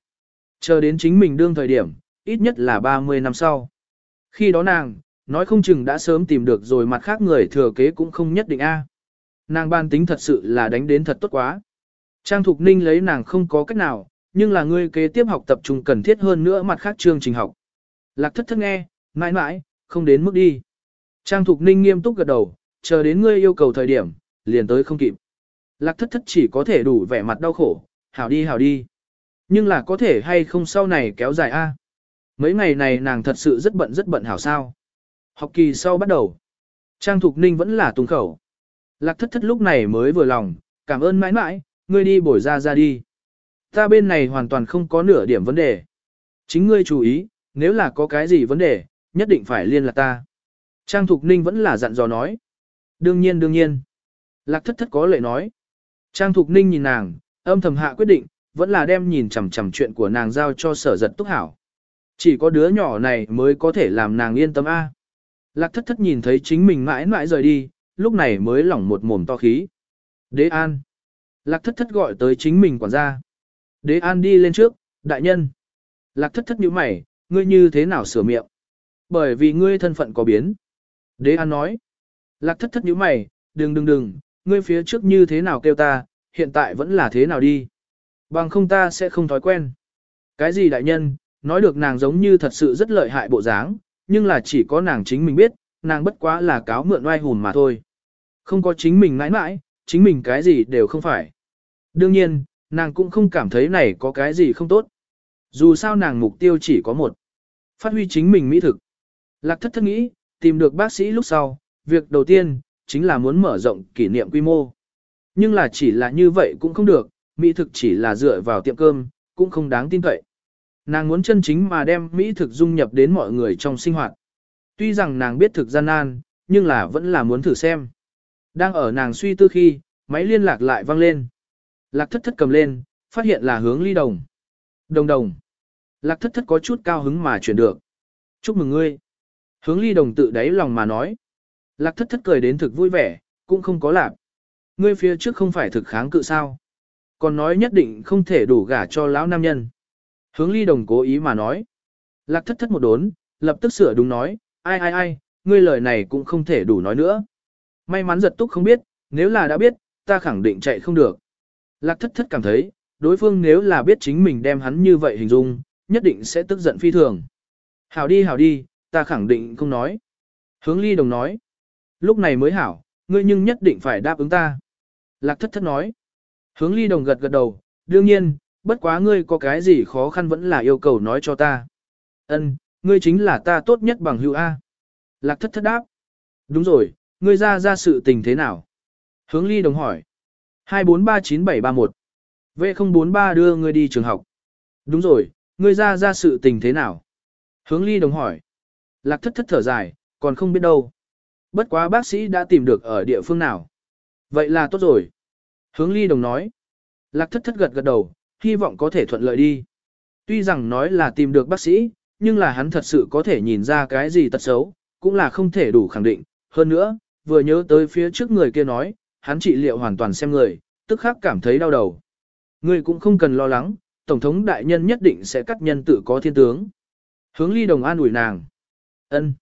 Chờ đến chính mình đương thời điểm, ít nhất là 30 năm sau. Khi đó nàng, nói không chừng đã sớm tìm được rồi mặt khác người thừa kế cũng không nhất định a. À. Nàng ban tính thật sự là đánh đến thật tốt quá. Trang Thục Ninh lấy nàng không có cách nào, nhưng là ngươi kế tiếp học tập trung cần thiết hơn nữa mặt khác chương trình học. Lạc thất thất nghe, mãi mãi, không đến mức đi. Trang Thục Ninh nghiêm túc gật đầu, chờ đến ngươi yêu cầu thời điểm, liền tới không kịp. Lạc thất thất chỉ có thể đủ vẻ mặt đau khổ, hảo đi hảo đi. Nhưng là có thể hay không sau này kéo dài a? À? Mấy ngày này nàng thật sự rất bận rất bận hảo sao. Học kỳ sau bắt đầu. Trang Thục Ninh vẫn là tung khẩu. Lạc thất thất lúc này mới vừa lòng, cảm ơn mãi mãi, ngươi đi bổi ra ra đi. Ta bên này hoàn toàn không có nửa điểm vấn đề. Chính ngươi chú ý, nếu là có cái gì vấn đề, nhất định phải liên lạc ta. Trang Thục Ninh vẫn là dặn dò nói. Đương nhiên đương nhiên. Lạc thất thất có lệ nói. Trang Thục Ninh nhìn nàng, âm thầm hạ quyết định, vẫn là đem nhìn chằm chằm chuyện của nàng giao cho sở giật túc hảo. Chỉ có đứa nhỏ này mới có thể làm nàng yên tâm A. Lạc thất thất nhìn thấy chính mình mãi mãi rời đi, lúc này mới lỏng một mồm to khí. Đế An. Lạc thất thất gọi tới chính mình quản gia. Đế An đi lên trước, đại nhân. Lạc thất thất như mày, ngươi như thế nào sửa miệng? Bởi vì ngươi thân phận có biến. Đế An nói. Lạc thất thất như mày, đừng đừng đừng, ngươi phía trước như thế nào kêu ta, hiện tại vẫn là thế nào đi. Bằng không ta sẽ không thói quen. Cái gì đại nhân, nói được nàng giống như thật sự rất lợi hại bộ dáng, nhưng là chỉ có nàng chính mình biết, nàng bất quá là cáo mượn oai hùn mà thôi. Không có chính mình mãi mãi, chính mình cái gì đều không phải. Đương nhiên, nàng cũng không cảm thấy này có cái gì không tốt. Dù sao nàng mục tiêu chỉ có một. Phát huy chính mình mỹ thực. Lạc thất thất nghĩ, tìm được bác sĩ lúc sau, việc đầu tiên, chính là muốn mở rộng kỷ niệm quy mô. Nhưng là chỉ là như vậy cũng không được, mỹ thực chỉ là dựa vào tiệm cơm, cũng không đáng tin cậy. Nàng muốn chân chính mà đem mỹ thực dung nhập đến mọi người trong sinh hoạt. Tuy rằng nàng biết thực gian nan, nhưng là vẫn là muốn thử xem. Đang ở nàng suy tư khi, máy liên lạc lại vang lên. Lạc thất thất cầm lên, phát hiện là hướng ly đồng. Đồng đồng. Lạc thất thất có chút cao hứng mà chuyển được. Chúc mừng ngươi. Hướng ly đồng tự đáy lòng mà nói. Lạc thất thất cười đến thực vui vẻ, cũng không có lạc. Ngươi phía trước không phải thực kháng cự sao. Còn nói nhất định không thể đủ gả cho lão nam nhân. Hướng ly đồng cố ý mà nói. Lạc thất thất một đốn, lập tức sửa đúng nói, ai ai ai, ngươi lời này cũng không thể đủ nói nữa. May mắn giật túc không biết, nếu là đã biết, ta khẳng định chạy không được. Lạc thất thất cảm thấy, đối phương nếu là biết chính mình đem hắn như vậy hình dung, nhất định sẽ tức giận phi thường. Hảo đi hảo đi, ta khẳng định không nói. Hướng ly đồng nói. Lúc này mới hảo, ngươi nhưng nhất định phải đáp ứng ta. Lạc thất thất nói. Hướng ly đồng gật gật đầu, đương nhiên, bất quá ngươi có cái gì khó khăn vẫn là yêu cầu nói cho ta. Ân, ngươi chính là ta tốt nhất bằng hữu A. Lạc thất thất đáp. Đúng rồi, ngươi ra ra sự tình thế nào? Hướng ly đồng hỏi. 2439731. V043 đưa ngươi đi trường học. Đúng rồi, ngươi ra ra sự tình thế nào? Hướng ly đồng hỏi. Lạc thất thất thở dài, còn không biết đâu. Bất quá bác sĩ đã tìm được ở địa phương nào. Vậy là tốt rồi. Hướng ly đồng nói. Lạc thất thất gật gật đầu, hy vọng có thể thuận lợi đi. Tuy rằng nói là tìm được bác sĩ, nhưng là hắn thật sự có thể nhìn ra cái gì tật xấu, cũng là không thể đủ khẳng định. Hơn nữa, vừa nhớ tới phía trước người kia nói, hắn trị liệu hoàn toàn xem người, tức khắc cảm thấy đau đầu. Người cũng không cần lo lắng, Tổng thống đại nhân nhất định sẽ cắt nhân tự có thiên tướng. Hướng ly đồng an ủi nàng. ân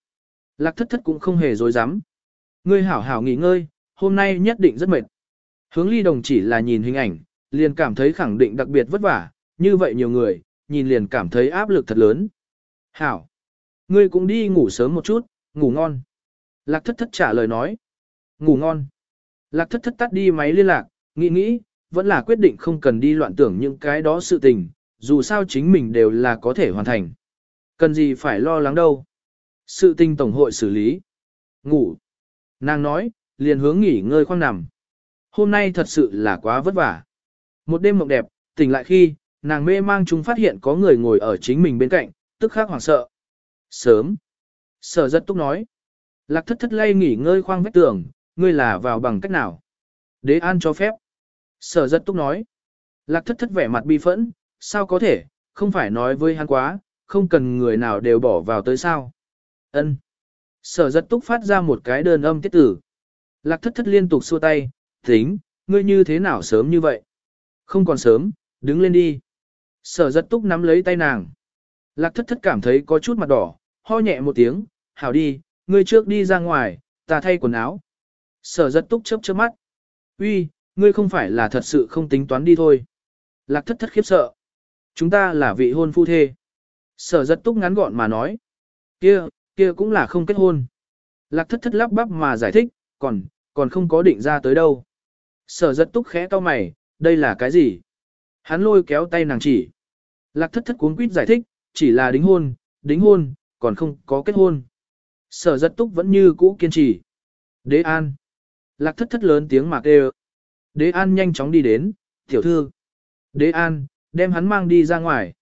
Lạc thất thất cũng không hề dối dám. Ngươi hảo hảo nghỉ ngơi, hôm nay nhất định rất mệt. Hướng ly đồng chỉ là nhìn hình ảnh, liền cảm thấy khẳng định đặc biệt vất vả, như vậy nhiều người, nhìn liền cảm thấy áp lực thật lớn. Hảo! Ngươi cũng đi ngủ sớm một chút, ngủ ngon. Lạc thất thất trả lời nói. Ngủ ngon. Lạc thất thất tắt đi máy liên lạc, nghĩ nghĩ, vẫn là quyết định không cần đi loạn tưởng những cái đó sự tình, dù sao chính mình đều là có thể hoàn thành. Cần gì phải lo lắng đâu. Sự tình tổng hội xử lý. Ngủ. Nàng nói, liền hướng nghỉ ngơi khoang nằm. Hôm nay thật sự là quá vất vả. Một đêm mộng đẹp, tỉnh lại khi, nàng mê mang chúng phát hiện có người ngồi ở chính mình bên cạnh, tức khắc hoảng sợ. Sớm. Sở rất túc nói. Lạc thất thất lay nghỉ ngơi khoang vách tường, ngươi là vào bằng cách nào? Đế an cho phép. Sở rất túc nói. Lạc thất thất vẻ mặt bi phẫn, sao có thể, không phải nói với hắn quá, không cần người nào đều bỏ vào tới sao. Ân. Sở rất túc phát ra một cái đơn âm tiết tử. Lạc thất thất liên tục xua tay, tính, ngươi như thế nào sớm như vậy? Không còn sớm, đứng lên đi. Sở giật túc nắm lấy tay nàng. Lạc thất thất cảm thấy có chút mặt đỏ, ho nhẹ một tiếng, hảo đi, ngươi trước đi ra ngoài, ta thay quần áo. Sở giật túc chớp chớp mắt. Uy, ngươi không phải là thật sự không tính toán đi thôi. Lạc thất thất khiếp sợ. Chúng ta là vị hôn phu thê. Sở giật túc ngắn gọn mà nói. Kia, kia cũng là không kết hôn. Lạc thất thất lắp bắp mà giải thích, còn, còn không có định ra tới đâu. Sở giật túc khẽ to mày, đây là cái gì? Hắn lôi kéo tay nàng chỉ. Lạc thất thất cuốn quýt giải thích, chỉ là đính hôn, đính hôn, còn không có kết hôn. Sở giật túc vẫn như cũ kiên trì. Đế an. Lạc thất thất lớn tiếng mạc đều. Đế an nhanh chóng đi đến, tiểu thư. Đế an, đem hắn mang đi ra ngoài.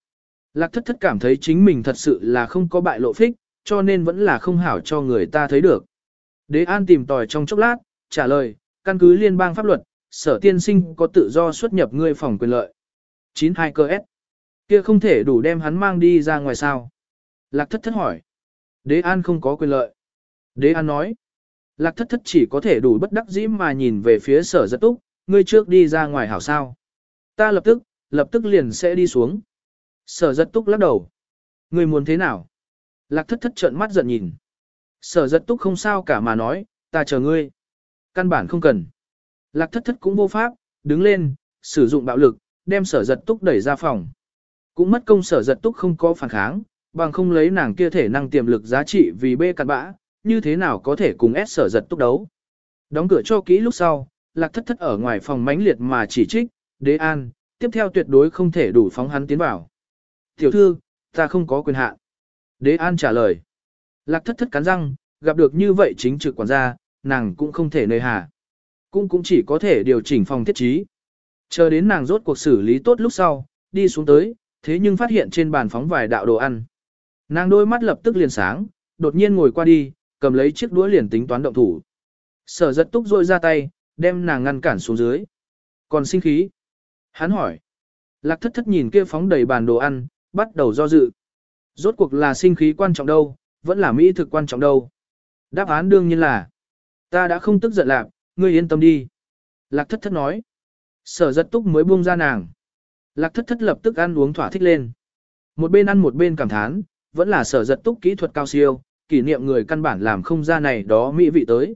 Lạc thất thất cảm thấy chính mình thật sự là không có bại lộ phích, cho nên vẫn là không hảo cho người ta thấy được. Đế an tìm tòi trong chốc lát, trả lời, căn cứ liên bang pháp luật, sở tiên sinh có tự do xuất nhập ngươi phòng quyền lợi. 92 cơ S. Kia không thể đủ đem hắn mang đi ra ngoài sao. Lạc thất thất hỏi. Đế an không có quyền lợi. Đế an nói. Lạc thất thất chỉ có thể đủ bất đắc dĩ mà nhìn về phía sở giật túc, ngươi trước đi ra ngoài hảo sao. Ta lập tức, lập tức liền sẽ đi xuống. Sở giật túc lắc đầu. Ngươi muốn thế nào? Lạc thất thất trợn mắt giận nhìn. Sở giật túc không sao cả mà nói, ta chờ ngươi. Căn bản không cần. Lạc thất thất cũng vô pháp, đứng lên, sử dụng bạo lực, đem sở giật túc đẩy ra phòng. Cũng mất công sở giật túc không có phản kháng, bằng không lấy nàng kia thể năng tiềm lực giá trị vì bê cặn bã, như thế nào có thể cùng S sở giật túc đấu. Đóng cửa cho kỹ lúc sau, lạc thất thất ở ngoài phòng mánh liệt mà chỉ trích, đế an, tiếp theo tuyệt đối không thể đủ phóng hắn tiến vào. Tiểu thư, ta không có quyền hạn. Đế an trả lời. Lạc thất thất cắn răng, gặp được như vậy chính trực quản gia, nàng cũng không thể nơi hà. Cũng cũng chỉ có thể điều chỉnh phòng thiết trí. Chờ đến nàng rốt cuộc xử lý tốt lúc sau, đi xuống tới, thế nhưng phát hiện trên bàn phóng vài đạo đồ ăn. Nàng đôi mắt lập tức liền sáng, đột nhiên ngồi qua đi, cầm lấy chiếc đũa liền tính toán động thủ. Sở giật túc rôi ra tay, đem nàng ngăn cản xuống dưới. Còn sinh khí. Hắn hỏi. Lạc thất thất nhìn kia phóng đầy bàn đồ ăn, bắt đầu do dự. Rốt cuộc là sinh khí quan trọng đâu, vẫn là mỹ thực quan trọng đâu. Đáp án đương nhiên là. Ta đã không tức giận lạc, ngươi yên tâm đi. Lạc thất thất nói. Sở giật túc mới buông ra nàng. Lạc thất thất lập tức ăn uống thỏa thích lên. Một bên ăn một bên cảm thán, vẫn là sở giật túc kỹ thuật cao siêu, kỷ niệm người căn bản làm không ra này đó mỹ vị tới.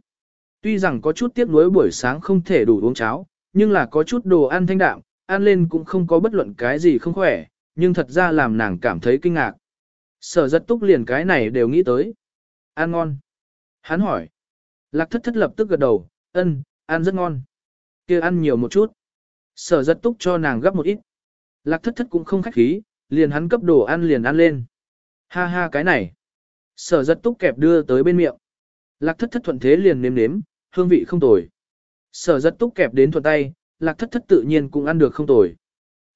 Tuy rằng có chút tiếc nuối buổi sáng không thể đủ uống cháo, nhưng là có chút đồ ăn thanh đạm, ăn lên cũng không có bất luận cái gì không khỏe, nhưng thật ra làm nàng cảm thấy kinh ngạc. Sở giật túc liền cái này đều nghĩ tới. Ăn ngon. Hắn hỏi. Lạc thất thất lập tức gật đầu, ân, ăn rất ngon. kia ăn nhiều một chút. Sở giật túc cho nàng gấp một ít. Lạc thất thất cũng không khách khí, liền hắn cấp đồ ăn liền ăn lên. Ha ha cái này. Sở giật túc kẹp đưa tới bên miệng. Lạc thất thất thuận thế liền nếm nếm, hương vị không tồi. Sở giật túc kẹp đến thuận tay, lạc thất thất tự nhiên cũng ăn được không tồi.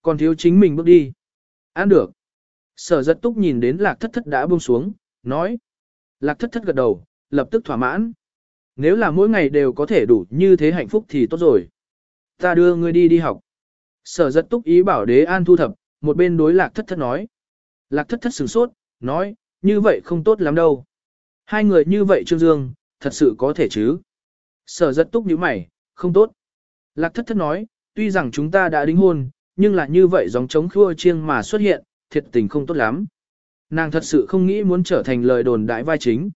Còn thiếu chính mình bước đi. Ăn được. Sở giật túc nhìn đến lạc thất thất đã buông xuống, nói. Lạc thất thất gật đầu, lập tức thỏa mãn. Nếu là mỗi ngày đều có thể đủ như thế hạnh phúc thì tốt rồi. Ta đưa ngươi đi đi học. Sở giật túc ý bảo đế an thu thập, một bên đối lạc thất thất nói. Lạc thất thất sửng sốt, nói, như vậy không tốt lắm đâu. Hai người như vậy Trương Dương, thật sự có thể chứ. Sở giật túc nhíu mày, không tốt. Lạc thất thất nói, tuy rằng chúng ta đã đính hôn, nhưng là như vậy dòng chống khua chiêng mà xuất hiện, thiệt tình không tốt lắm. Nàng thật sự không nghĩ muốn trở thành lời đồn đại vai chính.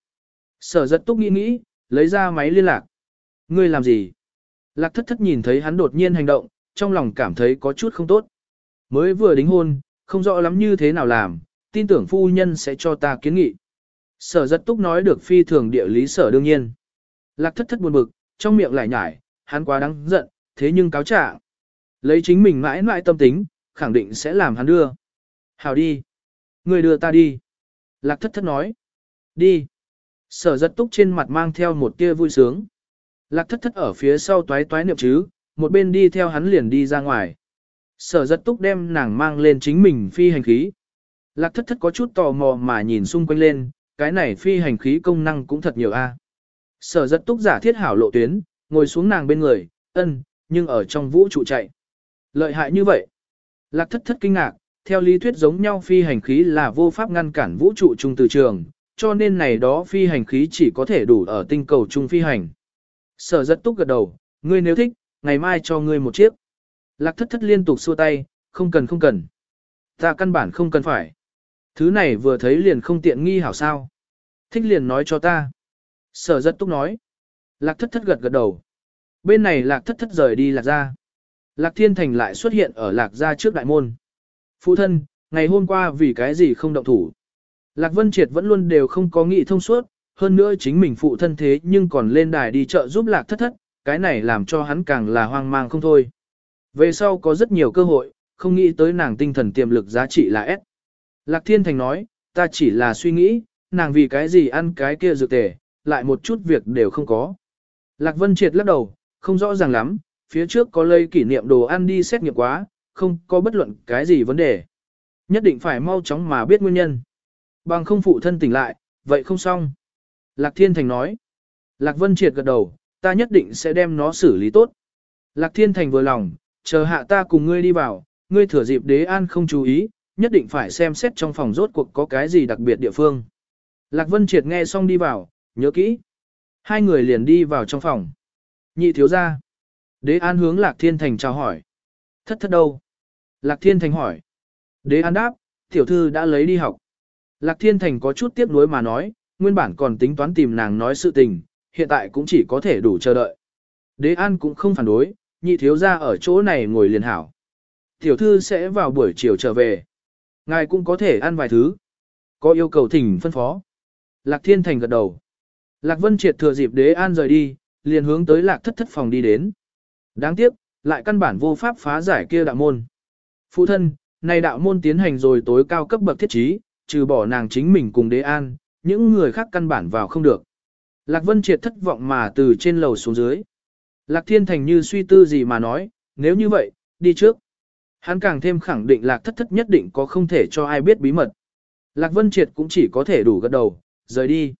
Sở giật túc nghĩ nghĩ, lấy ra máy liên lạc. Ngươi làm gì? Lạc thất thất nhìn thấy hắn đột nhiên hành động, trong lòng cảm thấy có chút không tốt. Mới vừa đính hôn, không rõ lắm như thế nào làm, tin tưởng phu nhân sẽ cho ta kiến nghị. Sở giật túc nói được phi thường địa lý sở đương nhiên. Lạc thất thất buồn bực, trong miệng lại nhải, hắn quá đáng giận, thế nhưng cáo trả. Lấy chính mình mãi mãi tâm tính, khẳng định sẽ làm hắn đưa. Hào đi. Người đưa ta đi. Lạc thất thất nói. Đi. Sở giật túc trên mặt mang theo một tia vui sướng, Lạc thất thất ở phía sau toái toái niệm chứ, một bên đi theo hắn liền đi ra ngoài. Sở giật túc đem nàng mang lên chính mình phi hành khí. Lạc thất thất có chút tò mò mà nhìn xung quanh lên, cái này phi hành khí công năng cũng thật nhiều a. Sở giật túc giả thiết hảo lộ tuyến, ngồi xuống nàng bên người, ân, nhưng ở trong vũ trụ chạy. Lợi hại như vậy. Lạc thất thất kinh ngạc, theo lý thuyết giống nhau phi hành khí là vô pháp ngăn cản vũ trụ trung từ trường, cho nên này đó phi hành khí chỉ có thể đủ ở tinh cầu trung phi hành. Sở rất túc gật đầu, ngươi nếu thích, ngày mai cho ngươi một chiếc. Lạc thất thất liên tục xua tay, không cần không cần. Ta căn bản không cần phải. Thứ này vừa thấy liền không tiện nghi hảo sao. Thích liền nói cho ta. Sở rất túc nói. Lạc thất thất gật gật đầu. Bên này lạc thất thất rời đi lạc ra. Lạc thiên thành lại xuất hiện ở lạc gia trước đại môn. Phụ thân, ngày hôm qua vì cái gì không động thủ. Lạc Vân Triệt vẫn luôn đều không có nghị thông suốt, hơn nữa chính mình phụ thân thế nhưng còn lên đài đi chợ giúp lạc thất thất, cái này làm cho hắn càng là hoang mang không thôi. Về sau có rất nhiều cơ hội, không nghĩ tới nàng tinh thần tiềm lực giá trị là S. Lạc Thiên Thành nói, ta chỉ là suy nghĩ, nàng vì cái gì ăn cái kia dược tề, lại một chút việc đều không có. Lạc Vân Triệt lắc đầu, không rõ ràng lắm, phía trước có lây kỷ niệm đồ ăn đi xét nghiệm quá, không có bất luận cái gì vấn đề. Nhất định phải mau chóng mà biết nguyên nhân. Bằng không phụ thân tỉnh lại, vậy không xong. Lạc Thiên Thành nói. Lạc Vân Triệt gật đầu, ta nhất định sẽ đem nó xử lý tốt. Lạc Thiên Thành vừa lòng, chờ hạ ta cùng ngươi đi vào, ngươi thừa dịp đế an không chú ý, nhất định phải xem xét trong phòng rốt cuộc có cái gì đặc biệt địa phương. Lạc Vân Triệt nghe xong đi vào, nhớ kỹ. Hai người liền đi vào trong phòng. Nhị thiếu ra. Đế an hướng Lạc Thiên Thành chào hỏi. Thất thất đâu? Lạc Thiên Thành hỏi. Đế an đáp, tiểu thư đã lấy đi học. Lạc Thiên Thành có chút tiếc nuối mà nói, nguyên bản còn tính toán tìm nàng nói sự tình, hiện tại cũng chỉ có thể đủ chờ đợi. Đế An cũng không phản đối, nhị thiếu ra ở chỗ này ngồi liền hảo. Tiểu thư sẽ vào buổi chiều trở về. Ngài cũng có thể ăn vài thứ. Có yêu cầu thỉnh phân phó. Lạc Thiên Thành gật đầu. Lạc Vân Triệt thừa dịp Đế An rời đi, liền hướng tới Lạc Thất Thất phòng đi đến. Đáng tiếc, lại căn bản vô pháp phá giải kia đạo môn. Phụ thân, này đạo môn tiến hành rồi tối cao cấp bậc thiết trí, trừ bỏ nàng chính mình cùng Đế An, những người khác căn bản vào không được. Lạc Vân Triệt thất vọng mà từ trên lầu xuống dưới. Lạc Thiên Thành như suy tư gì mà nói, nếu như vậy, đi trước. Hắn càng thêm khẳng định Lạc thất thất nhất định có không thể cho ai biết bí mật. Lạc Vân Triệt cũng chỉ có thể đủ gật đầu, rời đi.